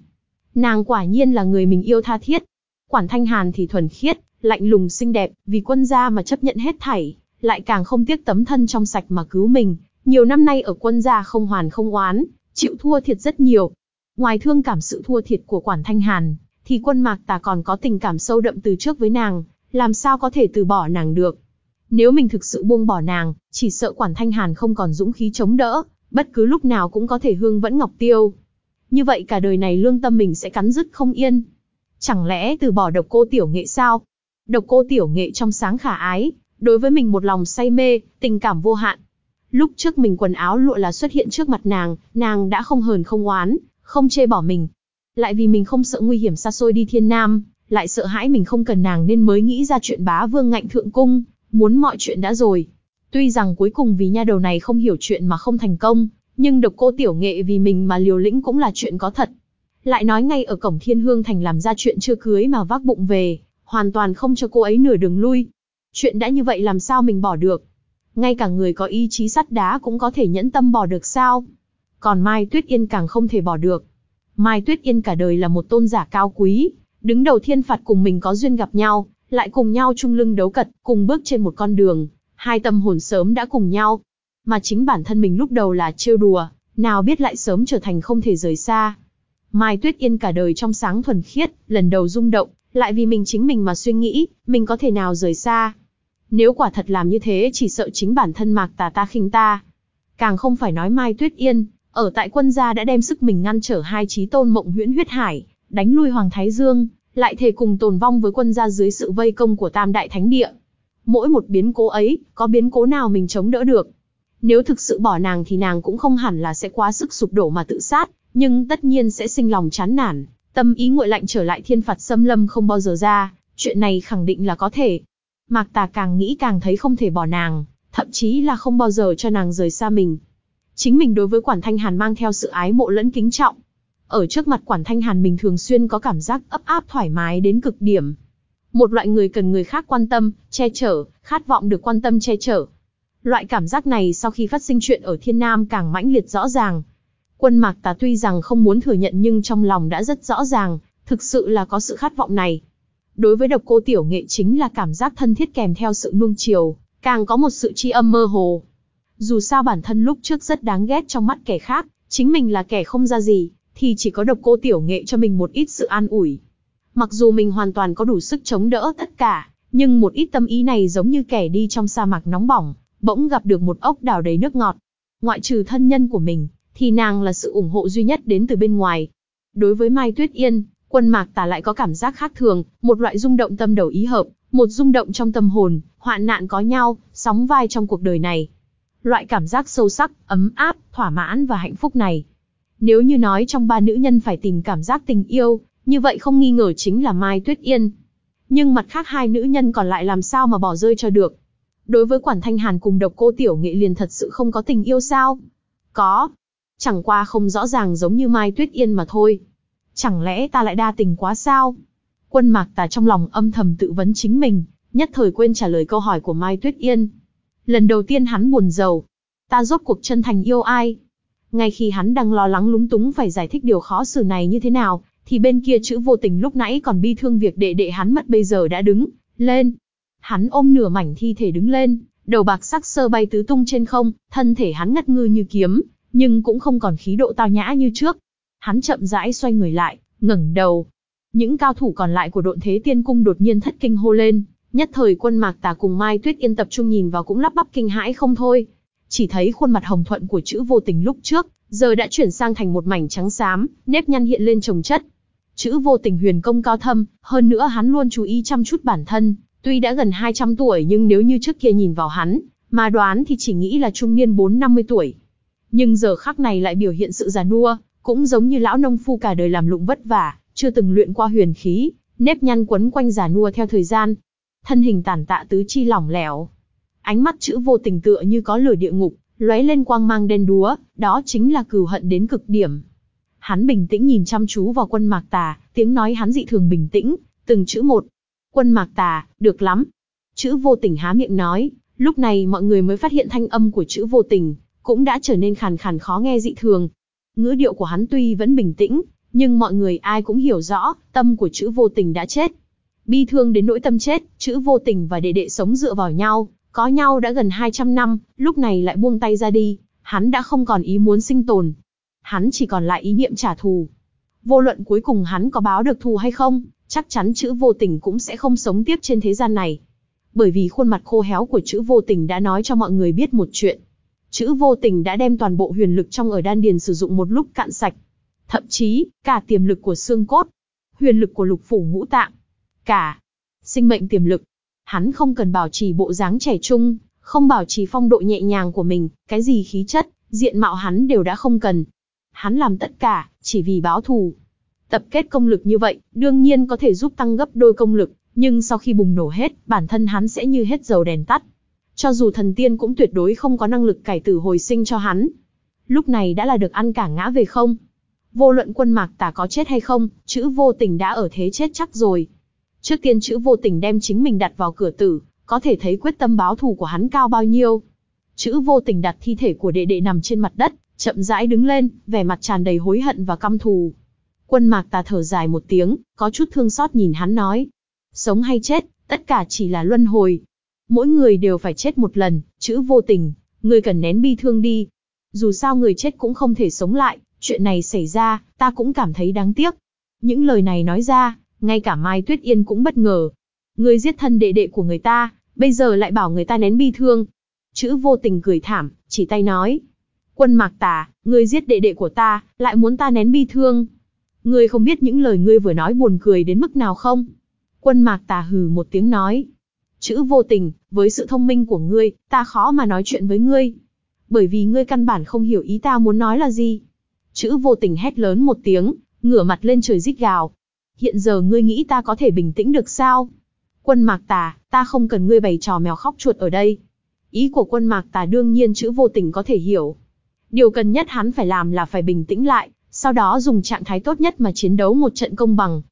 Nàng quả nhiên là người mình yêu tha thiết. Quản Thanh Hàn thì thuần khiết, lạnh lùng xinh đẹp, vì quân gia mà chấp nhận hết thảy, lại càng không tiếc tấm thân trong sạch mà cứu mình. Nhiều năm nay ở quân gia không hoàn không oán, chịu thua thiệt rất nhiều. Ngoài thương cảm sự thua thiệt của Quản Thanh Hàn, thì quân mạc tà còn có tình cảm sâu đậm từ trước với nàng, làm sao có thể từ bỏ nàng được. Nếu mình thực sự buông bỏ nàng, chỉ sợ Quản Thanh Hàn không còn dũng khí chống đỡ, bất cứ lúc nào cũng có thể hương vẫn ngọc tiêu. Như vậy cả đời này lương tâm mình sẽ cắn rứt không yên. Chẳng lẽ từ bỏ độc cô tiểu nghệ sao? Độc cô tiểu nghệ trong sáng khả ái, đối với mình một lòng say mê, tình cảm vô hạn. Lúc trước mình quần áo lụa là xuất hiện trước mặt nàng, nàng đã không hờn không oán, không chê bỏ mình. Lại vì mình không sợ nguy hiểm xa xôi đi thiên nam, lại sợ hãi mình không cần nàng nên mới nghĩ ra chuyện bá vương ngạnh thượng cung, muốn mọi chuyện đã rồi. Tuy rằng cuối cùng vì nha đầu này không hiểu chuyện mà không thành công, nhưng độc cô tiểu nghệ vì mình mà liều lĩnh cũng là chuyện có thật. Lại nói ngay ở cổng thiên hương thành làm ra chuyện chưa cưới mà vác bụng về, hoàn toàn không cho cô ấy nửa đường lui. Chuyện đã như vậy làm sao mình bỏ được? Ngay cả người có ý chí sắt đá cũng có thể nhẫn tâm bỏ được sao? Còn Mai Tuyết Yên càng không thể bỏ được. Mai Tuyết Yên cả đời là một tôn giả cao quý, đứng đầu thiên phạt cùng mình có duyên gặp nhau, lại cùng nhau chung lưng đấu cật, cùng bước trên một con đường, hai tâm hồn sớm đã cùng nhau. Mà chính bản thân mình lúc đầu là trêu đùa, nào biết lại sớm trở thành không thể rời xa. Mai Tuyết Yên cả đời trong sáng thuần khiết, lần đầu rung động, lại vì mình chính mình mà suy nghĩ, mình có thể nào rời xa. Nếu quả thật làm như thế chỉ sợ chính bản thân mạc tà ta khinh ta. Càng không phải nói Mai Tuyết Yên, ở tại quân gia đã đem sức mình ngăn trở hai trí tôn mộng huyễn huyết hải, đánh lui Hoàng Thái Dương, lại thề cùng tồn vong với quân gia dưới sự vây công của Tam Đại Thánh Địa. Mỗi một biến cố ấy, có biến cố nào mình chống đỡ được. Nếu thực sự bỏ nàng thì nàng cũng không hẳn là sẽ quá sức sụp đổ mà tự sát, nhưng tất nhiên sẽ sinh lòng chán nản, tâm ý nguội lạnh trở lại thiên phạt xâm lâm không bao giờ ra, chuyện này khẳng định là có thể. Mạc Tà càng nghĩ càng thấy không thể bỏ nàng, thậm chí là không bao giờ cho nàng rời xa mình. Chính mình đối với Quản Thanh Hàn mang theo sự ái mộ lẫn kính trọng. Ở trước mặt Quản Thanh Hàn mình thường xuyên có cảm giác ấp áp thoải mái đến cực điểm. Một loại người cần người khác quan tâm, che chở, khát vọng được quan tâm che chở. Loại cảm giác này sau khi phát sinh chuyện ở Thiên Nam càng mãnh liệt rõ ràng. Quân Mạc Tà tuy rằng không muốn thừa nhận nhưng trong lòng đã rất rõ ràng, thực sự là có sự khát vọng này. Đối với độc cô tiểu nghệ chính là cảm giác thân thiết kèm theo sự nuông chiều, càng có một sự tri âm mơ hồ. Dù sao bản thân lúc trước rất đáng ghét trong mắt kẻ khác, chính mình là kẻ không ra gì, thì chỉ có độc cô tiểu nghệ cho mình một ít sự an ủi. Mặc dù mình hoàn toàn có đủ sức chống đỡ tất cả, nhưng một ít tâm ý này giống như kẻ đi trong sa mạc nóng bỏng, bỗng gặp được một ốc đảo đầy nước ngọt. Ngoại trừ thân nhân của mình, thì nàng là sự ủng hộ duy nhất đến từ bên ngoài. Đối với Mai Tuyết Yên, quân mạc tả lại có cảm giác khác thường, một loại rung động tâm đầu ý hợp, một rung động trong tâm hồn, hoạn nạn có nhau, sóng vai trong cuộc đời này. Loại cảm giác sâu sắc, ấm áp, thỏa mãn và hạnh phúc này. Nếu như nói trong ba nữ nhân phải tìm cảm giác tình yêu, như vậy không nghi ngờ chính là Mai Tuyết Yên. Nhưng mặt khác hai nữ nhân còn lại làm sao mà bỏ rơi cho được. Đối với Quản Thanh Hàn cùng độc cô Tiểu Nghệ liền thật sự không có tình yêu sao? Có. Chẳng qua không rõ ràng giống như Mai Tuyết Yên mà thôi. Chẳng lẽ ta lại đa tình quá sao? Quân mạc tà trong lòng âm thầm tự vấn chính mình, nhất thời quên trả lời câu hỏi của Mai Tuyết Yên. Lần đầu tiên hắn buồn giàu. Ta rốt cuộc chân thành yêu ai? Ngay khi hắn đang lo lắng lúng túng phải giải thích điều khó xử này như thế nào, thì bên kia chữ vô tình lúc nãy còn bi thương việc đệ đệ hắn mất bây giờ đã đứng lên. Hắn ôm nửa mảnh thi thể đứng lên, đầu bạc sắc sơ bay tứ tung trên không, thân thể hắn ngất ngư như kiếm, nhưng cũng không còn khí độ tao nhã như trước. Hắn chậm rãi xoay người lại, ngẩng đầu. Những cao thủ còn lại của độn thế tiên cung đột nhiên thất kinh hô lên, nhất thời quân mạc tà cùng Mai Tuyết Yên tập trung nhìn vào cũng lắp bắp kinh hãi không thôi. Chỉ thấy khuôn mặt hồng thuận của chữ vô tình lúc trước, giờ đã chuyển sang thành một mảnh trắng xám, nếp nhăn hiện lên trồng chất. Chữ vô tình huyền công cao thâm, hơn nữa hắn luôn chú ý chăm chút bản thân, tuy đã gần 200 tuổi nhưng nếu như trước kia nhìn vào hắn, mà đoán thì chỉ nghĩ là trung niên 4-50 tuổi. Nhưng giờ khắc này lại biểu hiện sự già nua, cũng giống như lão nông phu cả đời làm lụng vất vả, chưa từng luyện qua huyền khí, nếp nhăn quấn quanh già nua theo thời gian. Thân hình tàn tạ tứ chi lỏng lẻo. Ánh mắt chữ vô tình tựa như có lửa địa ngục, lóe lên quang mang đen đúa, đó chính là cừu hận đến cực điểm. Hắn bình tĩnh nhìn chăm chú vào quân mạc tà, tiếng nói hắn dị thường bình tĩnh, từng chữ một. Quân mạc tà, được lắm. Chữ vô tình há miệng nói, lúc này mọi người mới phát hiện thanh âm của chữ vô tình, cũng đã trở nên khàn khàn khó nghe dị thường. Ngữ điệu của hắn tuy vẫn bình tĩnh, nhưng mọi người ai cũng hiểu rõ, tâm của chữ vô tình đã chết. Bi thương đến nỗi tâm chết, chữ vô tình và đệ đệ sống dựa vào nhau, có nhau đã gần 200 năm, lúc này lại buông tay ra đi, hắn đã không còn ý muốn sinh tồn. Hắn chỉ còn lại ý niệm trả thù. Vô luận cuối cùng hắn có báo được thù hay không, chắc chắn chữ vô tình cũng sẽ không sống tiếp trên thế gian này. Bởi vì khuôn mặt khô héo của chữ vô tình đã nói cho mọi người biết một chuyện. Chữ vô tình đã đem toàn bộ huyền lực trong ở đan điền sử dụng một lúc cạn sạch. Thậm chí, cả tiềm lực của xương cốt, huyền lực của lục phủ ngũ tạng, cả sinh mệnh tiềm lực. Hắn không cần bảo trì bộ dáng trẻ trung, không bảo trì phong độ nhẹ nhàng của mình, cái gì khí chất, diện mạo hắn đều đã không cần. Hắn làm tất cả, chỉ vì báo thù. Tập kết công lực như vậy, đương nhiên có thể giúp tăng gấp đôi công lực, nhưng sau khi bùng nổ hết, bản thân hắn sẽ như hết dầu đèn tắt. Cho dù thần tiên cũng tuyệt đối không có năng lực cải tử hồi sinh cho hắn. Lúc này đã là được ăn cả ngã về không. Vô luận quân mạc tả có chết hay không, chữ vô tình đã ở thế chết chắc rồi. Trước tiên chữ vô tình đem chính mình đặt vào cửa tử, có thể thấy quyết tâm báo thù của hắn cao bao nhiêu. Chữ vô tình đặt thi thể của đệ đệ nằm trên mặt đất, chậm rãi đứng lên, vẻ mặt tràn đầy hối hận và căm thù. Quân mạc tà thở dài một tiếng, có chút thương xót nhìn hắn nói. Sống hay chết, tất cả chỉ là luân hồi, Mỗi người đều phải chết một lần, chữ vô tình, người cần nén bi thương đi. Dù sao người chết cũng không thể sống lại, chuyện này xảy ra, ta cũng cảm thấy đáng tiếc. Những lời này nói ra, ngay cả Mai Tuyết Yên cũng bất ngờ. Người giết thân đệ đệ của người ta, bây giờ lại bảo người ta nén bi thương. Chữ vô tình cười thảm, chỉ tay nói. Quân mạc tà, ngươi giết đệ đệ của ta, lại muốn ta nén bi thương. Ngươi không biết những lời ngươi vừa nói buồn cười đến mức nào không? Quân mạc tà hừ một tiếng nói. Chữ vô tình, với sự thông minh của ngươi, ta khó mà nói chuyện với ngươi. Bởi vì ngươi căn bản không hiểu ý ta muốn nói là gì. Chữ vô tình hét lớn một tiếng, ngửa mặt lên trời rít gào. Hiện giờ ngươi nghĩ ta có thể bình tĩnh được sao? Quân mạc tà, ta không cần ngươi bày trò mèo khóc chuột ở đây. Ý của quân mạc tà đương nhiên chữ vô tình có thể hiểu. Điều cần nhất hắn phải làm là phải bình tĩnh lại, sau đó dùng trạng thái tốt nhất mà chiến đấu một trận công bằng.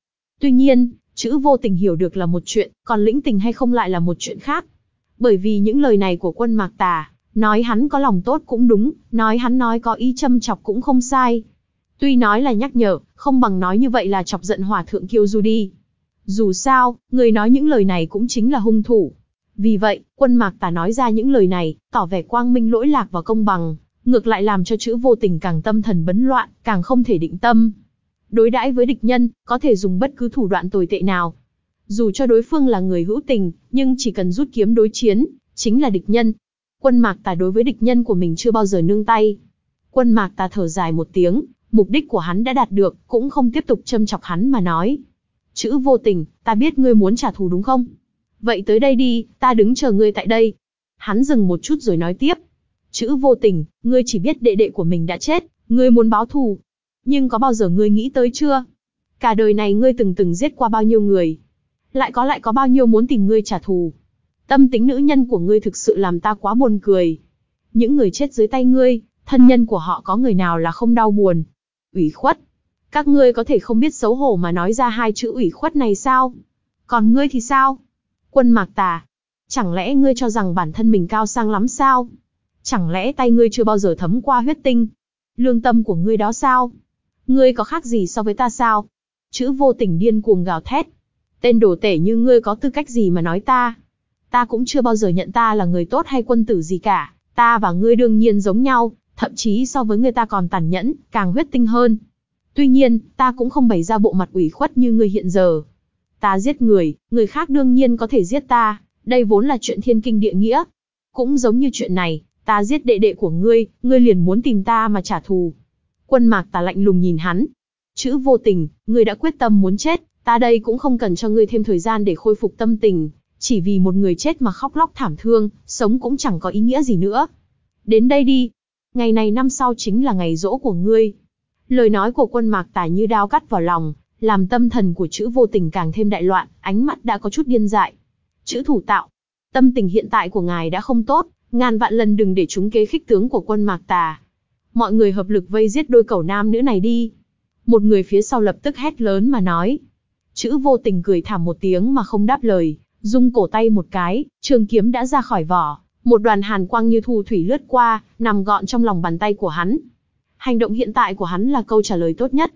Tuy nhiên, chữ vô tình hiểu được là một chuyện, còn lĩnh tình hay không lại là một chuyện khác. Bởi vì những lời này của quân mạc tà, nói hắn có lòng tốt cũng đúng, nói hắn nói có ý châm chọc cũng không sai. Tuy nói là nhắc nhở, không bằng nói như vậy là chọc giận hòa thượng kiêu du đi. Dù sao, người nói những lời này cũng chính là hung thủ. Vì vậy, quân mạc tà nói ra những lời này, tỏ vẻ quang minh lỗi lạc và công bằng, ngược lại làm cho chữ vô tình càng tâm thần bấn loạn, càng không thể định tâm. Đối đãi với địch nhân, có thể dùng bất cứ thủ đoạn tồi tệ nào. Dù cho đối phương là người hữu tình, nhưng chỉ cần rút kiếm đối chiến, chính là địch nhân. Quân mạc tà đối với địch nhân của mình chưa bao giờ nương tay. Quân mạc tà thở dài một tiếng, mục đích của hắn đã đạt được, cũng không tiếp tục châm chọc hắn mà nói. Chữ vô tình, ta biết ngươi muốn trả thù đúng không? Vậy tới đây đi, ta đứng chờ ngươi tại đây. Hắn dừng một chút rồi nói tiếp. Chữ vô tình, ngươi chỉ biết đệ đệ của mình đã chết, ngươi muốn báo thù. Nhưng có bao giờ ngươi nghĩ tới chưa? Cả đời này ngươi từng từng giết qua bao nhiêu người? Lại có lại có bao nhiêu muốn tìm ngươi trả thù? Tâm tính nữ nhân của ngươi thực sự làm ta quá buồn cười. Những người chết dưới tay ngươi, thân nhân của họ có người nào là không đau buồn? ủy khuất. Các ngươi có thể không biết xấu hổ mà nói ra hai chữ ủy khuất này sao? Còn ngươi thì sao? Quân mạc tà. Chẳng lẽ ngươi cho rằng bản thân mình cao sang lắm sao? Chẳng lẽ tay ngươi chưa bao giờ thấm qua huyết tinh? Lương tâm của ngươi đó sao? Ngươi có khác gì so với ta sao? Chữ vô tình điên cuồng gào thét. Tên đồ tể như ngươi có tư cách gì mà nói ta? Ta cũng chưa bao giờ nhận ta là người tốt hay quân tử gì cả. Ta và ngươi đương nhiên giống nhau, thậm chí so với người ta còn tàn nhẫn, càng huyết tinh hơn. Tuy nhiên, ta cũng không bày ra bộ mặt ủy khuất như ngươi hiện giờ. Ta giết người, người khác đương nhiên có thể giết ta, đây vốn là chuyện thiên kinh địa nghĩa. Cũng giống như chuyện này, ta giết đệ đệ của ngươi, ngươi liền muốn tìm ta mà trả thù. Quân mạc tà lạnh lùng nhìn hắn. Chữ vô tình, ngươi đã quyết tâm muốn chết, ta đây cũng không cần cho ngươi thêm thời gian để khôi phục tâm tình, chỉ vì một người chết mà khóc lóc thảm thương, sống cũng chẳng có ý nghĩa gì nữa. Đến đây đi, Ngày này năm sau chính là ngày rỗ của ngươi. Lời nói của quân mạc tả như đao cắt vào lòng, làm tâm thần của chữ vô tình càng thêm đại loạn, ánh mắt đã có chút điên dại. Chữ thủ tạo, tâm tình hiện tại của ngài đã không tốt, ngàn vạn lần đừng để chúng kế khích tướng của quân mạc tà. Mọi người hợp lực vây giết đôi cầu nam nữ này đi. Một người phía sau lập tức hét lớn mà nói. Chữ vô tình cười thảm một tiếng mà không đáp lời, dung cổ tay một cái, trường kiếm đã ra khỏi vỏ. Một đoàn hàn quang như thu thủy lướt qua, nằm gọn trong lòng bàn tay của hắn. Hành động hiện tại của hắn là câu trả lời tốt nhất.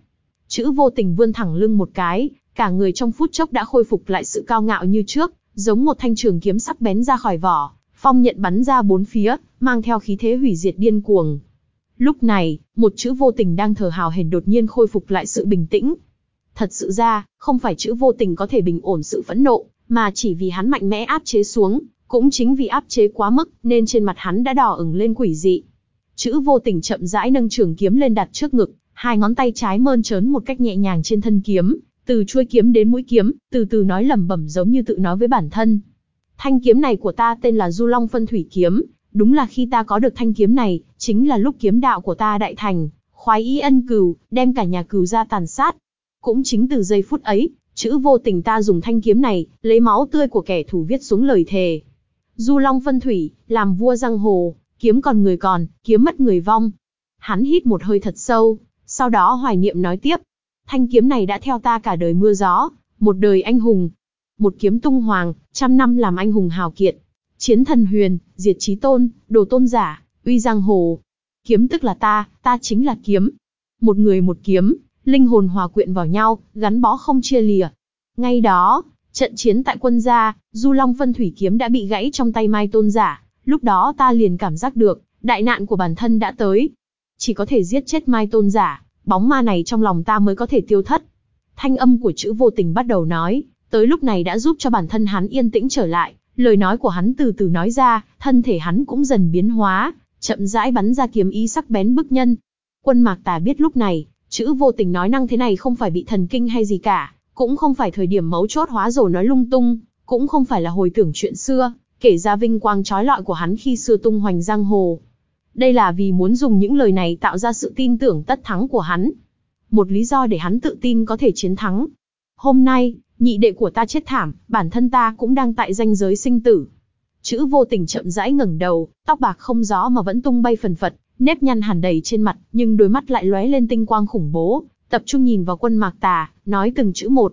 Chữ vô tình vươn thẳng lưng một cái, cả người trong phút chốc đã khôi phục lại sự cao ngạo như trước, giống một thanh trường kiếm sắc bén ra khỏi vỏ, phong nhận bắn ra bốn phía, mang theo khí thế hủy diệt điên cuồng. Lúc này, một chữ vô tình đang thở hào hển đột nhiên khôi phục lại sự bình tĩnh. Thật sự ra, không phải chữ vô tình có thể bình ổn sự phẫn nộ, mà chỉ vì hắn mạnh mẽ áp chế xuống, cũng chính vì áp chế quá mức, nên trên mặt hắn đã đỏ ửng lên quỷ dị. Chữ vô tình chậm rãi nâng trường kiếm lên đặt trước ngực, hai ngón tay trái mơn trớn một cách nhẹ nhàng trên thân kiếm, từ chuôi kiếm đến mũi kiếm, từ từ nói lẩm bẩm giống như tự nói với bản thân. Thanh kiếm này của ta tên là Du Long Phân Thủy Kiếm, đúng là khi ta có được thanh kiếm này, chính là lúc kiếm đạo của ta đại thành, khoái ý ân cừu, đem cả nhà cừu ra tàn sát. Cũng chính từ giây phút ấy, chữ vô tình ta dùng thanh kiếm này, lấy máu tươi của kẻ thù viết xuống lời thề, Du Long phân thủy, làm vua giang hồ, kiếm còn người còn, kiếm mất người vong. Hắn hít một hơi thật sâu, sau đó hoài niệm nói tiếp. Thanh kiếm này đã theo ta cả đời mưa gió, một đời anh hùng. Một kiếm tung hoàng, trăm năm làm anh hùng hào kiệt. Chiến thần huyền, diệt trí tôn, đồ tôn giả, uy giang hồ. Kiếm tức là ta, ta chính là kiếm. Một người một kiếm, linh hồn hòa quyện vào nhau, gắn bó không chia lìa. Ngay đó, Trận chiến tại quân gia, Du Long Phân Thủy Kiếm đã bị gãy trong tay Mai Tôn giả, lúc đó ta liền cảm giác được, đại nạn của bản thân đã tới. Chỉ có thể giết chết Mai Tôn giả, bóng ma này trong lòng ta mới có thể tiêu thất. Thanh âm của chữ vô tình bắt đầu nói, tới lúc này đã giúp cho bản thân hắn yên tĩnh trở lại, Lời nói của hắn từ từ nói ra, thân thể hắn cũng dần biến hóa, chậm rãi bắn ra kiếm ý sắc bén bức nhân. Quân mạc tà biết lúc này, chữ vô tình nói năng thế này không phải bị thần kinh hay gì cả, cũng không phải thời điểm mấu chốt hóa rồi nói lung tung, cũng không phải là hồi tưởng chuyện xưa, kể ra vinh quang trói lọi của hắn khi xưa tung hoành giang hồ. Đây là vì muốn dùng những lời này tạo ra sự tin tưởng tất thắng của hắn. Một lý do để hắn tự tin có thể chiến thắng. Hôm nay, nhị đệ của ta chết thảm, bản thân ta cũng đang tại danh giới sinh tử. Chữ vô tình chậm rãi ngẩng đầu, tóc bạc không gió mà vẫn tung bay phần phật, nếp nhăn hẳn đầy trên mặt, nhưng đôi mắt lại lóe lên tinh quang khủng bố, tập trung nhìn vào quân mạc tà, nói từng chữ một.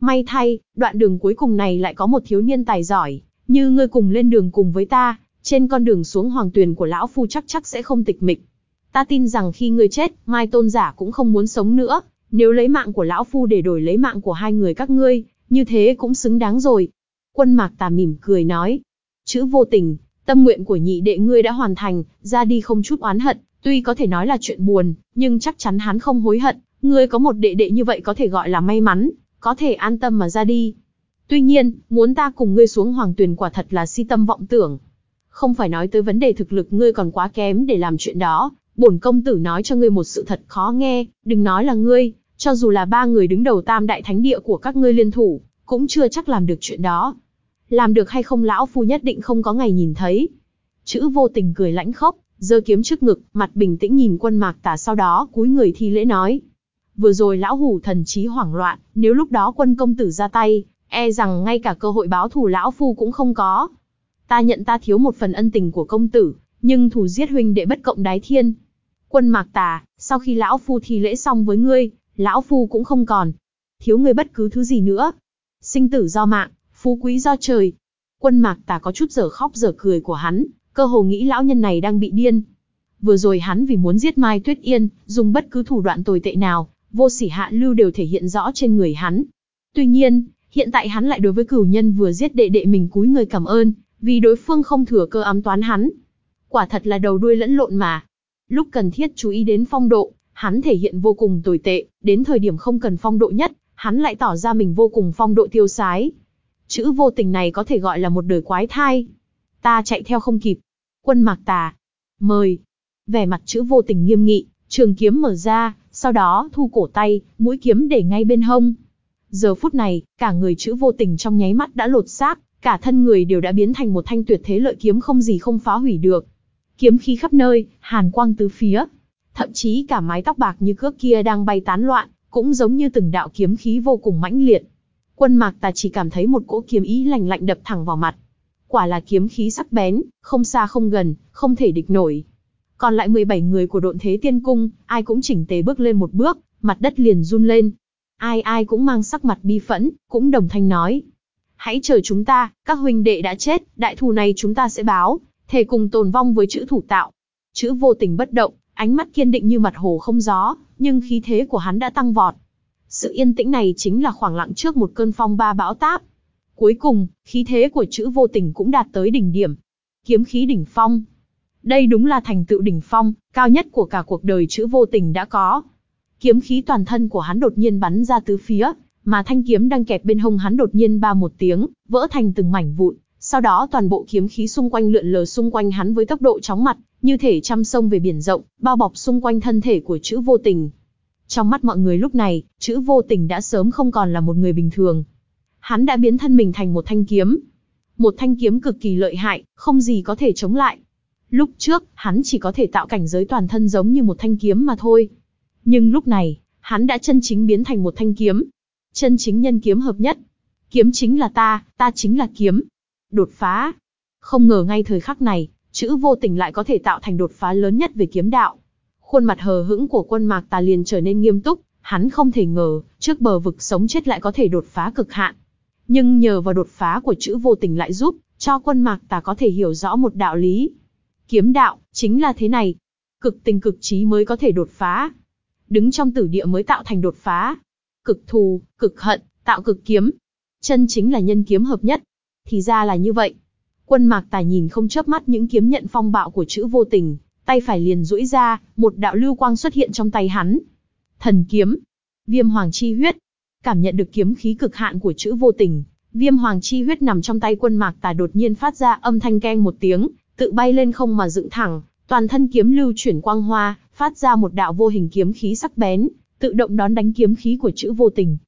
May thay, đoạn đường cuối cùng này lại có một thiếu niên tài giỏi, như ngươi cùng lên đường cùng với ta, trên con đường xuống hoàng tuyền của lão phu chắc chắc sẽ không tịch mịch. Ta tin rằng khi ngươi chết, Mai Tôn giả cũng không muốn sống nữa, nếu lấy mạng của lão phu để đổi lấy mạng của hai người các ngươi, như thế cũng xứng đáng rồi. Quân mạc tà mỉm cười nói, chữ vô tình, tâm nguyện của nhị đệ ngươi đã hoàn thành, ra đi không chút oán hận, tuy có thể nói là chuyện buồn, nhưng chắc chắn hắn không hối hận, ngươi có một đệ đệ như vậy có thể gọi là may mắn, có thể an tâm mà ra đi. Tuy nhiên, muốn ta cùng ngươi xuống hoàng tuyền quả thật là si tâm vọng tưởng. Không phải nói tới vấn đề thực lực ngươi còn quá kém để làm chuyện đó, bổn công tử nói cho ngươi một sự thật khó nghe, đừng nói là ngươi, cho dù là ba người đứng đầu tam đại thánh địa của các ngươi liên thủ, cũng chưa chắc làm được chuyện đó. Làm được hay không lão phu nhất định không có ngày nhìn thấy. Chữ vô tình cười lãnh khốc, giơ kiếm trước ngực, mặt bình tĩnh nhìn quân mạc tà sau đó cúi người thi lễ nói. Vừa rồi lão hủ thần trí hoảng loạn, nếu lúc đó quân công tử ra tay, e rằng ngay cả cơ hội báo thù lão phu cũng không có. Ta nhận ta thiếu một phần ân tình của công tử, nhưng thù giết huynh đệ bất cộng đái thiên. Quân mạc tà, sau khi lão phu thi lễ xong với ngươi, lão phu cũng không còn. Thiếu ngươi bất cứ thứ gì nữa. Sinh tử do mạng, phú quý do trời. Quân mạc tà có chút giở khóc giở cười của hắn, cơ hồ nghĩ lão nhân này đang bị điên. Vừa rồi hắn vì muốn giết Mai Tuyết Yên, dùng bất cứ thủ đoạn tồi tệ nào, vô sỉ hạ lưu đều thể hiện rõ trên người hắn. Tuy nhiên, hiện tại hắn lại đối với cửu nhân vừa giết đệ đệ mình cúi người cảm ơn, vì đối phương không thừa cơ ám toán hắn. Quả thật là đầu đuôi lẫn lộn mà. Lúc cần thiết chú ý đến phong độ, hắn thể hiện vô cùng tồi tệ, đến thời điểm không cần phong độ nhất, hắn lại tỏ ra mình vô cùng phong độ tiêu sái. Chữ vô tình này có thể gọi là một đời quái thai. Ta chạy theo không kịp. Quân mạc tà. Mời. Vẻ mặt chữ vô tình nghiêm nghị, trường kiếm mở ra, sau đó thu cổ tay, mũi kiếm để ngay bên hông. Giờ phút này, cả người chữ vô tình trong nháy mắt đã lột xác, cả thân người đều đã biến thành một thanh tuyệt thế lợi kiếm không gì không phá hủy được. Kiếm khí khắp nơi, hàn quang tứ phía. Thậm chí cả mái tóc bạc như cước kia đang bay tán loạn, cũng giống như từng đạo kiếm khí vô cùng mãnh liệt. Quân mạc ta chỉ cảm thấy một cỗ kiếm ý lạnh lạnh đập thẳng vào mặt. Quả là kiếm khí sắc bén, không xa không gần, không thể địch nổi. Còn lại 17 người của độn thế tiên cung, ai cũng chỉnh tề bước lên một bước, mặt đất liền run lên. Ai ai cũng mang sắc mặt bi phẫn, cũng đồng thanh nói. Hãy chờ chúng ta, các huynh đệ đã chết, đại thù này chúng ta sẽ báo, thề cùng tồn vong với chữ thủ tạo. Chữ vô tình bất động, ánh mắt kiên định như mặt hồ không gió, nhưng khí thế của hắn đã tăng vọt. Sự yên tĩnh này chính là khoảng lặng trước một cơn phong ba bão táp. Cuối cùng, khí thế của chữ vô tình cũng đạt tới đỉnh điểm. Kiếm khí đỉnh phong. Đây đúng là thành tựu đỉnh phong, cao nhất của cả cuộc đời chữ vô tình đã có. Kiếm khí toàn thân của hắn đột nhiên bắn ra tứ phía, mà thanh kiếm đang kẹp bên hông hắn đột nhiên ba một tiếng, vỡ thành từng mảnh vụn. Sau đó toàn bộ kiếm khí xung quanh lượn lờ xung quanh hắn với tốc độ chóng mặt, như thể trăm sông về biển rộng, bao bọc xung quanh thân thể của chữ vô tình. Trong mắt mọi người lúc này, chữ vô tình đã sớm không còn là một người bình thường. Hắn đã biến thân mình thành một thanh kiếm. Một thanh kiếm cực kỳ lợi hại, không gì có thể chống lại. Lúc trước, hắn chỉ có thể tạo cảnh giới toàn thân giống như một thanh kiếm mà thôi. Nhưng lúc này, hắn đã chân chính biến thành một thanh kiếm. Chân chính nhân kiếm hợp nhất. Kiếm chính là ta, ta chính là kiếm. Đột phá. Không ngờ ngay thời khắc này, chữ vô tình lại có thể tạo thành đột phá lớn nhất về kiếm đạo. Khuôn mặt hờ hững của quân mạc tà liền trở nên nghiêm túc, hắn không thể ngờ, trước bờ vực sống chết lại có thể đột phá cực hạn. Nhưng nhờ vào đột phá của chữ vô tình lại giúp, cho quân mạc tà có thể hiểu rõ một đạo lý. Kiếm đạo, chính là thế này. Cực tình cực trí mới có thể đột phá. Đứng trong tử địa mới tạo thành đột phá. Cực thù, cực hận, tạo cực kiếm. Chân chính là nhân kiếm hợp nhất. Thì ra là như vậy. Quân mạc tài nhìn không chớp mắt những kiếm nhận phong bạo của chữ vô tình, tay phải liền duỗi ra, một đạo lưu quang xuất hiện trong tay hắn. Thần kiếm, viêm hoàng chi huyết. Cảm nhận được kiếm khí cực hạn của chữ vô tình, Viêm hoàng chi huyết nằm trong tay quân mạc tà đột nhiên phát ra âm thanh keng một tiếng, tự bay lên không mà dựng thẳng, toàn thân kiếm lưu chuyển quang hoa, phát ra một đạo vô hình kiếm khí sắc bén, tự động đón đánh kiếm khí của chữ vô tình.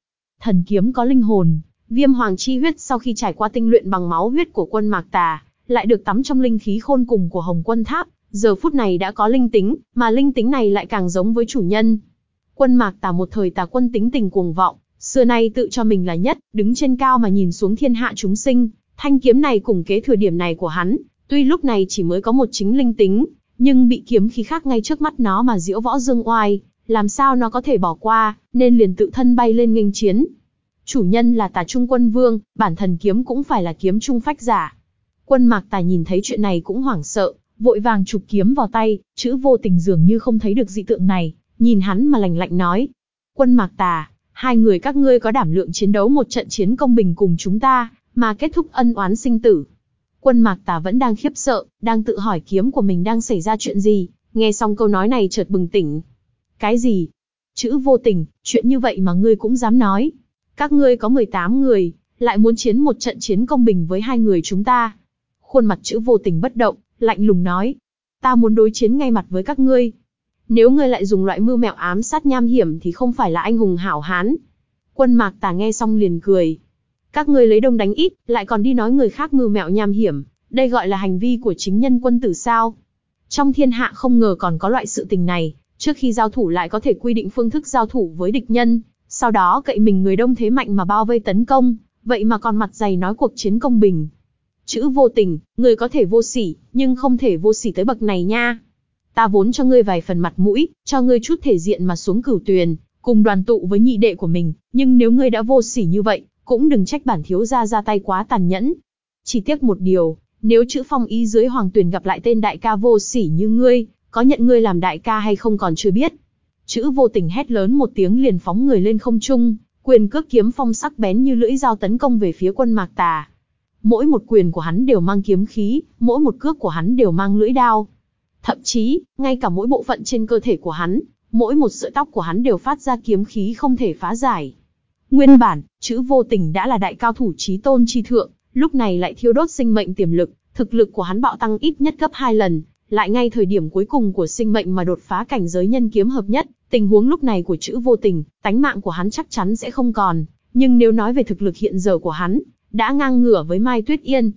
Thần kiếm có linh hồn, viêm hoàng chi huyết sau khi trải qua tinh luyện bằng máu huyết của quân mạc tà, lại được tắm trong linh khí khôn cùng của hồng quân tháp, giờ phút này đã có linh tính, mà linh tính này lại càng giống với chủ nhân. Quân mạc tà một thời tà quân tính tình cuồng vọng, xưa nay tự cho mình là nhất, đứng trên cao mà nhìn xuống thiên hạ chúng sinh, thanh kiếm này cùng kế thừa điểm này của hắn, tuy lúc này chỉ mới có một chính linh tính, nhưng bị kiếm khí khác ngay trước mắt nó mà diễu võ dương oai, làm sao nó có thể bỏ qua, nên liền tự thân bay lên nghênh chiến. Chủ nhân là tà trung quân vương, bản thần kiếm cũng phải là kiếm trung phách giả. Quân mạc tà nhìn thấy chuyện này cũng hoảng sợ, vội vàng chụp kiếm vào tay, chữ vô tình dường như không thấy được dị tượng này, nhìn hắn mà lành lạnh nói. Quân mạc tà, hai người các ngươi có đảm lượng chiến đấu một trận chiến công bình cùng chúng ta, mà kết thúc ân oán sinh tử. Quân mạc tà vẫn đang khiếp sợ, đang tự hỏi kiếm của mình đang xảy ra chuyện gì, nghe xong câu nói này chợt bừng tỉnh. Cái gì? Chữ vô tình, chuyện như vậy mà ngươi cũng dám nói. Các ngươi có 18 người, lại muốn chiến một trận chiến công bình với hai người chúng ta. Khuôn mặt chữ vô tình bất động, lạnh lùng nói. Ta muốn đối chiến ngay mặt với các ngươi. Nếu ngươi lại dùng loại mưu mẹo ám sát nham hiểm thì không phải là anh hùng hảo hán. Quân mạc tà nghe xong liền cười. Các ngươi lấy đông đánh ít, lại còn đi nói người khác mưu mẹo nham hiểm. Đây gọi là hành vi của chính nhân quân tử sao. Trong thiên hạ không ngờ còn có loại sự tình này, trước khi giao thủ lại có thể quy định phương thức giao thủ với địch nhân, sau đó cậy mình người đông thế mạnh mà bao vây tấn công, vậy mà còn mặt dày nói cuộc chiến công bình. Chữ vô tình, người có thể vô sỉ, nhưng không thể vô sỉ tới bậc này nha. Ta vốn cho ngươi vài phần mặt mũi, cho ngươi chút thể diện mà xuống cửu tuyền, cùng đoàn tụ với nhị đệ của mình, nhưng nếu ngươi đã vô sỉ như vậy, cũng đừng trách bản thiếu gia ra tay quá tàn nhẫn. Chỉ tiếc một điều, nếu chữ phong ý dưới hoàng tuyền gặp lại tên đại ca vô sỉ như ngươi, có nhận ngươi làm đại ca hay không còn chưa biết. Chữ vô tình hét lớn một tiếng liền phóng người lên không trung, quyền cước kiếm phong sắc bén như lưỡi dao tấn công về phía quân mạc tà. Mỗi một quyền của hắn đều mang kiếm khí, mỗi một cước của hắn đều mang lưỡi đao. Thậm chí, ngay cả mỗi bộ phận trên cơ thể của hắn, mỗi một sợi tóc của hắn đều phát ra kiếm khí không thể phá giải. Nguyên bản, chữ vô tình đã là đại cao thủ trí tôn chi thượng, lúc này lại thiêu đốt sinh mệnh tiềm lực, thực lực của hắn bạo tăng ít nhất gấp hai lần, lại ngay thời điểm cuối cùng của sinh mệnh mà đột phá cảnh giới nhân kiếm hợp nhất, tình huống lúc này của chữ vô tình, tánh mạng của hắn chắc chắn sẽ không còn, nhưng nếu nói về thực lực hiện giờ của hắn, đã ngang ngửa với Mai Tuyết Yên.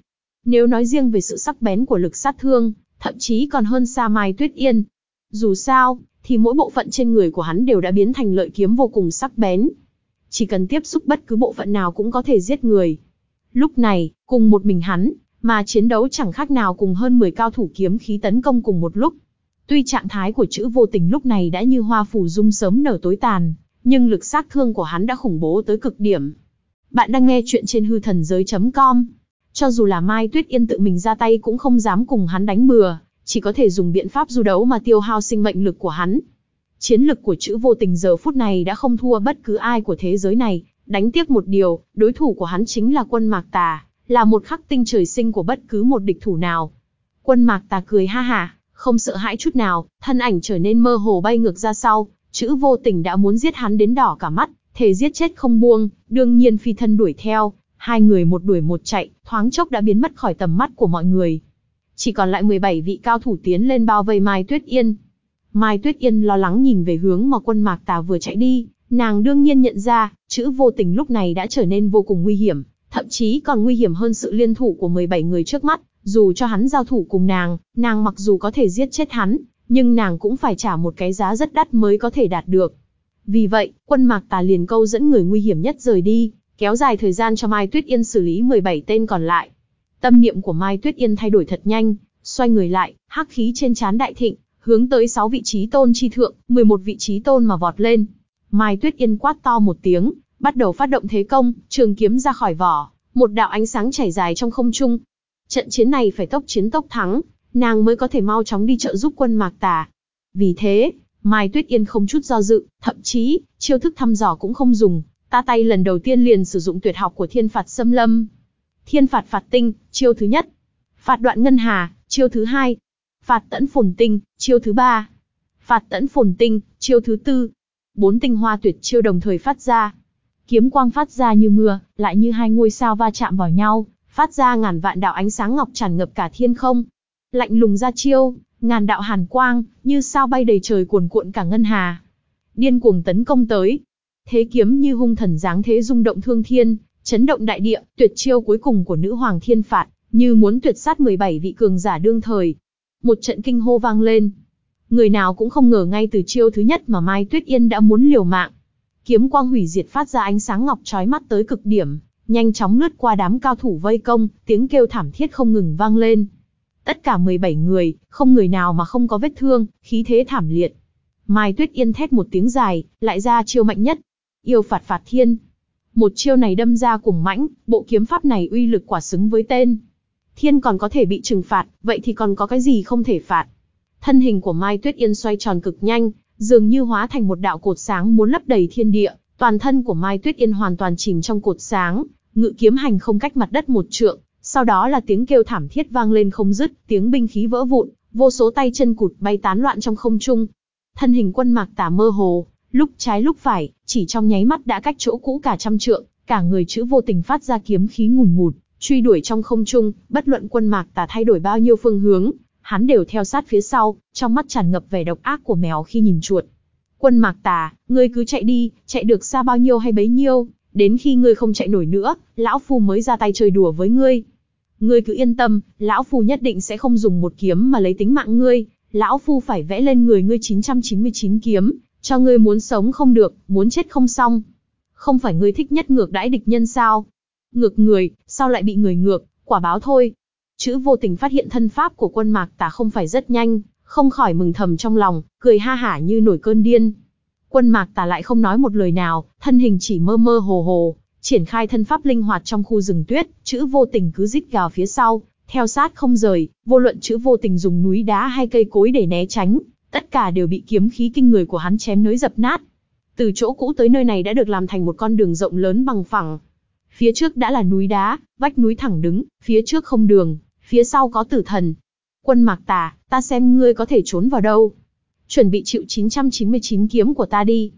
Nếu nói riêng về sự sắc bén của lực sát thương, thậm chí còn hơn xa Mai Tuyết Yên. Dù sao, thì mỗi bộ phận trên người của hắn đều đã biến thành lợi kiếm vô cùng sắc bén. Chỉ cần tiếp xúc bất cứ bộ phận nào cũng có thể giết người. Lúc này, cùng một mình hắn, mà chiến đấu chẳng khác nào cùng hơn 10 cao thủ kiếm khí tấn công cùng một lúc. Tuy trạng thái của chữ vô tình lúc này đã như hoa phủ dung sớm nở tối tàn, nhưng lực sát thương của hắn đã khủng bố tới cực điểm. Bạn đang nghe chuyện trên hư thần giới.com. Cho dù là Mai Tuyết Yên tự mình ra tay cũng không dám cùng hắn đánh bừa, chỉ có thể dùng biện pháp du đấu mà tiêu hao sinh mệnh lực của hắn. Chiến lực của chữ vô tình giờ phút này đã không thua bất cứ ai của thế giới này, đánh tiếc một điều, đối thủ của hắn chính là quân Mạc Tà, là một khắc tinh trời sinh của bất cứ một địch thủ nào. Quân Mạc Tà cười ha hả, không sợ hãi chút nào, thân ảnh trở nên mơ hồ bay ngược ra sau, chữ vô tình đã muốn giết hắn đến đỏ cả mắt, thể giết chết không buông, đương nhiên phi thân đuổi theo, hai người một đuổi một chạy, thoáng chốc đã biến mất khỏi tầm mắt của mọi người. Chỉ còn lại 17 vị cao thủ tiến lên bao vây Mai Tuyết Yên. Mai Tuyết Yên lo lắng nhìn về hướng mà quân mạc tà vừa chạy đi, nàng đương nhiên nhận ra, chữ vô tình lúc này đã trở nên vô cùng nguy hiểm, thậm chí còn nguy hiểm hơn sự liên thủ của 17 người trước mắt, dù cho hắn giao thủ cùng nàng, nàng mặc dù có thể giết chết hắn, nhưng nàng cũng phải trả một cái giá rất đắt mới có thể đạt được. Vì vậy, quân mạc tà liền câu dẫn người nguy hiểm nhất rời đi, kéo dài thời gian cho Mai Tuyết Yên xử lý 17 tên còn lại. Tâm niệm của Mai Tuyết Yên thay đổi thật nhanh, xoay người lại, hắc khí trên trán đại thịnh, hướng tới 6 vị trí tôn chi thượng, 11 vị trí tôn mà vọt lên. Mai Tuyết Yên quát to một tiếng, bắt đầu phát động thế công, trường kiếm ra khỏi vỏ, một đạo ánh sáng chảy dài trong không trung. Trận chiến này phải tốc chiến tốc thắng, nàng mới có thể mau chóng đi trợ giúp quân Mạc Tà. Vì thế, Mai Tuyết Yên không chút do dự, thậm chí, chiêu thức thăm dò cũng không dùng, ta tay lần đầu tiên liền sử dụng tuyệt học của thiên phạt xâm lâm. Thiên phạt phạt tinh, chiêu thứ nhất. Phạt đoạn ngân hà, chiêu thứ hai. Phạt tẫn phồn tinh, chiêu thứ ba. Phạt tẫn phồn tinh, chiêu thứ tư. Bốn tinh hoa tuyệt chiêu đồng thời phát ra. Kiếm quang phát ra như mưa, lại như hai ngôi sao va chạm vào nhau, phát ra ngàn vạn đạo ánh sáng ngọc tràn ngập cả thiên không. Lạnh lùng ra chiêu, ngàn đạo hàn quang, như sao bay đầy trời cuồn cuộn cả ngân hà. Điên cuồng tấn công tới. Thế kiếm như hung thần dáng thế rung động thương thiên, chấn động đại địa, tuyệt chiêu cuối cùng của nữ hoàng thiên phạt, như muốn tuyệt sát 17 vị cường giả đương thời. Một trận kinh hô vang lên. Người nào cũng không ngờ ngay từ chiêu thứ nhất mà Mai Tuyết Yên đã muốn liều mạng. Kiếm quang hủy diệt phát ra ánh sáng ngọc trói mắt tới cực điểm, nhanh chóng lướt qua đám cao thủ vây công, tiếng kêu thảm thiết không ngừng vang lên. Tất cả 17 người, không người nào mà không có vết thương, khí thế thảm liệt. Mai Tuyết Yên thét một tiếng dài, lại ra chiêu mạnh nhất. Yêu phạt phạt thiên. Một chiêu này đâm ra cùng mãnh, bộ kiếm pháp này uy lực quả xứng với tên. Thiên còn có thể bị trừng phạt, vậy thì còn có cái gì không thể phạt. Thân hình của Mai Tuyết Yên xoay tròn cực nhanh, dường như hóa thành một đạo cột sáng muốn lấp đầy thiên địa, toàn thân của Mai Tuyết Yên hoàn toàn chìm trong cột sáng, ngự kiếm hành không cách mặt đất một trượng, sau đó là tiếng kêu thảm thiết vang lên không dứt, tiếng binh khí vỡ vụn, vô số tay chân cụt bay tán loạn trong không trung. Thân hình quân mạc tả mơ hồ, lúc trái lúc phải, chỉ trong nháy mắt đã cách chỗ cũ cả trăm trượng, cả người chữ vô tình phát ra kiếm khí ngùn ngụt, truy đuổi trong không trung, bất luận quân mạc tả thay đổi bao nhiêu phương hướng, hắn đều theo sát phía sau, trong mắt tràn ngập vẻ độc ác của mèo khi nhìn chuột. Quân mạc tà, ngươi cứ chạy đi, chạy được xa bao nhiêu hay bấy nhiêu, đến khi ngươi không chạy nổi nữa, lão phu mới ra tay chơi đùa với ngươi. Ngươi cứ yên tâm, lão phu nhất định sẽ không dùng một kiếm mà lấy tính mạng ngươi, lão phu phải vẽ lên người ngươi 999 kiếm, cho ngươi muốn sống không được, muốn chết không xong. Không phải ngươi thích nhất ngược đãi địch nhân sao? Ngược người, sao lại bị người ngược, quả báo thôi. Chữ vô tình phát hiện thân pháp của quân mạc tà không phải rất nhanh, không khỏi mừng thầm trong lòng, cười ha hả như nổi cơn điên. Quân mạc tà lại không nói một lời nào, thân hình chỉ mơ mơ hồ hồ, triển khai thân pháp linh hoạt trong khu rừng tuyết, chữ vô tình cứ rít gào phía sau, theo sát không rời, vô luận chữ vô tình dùng núi đá hay cây cối để né tránh, tất cả đều bị kiếm khí kinh người của hắn chém nới dập nát. Từ chỗ cũ tới nơi này đã được làm thành một con đường rộng lớn bằng phẳng. Phía trước đã là núi đá, vách núi thẳng đứng, phía trước không đường, phía sau có tử thần. Quân mạc tà, ta xem ngươi có thể trốn vào đâu. Chuẩn bị chịu 999 kiếm của ta đi.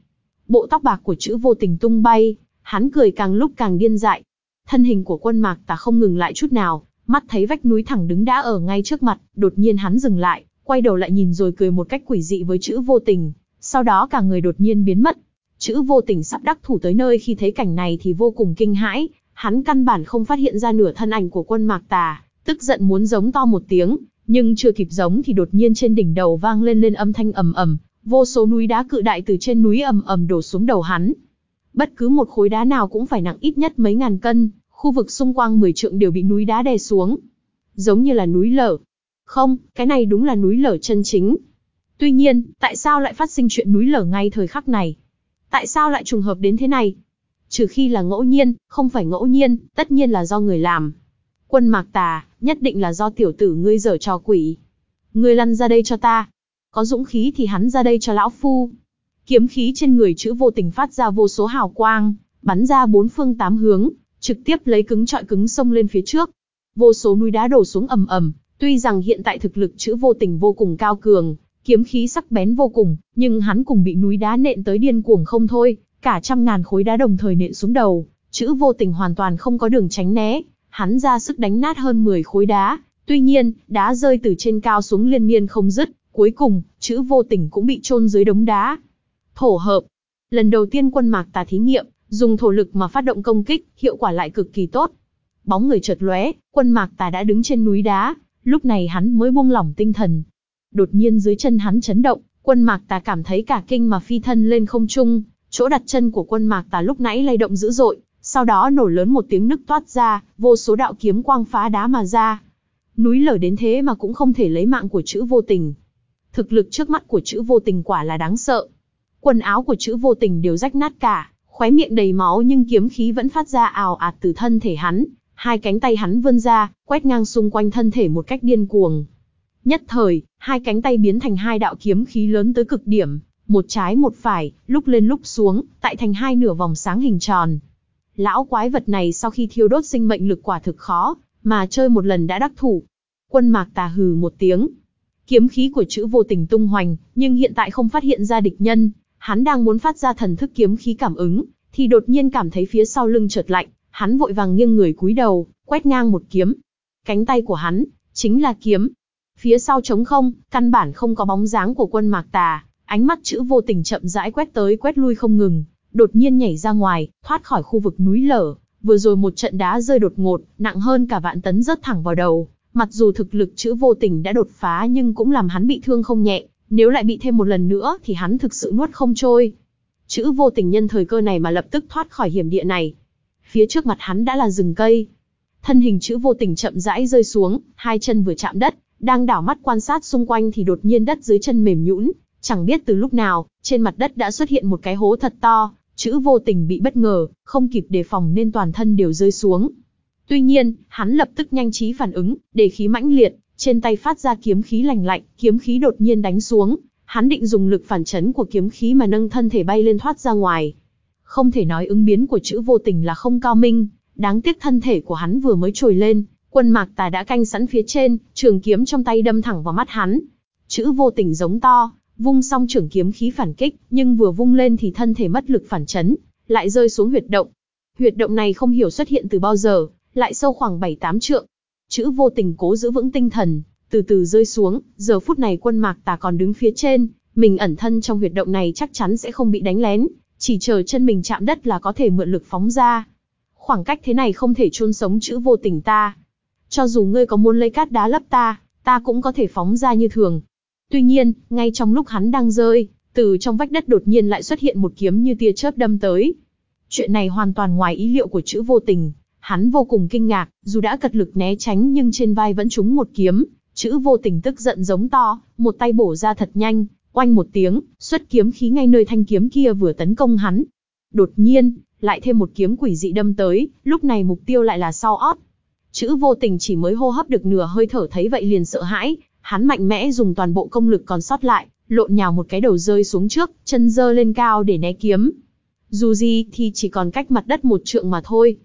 Bộ tóc bạc của chữ vô tình tung bay, hắn cười càng lúc càng điên dại. Thân hình của quân mạc tà không ngừng lại chút nào, mắt thấy vách núi thẳng đứng đã ở ngay trước mặt, đột nhiên hắn dừng lại, quay đầu lại nhìn rồi cười một cách quỷ dị với chữ vô tình, sau đó cả người đột nhiên biến mất. Chữ vô tình sắp đắc thủ tới nơi khi thấy cảnh này thì vô cùng kinh hãi, hắn căn bản không phát hiện ra nửa thân ảnh của quân mạc tà, tức giận muốn giống to một tiếng, nhưng chưa kịp giống thì đột nhiên trên đỉnh đầu vang lên lên âm thanh ầm ầm, vô số núi đá cự đại từ trên núi ầm ầm đổ xuống đầu hắn. Bất cứ một khối đá nào cũng phải nặng ít nhất mấy ngàn cân, khu vực xung quanh 10 trượng đều bị núi đá đè xuống. Giống như là núi lở. Không, cái này đúng là núi lở chân chính. Tuy nhiên, tại sao lại phát sinh chuyện núi lở ngay thời khắc này? Tại sao lại trùng hợp đến thế này? Trừ khi là ngẫu nhiên, không phải ngẫu nhiên, tất nhiên là do người làm. Quân mạc tà, nhất định là do tiểu tử ngươi dở trò quỷ. Ngươi lăn ra đây cho ta. Có dũng khí thì hắn ra đây cho lão phu. Kiếm khí trên người chữ vô tình phát ra vô số hào quang, bắn ra bốn phương tám hướng, trực tiếp lấy cứng trọi cứng xông lên phía trước. Vô số núi đá đổ xuống ầm ầm, tuy rằng hiện tại thực lực chữ vô tình vô cùng cao cường, kiếm khí sắc bén vô cùng, nhưng hắn cùng bị núi đá nện tới điên cuồng không thôi, cả trăm ngàn khối đá đồng thời nện xuống đầu, chữ vô tình hoàn toàn không có đường tránh né, hắn ra sức đánh nát hơn 10 khối đá, tuy nhiên, đá rơi từ trên cao xuống liên miên không dứt, cuối cùng, chữ vô tình cũng bị chôn dưới đống đá. Thổ hợp. Lần đầu tiên quân mạc tà thí nghiệm, dùng thổ lực mà phát động công kích, hiệu quả lại cực kỳ tốt. Bóng người chợt lóe, quân mạc tà đã đứng trên núi đá, lúc này hắn mới buông lỏng tinh thần. Đột nhiên dưới chân hắn chấn động, quân mạc tà cảm thấy cả kinh mà phi thân lên không trung, chỗ đặt chân của quân mạc tà lúc nãy lay động dữ dội, sau đó nổ lớn một tiếng nứt toát ra, vô số đạo kiếm quang phá đá mà ra. Núi lở đến thế mà cũng không thể lấy mạng của chữ vô tình. Thực lực trước mắt của chữ vô tình quả là đáng sợ. Quần áo của chữ vô tình đều rách nát cả, khóe miệng đầy máu nhưng kiếm khí vẫn phát ra ào ạt từ thân thể hắn. Hai cánh tay hắn vươn ra, quét ngang xung quanh thân thể một cách điên cuồng. Nhất thời, hai cánh tay biến thành hai đạo kiếm khí lớn tới cực điểm, một trái một phải, lúc lên lúc xuống, tại thành hai nửa vòng sáng hình tròn. Lão quái vật này sau khi thiêu đốt sinh mệnh lực quả thực khó, mà chơi một lần đã đắc thủ. Quân mạc tà hừ một tiếng. Kiếm khí của chữ vô tình tung hoành, nhưng hiện tại không phát hiện ra địch nhân. Hắn đang muốn phát ra thần thức kiếm khí cảm ứng, thì đột nhiên cảm thấy phía sau lưng chợt lạnh, hắn vội vàng nghiêng người cúi đầu, quét ngang một kiếm. Cánh tay của hắn, chính là kiếm. Phía sau trống không, căn bản không có bóng dáng của quân mạc tà, ánh mắt chữ vô tình chậm rãi quét tới quét lui không ngừng, đột nhiên nhảy ra ngoài, thoát khỏi khu vực núi lở, vừa rồi một trận đá rơi đột ngột, nặng hơn cả vạn tấn rớt thẳng vào đầu, mặc dù thực lực chữ vô tình đã đột phá nhưng cũng làm hắn bị thương không nhẹ, nếu lại bị thêm một lần nữa thì hắn thực sự nuốt không trôi. Chữ vô tình nhân thời cơ này mà lập tức thoát khỏi hiểm địa này. Phía trước mặt hắn đã là rừng cây. Thân hình chữ vô tình chậm rãi rơi xuống, hai chân vừa chạm đất, đang đảo mắt quan sát xung quanh thì đột nhiên đất dưới chân mềm nhũn, chẳng biết từ lúc nào, trên mặt đất đã xuất hiện một cái hố thật to, chữ vô tình bị bất ngờ, không kịp đề phòng nên toàn thân đều rơi xuống. Tuy nhiên, hắn lập tức nhanh trí phản ứng, để khí mãnh liệt, trên tay phát ra kiếm khí lành lạnh, kiếm khí đột nhiên đánh xuống, hắn định dùng lực phản chấn của kiếm khí mà nâng thân thể bay lên thoát ra ngoài. Không thể nói ứng biến của chữ vô tình là không cao minh, đáng tiếc thân thể của hắn vừa mới trồi lên, quân mạc tà đã canh sẵn phía trên, trường kiếm trong tay đâm thẳng vào mắt hắn. Chữ vô tình giống to, vung xong trưởng kiếm khí phản kích, nhưng vừa vung lên thì thân thể mất lực phản chấn, lại rơi xuống huyệt động. Huyệt động này không hiểu xuất hiện từ bao giờ, lại sâu khoảng 7-8 trượng. Chữ vô tình cố giữ vững tinh thần, từ từ rơi xuống, giờ phút này quân mạc tà còn đứng phía trên, mình ẩn thân trong huyệt động này chắc chắn sẽ không bị đánh lén, chỉ chờ chân mình chạm đất là có thể mượn lực phóng ra. Khoảng cách thế này không thể chôn sống chữ vô tình ta. Cho dù ngươi có muốn lấy cát đá lấp ta, ta cũng có thể phóng ra như thường. Tuy nhiên, ngay trong lúc hắn đang rơi, từ trong vách đất đột nhiên lại xuất hiện một kiếm như tia chớp đâm tới. Chuyện này hoàn toàn ngoài ý liệu của chữ vô tình, hắn vô cùng kinh ngạc, dù đã cật lực né tránh nhưng trên vai vẫn trúng một kiếm, chữ vô tình tức giận giống to, một tay bổ ra thật nhanh, oanh một tiếng, xuất kiếm khí ngay nơi thanh kiếm kia vừa tấn công hắn. Đột nhiên, lại thêm một kiếm quỷ dị đâm tới, lúc này mục tiêu lại là sau ót. Chữ vô tình chỉ mới hô hấp được nửa hơi thở thấy vậy liền sợ hãi, hắn mạnh mẽ dùng toàn bộ công lực còn sót lại, lộn nhào một cái đầu rơi xuống trước, chân dơ lên cao để né kiếm. Dù gì thì chỉ còn cách mặt đất một trượng mà thôi.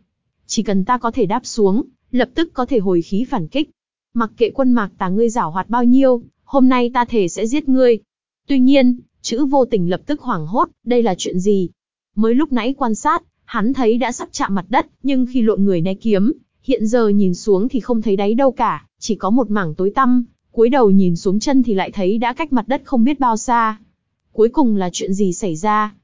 Chỉ cần ta có thể đáp xuống, lập tức có thể hồi khí phản kích. Mặc kệ quân mạc tà ngươi giảo hoạt bao nhiêu, hôm nay ta thể sẽ giết ngươi. Tuy nhiên, chữ vô tình lập tức hoảng hốt, đây là chuyện gì? Mới lúc nãy quan sát, hắn thấy đã sắp chạm mặt đất, nhưng khi lộn người né kiếm, hiện giờ nhìn xuống thì không thấy đáy đâu cả, chỉ có một mảng tối tăm, cúi đầu nhìn xuống chân thì lại thấy đã cách mặt đất không biết bao xa. Cuối cùng là chuyện gì xảy ra?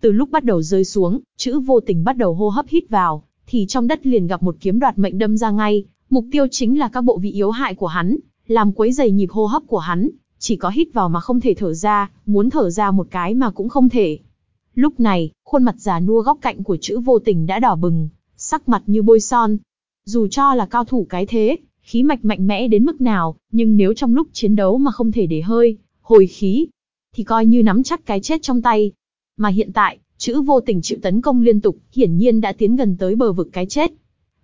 Từ lúc bắt đầu rơi xuống, chữ vô tình bắt đầu hô hấp hít vào, thì trong đất liền gặp một kiếm đoạt mệnh đâm ra ngay, mục tiêu chính là các bộ vị yếu hại của hắn, làm quấy dày nhịp hô hấp của hắn, chỉ có hít vào mà không thể thở ra, muốn thở ra một cái mà cũng không thể. Lúc này, khuôn mặt già nua góc cạnh của chữ vô tình đã đỏ bừng, sắc mặt như bôi son. Dù cho là cao thủ cái thế, khí mạch mạnh mẽ đến mức nào, nhưng nếu trong lúc chiến đấu mà không thể để hơi, hồi khí, thì coi như nắm chắc cái chết trong tay. Mà hiện tại, chữ vô tình chịu tấn công liên tục, hiển nhiên đã tiến gần tới bờ vực cái chết.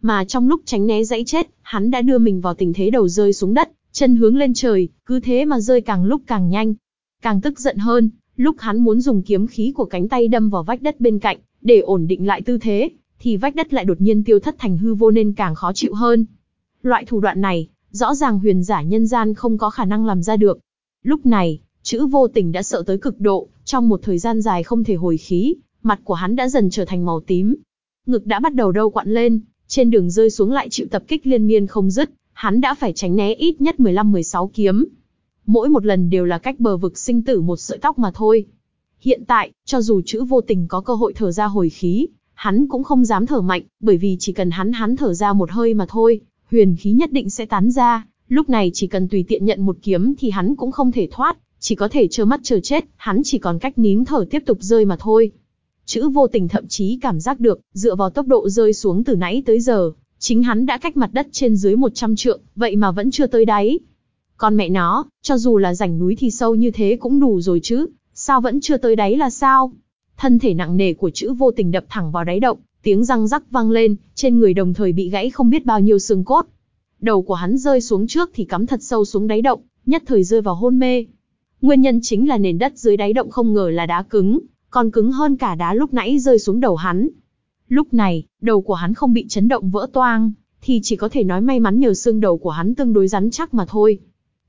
Mà trong lúc tránh né dãy chết, hắn đã đưa mình vào tình thế đầu rơi xuống đất, chân hướng lên trời, cứ thế mà rơi càng lúc càng nhanh. Càng tức giận hơn, lúc hắn muốn dùng kiếm khí của cánh tay đâm vào vách đất bên cạnh, để ổn định lại tư thế, thì vách đất lại đột nhiên tiêu thất thành hư vô nên càng khó chịu hơn. Loại thủ đoạn này, rõ ràng huyền giả nhân gian không có khả năng làm ra được. Lúc này, chữ vô tình đã sợ tới cực độ, trong một thời gian dài không thể hồi khí, mặt của hắn đã dần trở thành màu tím. Ngực đã bắt đầu đau quặn lên, trên đường rơi xuống lại chịu tập kích liên miên không dứt, hắn đã phải tránh né ít nhất 15-16 kiếm. Mỗi một lần đều là cách bờ vực sinh tử một sợi tóc mà thôi. Hiện tại, cho dù chữ vô tình có cơ hội thở ra hồi khí, hắn cũng không dám thở mạnh, bởi vì chỉ cần hắn hắn thở ra một hơi mà thôi, huyền khí nhất định sẽ tán ra, lúc này chỉ cần tùy tiện nhận một kiếm thì hắn cũng không thể thoát, chỉ có thể trơ mắt chờ chết, hắn chỉ còn cách nín thở tiếp tục rơi mà thôi. Chữ vô tình thậm chí cảm giác được, dựa vào tốc độ rơi xuống từ nãy tới giờ, chính hắn đã cách mặt đất trên dưới 100 trượng, vậy mà vẫn chưa tới đáy. Còn mẹ nó, cho dù là rảnh núi thì sâu như thế cũng đủ rồi chứ, sao vẫn chưa tới đáy là sao? Thân thể nặng nề của chữ vô tình đập thẳng vào đáy động, tiếng răng rắc vang lên, trên người đồng thời bị gãy không biết bao nhiêu xương cốt. Đầu của hắn rơi xuống trước thì cắm thật sâu xuống đáy động, nhất thời rơi vào hôn mê. Nguyên nhân chính là nền đất dưới đáy động không ngờ là đá cứng, còn cứng hơn cả đá lúc nãy rơi xuống đầu hắn. Lúc này, đầu của hắn không bị chấn động vỡ toang, thì chỉ có thể nói may mắn nhờ xương đầu của hắn tương đối rắn chắc mà thôi.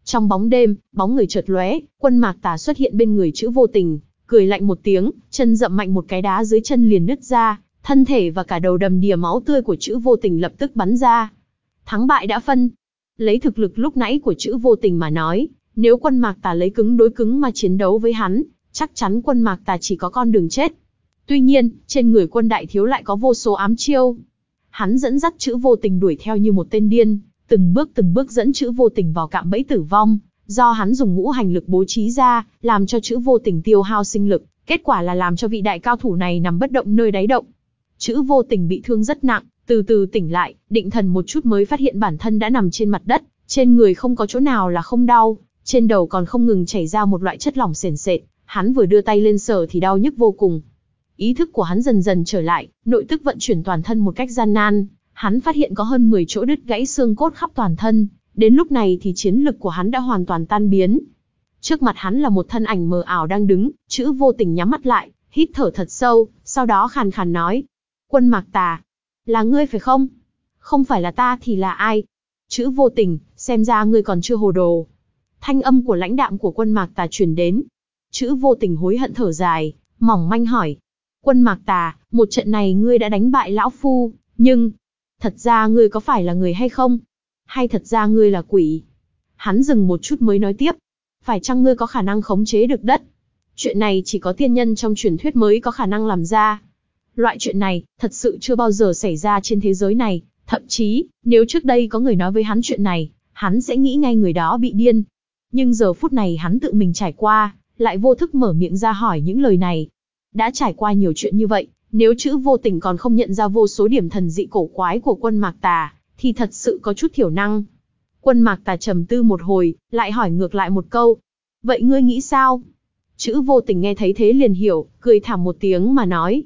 Trong bóng đêm, bóng người chợt lóe, quân mạc tà xuất hiện bên người chữ vô tình, cười lạnh một tiếng, chân dậm mạnh một cái đá dưới chân liền nứt ra, thân thể và cả đầu đầm đìa máu tươi của chữ vô tình lập tức bắn ra. Thắng bại đã phân. Lấy thực lực lúc nãy của chữ vô tình mà nói, nếu quân mạc tà lấy cứng đối cứng mà chiến đấu với hắn, chắc chắn quân mạc tà chỉ có con đường chết. Tuy nhiên, trên người quân đại thiếu lại có vô số ám chiêu. Hắn dẫn dắt chữ vô tình đuổi theo như một tên điên, từng bước từng bước dẫn chữ vô tình vào cạm bẫy tử vong, do hắn dùng ngũ hành lực bố trí ra, làm cho chữ vô tình tiêu hao sinh lực, kết quả là làm cho vị đại cao thủ này nằm bất động nơi đáy động. Chữ vô tình bị thương rất nặng, từ từ tỉnh lại, định thần một chút mới phát hiện bản thân đã nằm trên mặt đất, trên người không có chỗ nào là không đau, trên đầu còn không ngừng chảy ra một loại chất lỏng sền sệt, hắn vừa đưa tay lên sờ thì đau nhức vô cùng. Ý thức của hắn dần dần trở lại, nội tức vận chuyển toàn thân một cách gian nan, hắn phát hiện có hơn 10 chỗ đứt gãy xương cốt khắp toàn thân, đến lúc này thì chiến lực của hắn đã hoàn toàn tan biến. Trước mặt hắn là một thân ảnh mờ ảo đang đứng, chữ vô tình nhắm mắt lại, hít thở thật sâu, sau đó khàn khàn nói. Quân mạc tà, là ngươi phải không? Không phải là ta thì là ai? Chữ vô tình, xem ra ngươi còn chưa hồ đồ. Thanh âm của lãnh đạm của quân mạc tà truyền đến. Chữ vô tình hối hận thở dài, mỏng manh hỏi. Quân mạc tà, một trận này ngươi đã đánh bại lão phu, nhưng, thật ra ngươi có phải là người hay không? Hay thật ra ngươi là quỷ? Hắn dừng một chút mới nói tiếp. Phải chăng ngươi có khả năng khống chế được đất? Chuyện này chỉ có tiên nhân trong truyền thuyết mới có khả năng làm ra. Loại chuyện này, thật sự chưa bao giờ xảy ra trên thế giới này. Thậm chí, nếu trước đây có người nói với hắn chuyện này, hắn sẽ nghĩ ngay người đó bị điên. Nhưng giờ phút này hắn tự mình trải qua, lại vô thức mở miệng ra hỏi những lời này. Đã trải qua nhiều chuyện như vậy, nếu chữ vô tình còn không nhận ra vô số điểm thần dị cổ quái của quân Mạc Tà, thì thật sự có chút thiểu năng. Quân Mạc Tà trầm tư một hồi, lại hỏi ngược lại một câu. Vậy ngươi nghĩ sao? Chữ vô tình nghe thấy thế liền hiểu, cười thảm một tiếng mà nói.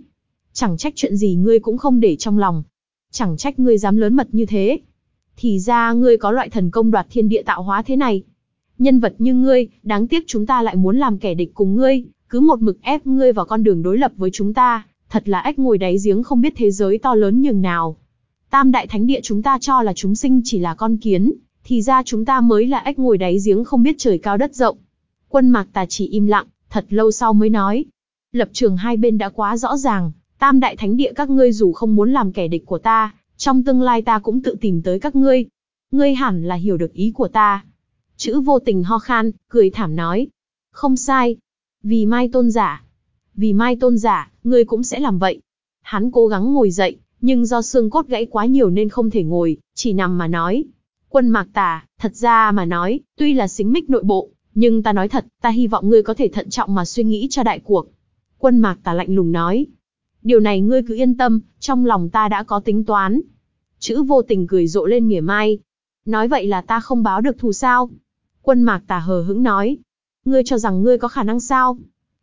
Chẳng trách chuyện gì ngươi cũng không để trong lòng. Chẳng trách ngươi dám lớn mật như thế. Thì ra ngươi có loại thần công đoạt thiên địa tạo hóa thế này. Nhân vật như ngươi, đáng tiếc chúng ta lại muốn làm kẻ địch cùng ngươi, cứ một mực ép ngươi vào con đường đối lập với chúng ta, thật là ếch ngồi đáy giếng không biết thế giới to lớn nhường nào. Tam đại thánh địa chúng ta cho là chúng sinh chỉ là con kiến, thì ra chúng ta mới là ếch ngồi đáy giếng không biết trời cao đất rộng. Quân mạc tà chỉ im lặng, thật lâu sau mới nói. Lập trường hai bên đã quá rõ ràng, tam đại thánh địa các ngươi dù không muốn làm kẻ địch của ta, trong tương lai ta cũng tự tìm tới các ngươi. Ngươi hẳn là hiểu được ý của ta. Chữ vô tình ho khan, cười thảm nói. Không sai. Vì mai tôn giả. Vì mai tôn giả, ngươi cũng sẽ làm vậy. Hắn cố gắng ngồi dậy, nhưng do xương cốt gãy quá nhiều nên không thể ngồi, chỉ nằm mà nói. Quân mạc tà, thật ra mà nói, tuy là xính mích nội bộ, nhưng ta nói thật, ta hy vọng ngươi có thể thận trọng mà suy nghĩ cho đại cuộc. Quân mạc tà lạnh lùng nói. Điều này ngươi cứ yên tâm, trong lòng ta đã có tính toán. Chữ vô tình cười rộ lên mỉa mai. Nói vậy là ta không báo được thù sao? Quân mạc tà hờ hững nói. Ngươi cho rằng ngươi có khả năng sao?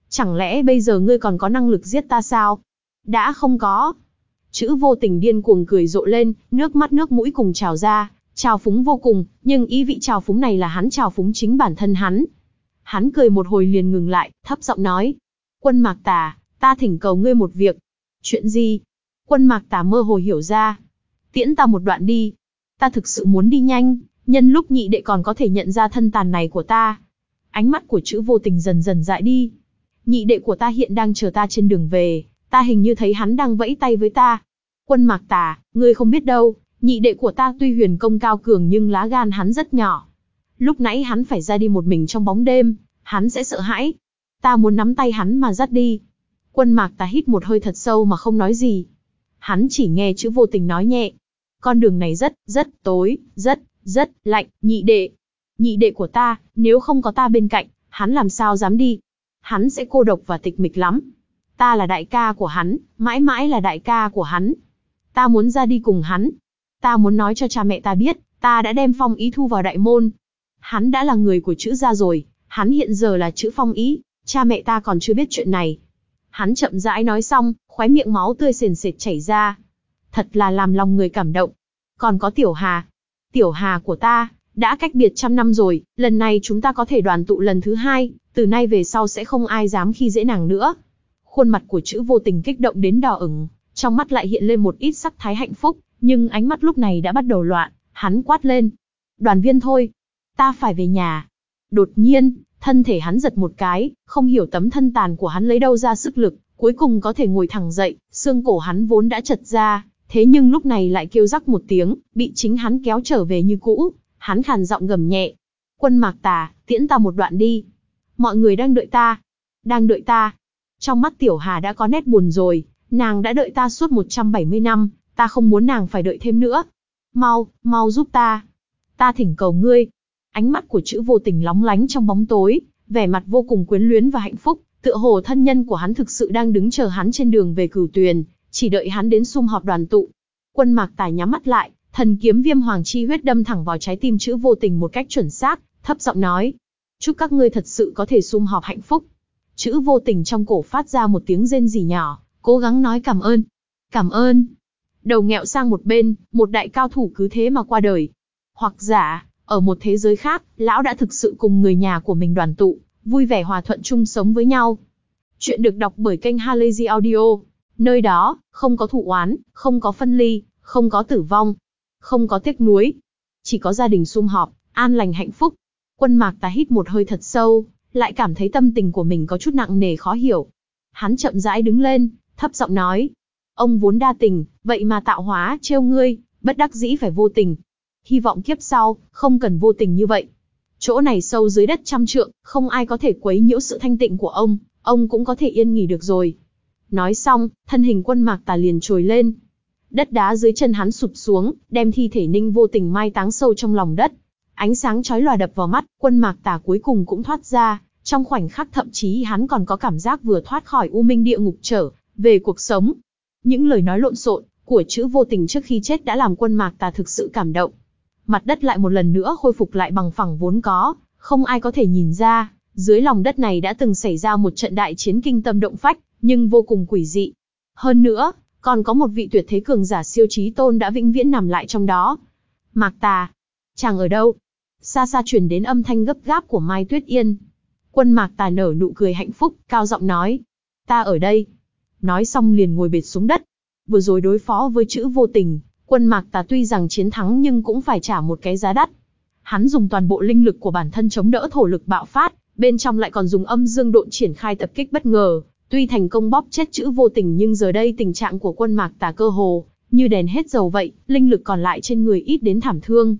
Chẳng lẽ bây giờ ngươi còn có năng lực giết ta sao? Đã không có. Chữ vô tình điên cuồng cười rộ lên, nước mắt nước mũi cùng trào ra, trào phúng vô cùng, nhưng ý vị trào phúng này là hắn trào phúng chính bản thân hắn. Hắn cười một hồi liền ngừng lại, thấp giọng nói. Quân mạc tà, ta thỉnh cầu ngươi một việc. Chuyện gì? Quân mạc tà mơ hồ hiểu ra. Tiễn ta một đoạn đi. Ta thực sự muốn đi nhanh, nhân lúc nhị đệ còn có thể nhận ra thân tàn này của ta. Ánh mắt của chữ vô tình dần dần dại đi. Nhị đệ của ta hiện đang chờ ta trên đường về, ta hình như thấy hắn đang vẫy tay với ta. Quân mạc tà, ngươi không biết đâu, nhị đệ của ta tuy huyền công cao cường nhưng lá gan hắn rất nhỏ. Lúc nãy hắn phải ra đi một mình trong bóng đêm, hắn sẽ sợ hãi. Ta muốn nắm tay hắn mà dắt đi. Quân mạc tà hít một hơi thật sâu mà không nói gì. Hắn chỉ nghe chữ vô tình nói nhẹ. Con đường này rất, rất tối, rất, rất lạnh, nhị đệ. Nhị đệ của ta, nếu không có ta bên cạnh, hắn làm sao dám đi. Hắn sẽ cô độc và tịch mịch lắm. Ta là đại ca của hắn, mãi mãi là đại ca của hắn. Ta muốn ra đi cùng hắn. Ta muốn nói cho cha mẹ ta biết, ta đã đem phong ý thu vào đại môn. Hắn đã là người của chữ gia rồi, hắn hiện giờ là chữ phong ý, cha mẹ ta còn chưa biết chuyện này. Hắn chậm rãi nói xong, khóe miệng máu tươi sền sệt chảy ra. Thật là làm lòng người cảm động. Còn có Tiểu Hà. Tiểu Hà của ta, đã cách biệt trăm năm rồi, lần này chúng ta có thể đoàn tụ lần thứ hai, từ nay về sau sẽ không ai dám khi dễ nàng nữa. Khuôn mặt của chữ vô tình kích động đến đỏ ửng, trong mắt lại hiện lên một ít sắc thái hạnh phúc, nhưng ánh mắt lúc này đã bắt đầu loạn, hắn quát lên. Đoàn viên thôi, ta phải về nhà. Đột nhiên, Thân thể hắn giật một cái, không hiểu tấm thân tàn của hắn lấy đâu ra sức lực, cuối cùng có thể ngồi thẳng dậy, xương cổ hắn vốn đã chật ra, thế nhưng lúc này lại kêu rắc một tiếng, bị chính hắn kéo trở về như cũ. Hắn khàn giọng gầm nhẹ. Quân mạc tà, tiễn ta một đoạn đi. Mọi người đang đợi ta. Đang đợi ta. Trong mắt tiểu hà đã có nét buồn rồi, nàng đã đợi ta suốt 170 năm, ta không muốn nàng phải đợi thêm nữa. Mau, mau giúp ta. Ta thỉnh cầu ngươi. Ánh mắt của chữ vô tình lóng lánh trong bóng tối, vẻ mặt vô cùng quyến luyến và hạnh phúc, tựa hồ thân nhân của hắn thực sự đang đứng chờ hắn trên đường về cửu tuyền, chỉ đợi hắn đến sum họp đoàn tụ. Quân mạc tài nhắm mắt lại, thần kiếm viêm hoàng chi huyết đâm thẳng vào trái tim chữ vô tình một cách chuẩn xác, thấp giọng nói. Chúc các ngươi thật sự có thể sum họp hạnh phúc. Chữ vô tình trong cổ phát ra một tiếng rên rỉ nhỏ, cố gắng nói cảm ơn. Cảm ơn. Đầu nghẹo sang một bên, một đại cao thủ cứ thế mà qua đời. Hoặc giả, ở một thế giới khác, lão đã thực sự cùng người nhà của mình đoàn tụ, vui vẻ hòa thuận chung sống với nhau. Chuyện được đọc bởi kênh Halazy Audio. Nơi đó, không có thụ oán, không có phân ly, không có tử vong, không có tiếc nuối. Chỉ có gia đình sum họp, an lành hạnh phúc. Quân mạc ta hít một hơi thật sâu, lại cảm thấy tâm tình của mình có chút nặng nề khó hiểu. Hắn chậm rãi đứng lên, thấp giọng nói. Ông vốn đa tình, vậy mà tạo hóa trêu ngươi, bất đắc dĩ phải vô tình. Hy vọng kiếp sau, không cần vô tình như vậy. Chỗ này sâu dưới đất trăm trượng, không ai có thể quấy nhiễu sự thanh tịnh của ông, ông cũng có thể yên nghỉ được rồi. Nói xong, thân hình quân mạc tà liền trồi lên. Đất đá dưới chân hắn sụp xuống, đem thi thể ninh vô tình mai táng sâu trong lòng đất. Ánh sáng chói lòa đập vào mắt, quân mạc tà cuối cùng cũng thoát ra. Trong khoảnh khắc thậm chí hắn còn có cảm giác vừa thoát khỏi u minh địa ngục trở, về cuộc sống. Những lời nói lộn xộn của chữ vô tình trước khi chết đã làm quân mạc tà thực sự cảm động. Mặt đất lại một lần nữa khôi phục lại bằng phẳng vốn có, không ai có thể nhìn ra, dưới lòng đất này đã từng xảy ra một trận đại chiến kinh tâm động phách, nhưng vô cùng quỷ dị. Hơn nữa, còn có một vị tuyệt thế cường giả siêu trí tôn đã vĩnh viễn nằm lại trong đó. Mạc Tà, chàng ở đâu? Xa xa truyền đến âm thanh gấp gáp của Mai Tuyết Yên. Quân Mạc Tà nở nụ cười hạnh phúc, cao giọng nói. Ta ở đây. Nói xong liền ngồi bệt xuống đất. Vừa rồi đối phó với chữ vô tình, quân Mạc Tà tuy rằng chiến thắng nhưng cũng phải trả một cái giá đắt. Hắn dùng toàn bộ linh lực của bản thân chống đỡ thổ lực bạo phát, bên trong lại còn dùng âm dương độn triển khai tập kích bất ngờ, Tuy thành công bóp chết chữ vô tình nhưng giờ đây tình trạng của quân mạc tà cơ hồ, như đèn hết dầu vậy, linh lực còn lại trên người ít đến thảm thương.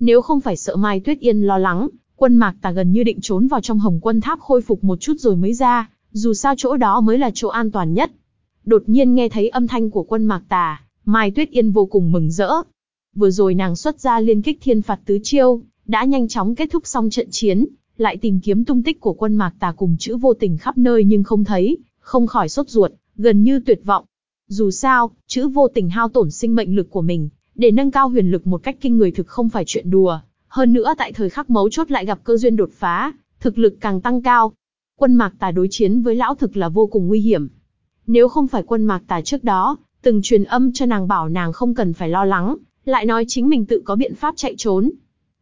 Nếu không phải sợ Mai Tuyết Yên lo lắng, quân mạc tà gần như định trốn vào trong hồng quân tháp khôi phục một chút rồi mới ra, dù sao chỗ đó mới là chỗ an toàn nhất. Đột nhiên nghe thấy âm thanh của quân mạc tà, Mai Tuyết Yên vô cùng mừng rỡ. Vừa rồi nàng xuất ra liên kích thiên phạt tứ chiêu, đã nhanh chóng kết thúc xong trận chiến, lại tìm kiếm tung tích của quân mạc tà cùng chữ vô tình khắp nơi nhưng không thấy, không khỏi sốt ruột, gần như tuyệt vọng. Dù sao, chữ vô tình hao tổn sinh mệnh lực của mình, để nâng cao huyền lực một cách kinh người thực không phải chuyện đùa. Hơn nữa tại thời khắc mấu chốt lại gặp cơ duyên đột phá, thực lực càng tăng cao. Quân mạc tà đối chiến với lão thực là vô cùng nguy hiểm. Nếu không phải quân mạc tà trước đó, từng truyền âm cho nàng bảo nàng không cần phải lo lắng, lại nói chính mình tự có biện pháp chạy trốn.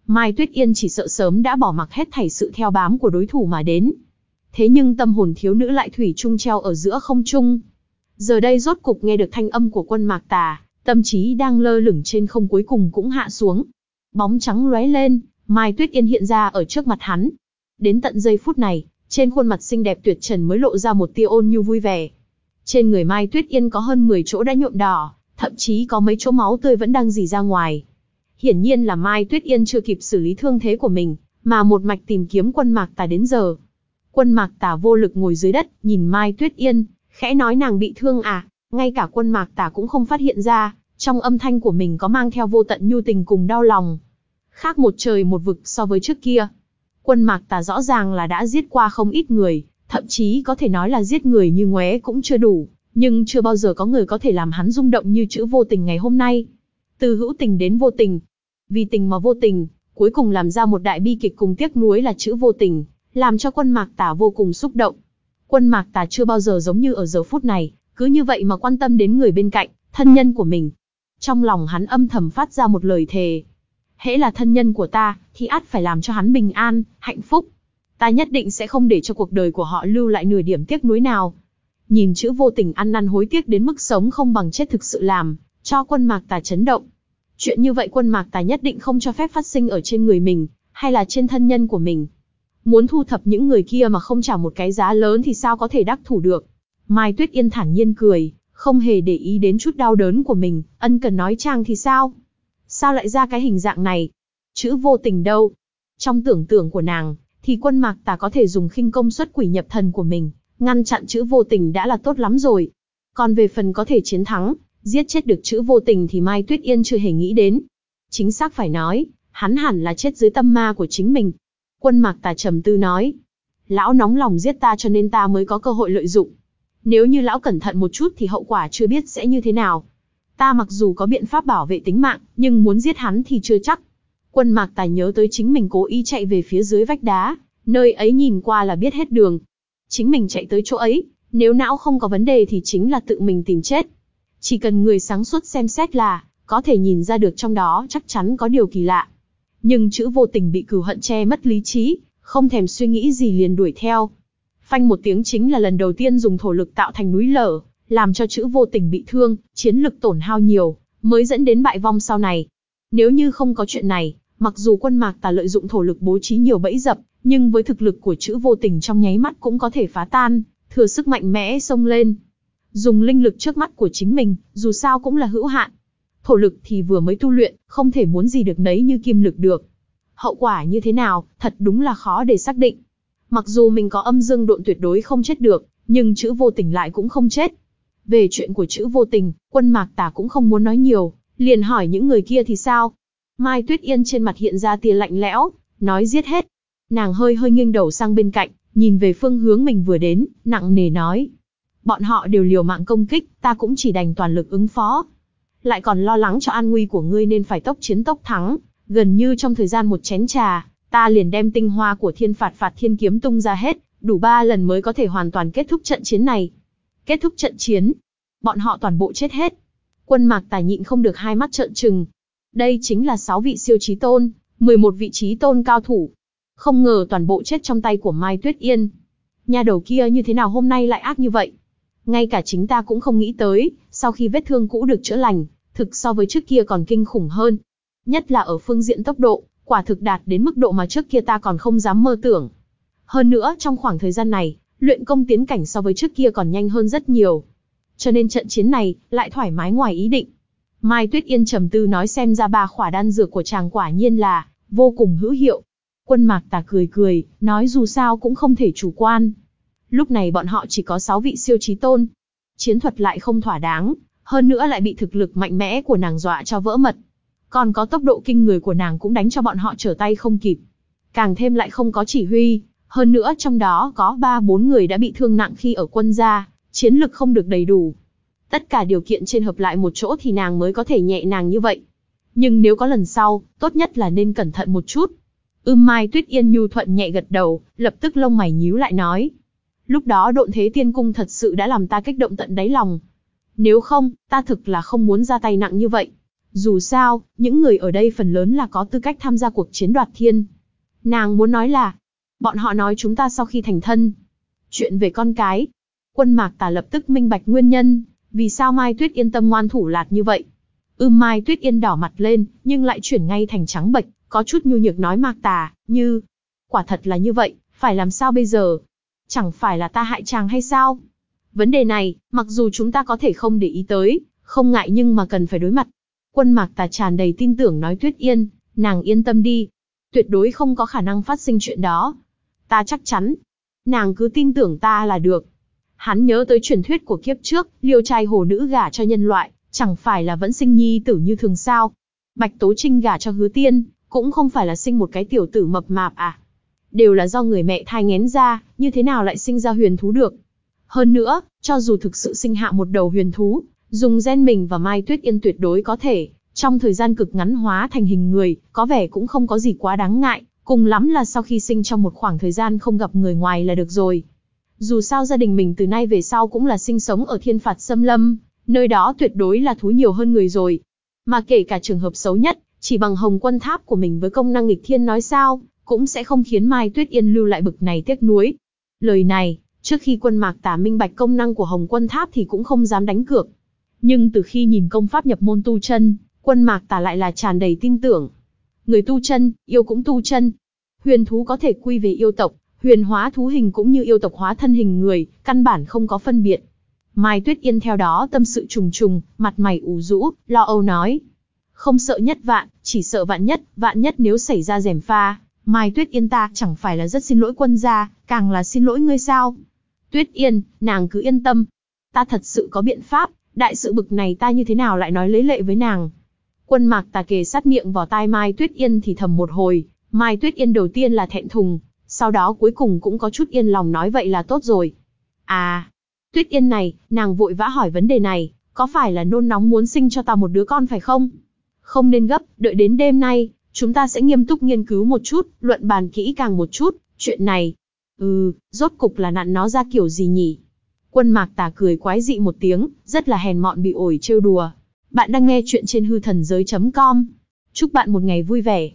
Mai Tuyết Yên chỉ sợ sớm đã bỏ mặc hết thảy sự theo bám của đối thủ mà đến, Thế nhưng tâm hồn thiếu nữ lại thủy chung treo ở giữa không trung. Giờ đây rốt cục nghe được thanh âm của quân mạc tà, tâm trí đang lơ lửng trên không cuối cùng cũng hạ xuống. Bóng trắng lóe lên, Mai Tuyết Yên hiện ra ở trước mặt hắn. Đến tận giây phút này, trên khuôn mặt xinh đẹp tuyệt trần mới lộ ra một tia ôn nhu vui vẻ. Trên người Mai Tuyết Yên có hơn 10 chỗ đã nhuộm đỏ, thậm chí có mấy chỗ máu tươi vẫn đang dì ra ngoài. Hiển nhiên là Mai Tuyết Yên chưa kịp xử lý thương thế của mình, mà một mạch tìm kiếm quân mạc tà đến giờ. Quân mạc tả vô lực ngồi dưới đất, nhìn Mai Tuyết Yên, khẽ nói nàng bị thương à, ngay cả quân mạc tả cũng không phát hiện ra, trong âm thanh của mình có mang theo vô tận nhu tình cùng đau lòng. Khác một trời một vực so với trước kia. Quân mạc tả rõ ràng là đã giết qua không ít người, thậm chí có thể nói là giết người như ngoé cũng chưa đủ, nhưng chưa bao giờ có người có thể làm hắn rung động như chữ vô tình ngày hôm nay. Từ hữu tình đến vô tình. Vì tình mà vô tình, cuối cùng làm ra một đại bi kịch cùng tiếc nuối là chữ vô tình, làm cho quân mạc tả vô cùng xúc động. Quân mạc tả chưa bao giờ giống như ở giờ phút này, cứ như vậy mà quan tâm đến người bên cạnh, thân nhân của mình. Trong lòng hắn âm thầm phát ra một lời thề. Hễ là thân nhân của ta, thì át phải làm cho hắn bình an, hạnh phúc. Ta nhất định sẽ không để cho cuộc đời của họ lưu lại nửa điểm tiếc nuối nào. Nhìn chữ vô tình ăn năn hối tiếc đến mức sống không bằng chết thực sự làm, cho quân mạc tà chấn động. Chuyện như vậy quân mạc tà nhất định không cho phép phát sinh ở trên người mình, hay là trên thân nhân của mình. Muốn thu thập những người kia mà không trả một cái giá lớn thì sao có thể đắc thủ được. Mai Tuyết Yên thản nhiên cười, không hề để ý đến chút đau đớn của mình, ân cần nói trang thì sao? Sao lại ra cái hình dạng này? Chữ vô tình đâu? Trong tưởng tượng của nàng, thì quân mạc tà có thể dùng khinh công xuất quỷ nhập thần của mình, ngăn chặn chữ vô tình đã là tốt lắm rồi. Còn về phần có thể chiến thắng, giết chết được chữ vô tình thì Mai Tuyết Yên chưa hề nghĩ đến. Chính xác phải nói, hắn hẳn là chết dưới tâm ma của chính mình. Quân mạc tà trầm tư nói, lão nóng lòng giết ta cho nên ta mới có cơ hội lợi dụng. Nếu như lão cẩn thận một chút thì hậu quả chưa biết sẽ như thế nào. Ta mặc dù có biện pháp bảo vệ tính mạng, nhưng muốn giết hắn thì chưa chắc. Quân mạc tài nhớ tới chính mình cố ý chạy về phía dưới vách đá, nơi ấy nhìn qua là biết hết đường. Chính mình chạy tới chỗ ấy, nếu não không có vấn đề thì chính là tự mình tìm chết. Chỉ cần người sáng suốt xem xét là, có thể nhìn ra được trong đó chắc chắn có điều kỳ lạ. Nhưng chữ vô tình bị cửu hận che mất lý trí, không thèm suy nghĩ gì liền đuổi theo. Phanh một tiếng chính là lần đầu tiên dùng thổ lực tạo thành núi lở, làm cho chữ vô tình bị thương, chiến lực tổn hao nhiều, mới dẫn đến bại vong sau này. Nếu như không có chuyện này, mặc dù quân mạc tà lợi dụng thổ lực bố trí nhiều bẫy dập, nhưng với thực lực của chữ vô tình trong nháy mắt cũng có thể phá tan, thừa sức mạnh mẽ xông lên. Dùng linh lực trước mắt của chính mình, dù sao cũng là hữu hạn. Thổ lực thì vừa mới tu luyện, không thể muốn gì được nấy như kim lực được. Hậu quả như thế nào, thật đúng là khó để xác định. Mặc dù mình có âm dương độn tuyệt đối không chết được, nhưng chữ vô tình lại cũng không chết. Về chuyện của chữ vô tình, quân mạc tà cũng không muốn nói nhiều, liền hỏi những người kia thì sao. Mai Tuyết Yên trên mặt hiện ra tia lạnh lẽo, nói giết hết. Nàng hơi hơi nghiêng đầu sang bên cạnh, nhìn về phương hướng mình vừa đến, nặng nề nói. Bọn họ đều liều mạng công kích, ta cũng chỉ đành toàn lực ứng phó. Lại còn lo lắng cho an nguy của ngươi nên phải tốc chiến tốc thắng, gần như trong thời gian một chén trà, ta liền đem tinh hoa của thiên phạt phạt thiên kiếm tung ra hết, đủ ba lần mới có thể hoàn toàn kết thúc trận chiến này. Kết thúc trận chiến, bọn họ toàn bộ chết hết. Quân mạc tài nhịn không được hai mắt trợn trừng. Đây chính là sáu vị siêu trí tôn, 11 vị trí tôn cao thủ. Không ngờ toàn bộ chết trong tay của Mai Tuyết Yên. Nhà đầu kia như thế nào hôm nay lại ác như vậy? Ngay cả chính ta cũng không nghĩ tới, sau khi vết thương cũ được chữa lành, thực so với trước kia còn kinh khủng hơn. Nhất là ở phương diện tốc độ, quả thực đạt đến mức độ mà trước kia ta còn không dám mơ tưởng. Hơn nữa, trong khoảng thời gian này, luyện công tiến cảnh so với trước kia còn nhanh hơn rất nhiều. Cho nên trận chiến này, lại thoải mái ngoài ý định. Mai Tuyết Yên trầm tư nói xem ra ba khỏa đan dược của chàng quả nhiên là, vô cùng hữu hiệu. Quân mạc tà cười cười, nói dù sao cũng không thể chủ quan. Lúc này bọn họ chỉ có 6 vị siêu trí tôn. Chiến thuật lại không thỏa đáng, hơn nữa lại bị thực lực mạnh mẽ của nàng dọa cho vỡ mật. Còn có tốc độ kinh người của nàng cũng đánh cho bọn họ trở tay không kịp. Càng thêm lại không có chỉ huy, hơn nữa trong đó có 3-4 người đã bị thương nặng khi ở quân gia, chiến lực không được đầy đủ. Tất cả điều kiện trên hợp lại một chỗ thì nàng mới có thể nhẹ nàng như vậy. Nhưng nếu có lần sau, tốt nhất là nên cẩn thận một chút. Ưm Mai Tuyết Yên nhu thuận nhẹ gật đầu, lập tức lông mày nhíu lại nói. Lúc đó độn thế tiên cung thật sự đã làm ta kích động tận đáy lòng. Nếu không, ta thực là không muốn ra tay nặng như vậy. Dù sao, những người ở đây phần lớn là có tư cách tham gia cuộc chiến đoạt thiên. Nàng muốn nói là, bọn họ nói chúng ta sau khi thành thân. Chuyện về con cái. Quân mạc tà lập tức minh bạch nguyên nhân, vì sao Mai Tuyết Yên tâm ngoan thủ lạt như vậy. Ưm Mai Tuyết Yên đỏ mặt lên, nhưng lại chuyển ngay thành trắng bệch, có chút nhu nhược nói mạc tà, như, quả thật là như vậy, phải làm sao bây giờ? Chẳng phải là ta hại chàng hay sao? Vấn đề này, mặc dù chúng ta có thể không để ý tới, không ngại nhưng mà cần phải đối mặt. Quân mạc tà tràn đầy tin tưởng nói Tuyết Yên, nàng yên tâm đi. Tuyệt đối không có khả năng phát sinh chuyện đó. Ta chắc chắn. Nàng cứ tin tưởng ta là được. Hắn nhớ tới truyền thuyết của kiếp trước, liêu trai hồ nữ gả cho nhân loại, chẳng phải là vẫn sinh nhi tử như thường sao. Bạch Tố Trinh gả cho hứa tiên, cũng không phải là sinh một cái tiểu tử mập mạp à. Đều là do người mẹ thai ngén ra, như thế nào lại sinh ra huyền thú được. Hơn nữa, cho dù thực sự sinh hạ một đầu huyền thú, dùng gen mình và Mai Tuyết Yên tuyệt đối có thể, trong thời gian cực ngắn hóa thành hình người, có vẻ cũng không có gì quá đáng ngại, cùng lắm là sau khi sinh trong một khoảng thời gian không gặp người ngoài là được rồi. Dù sao gia đình mình từ nay về sau cũng là sinh sống ở thiên phạt xâm lâm, nơi đó tuyệt đối là thú nhiều hơn người rồi. Mà kể cả trường hợp xấu nhất, chỉ bằng hồng quân tháp của mình với công năng nghịch thiên nói sao, cũng sẽ không khiến Mai Tuyết Yên lưu lại bực này tiếc nuối. Lời này, trước khi quân mạc tả minh bạch công năng của hồng quân tháp thì cũng không dám đánh cược. Nhưng từ khi nhìn công pháp nhập môn tu chân, quân mạc tả lại là tràn đầy tin tưởng. Người tu chân, yêu cũng tu chân. Huyền thú có thể quy về yêu tộc, huyền hóa thú hình cũng như yêu tộc hóa thân hình người, căn bản không có phân biệt. Mai Tuyết Yên theo đó tâm sự trùng trùng, mặt mày ủ rũ, lo âu nói. Không sợ nhất vạn, chỉ sợ vạn nhất, vạn nhất nếu xảy ra rèm pha, Mai Tuyết Yên ta chẳng phải là rất xin lỗi quân gia, càng là xin lỗi ngươi sao. Tuyết Yên, nàng cứ yên tâm. Ta thật sự có biện pháp, đại sự bực này ta như thế nào lại nói lấy lệ với nàng. Quân mạc tà kề sát miệng vào tai Mai Tuyết Yên thì thầm một hồi, Mai Tuyết Yên đầu tiên là thẹn thùng, sau đó cuối cùng cũng có chút yên lòng nói vậy là tốt rồi. À, Tuyết Yên này, nàng vội vã hỏi vấn đề này, có phải là nôn nóng muốn sinh cho ta một đứa con phải không? Không nên gấp, đợi đến đêm nay, chúng ta sẽ nghiêm túc nghiên cứu một chút, luận bàn kỹ càng một chút, chuyện này. Ừ, rốt cục là nặn nó ra kiểu gì nhỉ? Quân mạc tà cười quái dị một tiếng, rất là hèn mọn bị ổi trêu đùa. Bạn đang nghe chuyện trên hư thần giới.com. Chúc bạn một ngày vui vẻ.